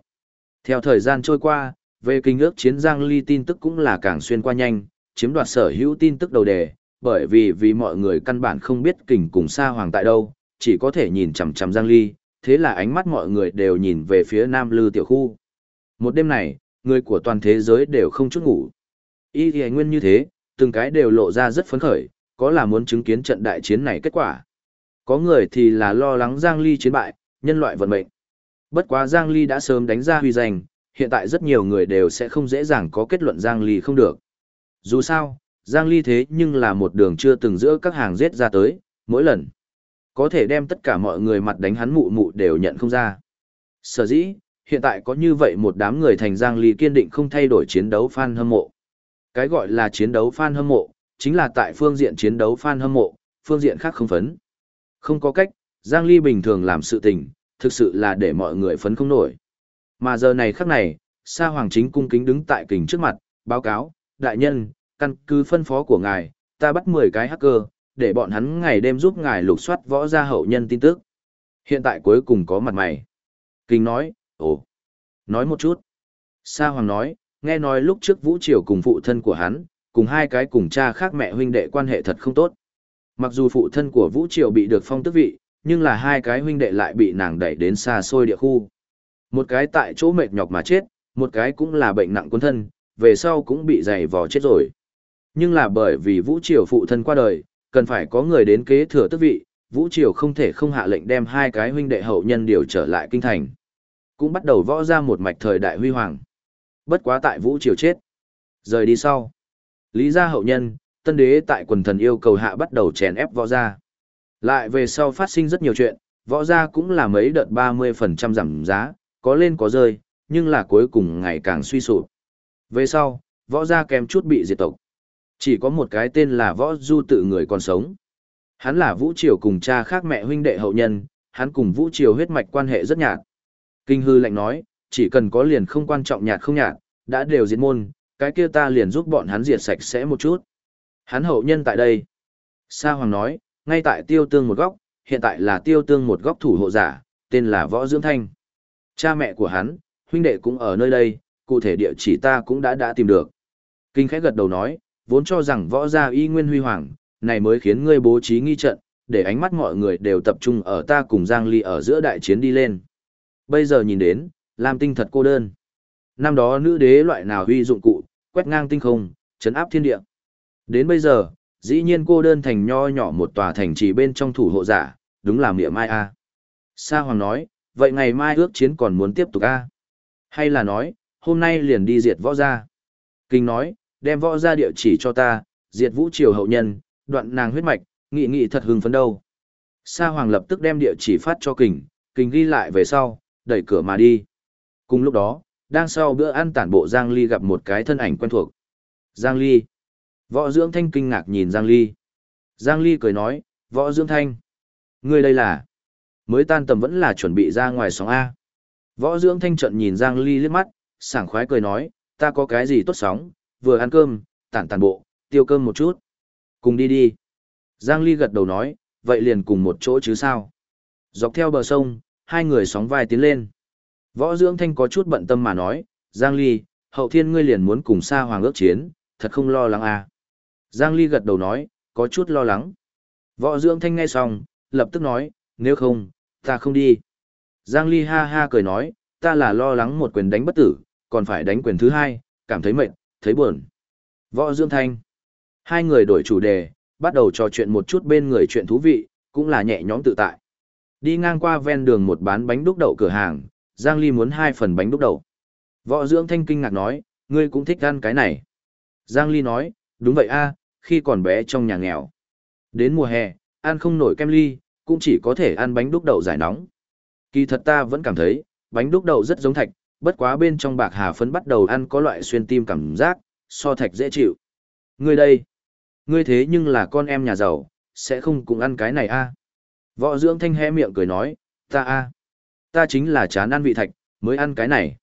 Theo thời gian trôi qua, về kinh ước chiến Giang Ly tin tức cũng là càng xuyên qua nhanh, chiếm đoạt sở hữu tin tức đầu đề, bởi vì vì mọi người căn bản không biết kình cùng Sa Hoàng tại đâu, chỉ có thể nhìn chằm chằm Giang Ly, thế là ánh mắt mọi người đều nhìn về phía Nam Lư tiểu khu. Một đêm này, người của toàn thế giới đều không chút ngủ. Y thì nguyên như thế, từng cái đều lộ ra rất phấn khởi, có là muốn chứng kiến trận đại chiến này kết quả. Có người thì là lo lắng Giang Ly chiến bại, nhân loại vận mệnh. Bất quá Giang Ly đã sớm đánh ra huy danh, hiện tại rất nhiều người đều sẽ không dễ dàng có kết luận Giang Ly không được. Dù sao, Giang Ly thế nhưng là một đường chưa từng giữa các hàng giết ra tới, mỗi lần. Có thể đem tất cả mọi người mặt đánh hắn mụ mụ đều nhận không ra. Sở dĩ, hiện tại có như vậy một đám người thành Giang Ly kiên định không thay đổi chiến đấu fan hâm mộ. Cái gọi là chiến đấu fan hâm mộ, chính là tại phương diện chiến đấu fan hâm mộ, phương diện khác không phấn. Không có cách, Giang Ly bình thường làm sự tình, thực sự là để mọi người phấn không nổi. Mà giờ này khắc này, Sa Hoàng chính cung kính đứng tại kình trước mặt, báo cáo, đại nhân, căn cứ phân phó của ngài, ta bắt 10 cái hacker, để bọn hắn ngày đêm giúp ngài lục soát võ gia hậu nhân tin tức. Hiện tại cuối cùng có mặt mày. Kinh nói, ồ, nói một chút. Sa Hoàng nói, nghe nói lúc trước Vũ Triều cùng phụ thân của hắn, cùng hai cái cùng cha khác mẹ huynh đệ quan hệ thật không tốt. Mặc dù phụ thân của Vũ Triều bị được phong tước vị, nhưng là hai cái huynh đệ lại bị nàng đẩy đến xa xôi địa khu. Một cái tại chỗ mệt nhọc mà chết, một cái cũng là bệnh nặng quân thân, về sau cũng bị dày vò chết rồi. Nhưng là bởi vì Vũ Triều phụ thân qua đời, cần phải có người đến kế thừa tước vị, Vũ Triều không thể không hạ lệnh đem hai cái huynh đệ hậu nhân điều trở lại kinh thành. Cũng bắt đầu võ ra một mạch thời đại huy hoàng. Bất quá tại Vũ Triều chết. Rời đi sau. Lý gia hậu nhân, tân đế tại quần thần yêu cầu hạ bắt đầu chèn ép võ gia. Lại về sau phát sinh rất nhiều chuyện, võ gia cũng là mấy đợt 30% giảm giá, có lên có rơi, nhưng là cuối cùng ngày càng suy sụp. Về sau, võ gia kém chút bị diệt tộc. Chỉ có một cái tên là võ du tự người còn sống. Hắn là Vũ Triều cùng cha khác mẹ huynh đệ hậu nhân, hắn cùng Vũ Triều huyết mạch quan hệ rất nhạt. Kinh hư lạnh nói, chỉ cần có liền không quan trọng nhạt không nhạt, đã đều diệt môn, cái kia ta liền giúp bọn hắn diệt sạch sẽ một chút. Hắn hậu nhân tại đây. Sa Hoàng nói, ngay tại tiêu tương một góc, hiện tại là tiêu tương một góc thủ hộ giả, tên là Võ Dưỡng Thanh. Cha mẹ của hắn, huynh đệ cũng ở nơi đây, cụ thể địa chỉ ta cũng đã đã tìm được. Kinh khẽ gật đầu nói, vốn cho rằng võ gia y nguyên huy hoàng, này mới khiến ngươi bố trí nghi trận, để ánh mắt mọi người đều tập trung ở ta cùng Giang Ly ở giữa đại chiến đi lên. Bây giờ nhìn đến, Lam Tinh thật cô đơn. Năm đó nữ đế loại nào huy dụng cụ, quét ngang tinh không, chấn áp thiên địa. Đến bây giờ, dĩ nhiên cô đơn thành nho nhỏ một tòa thành trì bên trong thủ hộ giả, đúng là mỉa mai a. Sa Hoàng nói, vậy ngày mai ước chiến còn muốn tiếp tục a? Hay là nói, hôm nay liền đi diệt võ gia? Kinh nói, đem võ gia địa chỉ cho ta, diệt vũ triều hậu nhân, đoạn nàng huyết mạch, nghị nghị thật hưng phấn đâu. Sa Hoàng lập tức đem địa chỉ phát cho Kình, Kình ghi lại về sau, đẩy cửa mà đi. Cùng lúc đó, đang sau bữa ăn tản bộ Giang Ly gặp một cái thân ảnh quen thuộc. Giang Ly. Võ Dưỡng Thanh kinh ngạc nhìn Giang Ly. Giang Ly cười nói, Võ Dưỡng Thanh. Ngươi đây là... Mới tan tầm vẫn là chuẩn bị ra ngoài sóng A. Võ Dưỡng Thanh trận nhìn Giang Ly liếc mắt, sảng khoái cười nói, ta có cái gì tốt sóng, vừa ăn cơm, tản tản bộ, tiêu cơm một chút. Cùng đi đi. Giang Ly gật đầu nói, vậy liền cùng một chỗ chứ sao. Dọc theo bờ sông, hai người sóng vai tiến lên. Võ Dưỡng Thanh có chút bận tâm mà nói, Giang Ly, hậu thiên ngươi liền muốn cùng Sa Hoàng ước chiến, thật không lo lắng à. Giang Ly gật đầu nói, có chút lo lắng. Võ Dưỡng Thanh nghe xong, lập tức nói, nếu không, ta không đi. Giang Ly ha ha cười nói, ta là lo lắng một quyền đánh bất tử, còn phải đánh quyền thứ hai, cảm thấy mệt, thấy buồn. Võ Dưỡng Thanh. Hai người đổi chủ đề, bắt đầu trò chuyện một chút bên người chuyện thú vị, cũng là nhẹ nhõm tự tại. Đi ngang qua ven đường một bán bánh đúc đậu cửa hàng, Giang Ly muốn hai phần bánh đúc đậu. Võ Dưỡng Thanh kinh ngạc nói, ngươi cũng thích ăn cái này. Giang Ly nói, đúng vậy a, khi còn bé trong nhà nghèo. Đến mùa hè, ăn không nổi kem ly, cũng chỉ có thể ăn bánh đúc đậu giải nóng. Kỳ thật ta vẫn cảm thấy, bánh đúc đậu rất giống thạch, bất quá bên trong bạc hà phấn bắt đầu ăn có loại xuyên tim cảm giác, so thạch dễ chịu. Ngươi đây, ngươi thế nhưng là con em nhà giàu, sẽ không cùng ăn cái này a. Võ dưỡng thanh hé miệng cười nói, ta a, Ta chính là chán ăn vị thạch, mới ăn cái này.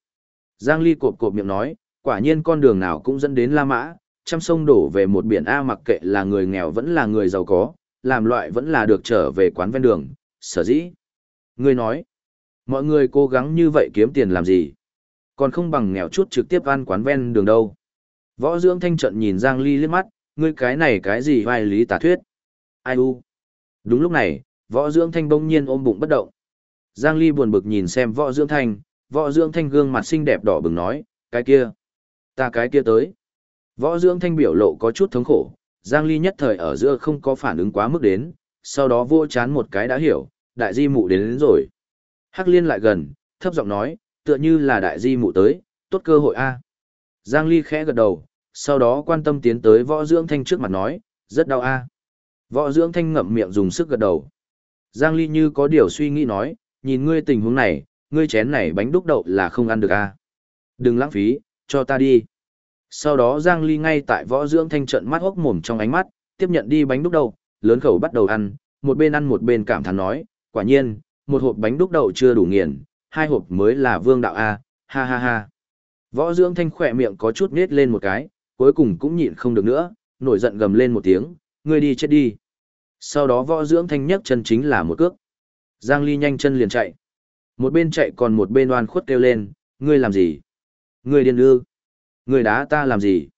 Giang Ly cộp cộp miệng nói, quả nhiên con đường nào cũng dẫn đến La Mã, trăm sông đổ về một biển A mặc kệ là người nghèo vẫn là người giàu có, làm loại vẫn là được trở về quán ven đường, sở dĩ. người nói, mọi người cố gắng như vậy kiếm tiền làm gì? Còn không bằng nghèo chút trực tiếp ăn quán ven đường đâu. Võ dưỡng thanh trận nhìn Giang Ly liếc mắt, ngươi cái này cái gì vai lý tà thuyết? Ai u? Đúng lúc này, võ dưỡng thanh bỗng nhiên ôm bụng bất động. Giang Ly buồn bực nhìn xem võ dưỡng thanh, võ dưỡng thanh gương mặt xinh đẹp đỏ bừng nói, cái kia, ta cái kia tới. Võ dưỡng thanh biểu lộ có chút thống khổ, Giang Ly nhất thời ở giữa không có phản ứng quá mức đến, sau đó vô chán một cái đã hiểu, đại di mụ đến, đến rồi. Hắc liên lại gần, thấp giọng nói, tựa như là đại di mụ tới, tốt cơ hội a. Giang Ly khẽ gật đầu, sau đó quan tâm tiến tới võ dưỡng thanh trước mặt nói, rất đau a. Võ dưỡng thanh ngậm miệng dùng sức gật đầu. Giang Ly như có điều suy nghĩ nói, nhìn ngươi tình huống này, ngươi chén này bánh đúc đậu là không ăn được a. Đừng lãng phí, cho ta đi. Sau đó Giang Ly ngay tại võ dưỡng thanh trận mắt hốc mồm trong ánh mắt, tiếp nhận đi bánh đúc đậu, lớn khẩu bắt đầu ăn, một bên ăn một bên cảm thán nói, quả nhiên, một hộp bánh đúc đậu chưa đủ nghiền, hai hộp mới là vương đạo A, ha ha ha. Võ dưỡng thanh khỏe miệng có chút nết lên một cái, cuối cùng cũng nhịn không được nữa, nổi giận gầm lên một tiếng, ngươi đi chết đi. Sau đó võ dưỡng thanh nhấc chân chính là một cước. Giang Ly nhanh chân liền chạy. Một bên chạy còn một bên oan khuất kêu lên, ngươi làm gì? Ngươi điên ư? Người đá ta làm gì?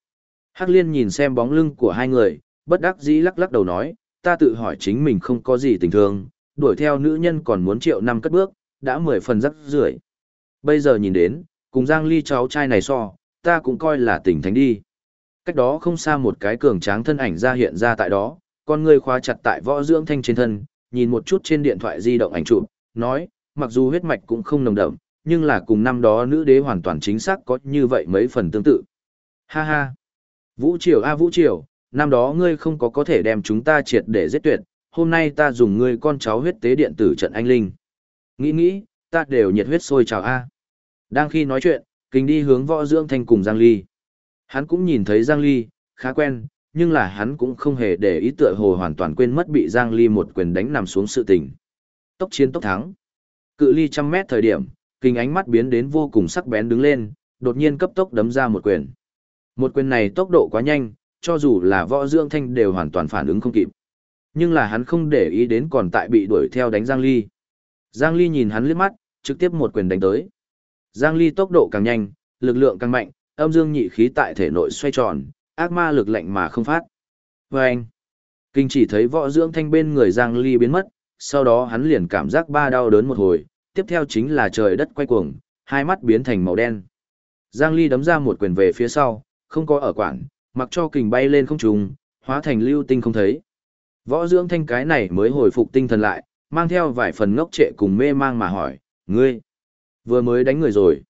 Hắc liên nhìn xem bóng lưng của hai người, bất đắc dĩ lắc lắc đầu nói, ta tự hỏi chính mình không có gì tình thương, đuổi theo nữ nhân còn muốn triệu năm cất bước, đã mười phần rắc rưởi. Bây giờ nhìn đến, cùng Giang Ly cháu trai này so, ta cũng coi là tỉnh thánh đi. Cách đó không xa một cái cường tráng thân ảnh ra hiện ra tại đó, con người khóa chặt tại võ dưỡng thanh trên thân, nhìn một chút trên điện thoại di động ảnh chụp, nói, mặc dù huyết mạch cũng không nồng đậm, nhưng là cùng năm đó nữ đế hoàn toàn chính xác có như vậy mấy phần tương tự. Ha ha! Vũ Triều a Vũ Triều, năm đó ngươi không có có thể đem chúng ta triệt để giết tuyệt, hôm nay ta dùng ngươi con cháu huyết tế điện tử trận anh linh. Nghĩ nghĩ, ta đều nhiệt huyết sôi chào a. Đang khi nói chuyện, kinh đi hướng võ dưỡng thanh cùng Giang Ly. Hắn cũng nhìn thấy Giang Ly, khá quen, nhưng là hắn cũng không hề để ý tựa hồ hoàn toàn quên mất bị Giang Ly một quyền đánh nằm xuống sự tình. Tốc chiến tốc thắng. Cự ly trăm mét thời điểm, kinh ánh mắt biến đến vô cùng sắc bén đứng lên, đột nhiên cấp tốc đấm ra một quyền. Một quyền này tốc độ quá nhanh, cho dù là võ dưỡng thanh đều hoàn toàn phản ứng không kịp. Nhưng là hắn không để ý đến còn tại bị đuổi theo đánh Giang Ly. Giang Ly nhìn hắn liếc mắt, trực tiếp một quyền đánh tới. Giang Ly tốc độ càng nhanh, lực lượng càng mạnh, âm dương nhị khí tại thể nội xoay tròn, ác ma lực lạnh mà không phát. Và anh, kinh chỉ thấy võ dưỡng thanh bên người Giang Ly biến mất, sau đó hắn liền cảm giác ba đau đớn một hồi, tiếp theo chính là trời đất quay cuồng, hai mắt biến thành màu đen. Giang Ly đấm ra một quyền về phía sau, không có ở quản, mặc cho kình bay lên không trùng, hóa thành lưu tinh không thấy. Võ dưỡng thanh cái này mới hồi phục tinh thần lại, mang theo vài phần ngốc trệ cùng mê mang mà hỏi, ngươi, vừa mới đánh người rồi.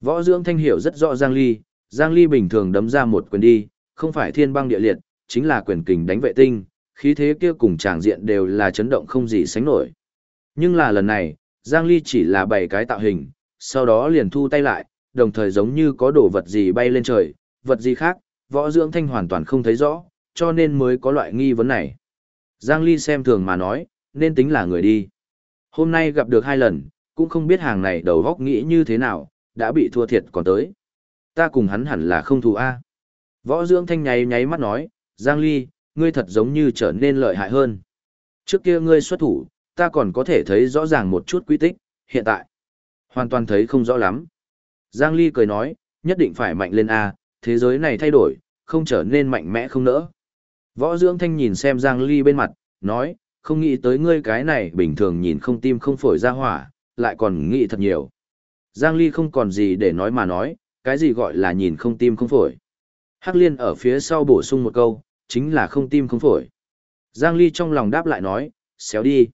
Võ dưỡng thanh hiểu rất rõ Giang Ly, Giang Ly bình thường đấm ra một quyền đi, không phải thiên băng địa liệt, chính là quyền kình đánh vệ tinh, khí thế kia cùng tràng diện đều là chấn động không gì sánh nổi. Nhưng là lần này, Giang Ly chỉ là bảy cái tạo hình, sau đó liền thu tay lại, đồng thời giống như có đồ vật gì bay lên trời, vật gì khác, võ dưỡng thanh hoàn toàn không thấy rõ, cho nên mới có loại nghi vấn này. Giang Ly xem thường mà nói, nên tính là người đi. Hôm nay gặp được hai lần, cũng không biết hàng này đầu góc nghĩ như thế nào, đã bị thua thiệt còn tới. Ta cùng hắn hẳn là không thù A. Võ dưỡng thanh nháy nháy mắt nói, Giang Ly, ngươi thật giống như trở nên lợi hại hơn. Trước kia ngươi xuất thủ, ta còn có thể thấy rõ ràng một chút quy tích, hiện tại. Hoàn toàn thấy không rõ lắm. Giang Ly cười nói, nhất định phải mạnh lên A, thế giới này thay đổi, không trở nên mạnh mẽ không nỡ. Võ dưỡng thanh nhìn xem Giang Ly bên mặt, nói, không nghĩ tới ngươi cái này bình thường nhìn không tim không phổi ra hỏa, lại còn nghĩ thật nhiều. Giang Ly không còn gì để nói mà nói, cái gì gọi là nhìn không tim không phổi. Hắc Liên ở phía sau bổ sung một câu, chính là không tim không phổi. Giang Ly trong lòng đáp lại nói, xéo đi.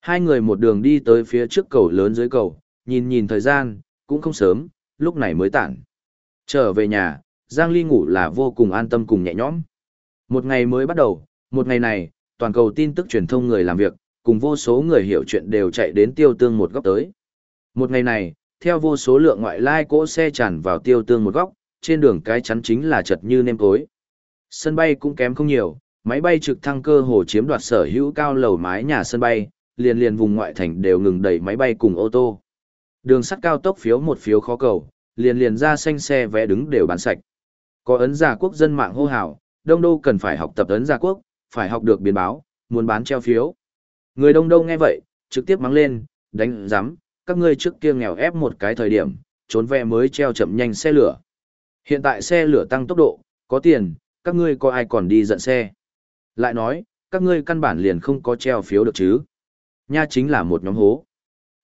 Hai người một đường đi tới phía trước cầu lớn dưới cầu, nhìn nhìn thời gian, cũng không sớm, lúc này mới tản. Trở về nhà, Giang Ly ngủ là vô cùng an tâm cùng nhẹ nhõm. Một ngày mới bắt đầu, một ngày này, toàn cầu tin tức truyền thông người làm việc, cùng vô số người hiểu chuyện đều chạy đến tiêu tương một góc tới. Một ngày này, theo vô số lượng ngoại lai cỗ xe tràn vào tiêu tương một góc, trên đường cái chắn chính là chật như nêm tối. Sân bay cũng kém không nhiều, máy bay trực thăng cơ hồ chiếm đoạt sở hữu cao lầu mái nhà sân bay, liền liền vùng ngoại thành đều ngừng đẩy máy bay cùng ô tô. Đường sắt cao tốc phiếu một phiếu khó cầu, liền liền ra xanh xe vé đứng đều bán sạch. Có ấn giả quốc dân mạng hô hào, Đông Đô cần phải học tập ấn giả quốc, phải học được biến báo, muốn bán treo phiếu. Người Đông Đô nghe vậy, trực tiếp mắng lên, đánh giám, các ngươi trước kia nghèo ép một cái thời điểm, trốn vé mới treo chậm nhanh xe lửa. Hiện tại xe lửa tăng tốc độ, có tiền, các ngươi có ai còn đi giận xe. Lại nói, các ngươi căn bản liền không có treo phiếu được chứ. Nha chính là một nhóm hố.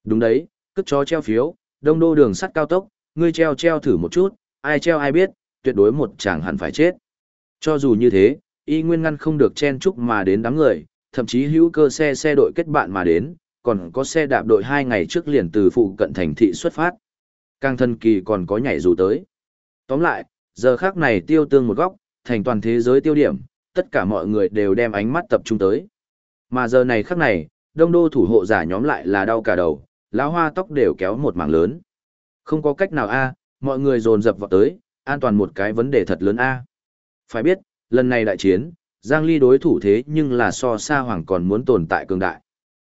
Đúng đấy, cất cho treo phiếu, đông đô đường sắt cao tốc, ngươi treo treo thử một chút, ai treo ai biết, tuyệt đối một chàng hẳn phải chết. Cho dù như thế, y nguyên ngăn không được chen chúc mà đến đám người, thậm chí hữu cơ xe xe đội kết bạn mà đến, còn có xe đạp đội hai ngày trước liền từ phụ cận thành thị xuất phát. Càng thân kỳ còn có nhảy dù tới. Tóm lại, giờ khác này tiêu tương một góc, thành toàn thế giới tiêu điểm, tất cả mọi người đều đem ánh mắt tập trung tới. Mà giờ này khắc này, đông đô thủ hộ giả nhóm lại là đau cả đầu, lão hoa tóc đều kéo một mảng lớn. Không có cách nào a, mọi người dồn dập vào tới, an toàn một cái vấn đề thật lớn a. Phải biết, lần này đại chiến, Giang Ly đối thủ thế nhưng là so xa hoàng còn muốn tồn tại cường đại.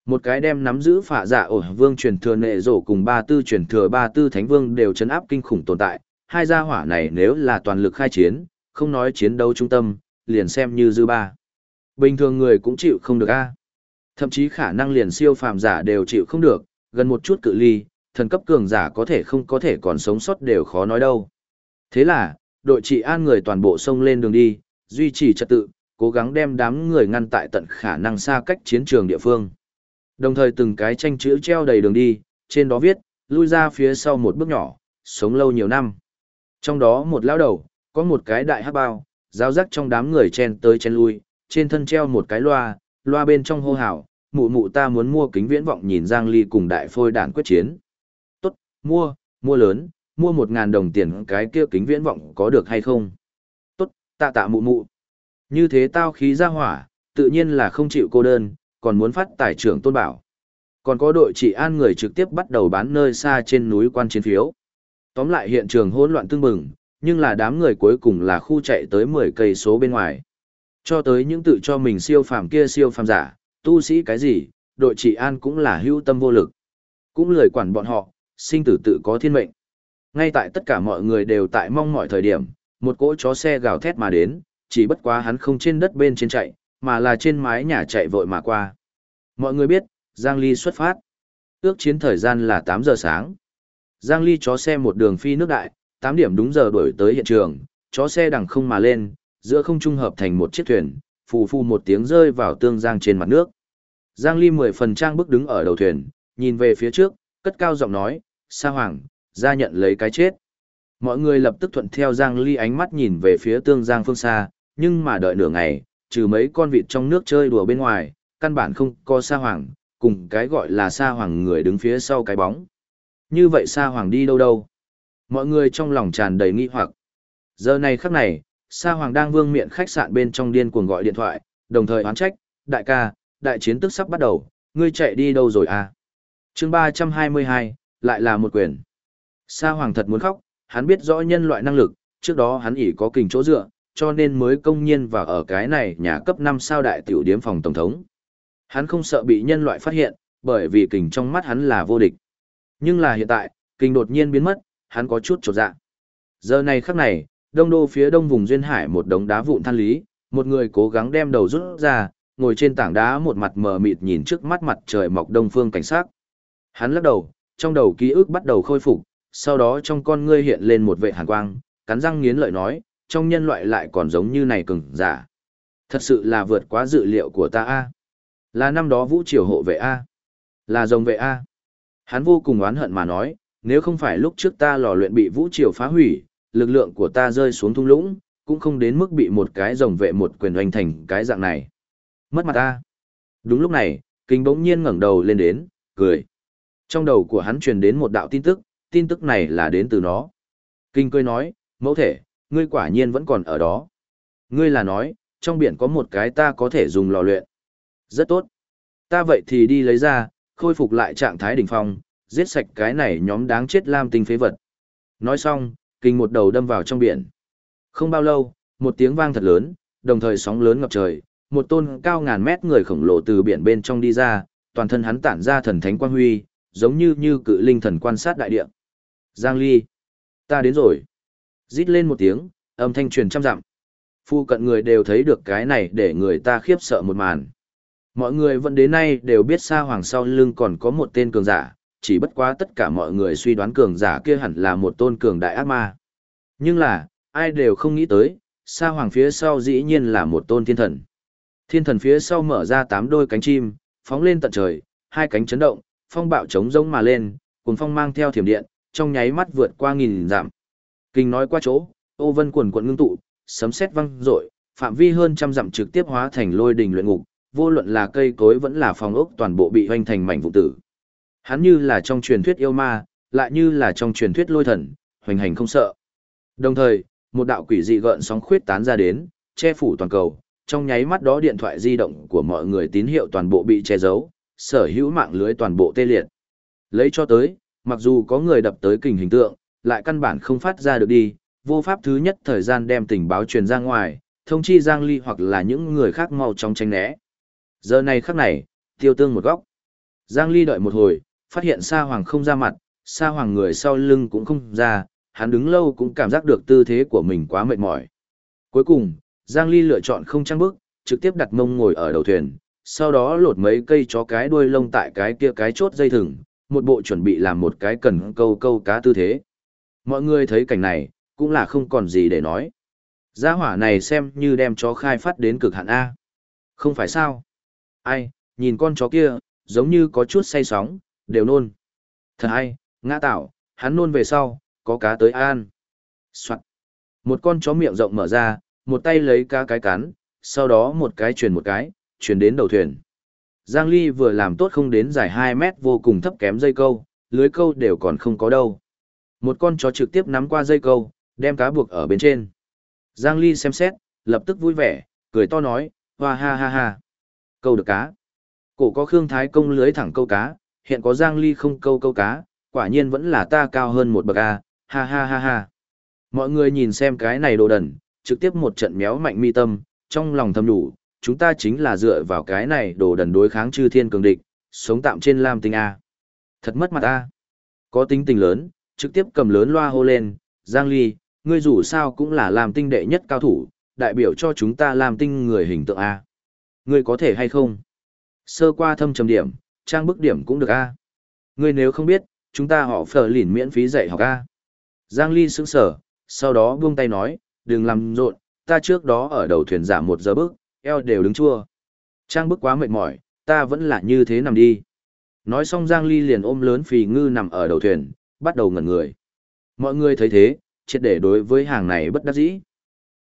Một cái đem nắm giữ phả giả dạ ổ vương truyền thừa nệ rổ cùng ba tư truyền thừa ba tư thánh vương đều chấn áp kinh khủng tồn tại. Hai gia hỏa này nếu là toàn lực khai chiến, không nói chiến đấu trung tâm, liền xem như dư ba. Bình thường người cũng chịu không được a. Thậm chí khả năng liền siêu phàm giả đều chịu không được, gần một chút cự ly, thần cấp cường giả có thể không có thể còn sống sót đều khó nói đâu. Thế là, đội trị an người toàn bộ sông lên đường đi, duy trì trật tự, cố gắng đem đám người ngăn tại tận khả năng xa cách chiến trường địa phương. Đồng thời từng cái tranh chữ treo đầy đường đi, trên đó viết, lui ra phía sau một bước nhỏ, sống lâu nhiều năm. Trong đó một lão đầu, có một cái đại hắc bao, giáo rắc trong đám người chen tới chen lui, trên thân treo một cái loa, loa bên trong hô hào, mụ mụ ta muốn mua kính viễn vọng nhìn Giang Ly cùng đại phôi đạn quyết chiến. Tốt, mua, mua lớn, mua một ngàn đồng tiền cái kia kính viễn vọng có được hay không? Tốt, tạ tạ mụ mụ. Như thế tao khí ra hỏa, tự nhiên là không chịu cô đơn, còn muốn phát tài trưởng tôn bảo. Còn có đội trị an người trực tiếp bắt đầu bán nơi xa trên núi quan chiến phiếu. Tóm lại hiện trường hỗn loạn tương bừng, nhưng là đám người cuối cùng là khu chạy tới 10 cây số bên ngoài. Cho tới những tự cho mình siêu phàm kia siêu phàm giả, tu sĩ cái gì, đội trị an cũng là hưu tâm vô lực. Cũng lười quản bọn họ, sinh tử tự có thiên mệnh. Ngay tại tất cả mọi người đều tại mong mọi thời điểm, một cỗ chó xe gào thét mà đến, chỉ bất quá hắn không trên đất bên trên chạy, mà là trên mái nhà chạy vội mà qua. Mọi người biết, Giang Ly xuất phát. Ước chiến thời gian là 8 giờ sáng. Giang Ly chó xe một đường phi nước đại, 8 điểm đúng giờ đuổi tới hiện trường, chó xe đằng không mà lên, giữa không trung hợp thành một chiếc thuyền, phù phù một tiếng rơi vào tương giang trên mặt nước. Giang Ly mười phần trang bước đứng ở đầu thuyền, nhìn về phía trước, cất cao giọng nói, Sa Hoàng, ra nhận lấy cái chết. Mọi người lập tức thuận theo Giang Ly ánh mắt nhìn về phía tương giang phương xa, nhưng mà đợi nửa ngày, trừ mấy con vịt trong nước chơi đùa bên ngoài, căn bản không có Sa Hoàng, cùng cái gọi là Sa Hoàng người đứng phía sau cái bóng. Như vậy Sa Hoàng đi đâu đâu? Mọi người trong lòng tràn đầy nghi hoặc. Giờ này khắc này, Sa Hoàng đang vương miệng khách sạn bên trong điên cuồng gọi điện thoại, đồng thời oán trách, đại ca, đại chiến tức sắp bắt đầu, ngươi chạy đi đâu rồi à? chương 322, lại là một quyền. Sa Hoàng thật muốn khóc, hắn biết rõ nhân loại năng lực, trước đó hắn ỉ có kình chỗ dựa, cho nên mới công nhiên vào ở cái này nhà cấp 5 sao đại tiểu điếm phòng tổng thống. Hắn không sợ bị nhân loại phát hiện, bởi vì kình trong mắt hắn là vô địch. Nhưng là hiện tại, kình đột nhiên biến mất, hắn có chút chột dạ. Giờ này khắc này, đông đô phía đông vùng duyên hải một đống đá vụn than lý, một người cố gắng đem đầu rút ra, ngồi trên tảng đá một mặt mờ mịt nhìn trước mắt mặt trời mọc đông phương cảnh sát. Hắn lắc đầu, trong đầu ký ức bắt đầu khôi phục, sau đó trong con ngươi hiện lên một vệ hàn quang, cắn răng nghiến lợi nói, trong nhân loại lại còn giống như này cứng, giả. Thật sự là vượt quá dự liệu của ta a. Là năm đó vũ triều hộ vệ a. Là rồng vệ a. Hắn vô cùng oán hận mà nói, nếu không phải lúc trước ta lò luyện bị vũ triều phá hủy, lực lượng của ta rơi xuống thung lũng, cũng không đến mức bị một cái rồng vệ một quyền oanh thành cái dạng này. Mất mặt ta. Đúng lúc này, kinh bỗng nhiên ngẩng đầu lên đến, cười. Trong đầu của hắn truyền đến một đạo tin tức, tin tức này là đến từ nó. Kinh cười nói, mẫu thể, ngươi quả nhiên vẫn còn ở đó. Ngươi là nói, trong biển có một cái ta có thể dùng lò luyện. Rất tốt. Ta vậy thì đi lấy ra, khôi phục lại trạng thái đỉnh phong, giết sạch cái này nhóm đáng chết lam tinh phế vật. Nói xong, kinh một đầu đâm vào trong biển. Không bao lâu, một tiếng vang thật lớn, đồng thời sóng lớn ngập trời, một tôn cao ngàn mét người khổng lồ từ biển bên trong đi ra, toàn thân hắn tản ra thần thánh quang huy, giống như như cự linh thần quan sát đại địa. Giang Ly, ta đến rồi. Rít lên một tiếng, âm thanh truyền trăm dặm. Phu cận người đều thấy được cái này để người ta khiếp sợ một màn. Mọi người vẫn đến nay đều biết Sa Hoàng sau lưng còn có một tên cường giả, chỉ bất quá tất cả mọi người suy đoán cường giả kia hẳn là một tôn cường đại ác ma. Nhưng là, ai đều không nghĩ tới, Sa Hoàng phía sau dĩ nhiên là một tôn thiên thần. Thiên thần phía sau mở ra tám đôi cánh chim, phóng lên tận trời, hai cánh chấn động, phong bạo trống rông mà lên, cuồng phong mang theo thiểm điện, trong nháy mắt vượt qua nghìn dặm. Kinh nói qua chỗ, ô vân quần quận ngưng tụ, sấm sét vang rội, phạm vi hơn trăm dặm trực tiếp hóa thành lôi đình luyện ngục, vô luận là cây cối vẫn là phòng ốc toàn bộ bị hoành thành mảnh vụ tử. Hắn như là trong truyền thuyết yêu ma, lại như là trong truyền thuyết lôi thần, hoành hành không sợ. Đồng thời, một đạo quỷ dị gợn sóng khuyết tán ra đến, che phủ toàn cầu, trong nháy mắt đó điện thoại di động của mọi người tín hiệu toàn bộ bị che giấu, sở hữu mạng lưới toàn bộ tê liệt. Lấy cho tới, mặc dù có người đập tới kình hình tượng, lại căn bản không phát ra được đi, vô pháp thứ nhất thời gian đem tình báo truyền ra ngoài, thông chi Giang Ly hoặc là những người khác mau chóng tránh né. Giờ này khắc này, tiêu tương một góc. Giang Ly đợi một hồi, phát hiện Sa Hoàng không ra mặt, Sa Hoàng người sau lưng cũng không ra, hắn đứng lâu cũng cảm giác được tư thế của mình quá mệt mỏi. Cuối cùng, Giang Ly lựa chọn không trăng bước, trực tiếp đặt mông ngồi ở đầu thuyền, sau đó lột mấy cây chó cái đuôi lông tại cái kia cái chốt dây thừng, một bộ chuẩn bị làm một cái cần câu câu cá tư thế. Mọi người thấy cảnh này, cũng là không còn gì để nói. Gia hỏa này xem như đem chó khai phát đến cực hạn A. Không phải sao? Ai, nhìn con chó kia, giống như có chút say sóng, đều nôn. Thật hay, ngã tạo, hắn nôn về sau, có cá tới an. Soạn. Một con chó miệng rộng mở ra, một tay lấy cá cái cắn, sau đó một cái truyền một cái, truyền đến đầu thuyền. Giang Ly vừa làm tốt không đến dài 2 mét vô cùng thấp kém dây câu, lưới câu đều còn không có đâu. Một con chó trực tiếp nắm qua dây câu, đem cá buộc ở bên trên. Giang Ly xem xét, lập tức vui vẻ, cười to nói, hoa ha ha ha. Câu được cá. Cổ có Khương Thái công lưới thẳng câu cá, hiện có Giang Ly không câu câu cá, quả nhiên vẫn là ta cao hơn một bậc A, ha ha ha ha. Mọi người nhìn xem cái này đồ đần, trực tiếp một trận méo mạnh mi tâm, trong lòng thầm đủ, chúng ta chính là dựa vào cái này đồ đần đối kháng chư thiên cường địch, sống tạm trên Lam Tinh A. Thật mất mặt A. Có tính tình lớn, trực tiếp cầm lớn loa hô lên, Giang Ly, ngươi dù sao cũng là làm tinh đệ nhất cao thủ, đại biểu cho chúng ta làm tinh người hình tượng A. Ngươi có thể hay không? Sơ qua thâm trầm điểm, trang bức điểm cũng được A. Ngươi nếu không biết, chúng ta họ phở lỉn miễn phí dạy học A. Giang Ly sững sờ sau đó buông tay nói, đừng làm rộn, ta trước đó ở đầu thuyền giảm một giờ bước, eo đều đứng chua. Trang bức quá mệt mỏi, ta vẫn là như thế nằm đi. Nói xong Giang Ly liền ôm lớn phì ngư nằm ở đầu thuyền, bắt đầu ngẩn người. Mọi người thấy thế, triệt để đối với hàng này bất đắc dĩ.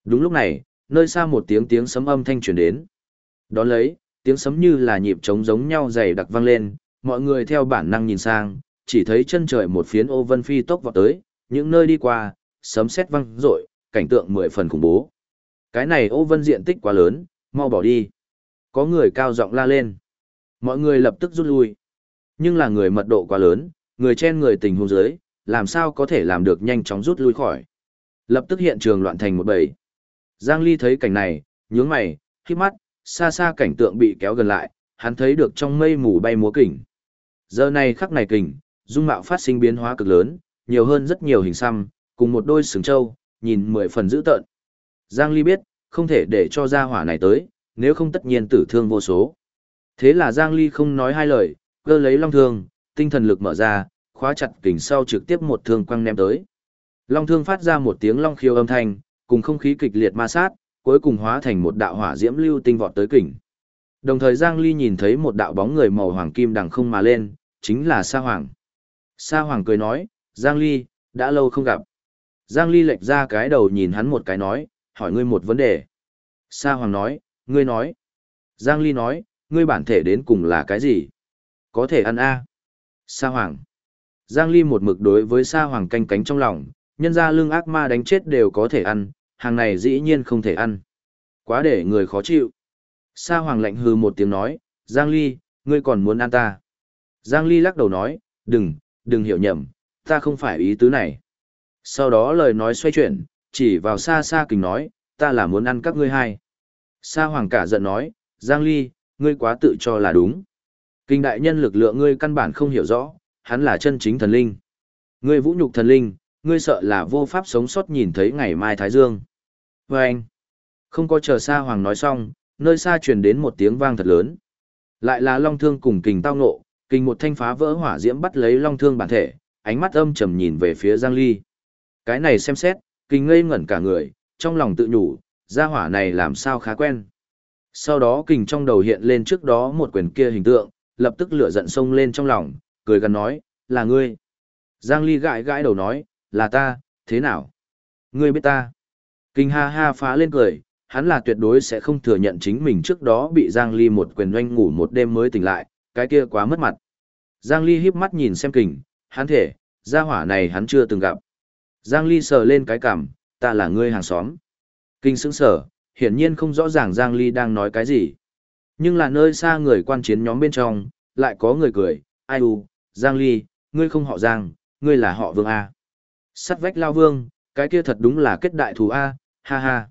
Đúng lúc này, nơi xa một tiếng tiếng sấm âm thanh truyền đến. Đón lấy, tiếng sấm như là nhịp trống giống nhau dày đặc vang lên, mọi người theo bản năng nhìn sang, chỉ thấy chân trời một phiến ô vân phi tốc vọt tới, những nơi đi qua, sấm sét vang rội, cảnh tượng mười phần khủng bố. Cái này ô vân diện tích quá lớn, mau bỏ đi. Có người cao giọng la lên. Mọi người lập tức rút lui. Nhưng là người mật độ quá lớn, người trên người tình huống dưới, làm sao có thể làm được nhanh chóng rút lui khỏi. Lập tức hiện trường loạn thành một bầy. Giang Ly thấy cảnh này, nhướng mày, khi mắt, xa xa cảnh tượng bị kéo gần lại, hắn thấy được trong mây mù bay múa kình. Giờ này khắc này kình, dung mạo phát sinh biến hóa cực lớn, nhiều hơn rất nhiều hình xăm, cùng một đôi sừng trâu, nhìn mười phần dữ tợn. Giang Ly biết, không thể để cho gia hỏa này tới, nếu không tất nhiên tử thương vô số. Thế là Giang Ly không nói hai lời, cơ lấy long thương, tinh thần lực mở ra, khóa chặt kình sau trực tiếp một thương quăng ném tới. Long thương phát ra một tiếng long khiêu âm thanh, cùng không khí kịch liệt ma sát, cuối cùng hóa thành một đạo hỏa diễm lưu tinh vọt tới kình. Đồng thời Giang Ly nhìn thấy một đạo bóng người màu hoàng kim đằng không mà lên, chính là Sa Hoàng. Sa Hoàng cười nói, Giang Ly, đã lâu không gặp. Giang Ly lệch ra cái đầu nhìn hắn một cái nói, hỏi ngươi một vấn đề. Sa Hoàng nói, ngươi nói. Giang Ly nói, ngươi bản thể đến cùng là cái gì? Có thể ăn a Sa Hoàng. Giang Ly một mực đối với Sa Hoàng canh cánh trong lòng, nhân ra lương ác ma đánh chết đều có thể ăn, hàng này dĩ nhiên không thể ăn. Quá để người khó chịu. Sa Hoàng lạnh hừ một tiếng nói, Giang Ly, ngươi còn muốn ăn ta. Giang Ly lắc đầu nói, đừng, đừng hiểu nhầm, ta không phải ý tứ này. Sau đó lời nói xoay chuyển, chỉ vào xa xa kình nói, ta là muốn ăn các ngươi hai. Sa Hoàng cả giận nói, Giang Ly, ngươi quá tự cho là đúng. Kinh đại nhân lực lượng ngươi căn bản không hiểu rõ, hắn là chân chính thần linh. Ngươi vũ nhục thần linh, ngươi sợ là vô pháp sống sót nhìn thấy ngày mai Thái Dương. Và anh, không có chờ xa Hoàng nói xong, nơi xa truyền đến một tiếng vang thật lớn. Lại là Long Thương cùng kình tao ngộ, kình một thanh phá vỡ hỏa diễm bắt lấy Long Thương bản thể, ánh mắt âm trầm nhìn về phía Giang Ly. Cái này xem xét, kình ngây ngẩn cả người, trong lòng tự nhủ, gia hỏa này làm sao khá quen. Sau đó kình trong đầu hiện lên trước đó một quyền kia hình tượng, lập tức lửa giận sông lên trong lòng, cười gần nói, là ngươi. Giang Ly gãi gãi đầu nói, là ta, thế nào? Ngươi biết ta. Kinh ha ha phá lên cười, hắn là tuyệt đối sẽ không thừa nhận chính mình trước đó bị Giang Ly một quyền doanh ngủ một đêm mới tỉnh lại, cái kia quá mất mặt. Giang Ly híp mắt nhìn xem kình, hắn thể, gia hỏa này hắn chưa từng gặp. Giang Ly sờ lên cái cằm, ta là ngươi hàng xóm. Kinh sững sờ, hiển nhiên không rõ ràng Giang Ly đang nói cái gì. Nhưng là nơi xa người quan chiến nhóm bên trong, lại có người cười, ai u, Giang Ly, ngươi không họ Giang, ngươi là họ Vương A. Sắt vách lao vương, cái kia thật đúng là kết đại thù A, ha ha.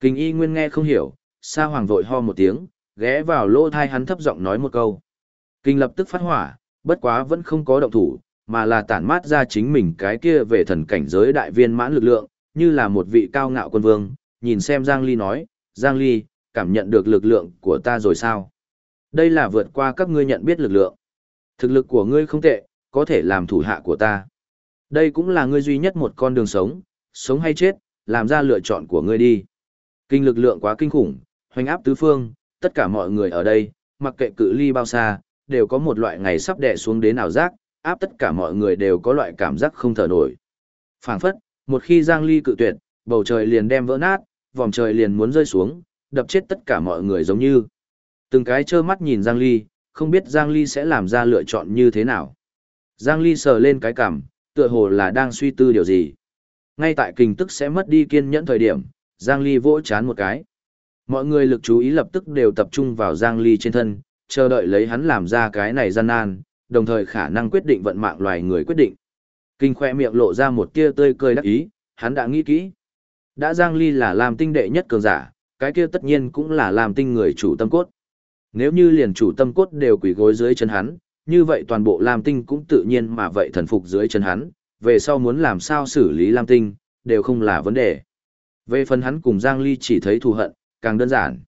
Kinh y nguyên nghe không hiểu, sa hoàng vội ho một tiếng, ghé vào lỗ thai hắn thấp giọng nói một câu. Kinh lập tức phát hỏa, bất quá vẫn không có động thủ, mà là tản mát ra chính mình cái kia về thần cảnh giới đại viên mãn lực lượng, như là một vị cao ngạo quân vương, nhìn xem Giang Ly nói, Giang Ly, cảm nhận được lực lượng của ta rồi sao? Đây là vượt qua các ngươi nhận biết lực lượng. Thực lực của ngươi không tệ, có thể làm thủ hạ của ta. Đây cũng là ngươi duy nhất một con đường sống, sống hay chết, làm ra lựa chọn của ngươi đi. Kinh lực lượng quá kinh khủng, hoành áp tứ phương, tất cả mọi người ở đây, mặc kệ cự ly bao xa, đều có một loại ngày sắp đè xuống đến ảo giác, áp tất cả mọi người đều có loại cảm giác không thở nổi. Phảng phất, một khi Giang Ly cự tuyệt, bầu trời liền đem vỡ nát, vòng trời liền muốn rơi xuống, đập chết tất cả mọi người giống như. Từng cái trơ mắt nhìn Giang Ly, không biết Giang Ly sẽ làm ra lựa chọn như thế nào. Giang Ly sờ lên cái cằm, tựa hồ là đang suy tư điều gì. Ngay tại kình tức sẽ mất đi kiên nhẫn thời điểm, Giang Ly vỗ chán một cái. Mọi người lực chú ý lập tức đều tập trung vào Giang Ly trên thân, chờ đợi lấy hắn làm ra cái này gian nan, đồng thời khả năng quyết định vận mạng loài người quyết định. Kinh khoe miệng lộ ra một tia tươi cười đắc ý, hắn đã nghĩ kỹ. Đã Giang Ly là làm tinh đệ nhất cường giả, cái kia tất nhiên cũng là làm tinh người chủ tâm cốt. Nếu như liền chủ tâm cốt đều quỳ gối dưới chân hắn, như vậy toàn bộ Lam Tinh cũng tự nhiên mà vậy thần phục dưới chân hắn, về sau muốn làm sao xử lý Lam Tinh, đều không là vấn đề. Về phần hắn cùng Giang Ly chỉ thấy thù hận, càng đơn giản.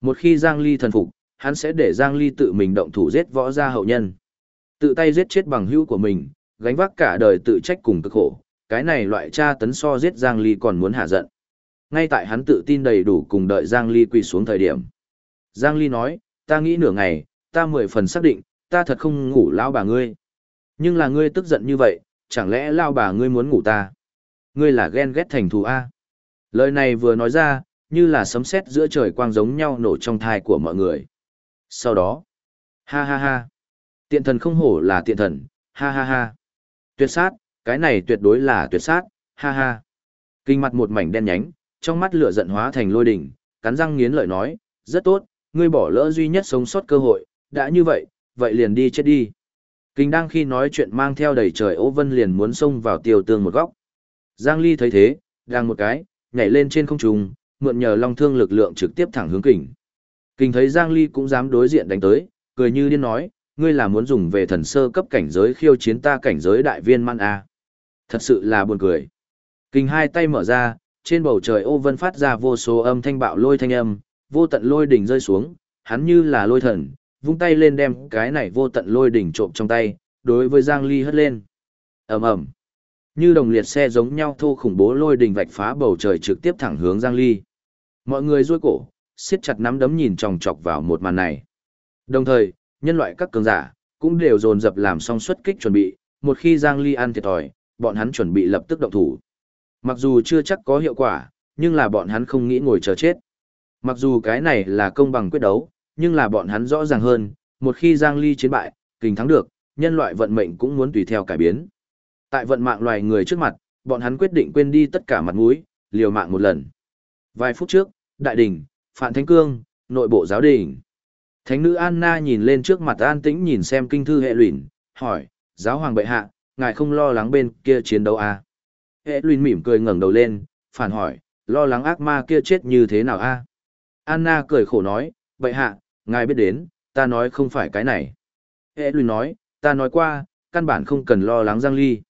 Một khi Giang Ly thần phục, hắn sẽ để Giang Ly tự mình động thủ giết võ gia hậu nhân. Tự tay giết chết bằng hữu của mình, gánh vác cả đời tự trách cùng cực khổ, cái này loại tra tấn so giết Giang Ly còn muốn hạ giận. Ngay tại hắn tự tin đầy đủ cùng đợi Giang Ly quỳ xuống thời điểm. Giang Ly nói, ta nghĩ nửa ngày, ta mười phần xác định, ta thật không ngủ lao bà ngươi. Nhưng là ngươi tức giận như vậy, chẳng lẽ lao bà ngươi muốn ngủ ta? Ngươi là ghen ghét thành thù A. Lời này vừa nói ra, như là sấm sét giữa trời quang giống nhau nổ trong thai của mọi người. Sau đó, ha ha ha, tiện thần không hổ là tiện thần, ha ha ha. Tuyệt sát, cái này tuyệt đối là tuyệt sát, ha ha. Kinh mặt một mảnh đen nhánh, trong mắt lửa giận hóa thành lôi đỉnh, cắn răng nghiến lợi nói, rất tốt, ngươi bỏ lỡ duy nhất sống sót cơ hội, đã như vậy, vậy liền đi chết đi. Kinh đang khi nói chuyện mang theo đầy trời ô vân liền muốn xông vào tiêu tương một góc. Giang Ly thấy thế, đang một cái, nhảy lên trên không trung, mượn nhờ long thương lực lượng trực tiếp thẳng hướng kình. Kình thấy Giang Ly cũng dám đối diện đánh tới, cười như điên nói, ngươi là muốn dùng về thần sơ cấp cảnh giới khiêu chiến ta cảnh giới đại viên man a. Thật sự là buồn cười. Kình hai tay mở ra, trên bầu trời ô vân phát ra vô số âm thanh bạo lôi thanh âm, vô tận lôi đỉnh rơi xuống, hắn như là lôi thần, vung tay lên đem cái này vô tận lôi đỉnh trộm trong tay, đối với Giang Ly hất lên. ầm ầm, như đồng liệt xe giống nhau thô khủng bố lôi đỉnh vạch phá bầu trời trực tiếp thẳng hướng Giang Ly. Mọi người duỗi cổ, siết chặt nắm đấm nhìn chòng chọc vào một màn này. Đồng thời, nhân loại các cường giả cũng đều dồn dập làm xong xuất kích chuẩn bị, một khi Giang Ly ăn thiệt thòi, bọn hắn chuẩn bị lập tức động thủ. Mặc dù chưa chắc có hiệu quả, nhưng là bọn hắn không nghĩ ngồi chờ chết. Mặc dù cái này là công bằng quyết đấu, nhưng là bọn hắn rõ ràng hơn, một khi Giang Ly chiến bại, kình thắng được, nhân loại vận mệnh cũng muốn tùy theo cải biến. Tại vận mạng loài người trước mặt, bọn hắn quyết định quên đi tất cả mặt mũi, liều mạng một lần. Vài phút trước, đại đỉnh, Phạn Thánh Cương, nội bộ giáo đình. Thánh nữ Anna nhìn lên trước mặt an tĩnh nhìn xem kinh thư hệ luyện, hỏi, giáo hoàng bệ hạ, ngài không lo lắng bên kia chiến đấu à? Hệ luyện mỉm cười ngẩng đầu lên, phản hỏi, lo lắng ác ma kia chết như thế nào a? À? Anna cười khổ nói, bệ hạ, ngài biết đến, ta nói không phải cái này. Hệ luyện nói, ta nói qua, căn bản không cần lo lắng Giang Ly.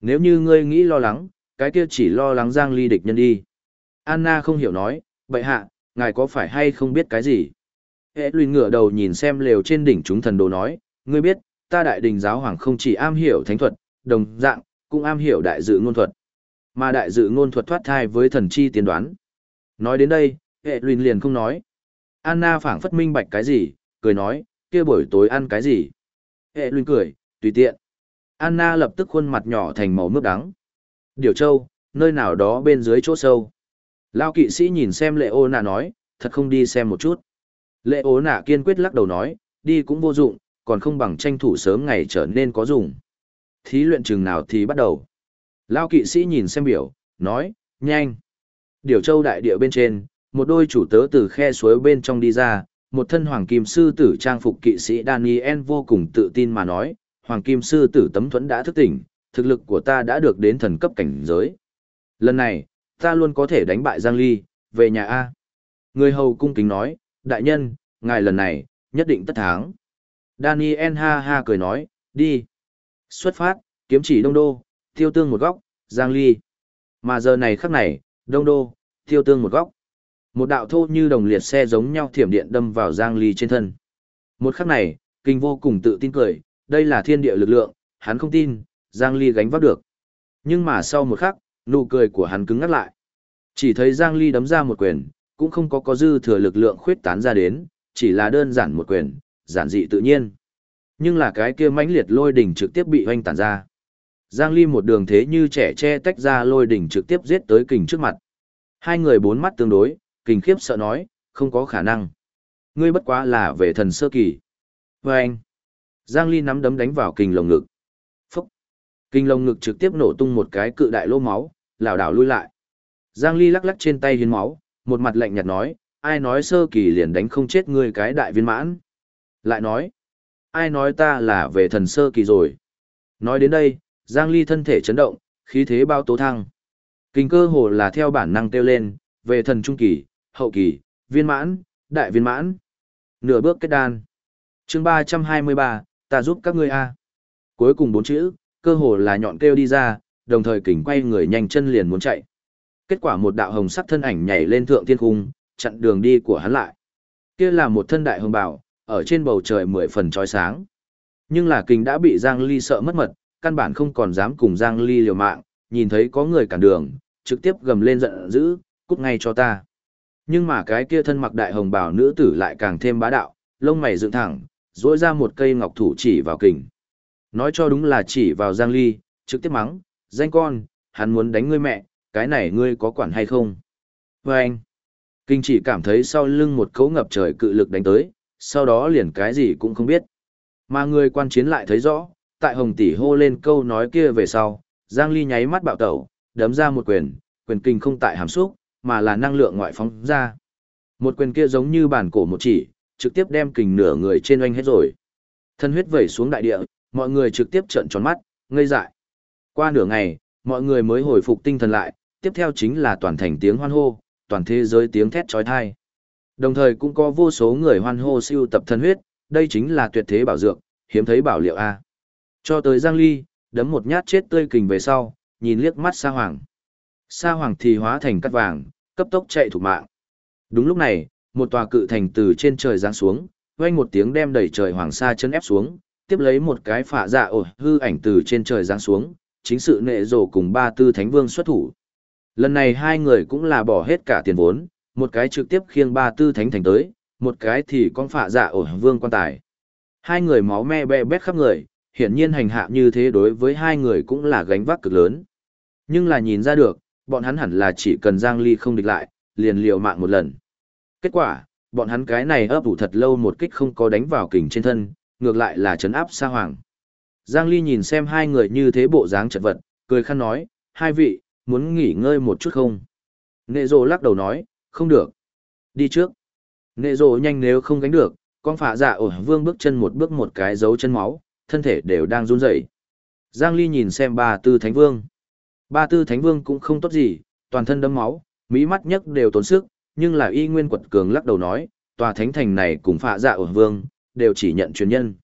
Nếu như ngươi nghĩ lo lắng, cái kia chỉ lo lắng Giang Ly địch nhân đi. Anna không hiểu nói, bệ hạ, ngài có phải hay không biết cái gì? Hệ lùi ngửa đầu nhìn xem lều trên đỉnh chúng thần đồ nói, ngươi biết, ta đại đình giáo hoàng không chỉ am hiểu thánh thuật, đồng dạng, cũng am hiểu đại dự ngôn thuật. Mà đại dự ngôn thuật thoát thai với thần chi tiên đoán. Nói đến đây, hệ lùi liền không nói. Anna phảng phất minh bạch cái gì, cười nói, kia buổi tối ăn cái gì? Hệ lùi cười, tùy tiện. Anna lập tức khuôn mặt nhỏ thành màu mướp đắng. Điều châu, nơi nào đó bên dưới chỗ sâu. Lao kỵ sĩ nhìn xem lệ ô nạ nói, thật không đi xem một chút. Lệ ô nạ kiên quyết lắc đầu nói, đi cũng vô dụng, còn không bằng tranh thủ sớm ngày trở nên có dùng. Thí luyện chừng nào thì bắt đầu. Lao kỵ sĩ nhìn xem biểu, nói, nhanh. Điều châu đại địa bên trên, một đôi chủ tớ từ khe suối bên trong đi ra, một thân hoàng kim sư tử trang phục kỵ sĩ Daniel vô cùng tự tin mà nói, hoàng kim sư tử tấm thuẫn đã thức tỉnh, thực lực của ta đã được đến thần cấp cảnh giới. Lần này, ta luôn có thể đánh bại Giang Ly, về nhà A. Người hầu cung kính nói, đại nhân, ngài lần này, nhất định tất thắng. Daniel ha ha cười nói, đi. Xuất phát, kiếm chỉ đông đô, tiêu tương một góc, Giang Ly. Mà giờ này khắc này, đông đô, tiêu tương một góc. Một đạo thô như đồng liệt xe giống nhau thiểm điện đâm vào Giang Ly trên thân. Một khắc này, kinh vô cùng tự tin cười, đây là thiên địa lực lượng, hắn không tin, Giang Ly gánh vác được. Nhưng mà sau một khắc, nụ cười của hắn cứng ngắt lại. Chỉ thấy Giang Ly đấm ra một quyền, cũng không có có dư thừa lực lượng khuyết tán ra đến, chỉ là đơn giản một quyền, giản dị tự nhiên. Nhưng là cái kia mãnh liệt lôi đỉnh trực tiếp bị hoanh tản ra. Giang Ly một đường thế như trẻ che tách ra lôi đỉnh trực tiếp giết tới kình trước mặt. Hai người bốn mắt tương đối, kình khiếp sợ nói, không có khả năng. Ngươi bất quá là về thần sơ kỳ. Và anh, Giang Ly nắm đấm đánh vào kình lồng ngực. Phúc! Kình lồng ngực trực tiếp nổ tung một cái cự đại lô máu, lảo đảo lui lại. Giang Ly lắc lắc trên tay hiến máu, một mặt lạnh nhạt nói, ai nói sơ kỳ liền đánh không chết ngươi cái đại viên mãn. Lại nói, ai nói ta là về thần sơ kỳ rồi. Nói đến đây, Giang Ly thân thể chấn động, khí thế bao tố thăng. Kinh cơ hồ là theo bản năng tiêu lên, về thần trung kỳ, hậu kỳ, viên mãn, đại viên mãn. Nửa bước kết đan. chương 323, ta giúp các ngươi a Cuối cùng bốn chữ, cơ hồ là nhọn kêu đi ra, đồng thời kình quay người nhanh chân liền muốn chạy. Kết quả một đạo hồng sắc thân ảnh nhảy lên thượng thiên cung, chặn đường đi của hắn lại. Kia là một thân đại hồng bảo, ở trên bầu trời mười phần chói sáng. Nhưng là kình đã bị Giang Ly sợ mất mật, căn bản không còn dám cùng Giang Ly liều mạng, nhìn thấy có người cản đường, trực tiếp gầm lên giận dữ, cút ngay cho ta. Nhưng mà cái kia thân mặc đại hồng bào nữ tử lại càng thêm bá đạo, lông mày dựng thẳng, duỗi ra một cây ngọc thủ chỉ vào kình. Nói cho đúng là chỉ vào Giang Ly, trực tiếp mắng, danh con, hắn muốn đánh ngươi mẹ, cái này ngươi có quản hay không? Và anh, kinh chỉ cảm thấy sau lưng một cấu ngập trời cự lực đánh tới, sau đó liền cái gì cũng không biết. Mà người quan chiến lại thấy rõ, tại hồng tỷ hô lên câu nói kia về sau, Giang Ly nháy mắt bạo tẩu, đấm ra một quyền, quyền kinh không tại hàm xúc, mà là năng lượng ngoại phóng ra. Một quyền kia giống như bản cổ một chỉ, trực tiếp đem kình nửa người trên oanh hết rồi. Thân huyết vẩy xuống đại địa, mọi người trực tiếp trợn tròn mắt, ngây dại. Qua nửa ngày, mọi người mới hồi phục tinh thần lại, tiếp theo chính là toàn thành tiếng hoan hô, toàn thế giới tiếng thét trói thai. Đồng thời cũng có vô số người hoan hô siêu tập thân huyết, đây chính là tuyệt thế bảo dược, hiếm thấy bảo liệu A. Cho tới Giang Ly, đấm một nhát chết tươi kình về sau, nhìn liếc mắt xa Hoàng. Sa Hoàng thì hóa thành cắt vàng, cấp tốc chạy thủ mạng. Đúng lúc này, một tòa cự thành từ trên trời giáng xuống, vang một tiếng đem đẩy trời hoàng sa chân ép xuống, tiếp lấy một cái phạ dạ ổ hư ảnh từ trên trời giáng xuống, chính sự nệ rổ cùng ba tư thánh vương xuất thủ. Lần này hai người cũng là bỏ hết cả tiền vốn, một cái trực tiếp khiêng ba tư thánh thành tới, một cái thì con phạ dạ ổ vương quan tài. Hai người máu me be bét khắp người, hiển nhiên hành hạ như thế đối với hai người cũng là gánh vác cực lớn. Nhưng là nhìn ra được, bọn hắn hẳn là chỉ cần Giang Ly không địch lại, liền liều mạng một lần. Kết quả, bọn hắn cái này ấp ủ thật lâu một kích không có đánh vào kình trên thân, ngược lại là chấn áp xa hoàng. Giang Ly nhìn xem hai người như thế bộ dáng chật vật, cười khăn nói, hai vị, muốn nghỉ ngơi một chút không? Nệ rồ lắc đầu nói, không được. Đi trước. Nệ rồ nhanh nếu không gánh được, con phạ dạ ổ vương bước chân một bước một cái dấu chân máu, thân thể đều đang run rẩy. Giang Ly nhìn xem bà tư thánh vương. Ba tư thánh vương cũng không tốt gì, toàn thân đấm máu, mỹ mắt nhất đều tốn sức, nhưng là y nguyên quật cường lắc đầu nói, tòa thánh thành này cùng phạ dạ ở vương, đều chỉ nhận truyền nhân.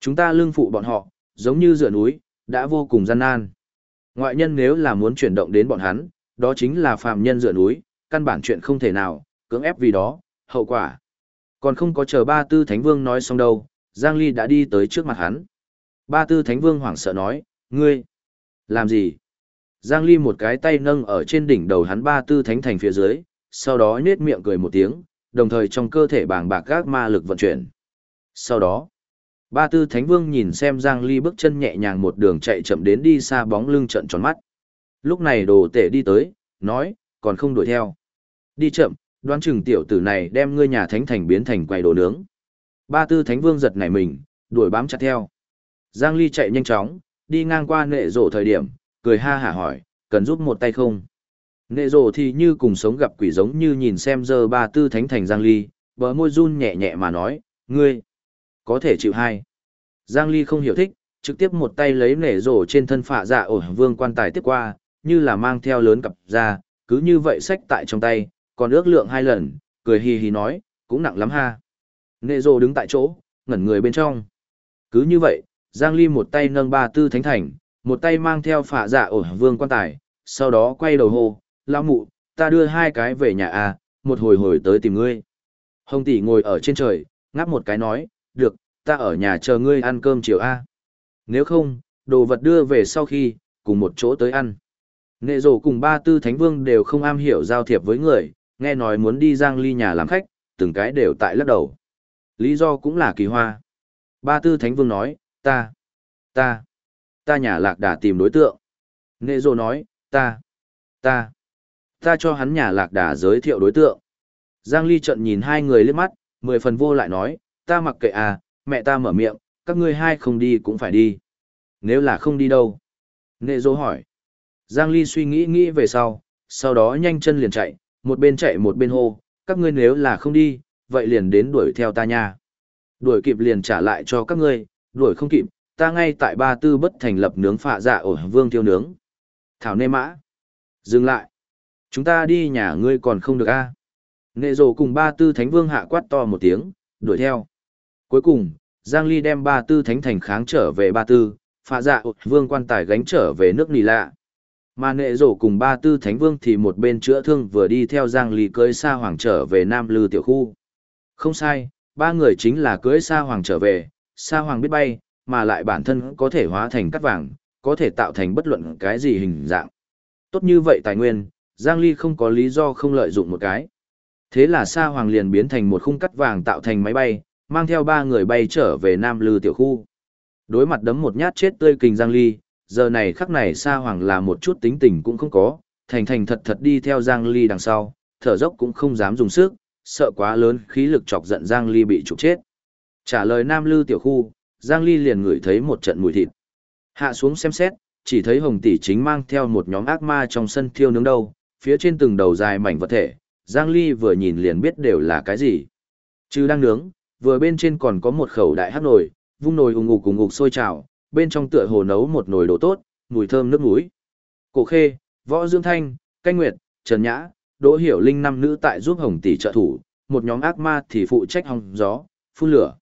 Chúng ta lương phụ bọn họ, giống như dựa núi, đã vô cùng gian nan. Ngoại nhân nếu là muốn chuyển động đến bọn hắn, đó chính là phạm nhân dựa núi, căn bản chuyện không thể nào, cưỡng ép vì đó, hậu quả. Còn không có chờ ba tư thánh vương nói xong đâu, Giang Ly đã đi tới trước mặt hắn. Ba tư thánh vương hoảng sợ nói, ngươi, làm gì? Giang Ly một cái tay nâng ở trên đỉnh đầu hắn ba tư thánh thành phía dưới, sau đó nhếch miệng cười một tiếng, đồng thời trong cơ thể bàng bạc các ma lực vận chuyển. Sau đó, ba tư thánh vương nhìn xem Giang Ly bước chân nhẹ nhàng một đường chạy chậm đến đi xa bóng lưng trận tròn mắt. Lúc này đồ tể đi tới, nói, còn không đuổi theo. Đi chậm, đoán chừng tiểu tử này đem ngươi nhà thánh thành biến thành quầy đồ nướng. Ba tư thánh vương giật nảy mình, đuổi bám chặt theo. Giang Ly chạy nhanh chóng, đi ngang qua nệ rổ thời điểm, cười ha hả hỏi, cần giúp một tay không? Nệ rổ thì như cùng sống gặp quỷ giống như nhìn xem giờ ba tư thánh thành Giang Ly, bờ môi run nhẹ nhẹ mà nói, ngươi, có thể chịu hai. Giang Ly không hiểu thích, trực tiếp một tay lấy nệ rổ trên thân phạ dạ ổ vương quan tài tiếp qua, như là mang theo lớn cặp ra, cứ như vậy sách tại trong tay, còn ước lượng hai lần, cười hì hì nói, cũng nặng lắm ha. Nệ rổ đứng tại chỗ, ngẩn người bên trong. Cứ như vậy, Giang Ly một tay nâng ba tư thánh thành, một tay mang theo phạ dạ ổ vương quan tài, sau đó quay đầu hô, lão mụ, ta đưa hai cái về nhà à, một hồi hồi tới tìm ngươi. Hồng tỷ ngồi ở trên trời, ngáp một cái nói, được, ta ở nhà chờ ngươi ăn cơm chiều a. À. Nếu không, đồ vật đưa về sau khi, cùng một chỗ tới ăn. Nệ rổ cùng ba tư thánh vương đều không am hiểu giao thiệp với người, nghe nói muốn đi giang ly nhà làm khách, từng cái đều tại lắc đầu. Lý do cũng là kỳ hoa. Ba tư thánh vương nói, ta, ta, ta nhà lạc đà tìm đối tượng. Nệ Dô nói, ta, ta, ta cho hắn nhà lạc đà giới thiệu đối tượng. Giang ly trận nhìn hai người liếc mắt, mười phần vô lại nói, ta mặc kệ à, mẹ ta mở miệng, các ngươi hai không đi cũng phải đi. Nếu là không đi đâu? Nệ Dô hỏi. Giang Ly suy nghĩ nghĩ về sau, sau đó nhanh chân liền chạy, một bên chạy một bên hô, các ngươi nếu là không đi, vậy liền đến đuổi theo ta nha. Đuổi kịp liền trả lại cho các ngươi, đuổi không kịp, ta ngay tại ba tư bất thành lập nướng phạ dạ ổ vương tiêu nướng. Thảo nê mã. Dừng lại. Chúng ta đi nhà ngươi còn không được a à? Nệ rồ cùng ba tư thánh vương hạ quát to một tiếng, đuổi theo. Cuối cùng, Giang Ly đem ba tư thánh thành kháng trở về ba tư, phạ dạ vương quan tài gánh trở về nước nì lạ. Mà nệ rổ cùng ba tư thánh vương thì một bên chữa thương vừa đi theo Giang Ly cưới xa hoàng trở về Nam Lư tiểu khu. Không sai, ba người chính là cưới xa hoàng trở về, xa hoàng biết bay, mà lại bản thân có thể hóa thành cắt vàng, có thể tạo thành bất luận cái gì hình dạng. Tốt như vậy tài nguyên, Giang Ly không có lý do không lợi dụng một cái. Thế là Sa hoàng liền biến thành một khung cắt vàng tạo thành máy bay, mang theo ba người bay trở về Nam Lư tiểu khu. Đối mặt đấm một nhát chết tươi kình Giang Ly, giờ này khắc này Sa Hoàng là một chút tính tình cũng không có, thành thành thật thật đi theo Giang Ly đằng sau, thở dốc cũng không dám dùng sức, sợ quá lớn khí lực chọc giận Giang Ly bị trục chết. Trả lời Nam Lư tiểu khu, Giang Ly liền ngửi thấy một trận mùi thịt. Hạ xuống xem xét, chỉ thấy Hồng Tỷ chính mang theo một nhóm ác ma trong sân thiêu nướng đâu, phía trên từng đầu dài mảnh vật thể, Giang Ly vừa nhìn liền biết đều là cái gì. Chứ đang nướng, vừa bên trên còn có một khẩu đại hắc nồi, vung nồi ùng ục cùng ục sôi trào, bên trong tựa hồ nấu một nồi đồ tốt, mùi thơm nước mũi. Cổ Khê, Võ Dương Thanh, Canh Nguyệt, Trần Nhã, Đỗ Hiểu Linh năm nữ tại giúp Hồng tỷ trợ thủ, một nhóm ác ma thì phụ trách hong gió, phun lửa.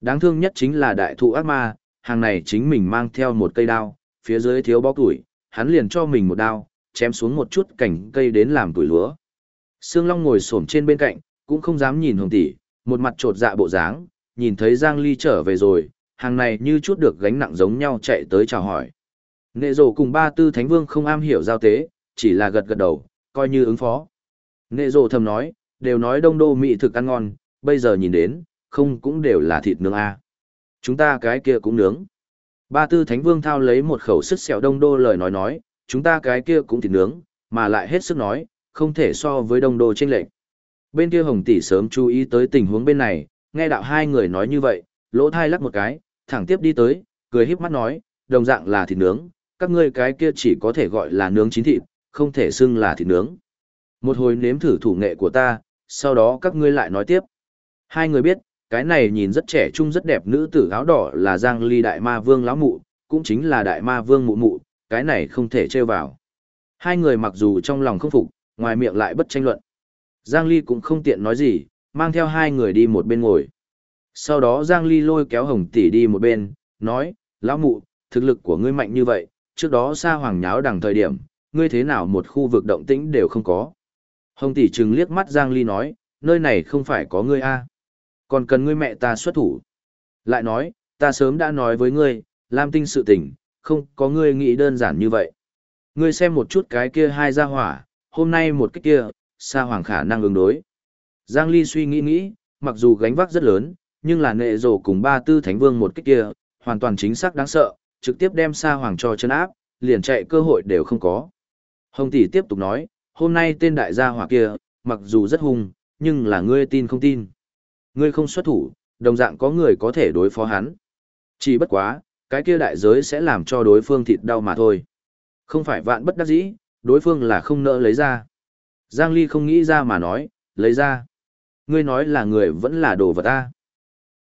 Đáng thương nhất chính là đại thụ ác ma, hàng này chính mình mang theo một cây đao, phía dưới thiếu bó tuổi, hắn liền cho mình một đao, chém xuống một chút cảnh cây đến làm tuổi lúa. Sương Long ngồi xổm trên bên cạnh, cũng không dám nhìn Hồng tỷ, một mặt trột dạ bộ dáng, nhìn thấy Giang Ly trở về rồi, hàng này như chút được gánh nặng giống nhau chạy tới chào hỏi. Nệ Dỗ cùng ba tư thánh vương không am hiểu giao tế, chỉ là gật gật đầu, coi như ứng phó. Nệ Dỗ thầm nói, đều nói đông đô mỹ thực ăn ngon, bây giờ nhìn đến, không cũng đều là thịt nướng a Chúng ta cái kia cũng nướng. Ba tư thánh vương thao lấy một khẩu sức xẻo đông đô lời nói nói, chúng ta cái kia cũng thịt nướng, mà lại hết sức nói, không thể so với đông đô chênh lệch. Bên kia hồng tỷ sớm chú ý tới tình huống bên này, nghe đạo hai người nói như vậy, lỗ thai lắc một cái, thẳng tiếp đi tới, cười híp mắt nói, đồng dạng là thịt nướng, các ngươi cái kia chỉ có thể gọi là nướng chín thịt, không thể xưng là thịt nướng. Một hồi nếm thử thủ nghệ của ta, sau đó các ngươi lại nói tiếp. Hai người biết, cái này nhìn rất trẻ trung rất đẹp nữ tử áo đỏ là Giang Ly Đại Ma Vương lão mụ, cũng chính là Đại Ma Vương mụ mụ, cái này không thể trêu vào. Hai người mặc dù trong lòng không phục, ngoài miệng lại bất tranh luận. Giang Ly cũng không tiện nói gì, mang theo hai người đi một bên ngồi. Sau đó Giang Ly lôi kéo Hồng tỷ đi một bên, nói, lão mụ, thực lực của ngươi mạnh như vậy, trước đó xa hoàng nháo đằng thời điểm, ngươi thế nào một khu vực động tĩnh đều không có. Hồng tỷ trừng liếc mắt Giang Ly nói, nơi này không phải có ngươi a, còn cần ngươi mẹ ta xuất thủ. Lại nói, ta sớm đã nói với ngươi, Lam Tinh sự tình, không có ngươi nghĩ đơn giản như vậy. Ngươi xem một chút cái kia hai gia hỏa, hôm nay một cái kia, xa hoàng khả năng ứng đối. Giang Ly suy nghĩ nghĩ, mặc dù gánh vác rất lớn, nhưng là nệ rổ cùng ba tư thánh vương một cái kia, hoàn toàn chính xác đáng sợ, trực tiếp đem xa hoàng cho chân áp, liền chạy cơ hội đều không có. Hồng tỷ tiếp tục nói, hôm nay tên đại gia hỏa kia, mặc dù rất hung, nhưng là ngươi tin không tin. Ngươi không xuất thủ, đồng dạng có người có thể đối phó hắn. Chỉ bất quá, cái kia đại giới sẽ làm cho đối phương thịt đau mà thôi. Không phải vạn bất đắc dĩ, đối phương là không nỡ lấy ra. Giang Ly không nghĩ ra mà nói, lấy ra. Ngươi nói là người vẫn là đồ vật ta.